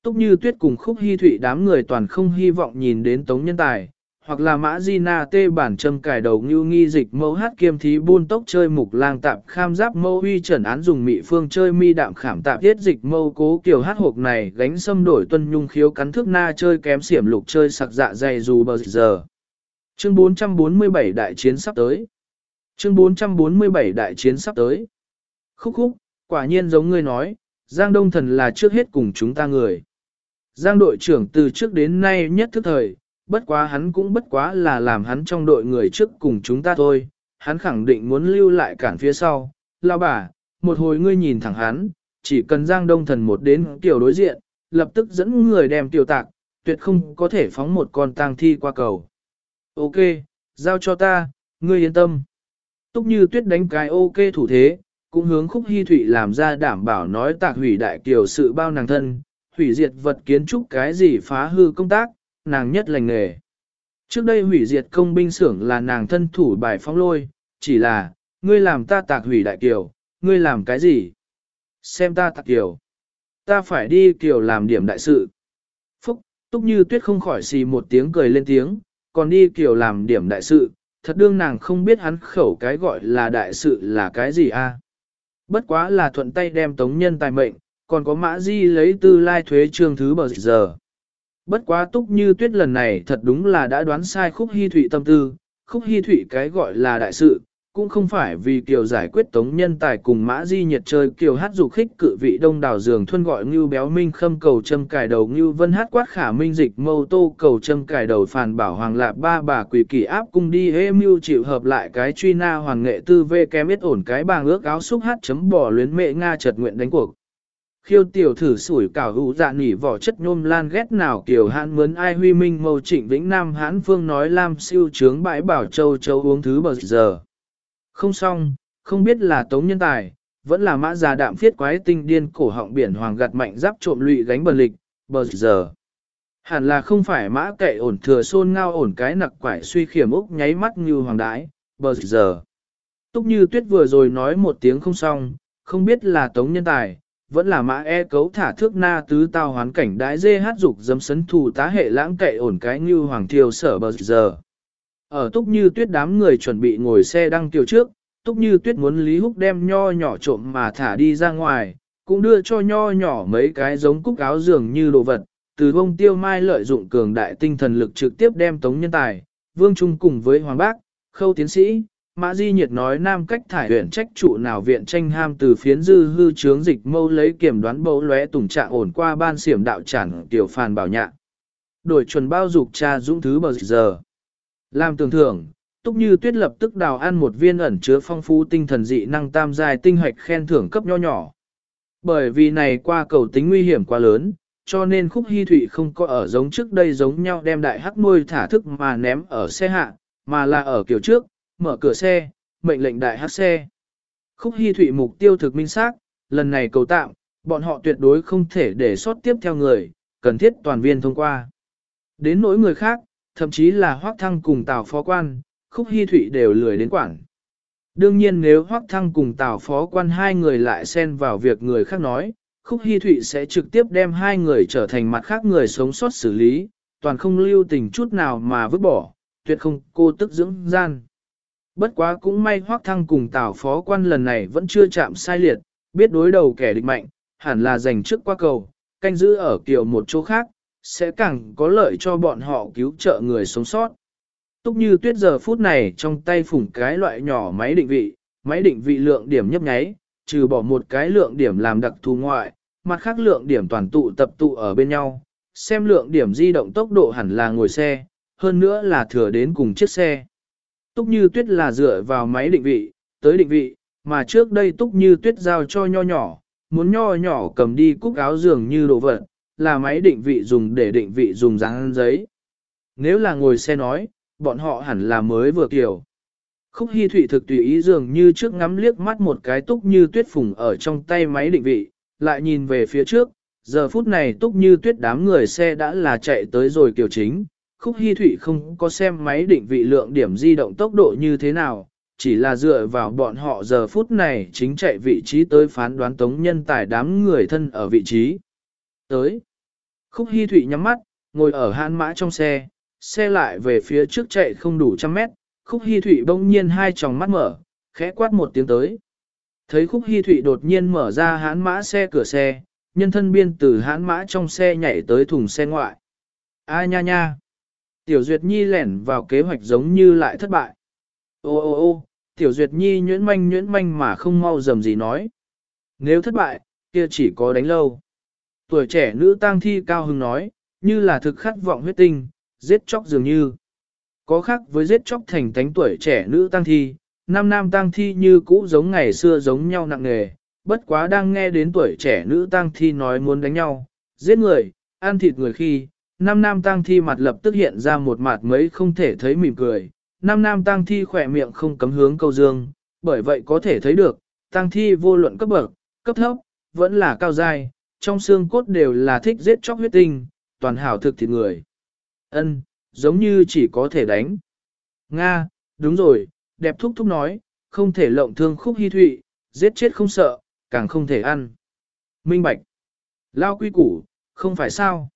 Túc như tuyết cùng khúc hy thụy đám người toàn không hy vọng nhìn đến tống nhân tài, hoặc là mã di na tê bản châm cải đầu như nghi dịch mẫu hát kiêm thí buôn tốc chơi mục lang tạp kham giáp mâu huy trần án dùng mị phương chơi mi đạm khảm tạp thiết dịch mâu cố kiểu hát hộp này gánh xâm đổi tuân nhung khiếu cắn thước na chơi kém xiểm lục chơi sặc dạ dày dù bờ giờ. Chương 447 đại chiến sắp tới. Chương 447 đại chiến sắp tới. Khúc khúc, quả nhiên giống ngươi nói, Giang Đông Thần là trước hết cùng chúng ta người. Giang đội trưởng từ trước đến nay nhất thức thời, bất quá hắn cũng bất quá là làm hắn trong đội người trước cùng chúng ta thôi. Hắn khẳng định muốn lưu lại cản phía sau. Lao bà, một hồi ngươi nhìn thẳng hắn, chỉ cần Giang Đông Thần một đến tiểu đối diện, lập tức dẫn người đem tiểu tạc, tuyệt không có thể phóng một con tang thi qua cầu. Ok, giao cho ta, ngươi yên tâm. Túc như tuyết đánh cái ok thủ thế, cũng hướng khúc hy thủy làm ra đảm bảo nói tạc hủy đại kiều sự bao nàng thân, hủy diệt vật kiến trúc cái gì phá hư công tác, nàng nhất lành nghề. Trước đây hủy diệt công binh xưởng là nàng thân thủ bài phong lôi, chỉ là, ngươi làm ta tạc hủy đại kiều, ngươi làm cái gì? Xem ta tạc kiều. Ta phải đi kiều làm điểm đại sự. Phúc, túc như tuyết không khỏi xì một tiếng cười lên tiếng, còn đi kiều làm điểm đại sự, thật đương nàng không biết hắn khẩu cái gọi là đại sự là cái gì a. Bất quá là thuận tay đem tống nhân tài mệnh, còn có mã di lấy tư lai thuế trương thứ bờ giờ. Bất quá túc như tuyết lần này thật đúng là đã đoán sai khúc hy thụy tâm tư, khúc hy thụy cái gọi là đại sự, cũng không phải vì kiều giải quyết tống nhân tài cùng mã di nhiệt chơi kiều hát dục khích cự vị đông đảo giường thuân gọi ngưu béo minh khâm cầu châm cài đầu ngưu vân hát quát khả minh dịch mâu tô cầu châm cài đầu phàn bảo hoàng lạp ba bà quỷ kỳ áp cung đi hê mưu chịu hợp lại cái truy na hoàng nghệ tư vê kém ít ổn cái bàng ước áo xúc hát chấm bỏ luyến mệ nga chợt nguyện đánh cuộc khiêu tiểu thử sủi cảo hữu dạ nỉ vỏ chất nhôm lan ghét nào kiểu hãn mướn ai huy minh mâu trịnh vĩnh nam hãn phương nói lam siêu trướng bãi bảo châu châu uống thứ bờ giờ không xong, không biết là tống nhân tài, vẫn là mã già đạm phiết quái tinh điên cổ họng biển hoàng gặt mạnh giáp trộm lụy gánh bờ lịch, bờ giờ. Hẳn là không phải mã kệ ổn thừa xôn ngao ổn cái nặc quải suy khiểm úc nháy mắt như hoàng đái, bờ giờ. Túc như tuyết vừa rồi nói một tiếng không xong, không biết là tống nhân tài, vẫn là mã e cấu thả thước na tứ tao hoán cảnh đái dê hát dục dấm sấn thù tá hệ lãng kệ ổn cái như hoàng thiêu sở bờ giờ. Ở túc như tuyết đám người chuẩn bị ngồi xe đăng kiều trước, túc như tuyết muốn Lý Húc đem nho nhỏ trộm mà thả đi ra ngoài, cũng đưa cho nho nhỏ mấy cái giống cúc áo dường như đồ vật. Từ bông tiêu mai lợi dụng cường đại tinh thần lực trực tiếp đem tống nhân tài, vương trung cùng với hoàng bác, khâu tiến sĩ, Mã Di Nhiệt nói nam cách thải huyện trách trụ nào viện tranh ham từ phiến dư hư chướng dịch mâu lấy kiểm đoán bấu lóe tùng trạng ổn qua ban xiểm đạo chẳng tiểu phàn bảo nhạ. Đổi chuẩn bao dục cha dũng thứ bờ giờ. Làm tưởng thưởng, Túc Như Tuyết lập tức đào ăn một viên ẩn chứa phong phú tinh thần dị năng tam giai tinh hoạch khen thưởng cấp nho nhỏ. Bởi vì này qua cầu tính nguy hiểm quá lớn, cho nên khúc hy thụy không có ở giống trước đây giống nhau đem đại hắc nuôi thả thức mà ném ở xe hạ, mà là ở kiểu trước, mở cửa xe, mệnh lệnh đại hát xe. Khúc hy thụy mục tiêu thực minh xác, lần này cầu tạm, bọn họ tuyệt đối không thể để sót tiếp theo người, cần thiết toàn viên thông qua. Đến nỗi người khác, thậm chí là Hoác Thăng cùng Tào Phó Quan, Khúc Hy Thụy đều lười đến quản. Đương nhiên nếu Hoác Thăng cùng Tào Phó Quan hai người lại xen vào việc người khác nói, Khúc Hy Thụy sẽ trực tiếp đem hai người trở thành mặt khác người sống sót xử lý, toàn không lưu tình chút nào mà vứt bỏ, tuyệt không cô tức dưỡng gian. Bất quá cũng may Hoác Thăng cùng Tào Phó Quan lần này vẫn chưa chạm sai liệt, biết đối đầu kẻ địch mạnh, hẳn là giành trước qua cầu, canh giữ ở kiểu một chỗ khác, sẽ càng có lợi cho bọn họ cứu trợ người sống sót. Túc như tuyết giờ phút này trong tay phủng cái loại nhỏ máy định vị, máy định vị lượng điểm nhấp nháy, trừ bỏ một cái lượng điểm làm đặc thù ngoại, mặt khác lượng điểm toàn tụ tập tụ ở bên nhau, xem lượng điểm di động tốc độ hẳn là ngồi xe, hơn nữa là thừa đến cùng chiếc xe. Túc như tuyết là dựa vào máy định vị, tới định vị, mà trước đây túc như tuyết giao cho nho nhỏ, muốn nho nhỏ cầm đi cúc áo giường như đồ vật, là máy định vị dùng để định vị dùng dáng giấy. Nếu là ngồi xe nói, bọn họ hẳn là mới vừa kiểu. Khúc Hi Thụy thực tùy ý dường như trước ngắm liếc mắt một cái túc như tuyết phùng ở trong tay máy định vị, lại nhìn về phía trước, giờ phút này túc như tuyết đám người xe đã là chạy tới rồi kiểu chính. Khúc Hi Thụy không có xem máy định vị lượng điểm di động tốc độ như thế nào, chỉ là dựa vào bọn họ giờ phút này chính chạy vị trí tới phán đoán tống nhân tài đám người thân ở vị trí. Tới. Khúc Hi Thụy nhắm mắt, ngồi ở hãn mã trong xe, xe lại về phía trước chạy không đủ trăm mét, Khúc Hi Thụy bỗng nhiên hai tròng mắt mở, khẽ quát một tiếng tới. Thấy Khúc Hi Thụy đột nhiên mở ra hãn mã xe cửa xe, nhân thân biên từ hãn mã trong xe nhảy tới thùng xe ngoại. A nha nha! Tiểu Duyệt Nhi lẻn vào kế hoạch giống như lại thất bại. Ô ô ô, Tiểu Duyệt Nhi nhuyễn manh nhuyễn manh mà không mau dầm gì nói. Nếu thất bại, kia chỉ có đánh lâu tuổi trẻ nữ tang thi cao hứng nói, như là thực khát vọng huyết tinh, giết chóc dường như. Có khác với giết chóc thành tánh tuổi trẻ nữ tang thi, nam nam tang thi như cũ giống ngày xưa giống nhau nặng nề, bất quá đang nghe đến tuổi trẻ nữ tang thi nói muốn đánh nhau, giết người, ăn thịt người khi, nam nam tang thi mặt lập tức hiện ra một mặt mấy không thể thấy mỉm cười, nam nam tang thi khỏe miệng không cấm hướng câu dương, bởi vậy có thể thấy được, tang thi vô luận cấp bậc, cấp thấp, vẫn là cao dai, trong xương cốt đều là thích giết chóc huyết tinh, toàn hảo thực thịt người. Ân, giống như chỉ có thể đánh. Nga, đúng rồi, đẹp thúc thúc nói, không thể lộng thương khúc hy thụy, giết chết không sợ, càng không thể ăn. Minh bạch. Lao quy củ, không phải sao?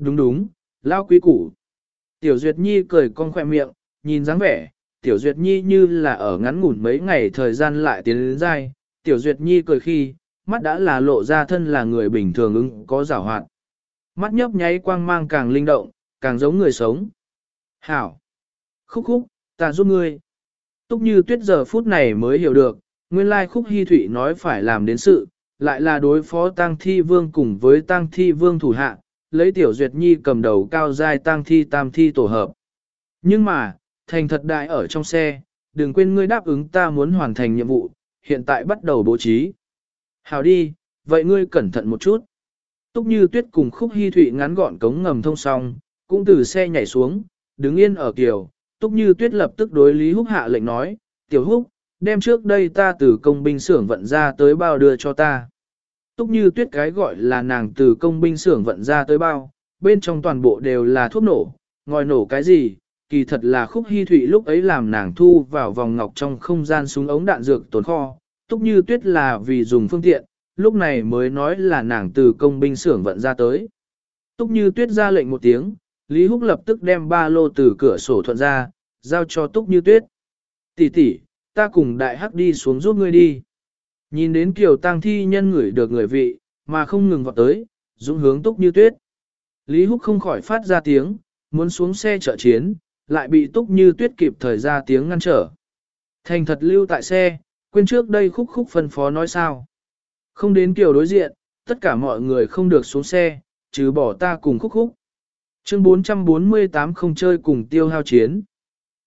Đúng đúng, lao quý củ. Tiểu Duyệt Nhi cười con khoe miệng, nhìn dáng vẻ, Tiểu Duyệt Nhi như là ở ngắn ngủn mấy ngày thời gian lại tiến đến dai. Tiểu Duyệt Nhi cười khi, mắt đã là lộ ra thân là người bình thường ứng có giảo hoạt. Mắt nhấp nháy quang mang càng linh động, càng giống người sống. Hảo! Khúc khúc, ta giúp ngươi. Túc như tuyết giờ phút này mới hiểu được, nguyên lai khúc hy thủy nói phải làm đến sự, lại là đối phó tang thi vương cùng với tang thi vương thủ hạ, lấy tiểu duyệt nhi cầm đầu cao giai tang thi tam thi tổ hợp. Nhưng mà, thành thật đại ở trong xe, đừng quên ngươi đáp ứng ta muốn hoàn thành nhiệm vụ, hiện tại bắt đầu bố trí. Hào đi, vậy ngươi cẩn thận một chút. Túc như tuyết cùng khúc hy thụy ngắn gọn cống ngầm thông xong, cũng từ xe nhảy xuống, đứng yên ở kiều. Túc như tuyết lập tức đối Lý Húc hạ lệnh nói, tiểu húc, đem trước đây ta từ công binh xưởng vận ra tới bao đưa cho ta. Túc như tuyết cái gọi là nàng từ công binh xưởng vận ra tới bao, bên trong toàn bộ đều là thuốc nổ, ngòi nổ cái gì, kỳ thật là khúc hy thụy lúc ấy làm nàng thu vào vòng ngọc trong không gian súng ống đạn dược tồn kho, túc như tuyết là vì dùng phương tiện, lúc này mới nói là nàng từ công binh xưởng vận ra tới. Túc như tuyết ra lệnh một tiếng, Lý Húc lập tức đem ba lô từ cửa sổ thuận ra, giao cho Túc như tuyết. Tỷ tỷ, ta cùng đại hắc đi xuống giúp ngươi đi. Nhìn đến kiểu tang thi nhân người được người vị, mà không ngừng vọt tới, dũng hướng Túc như tuyết. Lý Húc không khỏi phát ra tiếng, muốn xuống xe trợ chiến, lại bị Túc như tuyết kịp thời ra tiếng ngăn trở. Thành thật lưu tại xe, quên trước đây khúc khúc phân phó nói sao. Không đến kiểu đối diện, tất cả mọi người không được xuống xe, trừ bỏ ta cùng khúc khúc. Chương 448 không chơi cùng tiêu hao chiến.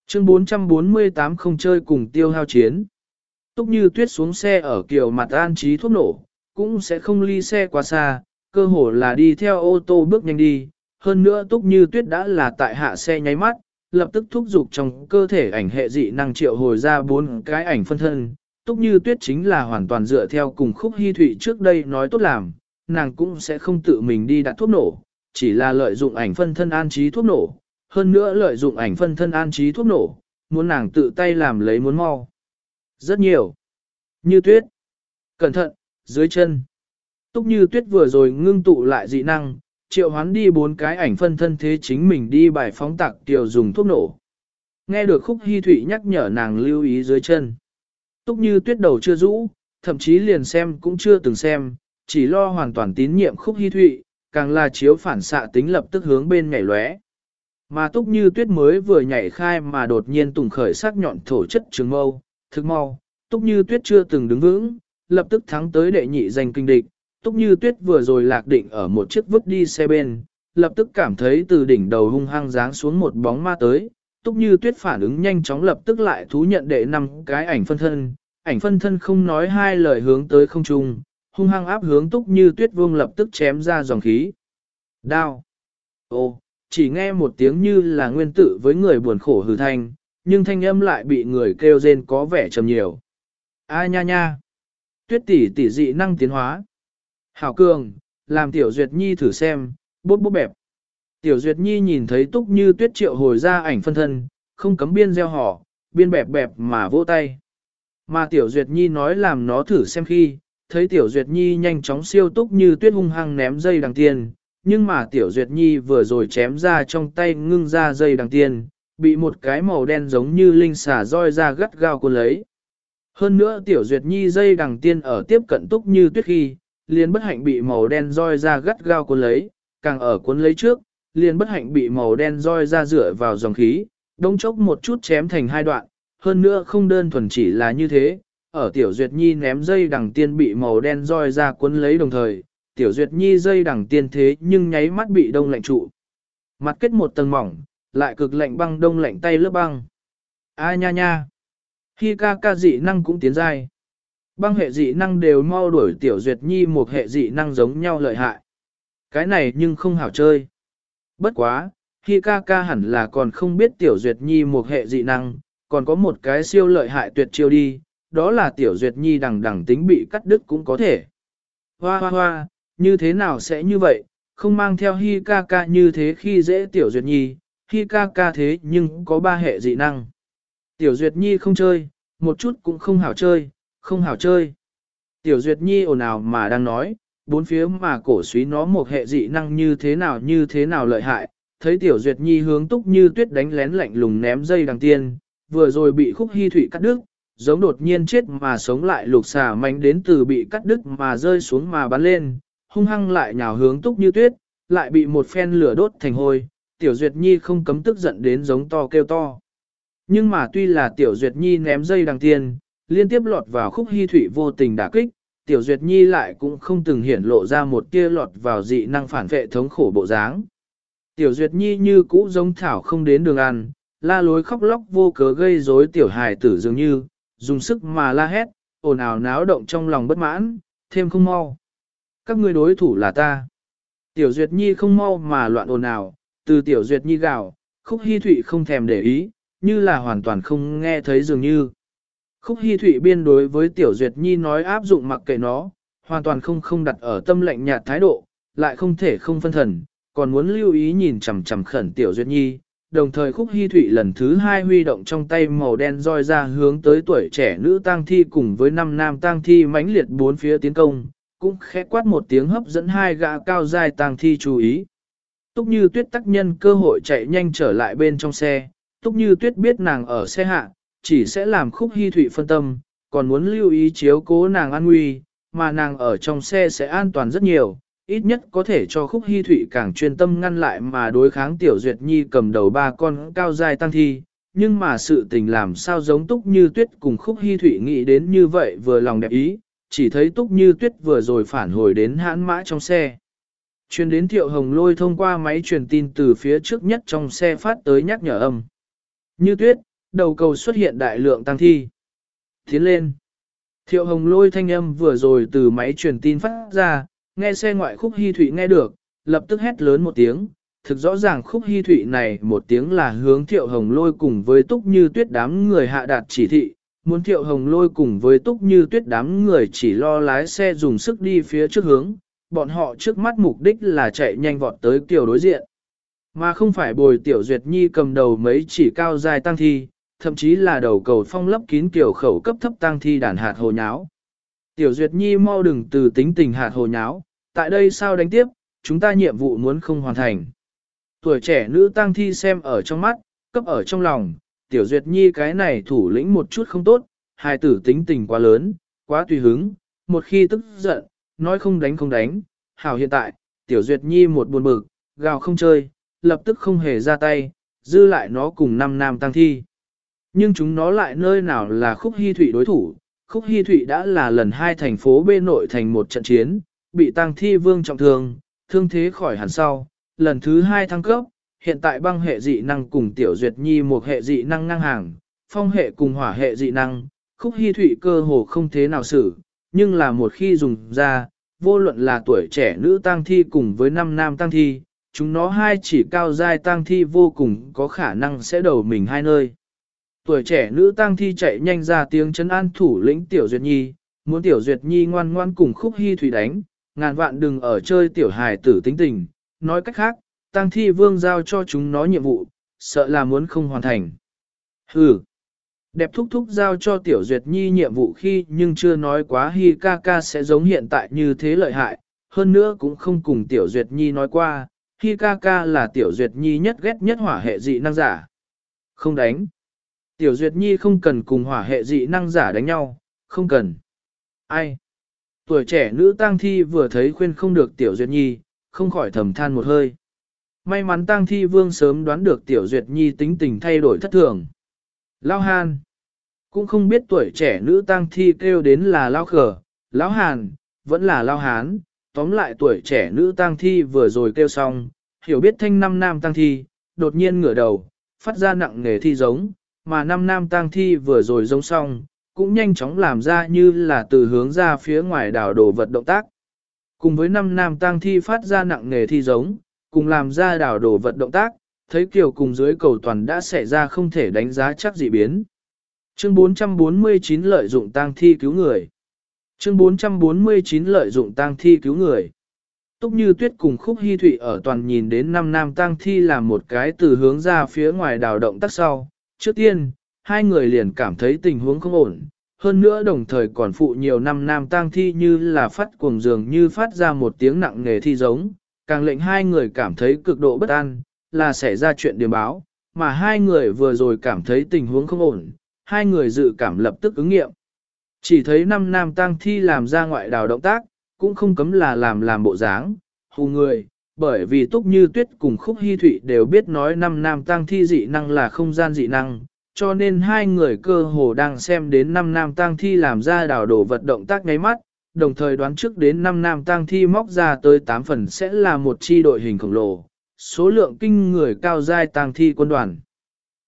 Chương 448 không chơi cùng tiêu hao chiến. Túc như tuyết xuống xe ở kiểu mặt an trí thuốc nổ, cũng sẽ không ly xe quá xa, cơ hồ là đi theo ô tô bước nhanh đi. Hơn nữa túc như tuyết đã là tại hạ xe nháy mắt, lập tức thúc giục trong cơ thể ảnh hệ dị năng triệu hồi ra bốn cái ảnh phân thân, Túc Như Tuyết chính là hoàn toàn dựa theo cùng khúc hy thụy trước đây nói tốt làm, nàng cũng sẽ không tự mình đi đặt thuốc nổ, chỉ là lợi dụng ảnh phân thân an trí thuốc nổ, hơn nữa lợi dụng ảnh phân thân an trí thuốc nổ, muốn nàng tự tay làm lấy muốn mau. Rất nhiều. Như tuyết. Cẩn thận, dưới chân. Túc như tuyết vừa rồi ngưng tụ lại dị năng, triệu hoán đi bốn cái ảnh phân thân thế chính mình đi bài phóng tạc tiểu dùng thuốc nổ. Nghe được khúc hy thụy nhắc nhở nàng lưu ý dưới chân. Túc như tuyết đầu chưa rũ, thậm chí liền xem cũng chưa từng xem, chỉ lo hoàn toàn tín nhiệm khúc hy thụy, càng là chiếu phản xạ tính lập tức hướng bên nhảy lóe. Mà túc như tuyết mới vừa nhảy khai mà đột nhiên tùng khởi sắc nhọn thổ chất trường mâu, thực mau, túc như tuyết chưa từng đứng vững, lập tức thắng tới đệ nhị giành kinh địch, túc như tuyết vừa rồi lạc định ở một chiếc vứt đi xe bên, lập tức cảm thấy từ đỉnh đầu hung hăng giáng xuống một bóng ma tới, Túc Như Tuyết phản ứng nhanh chóng lập tức lại thú nhận đệ năm cái ảnh phân thân, ảnh phân thân không nói hai lời hướng tới không trung, hung hăng áp hướng Túc Như Tuyết vương lập tức chém ra dòng khí. Đao. Ô, chỉ nghe một tiếng như là nguyên tử với người buồn khổ hừ thanh, nhưng thanh âm lại bị người kêu rên có vẻ trầm nhiều. A nha nha. Tuyết tỷ tỷ dị năng tiến hóa. Hảo cường, làm tiểu duyệt nhi thử xem, bút bút bẹp. Tiểu Duyệt Nhi nhìn thấy Túc Như Tuyết triệu hồi ra ảnh phân thân, không cấm biên gieo họ, biên bẹp bẹp mà vỗ tay. Mà Tiểu Duyệt Nhi nói làm nó thử xem khi, thấy Tiểu Duyệt Nhi nhanh chóng siêu Túc Như Tuyết hung hăng ném dây đằng tiên, nhưng mà Tiểu Duyệt Nhi vừa rồi chém ra trong tay ngưng ra dây đằng tiên, bị một cái màu đen giống như linh xà roi ra gắt gao cuốn lấy. Hơn nữa Tiểu Duyệt Nhi dây đằng tiên ở tiếp cận Túc Như Tuyết khi, liền bất hạnh bị màu đen roi ra gắt gao cuốn lấy, càng ở cuốn lấy trước, liền bất hạnh bị màu đen roi ra rửa vào dòng khí, đông chốc một chút chém thành hai đoạn, hơn nữa không đơn thuần chỉ là như thế, ở tiểu duyệt nhi ném dây đằng tiên bị màu đen roi ra cuốn lấy đồng thời, tiểu duyệt nhi dây đằng tiên thế nhưng nháy mắt bị đông lạnh trụ. Mặt kết một tầng mỏng, lại cực lạnh băng đông lạnh tay lớp băng. A nha nha! Khi ca ca dị năng cũng tiến dai. Băng hệ dị năng đều mau đuổi tiểu duyệt nhi một hệ dị năng giống nhau lợi hại. Cái này nhưng không hảo chơi. Bất quá, khi ca ca hẳn là còn không biết tiểu duyệt nhi một hệ dị năng, còn có một cái siêu lợi hại tuyệt chiêu đi, đó là tiểu duyệt nhi đằng đằng tính bị cắt đứt cũng có thể. Hoa hoa hoa, như thế nào sẽ như vậy, không mang theo hi ca ca như thế khi dễ tiểu duyệt nhi, khi ca ca thế nhưng có ba hệ dị năng. Tiểu duyệt nhi không chơi, một chút cũng không hảo chơi, không hảo chơi. Tiểu duyệt nhi ồn ào mà đang nói, bốn phía mà cổ suý nó một hệ dị năng như thế nào như thế nào lợi hại, thấy tiểu duyệt nhi hướng túc như tuyết đánh lén lạnh lùng ném dây đằng tiên, vừa rồi bị khúc hy thủy cắt đứt, giống đột nhiên chết mà sống lại lục xà mạnh đến từ bị cắt đứt mà rơi xuống mà bắn lên, hung hăng lại nhào hướng túc như tuyết, lại bị một phen lửa đốt thành hôi, tiểu duyệt nhi không cấm tức giận đến giống to kêu to. Nhưng mà tuy là Tiểu Duyệt Nhi ném dây đằng tiên, liên tiếp lọt vào khúc hy thủy vô tình đả kích, Tiểu Duyệt Nhi lại cũng không từng hiển lộ ra một tia lọt vào dị năng phản vệ thống khổ bộ dáng. Tiểu Duyệt Nhi như cũ giống thảo không đến đường ăn, la lối khóc lóc vô cớ gây rối tiểu hài tử dường như, dùng sức mà la hét, ồn ào náo động trong lòng bất mãn, thêm không mau. Các ngươi đối thủ là ta. Tiểu Duyệt Nhi không mau mà loạn ồn ào, từ Tiểu Duyệt Nhi gào, khúc hy thụy không thèm để ý, như là hoàn toàn không nghe thấy dường như. Khúc hy thụy biên đối với Tiểu Duyệt Nhi nói áp dụng mặc kệ nó, hoàn toàn không không đặt ở tâm lệnh nhạt thái độ, lại không thể không phân thần, còn muốn lưu ý nhìn chằm chằm khẩn Tiểu Duyệt Nhi, đồng thời khúc hy thụy lần thứ hai huy động trong tay màu đen roi ra hướng tới tuổi trẻ nữ tang thi cùng với năm nam tang thi mãnh liệt bốn phía tiến công, cũng khẽ quát một tiếng hấp dẫn hai gã cao dài tang thi chú ý. Túc như tuyết tác nhân cơ hội chạy nhanh trở lại bên trong xe, túc như tuyết biết nàng ở xe hạ, chỉ sẽ làm khúc hy thụy phân tâm, còn muốn lưu ý chiếu cố nàng an nguy, mà nàng ở trong xe sẽ an toàn rất nhiều, ít nhất có thể cho khúc hy thụy càng chuyên tâm ngăn lại mà đối kháng tiểu duyệt nhi cầm đầu ba con cao dài tăng thi. Nhưng mà sự tình làm sao giống túc như tuyết cùng khúc hy thụy nghĩ đến như vậy vừa lòng đẹp ý, chỉ thấy túc như tuyết vừa rồi phản hồi đến hãn mã trong xe. Truyền đến thiệu hồng lôi thông qua máy truyền tin từ phía trước nhất trong xe phát tới nhắc nhở âm. Như tuyết, đầu cầu xuất hiện đại lượng tăng thi. Tiến lên. Thiệu hồng lôi thanh âm vừa rồi từ máy truyền tin phát ra, nghe xe ngoại khúc hy thủy nghe được, lập tức hét lớn một tiếng. Thực rõ ràng khúc hy thủy này một tiếng là hướng thiệu hồng lôi cùng với túc như tuyết đám người hạ đạt chỉ thị, muốn thiệu hồng lôi cùng với túc như tuyết đám người chỉ lo lái xe dùng sức đi phía trước hướng, bọn họ trước mắt mục đích là chạy nhanh vọt tới kiểu đối diện. Mà không phải bồi tiểu duyệt nhi cầm đầu mấy chỉ cao dài tăng thi, thậm chí là đầu cầu phong lấp kín kiểu khẩu cấp thấp tăng thi đàn hạt hồ nháo. Tiểu duyệt nhi mau đừng từ tính tình hạt hồ nháo, tại đây sao đánh tiếp, chúng ta nhiệm vụ muốn không hoàn thành. Tuổi trẻ nữ tăng thi xem ở trong mắt, cấp ở trong lòng, tiểu duyệt nhi cái này thủ lĩnh một chút không tốt, hai tử tính tình quá lớn, quá tùy hứng, một khi tức giận, nói không đánh không đánh, hảo hiện tại, tiểu duyệt nhi một buồn bực, gào không chơi, lập tức không hề ra tay, dư lại nó cùng năm nam tăng thi. Nhưng chúng nó lại nơi nào là khúc hy thủy đối thủ, khúc hy thủy đã là lần hai thành phố bên nội thành một trận chiến, bị tăng thi vương trọng thương, thương thế khỏi hẳn sau, lần thứ hai thăng cấp, hiện tại băng hệ dị năng cùng tiểu duyệt nhi một hệ dị năng ngang hàng, phong hệ cùng hỏa hệ dị năng, khúc hy thủy cơ hồ không thế nào xử, nhưng là một khi dùng ra, vô luận là tuổi trẻ nữ tăng thi cùng với năm nam tăng thi, chúng nó hai chỉ cao giai tăng thi vô cùng có khả năng sẽ đầu mình hai nơi. Tuổi trẻ nữ tăng thi chạy nhanh ra tiếng chấn an thủ lĩnh Tiểu Duyệt Nhi, muốn Tiểu Duyệt Nhi ngoan ngoan cùng khúc hy thủy đánh, ngàn vạn đừng ở chơi Tiểu hài tử tính tình, nói cách khác, tăng thi vương giao cho chúng nó nhiệm vụ, sợ là muốn không hoàn thành. Hừ! Đẹp thúc thúc giao cho Tiểu Duyệt Nhi nhiệm vụ khi nhưng chưa nói quá Hi ca ca sẽ giống hiện tại như thế lợi hại, hơn nữa cũng không cùng Tiểu Duyệt Nhi nói qua, Hi ca ca là Tiểu Duyệt Nhi nhất ghét nhất hỏa hệ dị năng giả. Không đánh. Tiểu Duyệt Nhi không cần cùng hỏa hệ dị năng giả đánh nhau, không cần. Ai? Tuổi trẻ nữ tang thi vừa thấy khuyên không được Tiểu Duyệt Nhi, không khỏi thầm than một hơi. May mắn tang thi vương sớm đoán được Tiểu Duyệt Nhi tính tình thay đổi thất thường. Lao Hàn. Cũng không biết tuổi trẻ nữ tang thi kêu đến là Lao Khở, Lão Hàn, vẫn là Lao Hán. Tóm lại tuổi trẻ nữ tang thi vừa rồi kêu xong, hiểu biết thanh năm nam tang thi, đột nhiên ngửa đầu, phát ra nặng nghề thi giống, mà năm nam tang thi vừa rồi giống xong, cũng nhanh chóng làm ra như là từ hướng ra phía ngoài đảo đồ vật động tác. Cùng với năm nam tang thi phát ra nặng nghề thi giống, cùng làm ra đảo đồ vật động tác, thấy kiểu cùng dưới cầu toàn đã xảy ra không thể đánh giá chắc dị biến. Chương 449 lợi dụng tang thi cứu người. Chương 449 lợi dụng tang thi cứu người. Túc như tuyết cùng khúc hy thụy ở toàn nhìn đến năm nam tang thi làm một cái từ hướng ra phía ngoài đào động tác sau. Trước tiên, hai người liền cảm thấy tình huống không ổn. Hơn nữa đồng thời còn phụ nhiều năm nam tang thi như là phát cuồng dường như phát ra một tiếng nặng nề thi giống, càng lệnh hai người cảm thấy cực độ bất an, là xảy ra chuyện điểm báo, mà hai người vừa rồi cảm thấy tình huống không ổn, hai người dự cảm lập tức ứng nghiệm. Chỉ thấy năm nam tang thi làm ra ngoại đào động tác, cũng không cấm là làm làm bộ dáng, hù người, bởi vì túc như tuyết cùng khúc hy thụy đều biết nói năm nam tang thi dị năng là không gian dị năng, cho nên hai người cơ hồ đang xem đến năm nam tang thi làm ra đảo đổ vật động tác ngáy mắt, đồng thời đoán trước đến năm nam tang thi móc ra tới 8 phần sẽ là một chi đội hình khổng lồ, số lượng kinh người cao giai tang thi quân đoàn.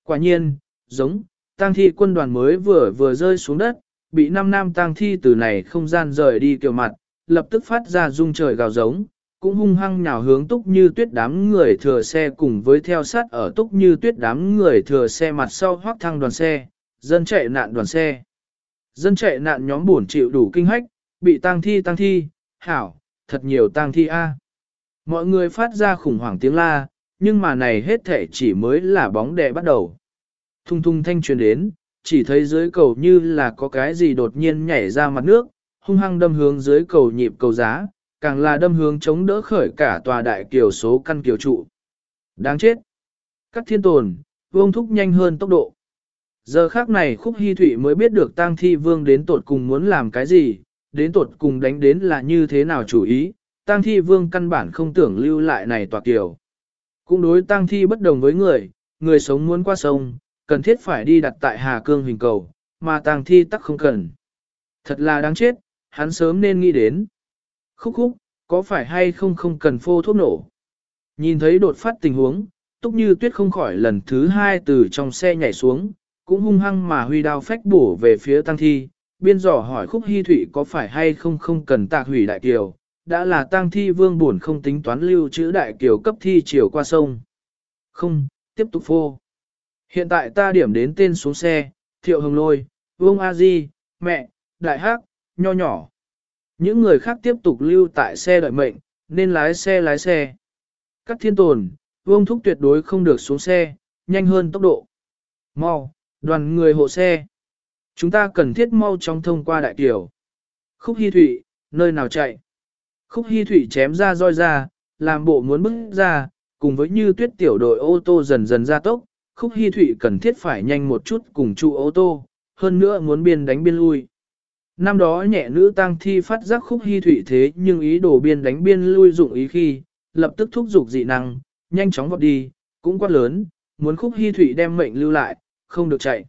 Quả nhiên, giống, tang thi quân đoàn mới vừa vừa rơi xuống đất, bị năm nam tang thi từ này không gian rời đi kiểu mặt, lập tức phát ra rung trời gào giống, cũng hung hăng nhào hướng túc như tuyết đám người thừa xe cùng với theo sát ở túc như tuyết đám người thừa xe mặt sau hoác thăng đoàn xe, dân chạy nạn đoàn xe. Dân chạy nạn nhóm buồn chịu đủ kinh hách, bị tang thi tang thi, hảo, thật nhiều tang thi a. Mọi người phát ra khủng hoảng tiếng la, nhưng mà này hết thể chỉ mới là bóng đè bắt đầu. Thung thung thanh truyền đến, chỉ thấy dưới cầu như là có cái gì đột nhiên nhảy ra mặt nước, hung hăng đâm hướng dưới cầu nhịp cầu giá, càng là đâm hướng chống đỡ khởi cả tòa đại kiều số căn kiều trụ. Đáng chết! Các thiên tồn, vương thúc nhanh hơn tốc độ. Giờ khác này khúc hy thụy mới biết được tang thi vương đến tột cùng muốn làm cái gì, đến tột cùng đánh đến là như thế nào chủ ý, tang thi vương căn bản không tưởng lưu lại này tòa kiều. Cũng đối tang thi bất đồng với người, người sống muốn qua sông, cần thiết phải đi đặt tại Hà Cương hình cầu, mà tang thi tắc không cần. Thật là đáng chết, hắn sớm nên nghĩ đến. Khúc khúc, có phải hay không không cần phô thuốc nổ? Nhìn thấy đột phát tình huống, túc như tuyết không khỏi lần thứ hai từ trong xe nhảy xuống, cũng hung hăng mà huy đao phách bổ về phía tăng thi, biên dò hỏi khúc hy thụy có phải hay không không cần tạc hủy đại kiều, đã là tang thi vương buồn không tính toán lưu trữ đại kiều cấp thi chiều qua sông. Không, tiếp tục phô. Hiện tại ta điểm đến tên xuống xe, thiệu hồng lôi, vương a di, mẹ, đại hắc, nho nhỏ. Những người khác tiếp tục lưu tại xe đợi mệnh, nên lái xe lái xe. Các thiên tồn, vương thúc tuyệt đối không được xuống xe, nhanh hơn tốc độ. Mau, đoàn người hộ xe. Chúng ta cần thiết mau chóng thông qua đại tiểu. Khúc Hi Thụy, nơi nào chạy? Khúc Hi Thụy chém ra roi ra, làm bộ muốn bước ra, cùng với như tuyết tiểu đội ô tô dần dần ra tốc. Khúc Hi Thụy cần thiết phải nhanh một chút cùng trụ ô tô, hơn nữa muốn biên đánh biên lui. Năm đó nhẹ nữ tăng thi phát giác khúc Hi thủy thế nhưng ý đồ biên đánh biên lui dụng ý khi, lập tức thúc giục dị năng, nhanh chóng vọt đi, cũng quá lớn, muốn khúc Hi thủy đem mệnh lưu lại, không được chạy.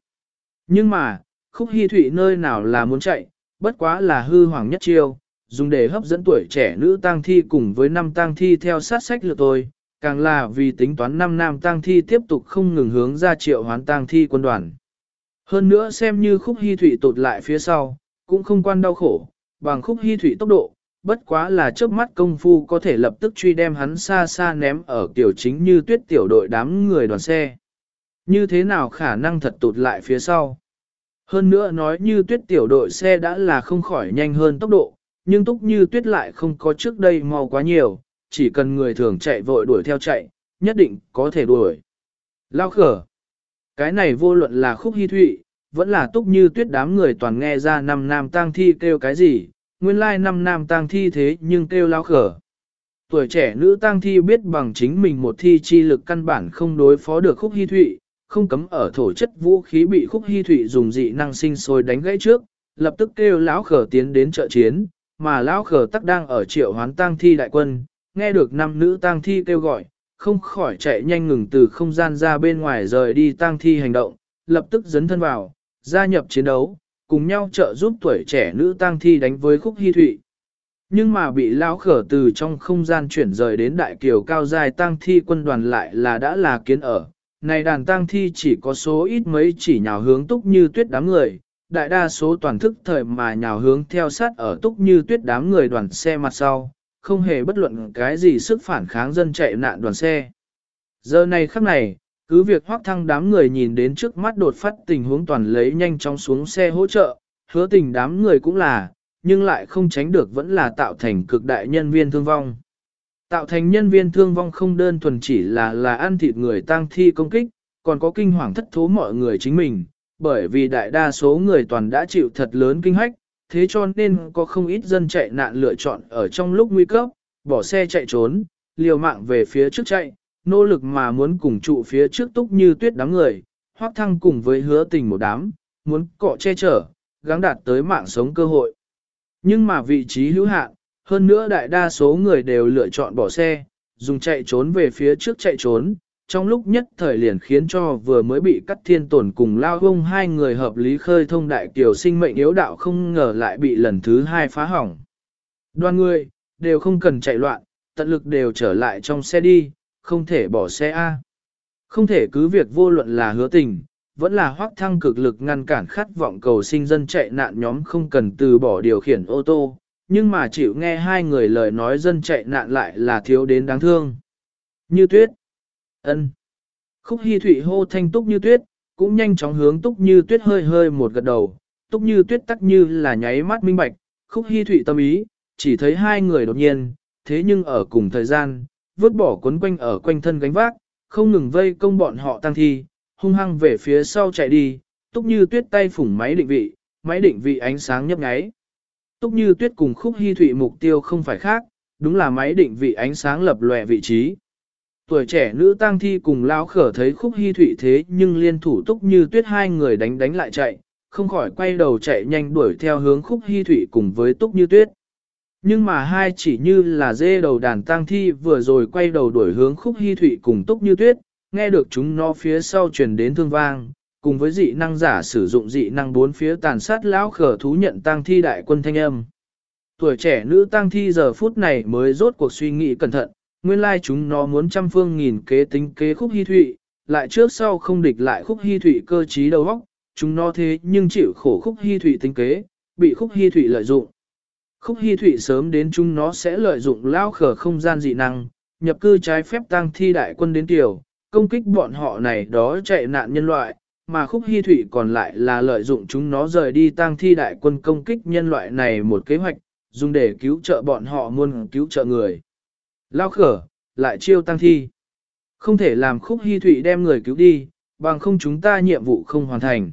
Nhưng mà, khúc Hi thủy nơi nào là muốn chạy, bất quá là hư hoàng nhất chiêu, dùng để hấp dẫn tuổi trẻ nữ tang thi cùng với năm tang thi theo sát sách lượt tôi, càng là vì tính toán năm nam tang thi tiếp tục không ngừng hướng ra triệu hoán tang thi quân đoàn. Hơn nữa xem như khúc hy thủy tụt lại phía sau, cũng không quan đau khổ, bằng khúc hy thủy tốc độ, bất quá là chớp mắt công phu có thể lập tức truy đem hắn xa xa ném ở tiểu chính như tuyết tiểu đội đám người đoàn xe. Như thế nào khả năng thật tụt lại phía sau? Hơn nữa nói như tuyết tiểu đội xe đã là không khỏi nhanh hơn tốc độ, nhưng túc như tuyết lại không có trước đây mau quá nhiều, chỉ cần người thường chạy vội đuổi theo chạy, nhất định có thể đuổi. Lao khở. Cái này vô luận là khúc hy thụy, vẫn là túc như tuyết đám người toàn nghe ra năm nam tang thi kêu cái gì, nguyên lai năm nam tang thi thế nhưng kêu lao khở. Tuổi trẻ nữ tang thi biết bằng chính mình một thi chi lực căn bản không đối phó được khúc hy thụy, không cấm ở thổ chất vũ khí bị khúc hy thụy dùng dị năng sinh sôi đánh gãy trước, lập tức kêu lão khở tiến đến trợ chiến, mà lão Khờ tắc đang ở triệu hoán tang thi đại quân, nghe được năm nữ tang thi kêu gọi, không khỏi chạy nhanh ngừng từ không gian ra bên ngoài rời đi tang thi hành động, lập tức dấn thân vào, gia nhập chiến đấu, cùng nhau trợ giúp tuổi trẻ nữ tang thi đánh với khúc hy thụy. Nhưng mà bị lão khở từ trong không gian chuyển rời đến đại kiều cao dài tang thi quân đoàn lại là đã là kiến ở. Này đàn tang thi chỉ có số ít mấy chỉ nhào hướng túc như tuyết đám người, đại đa số toàn thức thời mà nhào hướng theo sát ở túc như tuyết đám người đoàn xe mặt sau, không hề bất luận cái gì sức phản kháng dân chạy nạn đoàn xe. Giờ này khắc này, cứ việc hoác thăng đám người nhìn đến trước mắt đột phát tình huống toàn lấy nhanh chóng xuống xe hỗ trợ, hứa tình đám người cũng là, nhưng lại không tránh được vẫn là tạo thành cực đại nhân viên thương vong. Tạo thành nhân viên thương vong không đơn thuần chỉ là là ăn thịt người tang thi công kích, còn có kinh hoàng thất thố mọi người chính mình, bởi vì đại đa số người toàn đã chịu thật lớn kinh hách, thế cho nên có không ít dân chạy nạn lựa chọn ở trong lúc nguy cấp, bỏ xe chạy trốn, liều mạng về phía trước chạy, nỗ lực mà muốn cùng trụ phía trước túc như tuyết đám người, hoác thăng cùng với hứa tình một đám, muốn cọ che chở, gắng đạt tới mạng sống cơ hội. Nhưng mà vị trí hữu hạn, hơn nữa đại đa số người đều lựa chọn bỏ xe, dùng chạy trốn về phía trước chạy trốn, trong lúc nhất thời liền khiến cho vừa mới bị cắt thiên tổn cùng lao hông hai người hợp lý khơi thông đại kiểu sinh mệnh yếu đạo không ngờ lại bị lần thứ hai phá hỏng. Đoàn người, đều không cần chạy loạn, tận lực đều trở lại trong xe đi, không thể bỏ xe A. Không thể cứ việc vô luận là hứa tình, vẫn là hoác thăng cực lực ngăn cản khát vọng cầu sinh dân chạy nạn nhóm không cần từ bỏ điều khiển ô tô, nhưng mà chịu nghe hai người lời nói dân chạy nạn lại là thiếu đến đáng thương. Như tuyết, ân Khúc Hi thụy hô thanh túc như tuyết, cũng nhanh chóng hướng túc như tuyết hơi hơi một gật đầu, túc như tuyết tắc như là nháy mắt minh bạch, khúc Hi thụy tâm ý, chỉ thấy hai người đột nhiên, thế nhưng ở cùng thời gian, vứt bỏ cuốn quanh ở quanh thân gánh vác, không ngừng vây công bọn họ tăng thi, hung hăng về phía sau chạy đi, túc như tuyết tay phủng máy định vị, máy định vị ánh sáng nhấp nháy. Túc như tuyết cùng khúc Hi thụy mục tiêu không phải khác, đúng là máy định vị ánh sáng lập lòe vị trí. Tuổi trẻ nữ tang thi cùng lão khở thấy khúc hy thụy thế nhưng liên thủ túc như tuyết hai người đánh đánh lại chạy, không khỏi quay đầu chạy nhanh đuổi theo hướng khúc hy thụy cùng với túc như tuyết. Nhưng mà hai chỉ như là dê đầu đàn tang thi vừa rồi quay đầu đuổi hướng khúc hy thụy cùng túc như tuyết, nghe được chúng nó phía sau truyền đến thương vang, cùng với dị năng giả sử dụng dị năng bốn phía tàn sát lão khở thú nhận tang thi đại quân thanh âm. Tuổi trẻ nữ tang thi giờ phút này mới rốt cuộc suy nghĩ cẩn thận, nguyên lai chúng nó muốn trăm phương nghìn kế tính kế khúc hy thụy, lại trước sau không địch lại khúc hy thụy cơ trí đầu óc, chúng nó thế nhưng chịu khổ khúc hy thụy tính kế, bị khúc hy thụy lợi dụng. Khúc hy thụy sớm đến chúng nó sẽ lợi dụng lao khở không gian dị năng, nhập cư trái phép tăng thi đại quân đến tiểu, công kích bọn họ này đó chạy nạn nhân loại, mà khúc hy thụy còn lại là lợi dụng chúng nó rời đi tăng thi đại quân công kích nhân loại này một kế hoạch, dùng để cứu trợ bọn họ muôn cứu trợ người. Lao khở, lại chiêu tăng thi. Không thể làm khúc hy thụy đem người cứu đi, bằng không chúng ta nhiệm vụ không hoàn thành.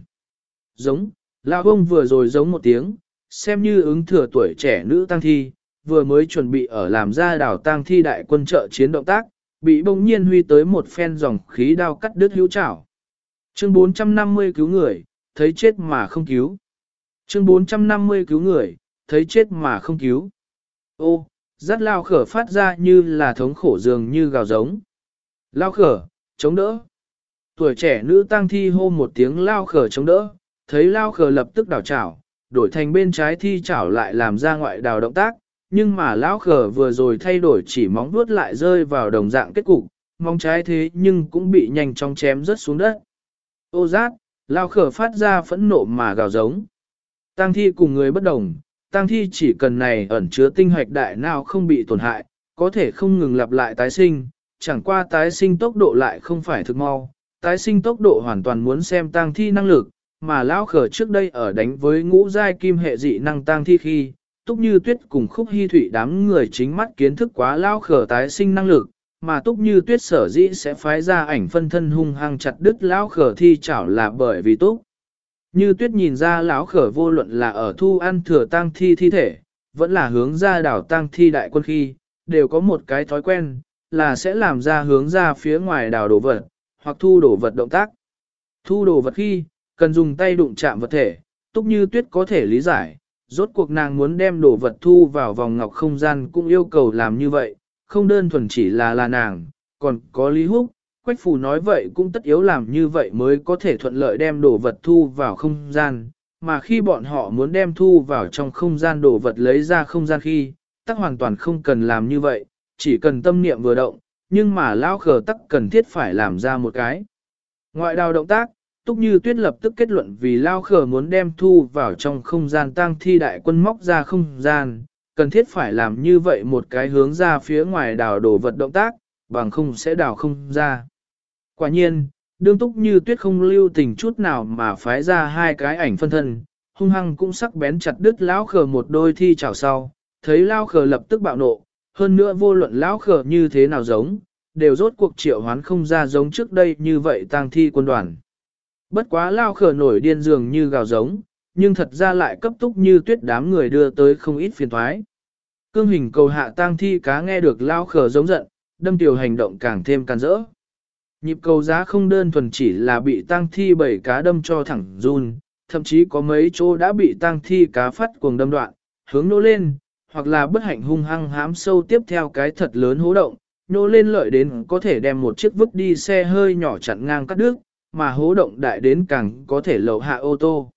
Giống, Lao ông vừa rồi giống một tiếng, xem như ứng thừa tuổi trẻ nữ tăng thi, vừa mới chuẩn bị ở làm ra đảo tăng thi đại quân trợ chiến động tác, bị bỗng nhiên huy tới một phen dòng khí đao cắt đứt hữu chảo. Chương 450 cứu người, thấy chết mà không cứu. Chương 450 cứu người, thấy chết mà không cứu. Ô, rắt lao khở phát ra như là thống khổ dường như gào giống. Lao khở, chống đỡ. Tuổi trẻ nữ tăng thi hô một tiếng lao khở chống đỡ, thấy lao khở lập tức đảo chảo, đổi thành bên trái thi chảo lại làm ra ngoại đào động tác, nhưng mà lão khở vừa rồi thay đổi chỉ móng vuốt lại rơi vào đồng dạng kết cục, móng trái thế nhưng cũng bị nhanh chóng chém rớt xuống đất. Ô giác, lao khở phát ra phẫn nộ mà gào giống. Tăng thi cùng người bất đồng, Tang thi chỉ cần này ẩn chứa tinh hoạch đại nào không bị tổn hại, có thể không ngừng lặp lại tái sinh, chẳng qua tái sinh tốc độ lại không phải thực mau, tái sinh tốc độ hoàn toàn muốn xem tang thi năng lực, mà lão khở trước đây ở đánh với ngũ giai kim hệ dị năng tang thi khi, túc như tuyết cùng khúc hy thủy đám người chính mắt kiến thức quá lão khở tái sinh năng lực, mà túc như tuyết sở dĩ sẽ phái ra ảnh phân thân hung hăng chặt đứt lão khở thi chảo là bởi vì túc. Như tuyết nhìn ra lão khở vô luận là ở thu ăn thừa tang thi thi thể, vẫn là hướng ra đảo tang thi đại quân khi, đều có một cái thói quen, là sẽ làm ra hướng ra phía ngoài đảo đổ vật, hoặc thu đổ vật động tác. Thu đổ vật khi, cần dùng tay đụng chạm vật thể, túc như tuyết có thể lý giải, rốt cuộc nàng muốn đem đồ vật thu vào vòng ngọc không gian cũng yêu cầu làm như vậy, không đơn thuần chỉ là là nàng, còn có Lý Húc, Quách Phù nói vậy cũng tất yếu làm như vậy mới có thể thuận lợi đem đồ vật thu vào không gian, mà khi bọn họ muốn đem thu vào trong không gian đồ vật lấy ra không gian khi, tắc hoàn toàn không cần làm như vậy, chỉ cần tâm niệm vừa động, nhưng mà lão khờ tắc cần thiết phải làm ra một cái. Ngoại đào động tác, Túc Như Tuyết lập tức kết luận vì Lao khờ muốn đem thu vào trong không gian tang thi đại quân móc ra không gian, cần thiết phải làm như vậy một cái hướng ra phía ngoài đào đổ vật động tác, bằng không sẽ đào không ra. Quả nhiên, đương Túc Như Tuyết không lưu tình chút nào mà phái ra hai cái ảnh phân thân, hung hăng cũng sắc bén chặt đứt Lão khờ một đôi thi chảo sau, thấy lão khờ lập tức bạo nộ, hơn nữa vô luận Lão khờ như thế nào giống, đều rốt cuộc triệu hoán không ra giống trước đây như vậy tang thi quân đoàn. Bất quá lão khờ nổi điên dường như gào giống, nhưng thật ra lại cấp túc như tuyết đám người đưa tới không ít phiền thoái. Cương hình cầu hạ tang thi cá nghe được lao khờ giống giận, đâm tiểu hành động càng thêm can rỡ. Nhịp cầu giá không đơn thuần chỉ là bị tang thi bảy cá đâm cho thẳng run, thậm chí có mấy chỗ đã bị tang thi cá phát cuồng đâm đoạn, hướng nô lên, hoặc là bất hạnh hung hăng hám sâu tiếp theo cái thật lớn hố động, nô lên lợi đến có thể đem một chiếc vứt đi xe hơi nhỏ chặn ngang cắt đứt, mà hố động đại đến càng có thể lậu hạ ô tô.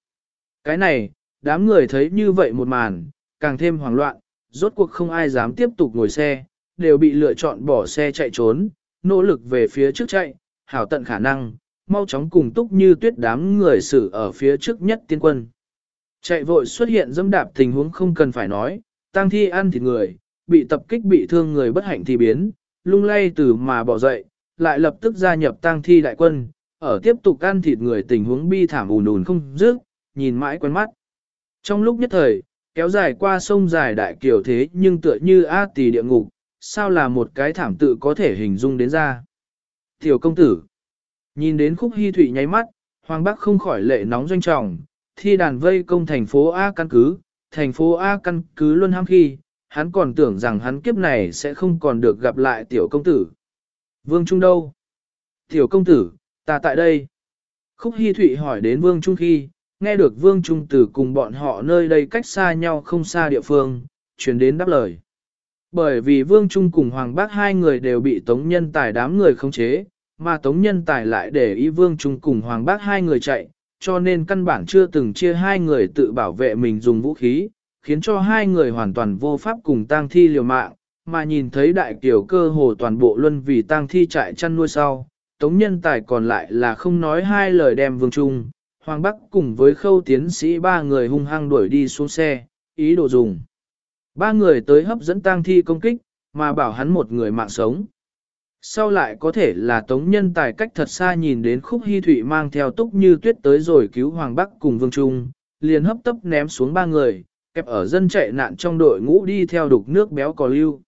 Cái này, đám người thấy như vậy một màn, càng thêm hoảng loạn, rốt cuộc không ai dám tiếp tục ngồi xe, đều bị lựa chọn bỏ xe chạy trốn, nỗ lực về phía trước chạy, hảo tận khả năng, mau chóng cùng túc như tuyết đám người xử ở phía trước nhất tiên quân. Chạy vội xuất hiện dẫm đạp tình huống không cần phải nói, tăng thi ăn thịt người, bị tập kích bị thương người bất hạnh thì biến, lung lay từ mà bỏ dậy, lại lập tức gia nhập tăng thi đại quân, ở tiếp tục ăn thịt người tình huống bi thảm ùn ùn không dứt, nhìn mãi quen mắt. Trong lúc nhất thời, kéo dài qua sông dài đại kiều thế nhưng tựa như A tỳ địa ngục, sao là một cái thảm tự có thể hình dung đến ra. Tiểu công tử, nhìn đến khúc hy thụy nháy mắt, Hoàng Bắc không khỏi lệ nóng doanh trọng, thi đàn vây công thành phố A căn cứ, thành phố A căn cứ luôn ham khi, hắn còn tưởng rằng hắn kiếp này sẽ không còn được gặp lại tiểu công tử. Vương Trung đâu? Tiểu công tử, ta tại đây. Khúc Hi Thụy hỏi đến Vương Trung khi, nghe được Vương Trung tử cùng bọn họ nơi đây cách xa nhau không xa địa phương, chuyển đến đáp lời. Bởi vì Vương Trung cùng Hoàng Bác hai người đều bị Tống Nhân Tài đám người khống chế, mà Tống Nhân Tài lại để ý Vương Trung cùng Hoàng Bác hai người chạy, cho nên căn bản chưa từng chia hai người tự bảo vệ mình dùng vũ khí, khiến cho hai người hoàn toàn vô pháp cùng tang thi liều mạng, mà nhìn thấy đại kiểu cơ hồ toàn bộ luân vì tang thi trại chăn nuôi sau, tống nhân tài còn lại là không nói hai lời đem vương trung, hoàng bắc cùng với khâu tiến sĩ ba người hung hăng đuổi đi xuống xe, ý đồ dùng. Ba người tới hấp dẫn tang thi công kích, mà bảo hắn một người mạng sống. Sau lại có thể là tống nhân tài cách thật xa nhìn đến khúc hy thụy mang theo túc như tuyết tới rồi cứu Hoàng Bắc cùng Vương Trung, liền hấp tấp ném xuống ba người, kẹp ở dân chạy nạn trong đội ngũ đi theo đục nước béo cò lưu.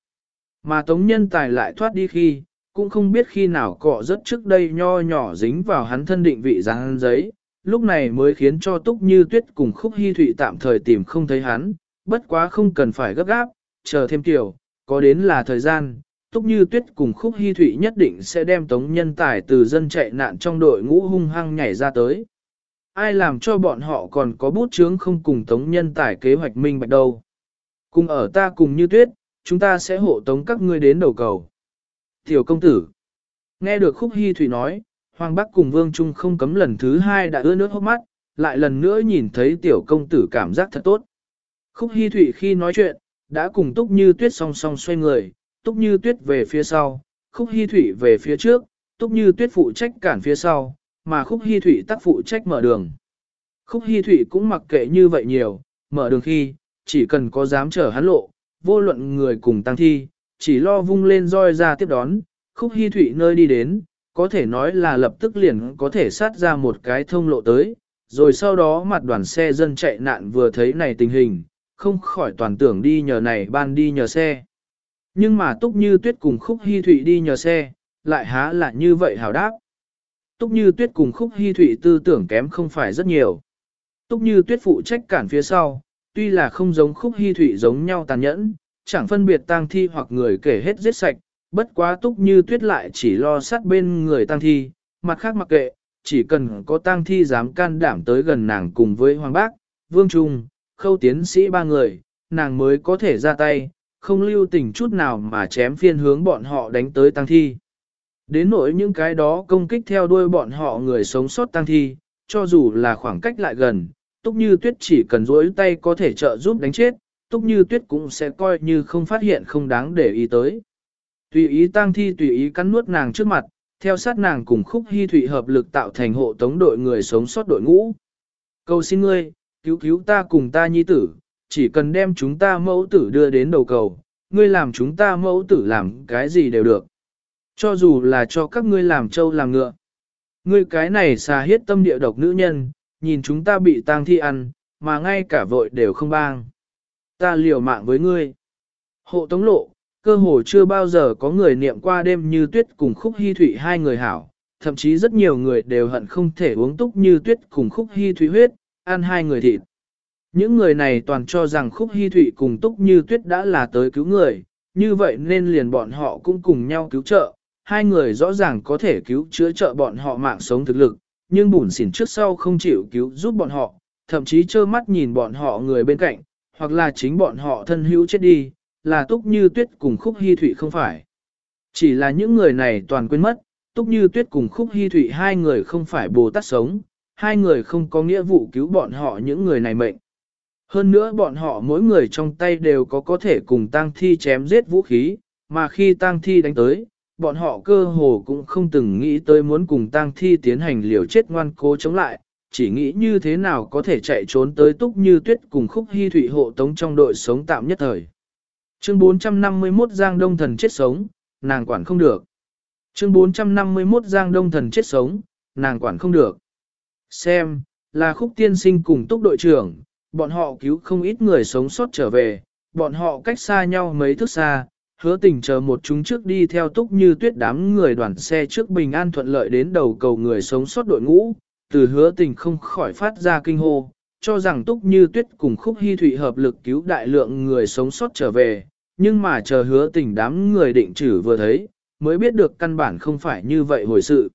Mà tống nhân tài lại thoát đi khi, cũng không biết khi nào cọ rất trước đây nho nhỏ dính vào hắn thân định vị dáng giấy, lúc này mới khiến cho túc như tuyết cùng khúc hy thụy tạm thời tìm không thấy hắn, bất quá không cần phải gấp gáp, chờ thêm tiểu có đến là thời gian, Túc Như Tuyết cùng Khúc Hi Thụy nhất định sẽ đem tống nhân tài từ dân chạy nạn trong đội ngũ hung hăng nhảy ra tới. Ai làm cho bọn họ còn có bút chướng không cùng tống nhân tài kế hoạch minh bạch đâu. Cùng ở ta cùng Như Tuyết, chúng ta sẽ hộ tống các ngươi đến đầu cầu. Tiểu công tử. Nghe được Khúc Hi Thụy nói, Hoàng Bắc cùng Vương Trung không cấm lần thứ hai đã ưa nước hốc mắt, lại lần nữa nhìn thấy tiểu công tử cảm giác thật tốt. Khúc Hi Thụy khi nói chuyện, đã cùng Túc Như Tuyết song song xoay người, Túc Như Tuyết về phía sau, Khúc Hi Thụy về phía trước, Túc Như Tuyết phụ trách cản phía sau, mà Khúc Hi Thụy tác phụ trách mở đường. Khúc Hi Thụy cũng mặc kệ như vậy nhiều, mở đường khi, chỉ cần có dám chở hắn lộ, vô luận người cùng tăng thi, chỉ lo vung lên roi ra tiếp đón, Khúc Hi Thụy nơi đi đến, có thể nói là lập tức liền có thể sát ra một cái thông lộ tới, rồi sau đó mặt đoàn xe dân chạy nạn vừa thấy này tình hình, không khỏi toàn tưởng đi nhờ này ban đi nhờ xe. Nhưng mà Túc Như Tuyết cùng Khúc hy Thụy đi nhờ xe, lại há là như vậy hào đáp. Túc Như Tuyết cùng Khúc hy Thụy tư tưởng kém không phải rất nhiều. Túc Như Tuyết phụ trách cản phía sau, tuy là không giống Khúc hy Thụy giống nhau tàn nhẫn, chẳng phân biệt tang thi hoặc người kể hết giết sạch, bất quá Túc Như Tuyết lại chỉ lo sát bên người tang thi, mặt khác mặc kệ, chỉ cần có tang thi dám can đảm tới gần nàng cùng với Hoàng Bác, Vương Trung, Khâu Tiến Sĩ ba người, nàng mới có thể ra tay, không lưu tình chút nào mà chém phiên hướng bọn họ đánh tới tăng thi. Đến nỗi những cái đó công kích theo đuôi bọn họ người sống sót tăng thi, cho dù là khoảng cách lại gần, Túc Như Tuyết chỉ cần duỗi tay có thể trợ giúp đánh chết, Túc Như Tuyết cũng sẽ coi như không phát hiện không đáng để ý tới. Tùy ý tăng thi tùy ý cắn nuốt nàng trước mặt, theo sát nàng cùng khúc hy thủy hợp lực tạo thành hộ tống đội người sống sót đội ngũ. Cầu xin ngươi, cứu cứu ta cùng ta nhi tử, chỉ cần đem chúng ta mẫu tử đưa đến đầu cầu, ngươi làm chúng ta mẫu tử làm cái gì đều được. Cho dù là cho các ngươi làm trâu làm ngựa. Ngươi cái này xà hiết tâm địa độc nữ nhân, nhìn chúng ta bị tang thi ăn, mà ngay cả vội đều không bang. Ta liều mạng với ngươi. Hộ tống lộ, cơ hồ chưa bao giờ có người niệm qua đêm như tuyết cùng khúc hy thủy hai người hảo, thậm chí rất nhiều người đều hận không thể uống túc như tuyết cùng khúc hy thủy huyết, ăn hai người thịt. Những người này toàn cho rằng khúc hy thụy cùng túc như tuyết đã là tới cứu người, như vậy nên liền bọn họ cũng cùng nhau cứu trợ. Hai người rõ ràng có thể cứu chữa trợ bọn họ mạng sống thực lực, nhưng bùn xỉn trước sau không chịu cứu giúp bọn họ, thậm chí trơ mắt nhìn bọn họ người bên cạnh, hoặc là chính bọn họ thân hữu chết đi, là túc như tuyết cùng khúc hy thụy không phải. Chỉ là những người này toàn quên mất, Túc Như Tuyết cùng Khúc Hy Thụy hai người không phải Bồ Tát sống, hai người không có nghĩa vụ cứu bọn họ những người này mệnh. Hơn nữa bọn họ mỗi người trong tay đều có có thể cùng tang thi chém giết vũ khí, mà khi tang thi đánh tới, bọn họ cơ hồ cũng không từng nghĩ tới muốn cùng tang thi tiến hành liều chết ngoan cố chống lại, chỉ nghĩ như thế nào có thể chạy trốn tới túc như tuyết cùng khúc hy thủy hộ tống trong đội sống tạm nhất thời. Chương 451 Giang Đông Thần chết sống, nàng quản không được. Chương 451 Giang Đông Thần chết sống, nàng quản không được. Xem, là khúc tiên sinh cùng túc đội trưởng, bọn họ cứu không ít người sống sót trở về, bọn họ cách xa nhau mấy thước xa, hứa tình chờ một chúng trước đi theo túc như tuyết đám người đoàn xe trước bình an thuận lợi đến đầu cầu người sống sót đội ngũ, từ hứa tình không khỏi phát ra kinh hô, cho rằng túc như tuyết cùng khúc hy thụy hợp lực cứu đại lượng người sống sót trở về, nhưng mà chờ hứa tình đám người định trừ vừa thấy, mới biết được căn bản không phải như vậy hồi sự.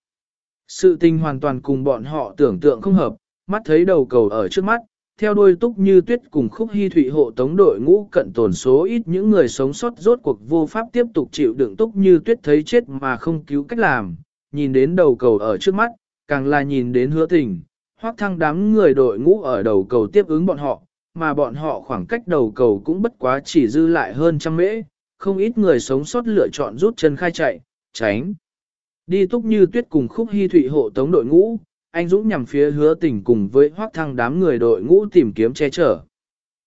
Sự tình hoàn toàn cùng bọn họ tưởng tượng không hợp, mắt thấy đầu cầu ở trước mắt, theo đuôi túc như tuyết cùng khúc hy thụy hộ tống đội ngũ cận tồn số ít những người sống sót rốt cuộc vô pháp tiếp tục chịu đựng túc như tuyết thấy chết mà không cứu cách làm, nhìn đến đầu cầu ở trước mắt, càng là nhìn đến hứa tình, hoác thăng đám người đội ngũ ở đầu cầu tiếp ứng bọn họ, mà bọn họ khoảng cách đầu cầu cũng bất quá chỉ dư lại hơn trăm mễ, không ít người sống sót lựa chọn rút chân khai chạy, tránh. Đi túc như tuyết cùng khúc hy thụy hộ tống đội ngũ, anh Dũng nhằm phía hứa tình cùng với hoác thăng đám người đội ngũ tìm kiếm che chở.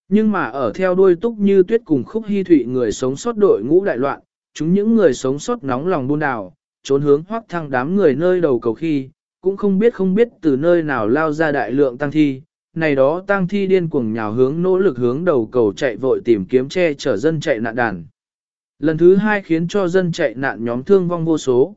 Nhưng mà ở theo đuôi túc như tuyết cùng khúc hy thụy người sống sót đội ngũ đại loạn, chúng những người sống sót nóng lòng buôn đảo, trốn hướng hoác thăng đám người nơi đầu cầu khi, cũng không biết không biết từ nơi nào lao ra đại lượng tăng thi, này đó tăng thi điên cuồng nhào hướng nỗ lực hướng đầu cầu chạy vội tìm kiếm che chở dân chạy nạn đàn. Lần thứ hai khiến cho dân chạy nạn nhóm thương vong vô số.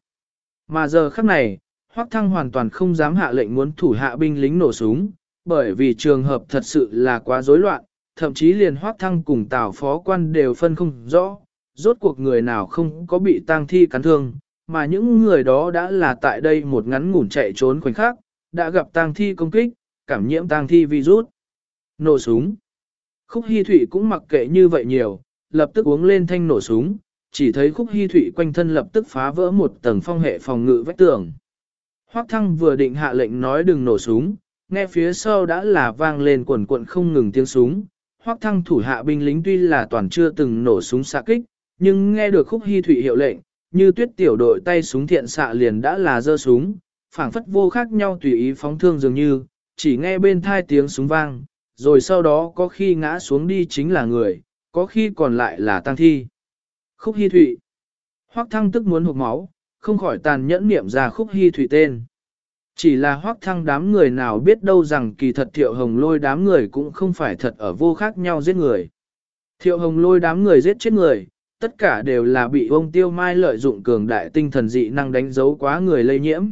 Mà giờ khắc này, Hoắc Thăng hoàn toàn không dám hạ lệnh muốn thủ hạ binh lính nổ súng, bởi vì trường hợp thật sự là quá rối loạn, thậm chí liền Hoắc Thăng cùng Tào phó quan đều phân không rõ, rốt cuộc người nào không có bị tang thi cắn thương, mà những người đó đã là tại đây một ngắn ngủn chạy trốn khoảnh khắc, đã gặp tang thi công kích, cảm nhiễm tang thi virus. Nổ súng. Khúc Hi Thụy cũng mặc kệ như vậy nhiều, lập tức uống lên thanh nổ súng, chỉ thấy Khúc hy Thụy quanh thân lập tức phá vỡ một tầng phong hệ phòng ngự vách tường. Hoắc Thăng vừa định hạ lệnh nói đừng nổ súng, nghe phía sau đã là vang lên quần quận không ngừng tiếng súng. Hoắc Thăng thủ hạ binh lính tuy là toàn chưa từng nổ súng xạ kích, nhưng nghe được khúc hy thủy hiệu lệnh, như tuyết tiểu đội tay súng thiện xạ liền đã là giơ súng, phảng phất vô khác nhau tùy ý phóng thương dường như, chỉ nghe bên thai tiếng súng vang, rồi sau đó có khi ngã xuống đi chính là người, có khi còn lại là tăng thi. Khúc hy Thụy, Hoắc Thăng tức muốn hụt máu, không khỏi tàn nhẫn niệm ra khúc hy Thụy tên. Chỉ là hoác thăng đám người nào biết đâu rằng kỳ thật thiệu hồng lôi đám người cũng không phải thật ở vô khác nhau giết người. Thiệu hồng lôi đám người giết chết người, tất cả đều là bị ông tiêu mai lợi dụng cường đại tinh thần dị năng đánh dấu quá người lây nhiễm.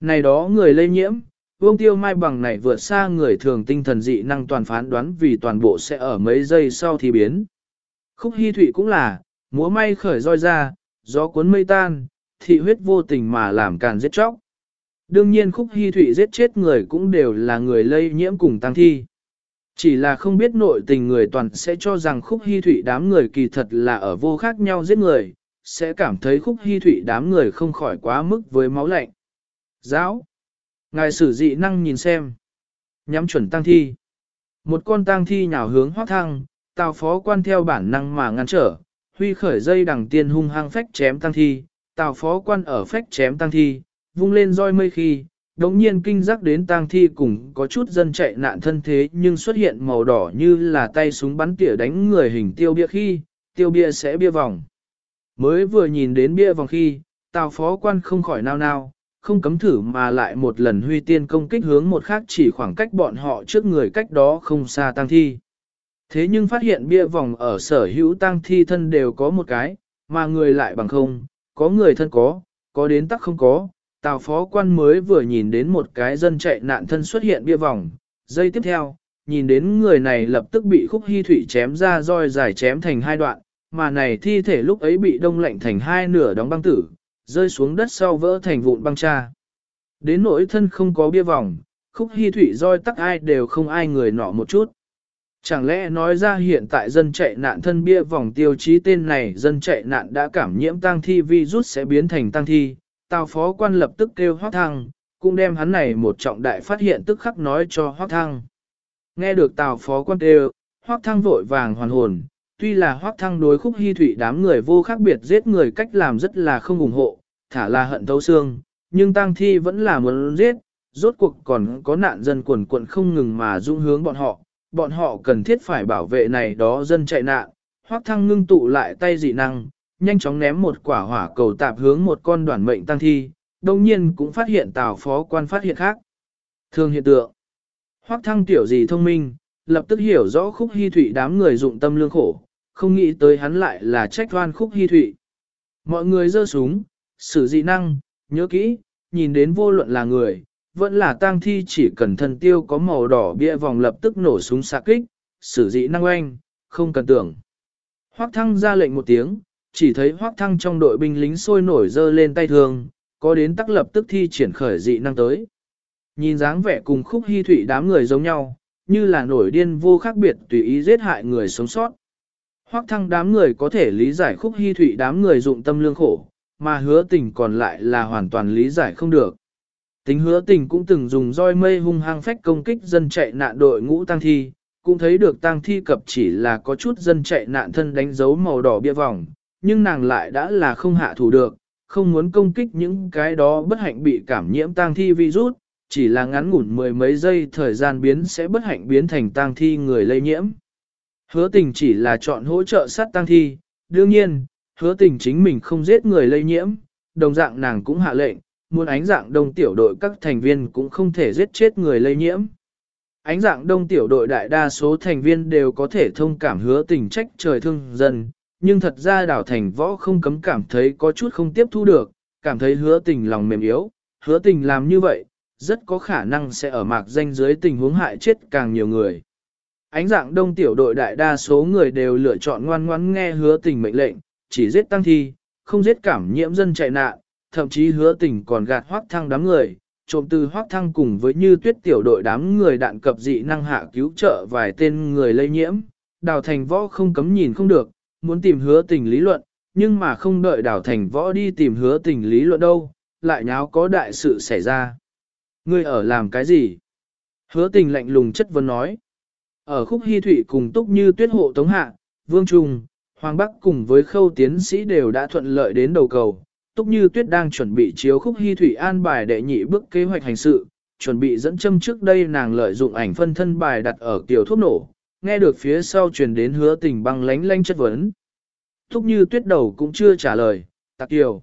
Này đó người lây nhiễm, ông tiêu mai bằng này vượt xa người thường tinh thần dị năng toàn phán đoán vì toàn bộ sẽ ở mấy giây sau thì biến. Khúc hy thụy cũng là, múa may khởi roi ra, gió cuốn mây tan, thị huyết vô tình mà làm càn giết chóc. Đương nhiên khúc hy thụy giết chết người cũng đều là người lây nhiễm cùng tăng thi. Chỉ là không biết nội tình người toàn sẽ cho rằng khúc hy thụy đám người kỳ thật là ở vô khác nhau giết người, sẽ cảm thấy khúc hy thụy đám người không khỏi quá mức với máu lạnh. Giáo! Ngài sử dị năng nhìn xem. Nhắm chuẩn tăng thi. Một con tăng thi nhào hướng hoác thăng, tào phó quan theo bản năng mà ngăn trở, huy khởi dây đằng tiên hung hăng phách chém tăng thi, tào phó quan ở phách chém tăng thi, vung lên roi mây khi, đống nhiên kinh giác đến tăng thi cùng có chút dân chạy nạn thân thế nhưng xuất hiện màu đỏ như là tay súng bắn tỉa đánh người hình tiêu bia khi, tiêu bia sẽ bia vòng. Mới vừa nhìn đến bia vòng khi, tào phó quan không khỏi nao nao, không cấm thử mà lại một lần huy tiên công kích hướng một khác chỉ khoảng cách bọn họ trước người cách đó không xa tăng thi. Thế nhưng phát hiện bia vòng ở sở hữu tăng thi thân đều có một cái, mà người lại bằng không, có người thân có, có đến tắc không có. Tào phó quan mới vừa nhìn đến một cái dân chạy nạn thân xuất hiện bia vòng. Giây tiếp theo, nhìn đến người này lập tức bị khúc hy thủy chém ra roi dài chém thành hai đoạn, mà này thi thể lúc ấy bị đông lạnh thành hai nửa đóng băng tử, rơi xuống đất sau vỡ thành vụn băng cha. Đến nỗi thân không có bia vòng, khúc hy thủy roi tắc ai đều không ai người nọ một chút. Chẳng lẽ nói ra hiện tại dân chạy nạn thân bia vòng tiêu chí tên này dân chạy nạn đã cảm nhiễm tăng thi virus sẽ biến thành tăng thi, tào phó quan lập tức kêu hoác thăng, cũng đem hắn này một trọng đại phát hiện tức khắc nói cho hoác thăng. Nghe được tào phó quan kêu, hoác thăng vội vàng hoàn hồn, tuy là hoác thăng đối khúc hy thủy đám người vô khác biệt giết người cách làm rất là không ủng hộ, thả là hận thấu xương, nhưng tăng thi vẫn là muốn giết, rốt cuộc còn có nạn dân quần quận không ngừng mà dung hướng bọn họ, bọn họ cần thiết phải bảo vệ này đó dân chạy nạn. Hoắc thăng ngưng tụ lại tay dị năng, nhanh chóng ném một quả hỏa cầu tạp hướng một con đoàn mệnh tăng thi, đồng nhiên cũng phát hiện tào phó quan phát hiện khác. Thường hiện tượng. Hoắc thăng tiểu gì thông minh, lập tức hiểu rõ khúc hy thủy đám người dụng tâm lương khổ, không nghĩ tới hắn lại là trách oan khúc hy thủy. Mọi người giơ súng, sử dị năng, nhớ kỹ, nhìn đến vô luận là người, vẫn là tang thi chỉ cần thần tiêu có màu đỏ bia vòng lập tức nổ súng xạ kích, sử dị năng oanh, không cần tưởng. Hoác thăng ra lệnh một tiếng, chỉ thấy hoác thăng trong đội binh lính sôi nổi dơ lên tay thường, có đến tắc lập tức thi triển khởi dị năng tới. Nhìn dáng vẻ cùng khúc hy thủy đám người giống nhau, như là nổi điên vô khác biệt tùy ý giết hại người sống sót. Hoác thăng đám người có thể lý giải khúc hy thủy đám người dụng tâm lương khổ, mà hứa tình còn lại là hoàn toàn lý giải không được. Tính hứa tình cũng từng dùng roi mây hung hăng phách công kích dân chạy nạn đội ngũ tăng thi, cũng thấy được tăng thi cập chỉ là có chút dân chạy nạn thân đánh dấu màu đỏ bia vòng, nhưng nàng lại đã là không hạ thủ được, không muốn công kích những cái đó bất hạnh bị cảm nhiễm tăng thi virus, chỉ là ngắn ngủn mười mấy giây thời gian biến sẽ bất hạnh biến thành tăng thi người lây nhiễm. Hứa tình chỉ là chọn hỗ trợ sát tăng thi, đương nhiên, hứa tình chính mình không giết người lây nhiễm, đồng dạng nàng cũng hạ lệnh, muốn ánh dạng đông tiểu đội các thành viên cũng không thể giết chết người lây nhiễm. Ánh dạng đông tiểu đội đại đa số thành viên đều có thể thông cảm hứa tình trách trời thương dân, nhưng thật ra đảo thành võ không cấm cảm thấy có chút không tiếp thu được, cảm thấy hứa tình lòng mềm yếu, hứa tình làm như vậy, rất có khả năng sẽ ở mạc danh dưới tình huống hại chết càng nhiều người. Ánh dạng đông tiểu đội đại đa số người đều lựa chọn ngoan ngoãn nghe hứa tình mệnh lệnh, chỉ giết tăng thi, không giết cảm nhiễm dân chạy nạn, thậm chí hứa tình còn gạt hoác thăng đám người, trộm từ hoác thăng cùng với như tuyết tiểu đội đám người đạn cập dị năng hạ cứu trợ vài tên người lây nhiễm, đào thành võ không cấm nhìn không được, muốn tìm hứa tình lý luận, nhưng mà không đợi đào thành võ đi tìm hứa tình lý luận đâu, lại nháo có đại sự xảy ra. Ngươi ở làm cái gì? Hứa tình lạnh lùng chất vấn nói. Ở khúc hy thủy cùng túc như tuyết hộ tống hạ, vương trung, hoàng bắc cùng với khâu tiến sĩ đều đã thuận lợi đến đầu cầu, Túc Như Tuyết đang chuẩn bị chiếu khúc Hi thủy an bài đệ nhị bước kế hoạch hành sự, chuẩn bị dẫn châm trước đây nàng lợi dụng ảnh phân thân bài đặt ở tiểu thuốc nổ, nghe được phía sau truyền đến hứa tình băng lánh lánh chất vấn. Túc Như Tuyết đầu cũng chưa trả lời, tạc tiểu.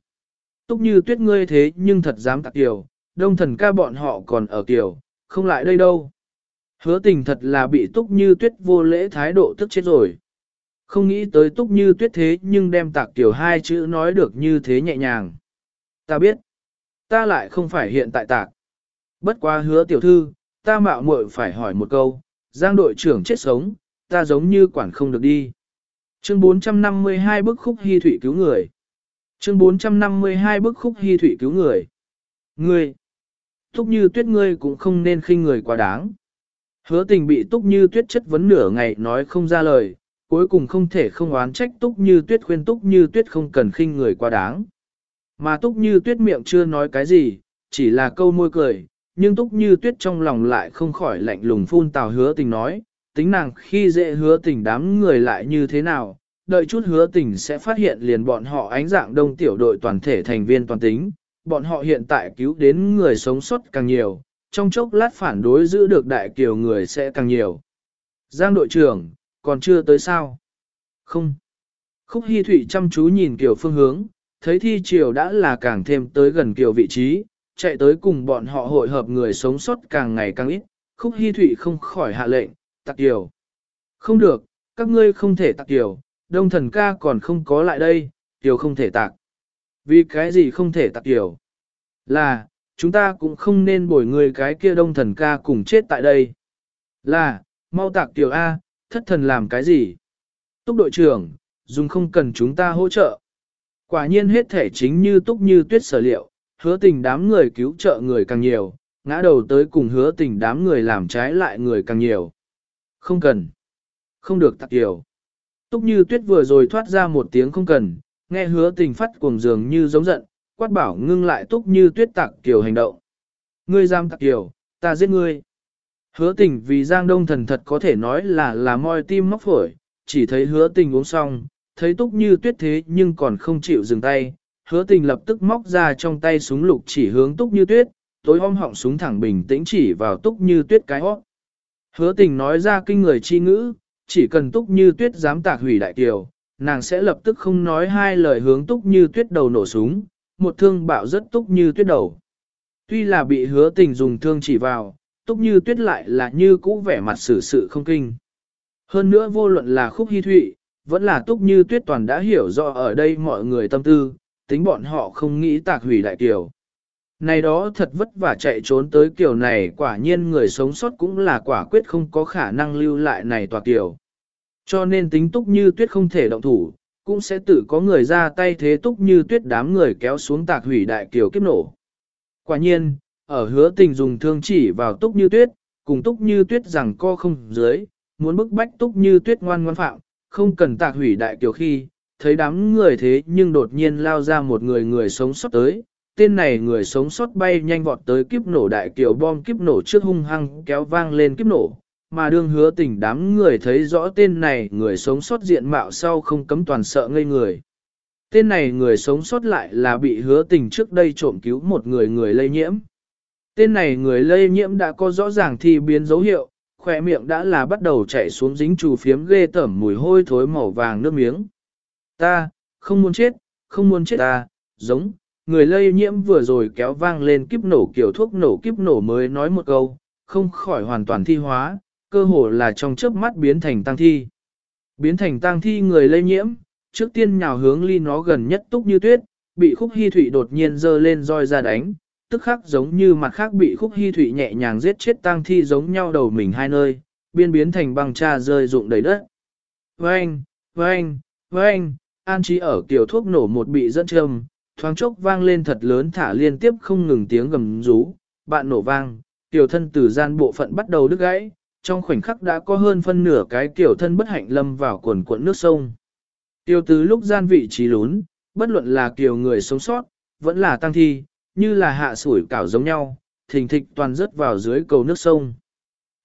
Túc Như Tuyết ngươi thế nhưng thật dám tạc tiểu, đông thần ca bọn họ còn ở tiểu, không lại đây đâu. Hứa tình thật là bị Túc Như Tuyết vô lễ thái độ tức chết rồi. Không nghĩ tới túc như tuyết thế nhưng đem tạc tiểu hai chữ nói được như thế nhẹ nhàng. Ta biết, ta lại không phải hiện tại tạc. Bất quá hứa tiểu thư, ta mạo muội phải hỏi một câu, giang đội trưởng chết sống, ta giống như quản không được đi. Chương 452 bức khúc hy thủy cứu người. Chương 452 bức khúc hy thủy cứu người. Ngươi, túc như tuyết ngươi cũng không nên khinh người quá đáng. Hứa tình bị túc như tuyết chất vấn nửa ngày nói không ra lời, cuối cùng không thể không oán trách túc như tuyết khuyên túc như tuyết không cần khinh người quá đáng. Mà túc như tuyết miệng chưa nói cái gì, chỉ là câu môi cười, nhưng túc như tuyết trong lòng lại không khỏi lạnh lùng phun tào hứa tình nói, tính nàng khi dễ hứa tình đám người lại như thế nào, đợi chút hứa tình sẽ phát hiện liền bọn họ ánh dạng đông tiểu đội toàn thể thành viên toàn tính, bọn họ hiện tại cứu đến người sống sót càng nhiều, trong chốc lát phản đối giữ được đại kiều người sẽ càng nhiều. Giang đội trưởng, còn chưa tới sao? Không. Khúc Hi Thụy chăm chú nhìn Kiều phương hướng, thấy thi triều đã là càng thêm tới gần Kiều vị trí, chạy tới cùng bọn họ hội hợp người sống sót càng ngày càng ít. Khúc Hi Thụy không khỏi hạ lệnh, tặc Kiều. Không được, các ngươi không thể tặc Kiều, đông thần ca còn không có lại đây, Kiều không thể tạc. Vì cái gì không thể tặc Kiều? Là, chúng ta cũng không nên bồi người cái kia đông thần ca cùng chết tại đây. Là, mau tạc Kiều A, thất thần làm cái gì? Túc đội trưởng, dùng không cần chúng ta hỗ trợ. Quả nhiên hết thể chính như túc như tuyết sở liệu, hứa tình đám người cứu trợ người càng nhiều, ngã đầu tới cùng hứa tình đám người làm trái lại người càng nhiều. Không cần. Không được tạc hiểu. Túc như tuyết vừa rồi thoát ra một tiếng không cần, nghe hứa tình phát cuồng dường như giống giận, quát bảo ngưng lại túc như tuyết tạc kiểu hành động. Ngươi giam tạc kiểu, ta giết ngươi. Hứa tình vì Giang Đông thần thật có thể nói là là moi tim móc phổi, chỉ thấy hứa tình uống xong, thấy túc như tuyết thế nhưng còn không chịu dừng tay. Hứa tình lập tức móc ra trong tay súng lục chỉ hướng túc như tuyết, tối om họng súng thẳng bình tĩnh chỉ vào túc như tuyết cái hót. Hứa tình nói ra kinh người chi ngữ, chỉ cần túc như tuyết dám tạc hủy đại kiều, nàng sẽ lập tức không nói hai lời hướng túc như tuyết đầu nổ súng, một thương bạo rất túc như tuyết đầu. Tuy là bị hứa tình dùng thương chỉ vào, túc như tuyết lại là như cũ vẻ mặt xử sự không kinh. Hơn nữa vô luận là khúc hy thụy, vẫn là túc như tuyết toàn đã hiểu rõ ở đây mọi người tâm tư, tính bọn họ không nghĩ tạc hủy đại kiều. Này đó thật vất vả chạy trốn tới kiểu này quả nhiên người sống sót cũng là quả quyết không có khả năng lưu lại này tòa kiều. Cho nên tính túc như tuyết không thể động thủ, cũng sẽ tự có người ra tay thế túc như tuyết đám người kéo xuống tạc hủy đại kiều kiếp nổ. Quả nhiên, ở hứa tình dùng thương chỉ vào túc như tuyết, cùng túc như tuyết rằng co không dưới, muốn bức bách túc như tuyết ngoan ngoan phạm, không cần tạc hủy đại kiểu khi, thấy đám người thế nhưng đột nhiên lao ra một người người sống sót tới, tên này người sống sót bay nhanh vọt tới kiếp nổ đại kiểu bom kiếp nổ trước hung hăng kéo vang lên kiếp nổ, mà đương hứa tình đám người thấy rõ tên này người sống sót diện mạo sau không cấm toàn sợ ngây người. Tên này người sống sót lại là bị hứa tình trước đây trộm cứu một người người lây nhiễm. Tên này người lây nhiễm đã có rõ ràng thi biến dấu hiệu, khỏe miệng đã là bắt đầu chảy xuống dính trù phiếm ghê tẩm mùi hôi thối màu vàng nước miếng. Ta, không muốn chết, không muốn chết ta, giống, người lây nhiễm vừa rồi kéo vang lên kiếp nổ kiểu thuốc nổ kiếp nổ mới nói một câu, không khỏi hoàn toàn thi hóa, cơ hồ là trong chớp mắt biến thành tăng thi. Biến thành tăng thi người lây nhiễm, trước tiên nhào hướng ly nó gần nhất túc như tuyết, bị khúc hy thủy đột nhiên dơ lên roi ra đánh, tức khắc giống như mặt khác bị khúc hy thủy nhẹ nhàng giết chết tang thi giống nhau đầu mình hai nơi, biên biến thành băng cha rơi rụng đầy đất. Vâng, vâng, vâng, an trí ở kiểu thuốc nổ một bị dẫn châm, thoáng chốc vang lên thật lớn thả liên tiếp không ngừng tiếng gầm rú, bạn nổ vang, tiểu thân từ gian bộ phận bắt đầu đứt gãy, trong khoảnh khắc đã có hơn phân nửa cái tiểu thân bất hạnh lâm vào cuộn cuộn nước sông. tiểu từ lúc gian vị trí lún, bất luận là kiểu người sống sót, vẫn là tăng thi, như là hạ sủi cảo giống nhau, thình thịch toàn rớt vào dưới cầu nước sông.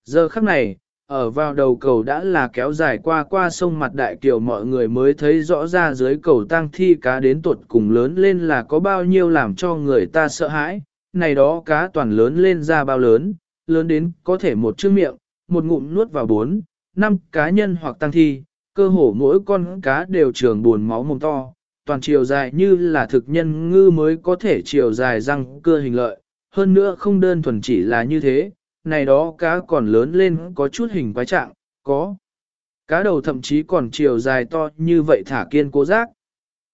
Giờ khắc này, ở vào đầu cầu đã là kéo dài qua qua sông mặt đại kiều mọi người mới thấy rõ ra dưới cầu tang thi cá đến tuột cùng lớn lên là có bao nhiêu làm cho người ta sợ hãi, này đó cá toàn lớn lên ra bao lớn, lớn đến có thể một chiếc miệng, một ngụm nuốt vào bốn, năm cá nhân hoặc tăng thi, cơ hồ mỗi con cá đều trường buồn máu mồm to, toàn chiều dài như là thực nhân ngư mới có thể chiều dài răng cưa hình lợi, hơn nữa không đơn thuần chỉ là như thế, này đó cá còn lớn lên có chút hình quái trạng, có. Cá đầu thậm chí còn chiều dài to như vậy thả kiên cố giác.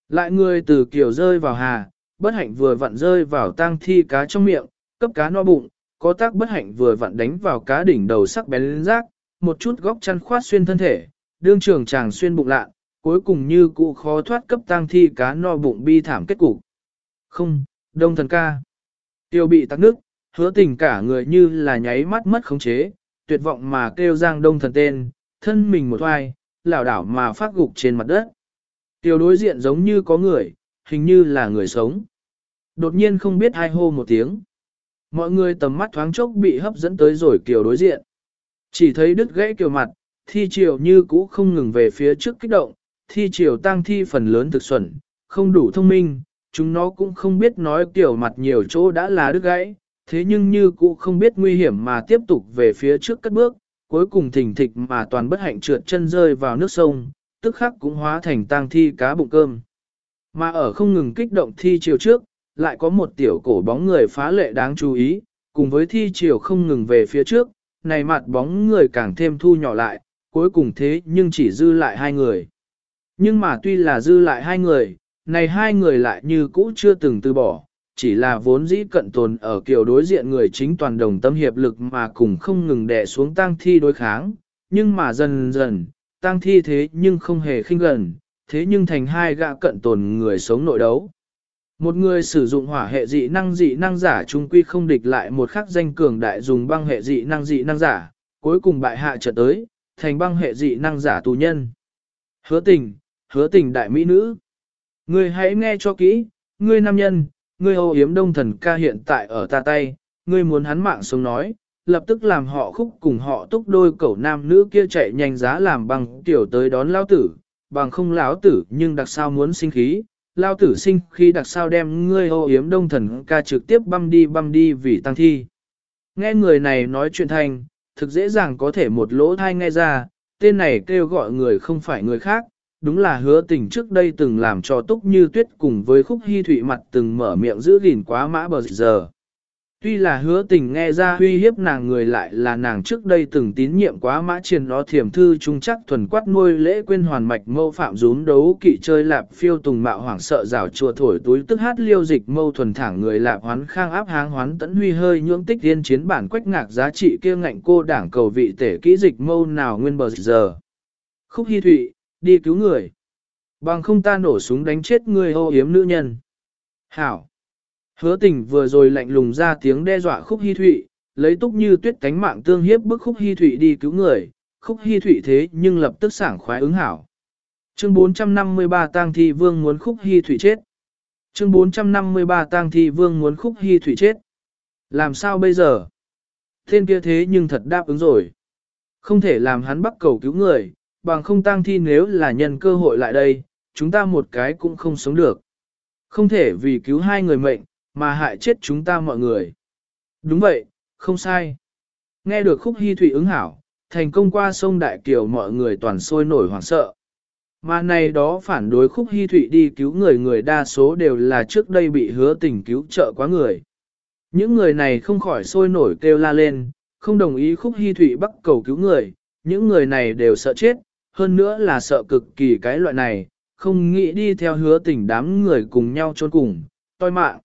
Lại người từ kiểu rơi vào hà, bất hạnh vừa vặn rơi vào tang thi cá trong miệng, cấp cá no bụng, có tác bất hạnh vừa vặn đánh vào cá đỉnh đầu sắc bén lên rác, một chút góc chăn khoát xuyên thân thể, đương trường chàng xuyên bụng lạ, cuối cùng như cụ khó thoát cấp tang thi cá no bụng bi thảm kết cục. Không, đông thần ca. Tiêu bị tắc nước, hứa tình cả người như là nháy mắt mất khống chế, tuyệt vọng mà kêu giang đông thần tên, thân mình một oai, lảo đảo mà phát gục trên mặt đất. Tiêu đối diện giống như có người, hình như là người sống. Đột nhiên không biết ai hô một tiếng. Mọi người tầm mắt thoáng chốc bị hấp dẫn tới rồi kiều đối diện. Chỉ thấy đứt gãy kiều mặt, thi triều như cũ không ngừng về phía trước kích động, thi triều tăng thi phần lớn thực xuẩn, không đủ thông minh, chúng nó cũng không biết nói kiểu mặt nhiều chỗ đã là đứt gãy, thế nhưng như cũng không biết nguy hiểm mà tiếp tục về phía trước cất bước, cuối cùng thỉnh thịch mà toàn bất hạnh trượt chân rơi vào nước sông, tức khắc cũng hóa thành tang thi cá bụng cơm. Mà ở không ngừng kích động thi chiều trước, lại có một tiểu cổ bóng người phá lệ đáng chú ý, cùng với thi chiều không ngừng về phía trước, này mặt bóng người càng thêm thu nhỏ lại, cuối cùng thế nhưng chỉ dư lại hai người. Nhưng mà tuy là dư lại hai người, này hai người lại như cũ chưa từng từ bỏ, chỉ là vốn dĩ cận tồn ở kiểu đối diện người chính toàn đồng tâm hiệp lực mà cùng không ngừng đè xuống tang thi đối kháng, nhưng mà dần dần, tang thi thế nhưng không hề khinh gần, thế nhưng thành hai gã cận tồn người sống nội đấu. Một người sử dụng hỏa hệ dị năng dị năng giả trung quy không địch lại một khắc danh cường đại dùng băng hệ dị năng dị năng giả, cuối cùng bại hạ trở tới, thành băng hệ dị năng giả tù nhân. Hứa tình, hứa tình đại mỹ nữ. Ngươi hãy nghe cho kỹ, ngươi nam nhân, ngươi ô yếm đông thần ca hiện tại ở ta tay, ngươi muốn hắn mạng sống nói, lập tức làm họ khúc cùng họ túc đôi cẩu nam nữ kia chạy nhanh giá làm bằng tiểu tới đón lao tử, bằng không lão tử nhưng đặc sao muốn sinh khí, lao tử sinh khi đặc sao đem ngươi ô yếm đông thần ca trực tiếp băm đi băm đi vì tăng thi. Nghe người này nói chuyện thành, thực dễ dàng có thể một lỗ thai nghe ra, tên này kêu gọi người không phải người khác, đúng là hứa tình trước đây từng làm cho túc như tuyết cùng với khúc hy thụy mặt từng mở miệng giữ gìn quá mã bờ giờ. Tuy là hứa tình nghe ra uy hiếp nàng người lại là nàng trước đây từng tín nhiệm quá mã triền nó thiểm thư trung chắc thuần quát nuôi lễ quên hoàn mạch mâu phạm rún đấu kỵ chơi lạp phiêu tùng mạo hoảng sợ rào chùa thổi túi tức hát liêu dịch mâu thuần thẳng người lạp hoán khang áp háng hoán tẫn huy hơi nhưỡng tích tiên chiến bản quách ngạc giá trị kia ngạnh cô đảng cầu vị tể kỹ dịch mâu nào nguyên bờ giờ. Khúc hy thụy, đi cứu người. Bằng không ta nổ súng đánh chết người hô yếm nữ nhân. Hảo. Hứa tình vừa rồi lạnh lùng ra tiếng đe dọa khúc hy thụy, lấy túc như tuyết cánh mạng tương hiếp bức khúc hy thụy đi cứu người, khúc hy thụy thế nhưng lập tức sảng khoái ứng hảo. Chương 453 tang thi vương muốn khúc hy thụy chết. Chương 453 tang thi vương muốn khúc hy thụy chết. Làm sao bây giờ? Thiên kia thế nhưng thật đáp ứng rồi. Không thể làm hắn bắt cầu cứu người, bằng không tang thi nếu là nhân cơ hội lại đây, chúng ta một cái cũng không sống được. Không thể vì cứu hai người mệnh, mà hại chết chúng ta mọi người. Đúng vậy, không sai. Nghe được khúc hy thủy ứng hảo, thành công qua sông Đại Kiều mọi người toàn sôi nổi hoảng sợ. Mà này đó phản đối khúc hy thủy đi cứu người người đa số đều là trước đây bị hứa tình cứu trợ quá người. Những người này không khỏi sôi nổi kêu la lên, không đồng ý khúc hy thủy bắt cầu cứu người, những người này đều sợ chết, hơn nữa là sợ cực kỳ cái loại này, không nghĩ đi theo hứa tình đám người cùng nhau trốn cùng, toi mạng.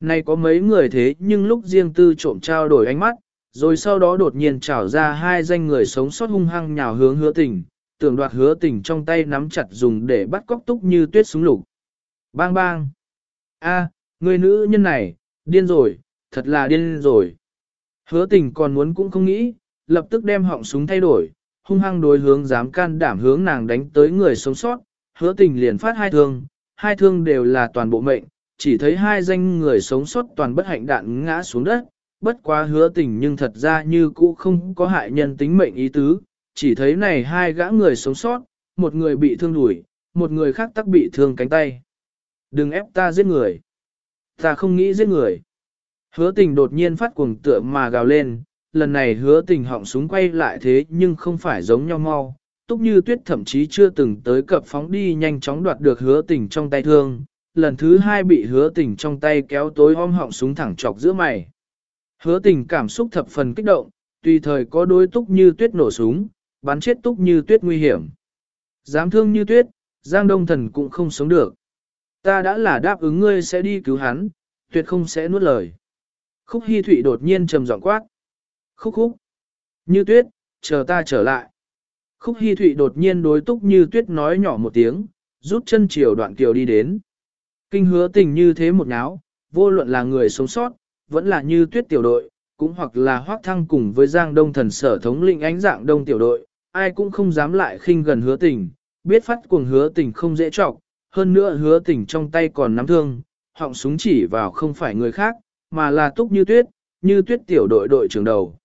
Này có mấy người thế nhưng lúc riêng tư trộm trao đổi ánh mắt, rồi sau đó đột nhiên trảo ra hai danh người sống sót hung hăng nhào hướng hứa tình, tưởng đoạt hứa tình trong tay nắm chặt dùng để bắt cóc túc như tuyết súng lục. Bang bang! a người nữ nhân này, điên rồi, thật là điên rồi. Hứa tình còn muốn cũng không nghĩ, lập tức đem họng súng thay đổi, hung hăng đối hướng dám can đảm hướng nàng đánh tới người sống sót, hứa tình liền phát hai thương, hai thương đều là toàn bộ mệnh, chỉ thấy hai danh người sống sót toàn bất hạnh đạn ngã xuống đất, bất quá hứa tình nhưng thật ra như cũ không có hại nhân tính mệnh ý tứ, chỉ thấy này hai gã người sống sót, một người bị thương đuổi, một người khác tắc bị thương cánh tay. Đừng ép ta giết người. Ta không nghĩ giết người. Hứa tình đột nhiên phát cuồng tựa mà gào lên, lần này hứa tình họng súng quay lại thế nhưng không phải giống nhau mau. Túc như tuyết thậm chí chưa từng tới cập phóng đi nhanh chóng đoạt được hứa tình trong tay thương, lần thứ hai bị hứa tình trong tay kéo tối om họng súng thẳng chọc giữa mày. Hứa tình cảm xúc thập phần kích động, tùy thời có đôi túc như tuyết nổ súng, bắn chết túc như tuyết nguy hiểm. Dám thương như tuyết, Giang Đông Thần cũng không sống được. Ta đã là đáp ứng ngươi sẽ đi cứu hắn, tuyệt không sẽ nuốt lời. Khúc Hi Thụy đột nhiên trầm giọng quát. Khúc khúc. Như tuyết, chờ ta trở lại. Khúc Hi Thụy đột nhiên đối túc như tuyết nói nhỏ một tiếng, rút chân chiều đoạn kiều đi đến. Kinh hứa tình như thế một náo, vô luận là người sống sót, vẫn là như tuyết tiểu đội, cũng hoặc là hoác thăng cùng với giang đông thần sở thống lĩnh ánh dạng đông tiểu đội, ai cũng không dám lại khinh gần hứa tình, biết phát cuồng hứa tình không dễ trọc, hơn nữa hứa tình trong tay còn nắm thương, họng súng chỉ vào không phải người khác, mà là túc như tuyết, như tuyết tiểu đội đội trưởng đầu.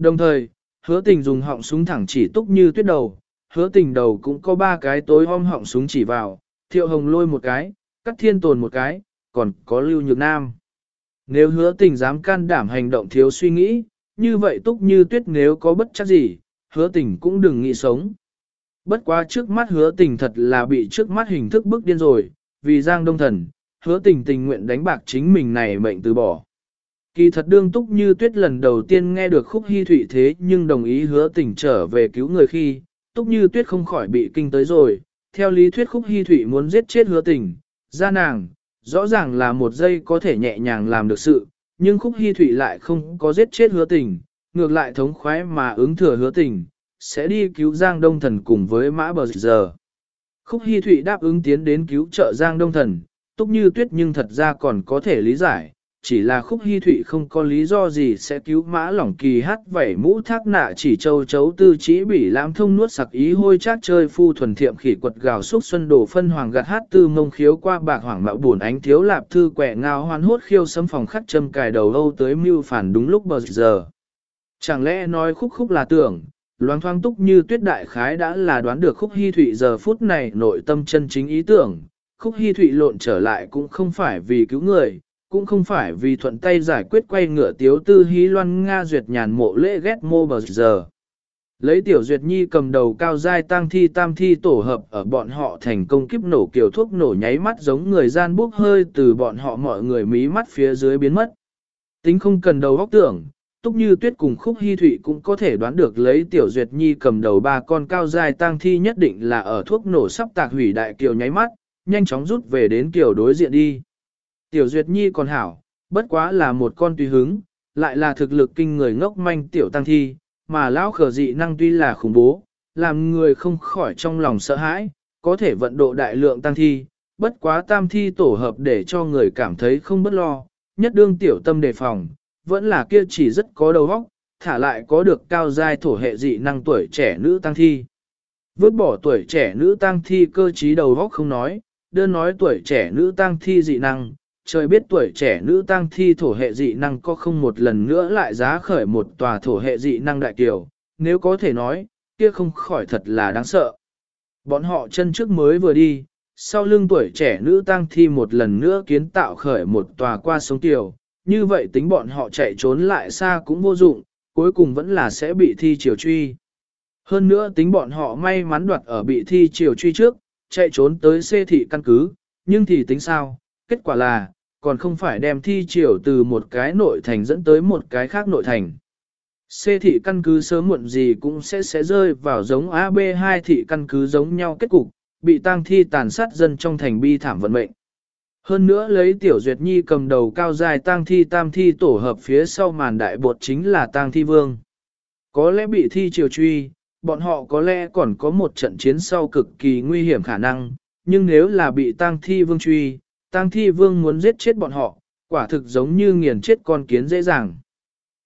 Đồng thời, hứa tình dùng họng súng thẳng chỉ túc như tuyết đầu, hứa tình đầu cũng có ba cái tối om họng súng chỉ vào, thiệu hồng lôi một cái, cắt thiên tồn một cái, còn có lưu nhược nam. Nếu hứa tình dám can đảm hành động thiếu suy nghĩ, như vậy túc như tuyết nếu có bất chắc gì, hứa tình cũng đừng nghĩ sống. Bất quá trước mắt hứa tình thật là bị trước mắt hình thức bức điên rồi, vì giang đông thần, hứa tình tình nguyện đánh bạc chính mình này mệnh từ bỏ. Kỳ thật đương túc như tuyết lần đầu tiên nghe được khúc hy thụy thế nhưng đồng ý hứa tình trở về cứu người khi, túc như tuyết không khỏi bị kinh tới rồi, theo lý thuyết khúc hy thụy muốn giết chết hứa tình, ra nàng, rõ ràng là một giây có thể nhẹ nhàng làm được sự, nhưng khúc hy thụy lại không có giết chết hứa tình, ngược lại thống khoái mà ứng thừa hứa tình, sẽ đi cứu Giang Đông Thần cùng với mã bờ giờ. Khúc hy thụy đáp ứng tiến đến cứu trợ Giang Đông Thần, túc như tuyết nhưng thật ra còn có thể lý giải, chỉ là khúc hy thụy không có lý do gì sẽ cứu mã lỏng kỳ hát vẩy mũ thác nạ chỉ châu chấu tư chỉ bị lãm thông nuốt sặc ý hôi chát chơi phu thuần thiệm khỉ quật gào xúc xuân đổ phân hoàng gạt hát tư mông khiếu qua bạc hoàng mạo buồn ánh thiếu lạp thư quẻ ngao hoan hốt khiêu sấm phòng khắc châm cài đầu âu tới mưu phản đúng lúc bờ giờ. Chẳng lẽ nói khúc khúc là tưởng, loáng thoáng túc như tuyết đại khái đã là đoán được khúc hy thụy giờ phút này nội tâm chân chính ý tưởng, khúc hy thụy lộn trở lại cũng không phải vì cứu người, cũng không phải vì thuận tay giải quyết quay ngựa tiếu tư hí loan Nga duyệt nhàn mộ lễ ghét mô bờ giờ. Lấy tiểu duyệt nhi cầm đầu cao giai tang thi tam thi tổ hợp ở bọn họ thành công kiếp nổ kiểu thuốc nổ nháy mắt giống người gian bốc hơi từ bọn họ mọi người mí mắt phía dưới biến mất. Tính không cần đầu góc tưởng, túc như tuyết cùng khúc hy thụy cũng có thể đoán được lấy tiểu duyệt nhi cầm đầu ba con cao giai tang thi nhất định là ở thuốc nổ sắp tạc hủy đại kiều nháy mắt, nhanh chóng rút về đến kiểu đối diện đi. Tiểu Duyệt Nhi còn hảo, bất quá là một con tùy hứng, lại là thực lực kinh người ngốc manh tiểu tăng thi, mà lão khở dị năng tuy là khủng bố, làm người không khỏi trong lòng sợ hãi, có thể vận độ đại lượng tăng thi, bất quá tam thi tổ hợp để cho người cảm thấy không bất lo, nhất đương tiểu tâm đề phòng, vẫn là kia chỉ rất có đầu óc, thả lại có được cao giai thổ hệ dị năng tuổi trẻ nữ tăng thi. Vứt bỏ tuổi trẻ nữ tăng thi cơ trí đầu óc không nói, đơn nói tuổi trẻ nữ tăng thi dị năng, trời biết tuổi trẻ nữ tăng thi thổ hệ dị năng có không một lần nữa lại giá khởi một tòa thổ hệ dị năng đại kiều, nếu có thể nói, kia không khỏi thật là đáng sợ. Bọn họ chân trước mới vừa đi, sau lưng tuổi trẻ nữ tăng thi một lần nữa kiến tạo khởi một tòa qua sống tiểu, như vậy tính bọn họ chạy trốn lại xa cũng vô dụng, cuối cùng vẫn là sẽ bị thi triều truy. Hơn nữa tính bọn họ may mắn đoạt ở bị thi triều truy trước, chạy trốn tới xê thị căn cứ, nhưng thì tính sao, kết quả là, còn không phải đem thi triều từ một cái nội thành dẫn tới một cái khác nội thành. C thị căn cứ sớm muộn gì cũng sẽ sẽ rơi vào giống AB2 thị căn cứ giống nhau kết cục, bị tang thi tàn sát dân trong thành bi thảm vận mệnh. Hơn nữa lấy tiểu duyệt nhi cầm đầu cao dài tang thi tam thi tổ hợp phía sau màn đại bột chính là tang thi vương. Có lẽ bị thi triều truy, bọn họ có lẽ còn có một trận chiến sau cực kỳ nguy hiểm khả năng, nhưng nếu là bị tang thi vương truy, tang thi vương muốn giết chết bọn họ, quả thực giống như nghiền chết con kiến dễ dàng.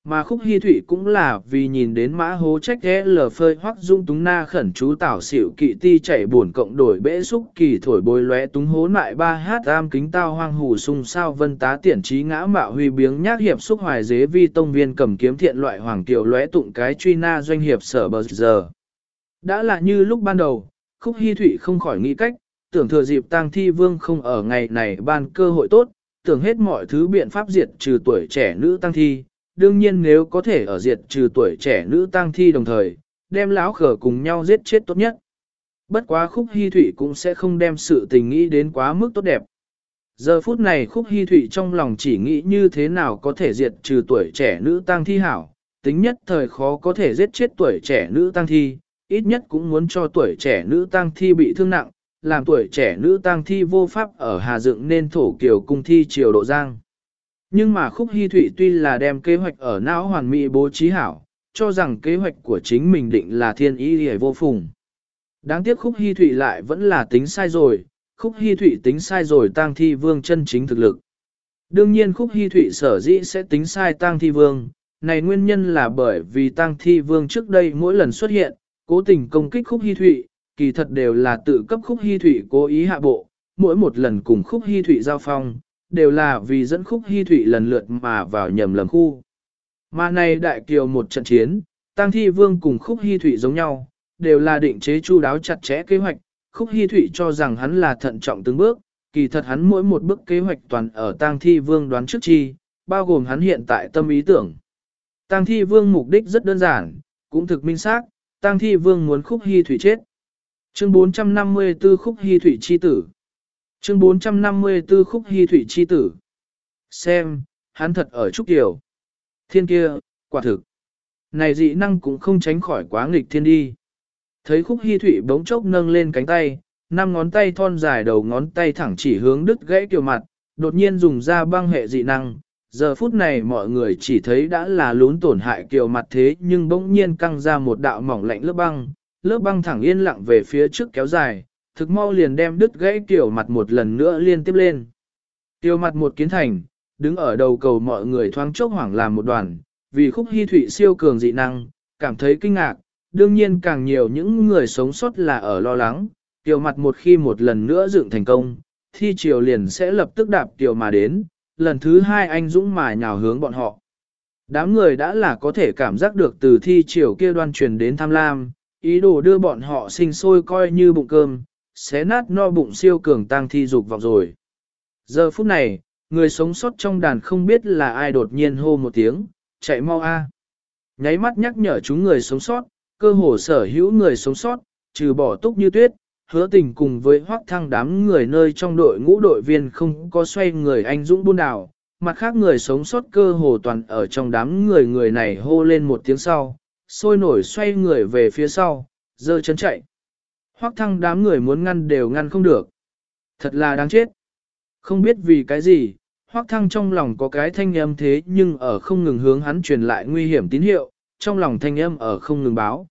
Mà khúc hy thủy cũng là vì nhìn đến mã hố trách ghé lờ phơi hoắc dung túng na khẩn chú tảo xỉu kỵ ti chạy buồn cộng đổi bẽ xúc kỳ thổi bồi lóe túng hố nại ba hát tam kính tao hoang hủ sung sao vân tá tiển trí ngã mạo huy biếng nhác hiệp xúc hoài dế vi tông viên cầm kiếm thiện loại hoàng kiều lóe tụng cái truy na doanh hiệp sở bờ giờ. Đã là như lúc ban đầu, khúc hy thủy không khỏi nghĩ cách, tưởng thừa dịp tang thi vương không ở ngày này ban cơ hội tốt, tưởng hết mọi thứ biện pháp diệt trừ tuổi trẻ nữ tăng thi. Đương nhiên nếu có thể ở diệt trừ tuổi trẻ nữ tăng thi đồng thời, đem lão khở cùng nhau giết chết tốt nhất. Bất quá khúc hy thủy cũng sẽ không đem sự tình nghĩ đến quá mức tốt đẹp. Giờ phút này khúc hy thủy trong lòng chỉ nghĩ như thế nào có thể diệt trừ tuổi trẻ nữ tăng thi hảo, tính nhất thời khó có thể giết chết tuổi trẻ nữ tăng thi, ít nhất cũng muốn cho tuổi trẻ nữ tăng thi bị thương nặng, làm tuổi trẻ nữ tang thi vô pháp ở Hà Dựng nên thổ kiều cung thi triều độ giang. Nhưng mà khúc hy thụy tuy là đem kế hoạch ở não hoàn mỹ bố trí hảo, cho rằng kế hoạch của chính mình định là thiên ý hề vô phùng. Đáng tiếc khúc hy thụy lại vẫn là tính sai rồi, khúc hy thụy tính sai rồi tang thi vương chân chính thực lực. Đương nhiên khúc hy thụy sở dĩ sẽ tính sai tang thi vương, này nguyên nhân là bởi vì tang thi vương trước đây mỗi lần xuất hiện, cố tình công kích khúc hy thụy, kỳ thật đều là tự cấp khúc hy thủy cố ý hạ bộ, mỗi một lần cùng khúc hy thủy giao phong, đều là vì dẫn khúc hy thủy lần lượt mà vào nhầm lầm khu. Mà này đại kiều một trận chiến, tăng thi vương cùng khúc hy thủy giống nhau, đều là định chế chu đáo chặt chẽ kế hoạch, khúc hy thủy cho rằng hắn là thận trọng từng bước, kỳ thật hắn mỗi một bước kế hoạch toàn ở tang thi vương đoán trước chi, bao gồm hắn hiện tại tâm ý tưởng. Tang thi vương mục đích rất đơn giản, cũng thực minh xác, tang thi vương muốn khúc hy thủy chết. Chương 454 khúc hy thủy chi tử. Chương 454 khúc hy thủy chi tử. Xem, hắn thật ở Trúc tiểu Thiên kia, quả thực. Này dị năng cũng không tránh khỏi quá nghịch thiên đi. Thấy khúc hy thủy bỗng chốc nâng lên cánh tay, năm ngón tay thon dài đầu ngón tay thẳng chỉ hướng đứt gãy kiểu mặt, đột nhiên dùng ra băng hệ dị năng. Giờ phút này mọi người chỉ thấy đã là lún tổn hại kiều mặt thế nhưng bỗng nhiên căng ra một đạo mỏng lạnh lớp băng, lớp băng thẳng yên lặng về phía trước kéo dài, thực mau liền đem đứt gãy tiểu mặt một lần nữa liên tiếp lên. Tiểu mặt một kiến thành, đứng ở đầu cầu mọi người thoáng chốc hoảng làm một đoàn, vì khúc hy thụy siêu cường dị năng, cảm thấy kinh ngạc, đương nhiên càng nhiều những người sống sót là ở lo lắng, tiểu mặt một khi một lần nữa dựng thành công, thi triều liền sẽ lập tức đạp tiểu mà đến, lần thứ hai anh dũng mà nhào hướng bọn họ. Đám người đã là có thể cảm giác được từ thi triều kia đoan truyền đến tham lam, ý đồ đưa bọn họ sinh sôi coi như bụng cơm, xé nát no bụng siêu cường tăng thi dục vào rồi. Giờ phút này, người sống sót trong đàn không biết là ai đột nhiên hô một tiếng, chạy mau a. Nháy mắt nhắc nhở chúng người sống sót, cơ hồ sở hữu người sống sót, trừ bỏ túc như tuyết, hứa tình cùng với hoác thăng đám người nơi trong đội ngũ đội viên không có xoay người anh dũng buôn đảo, mặt khác người sống sót cơ hồ toàn ở trong đám người người này hô lên một tiếng sau, sôi nổi xoay người về phía sau, dơ chân chạy. Hoác thăng đám người muốn ngăn đều ngăn không được. Thật là đáng chết. Không biết vì cái gì, hoác thăng trong lòng có cái thanh âm thế nhưng ở không ngừng hướng hắn truyền lại nguy hiểm tín hiệu, trong lòng thanh âm ở không ngừng báo.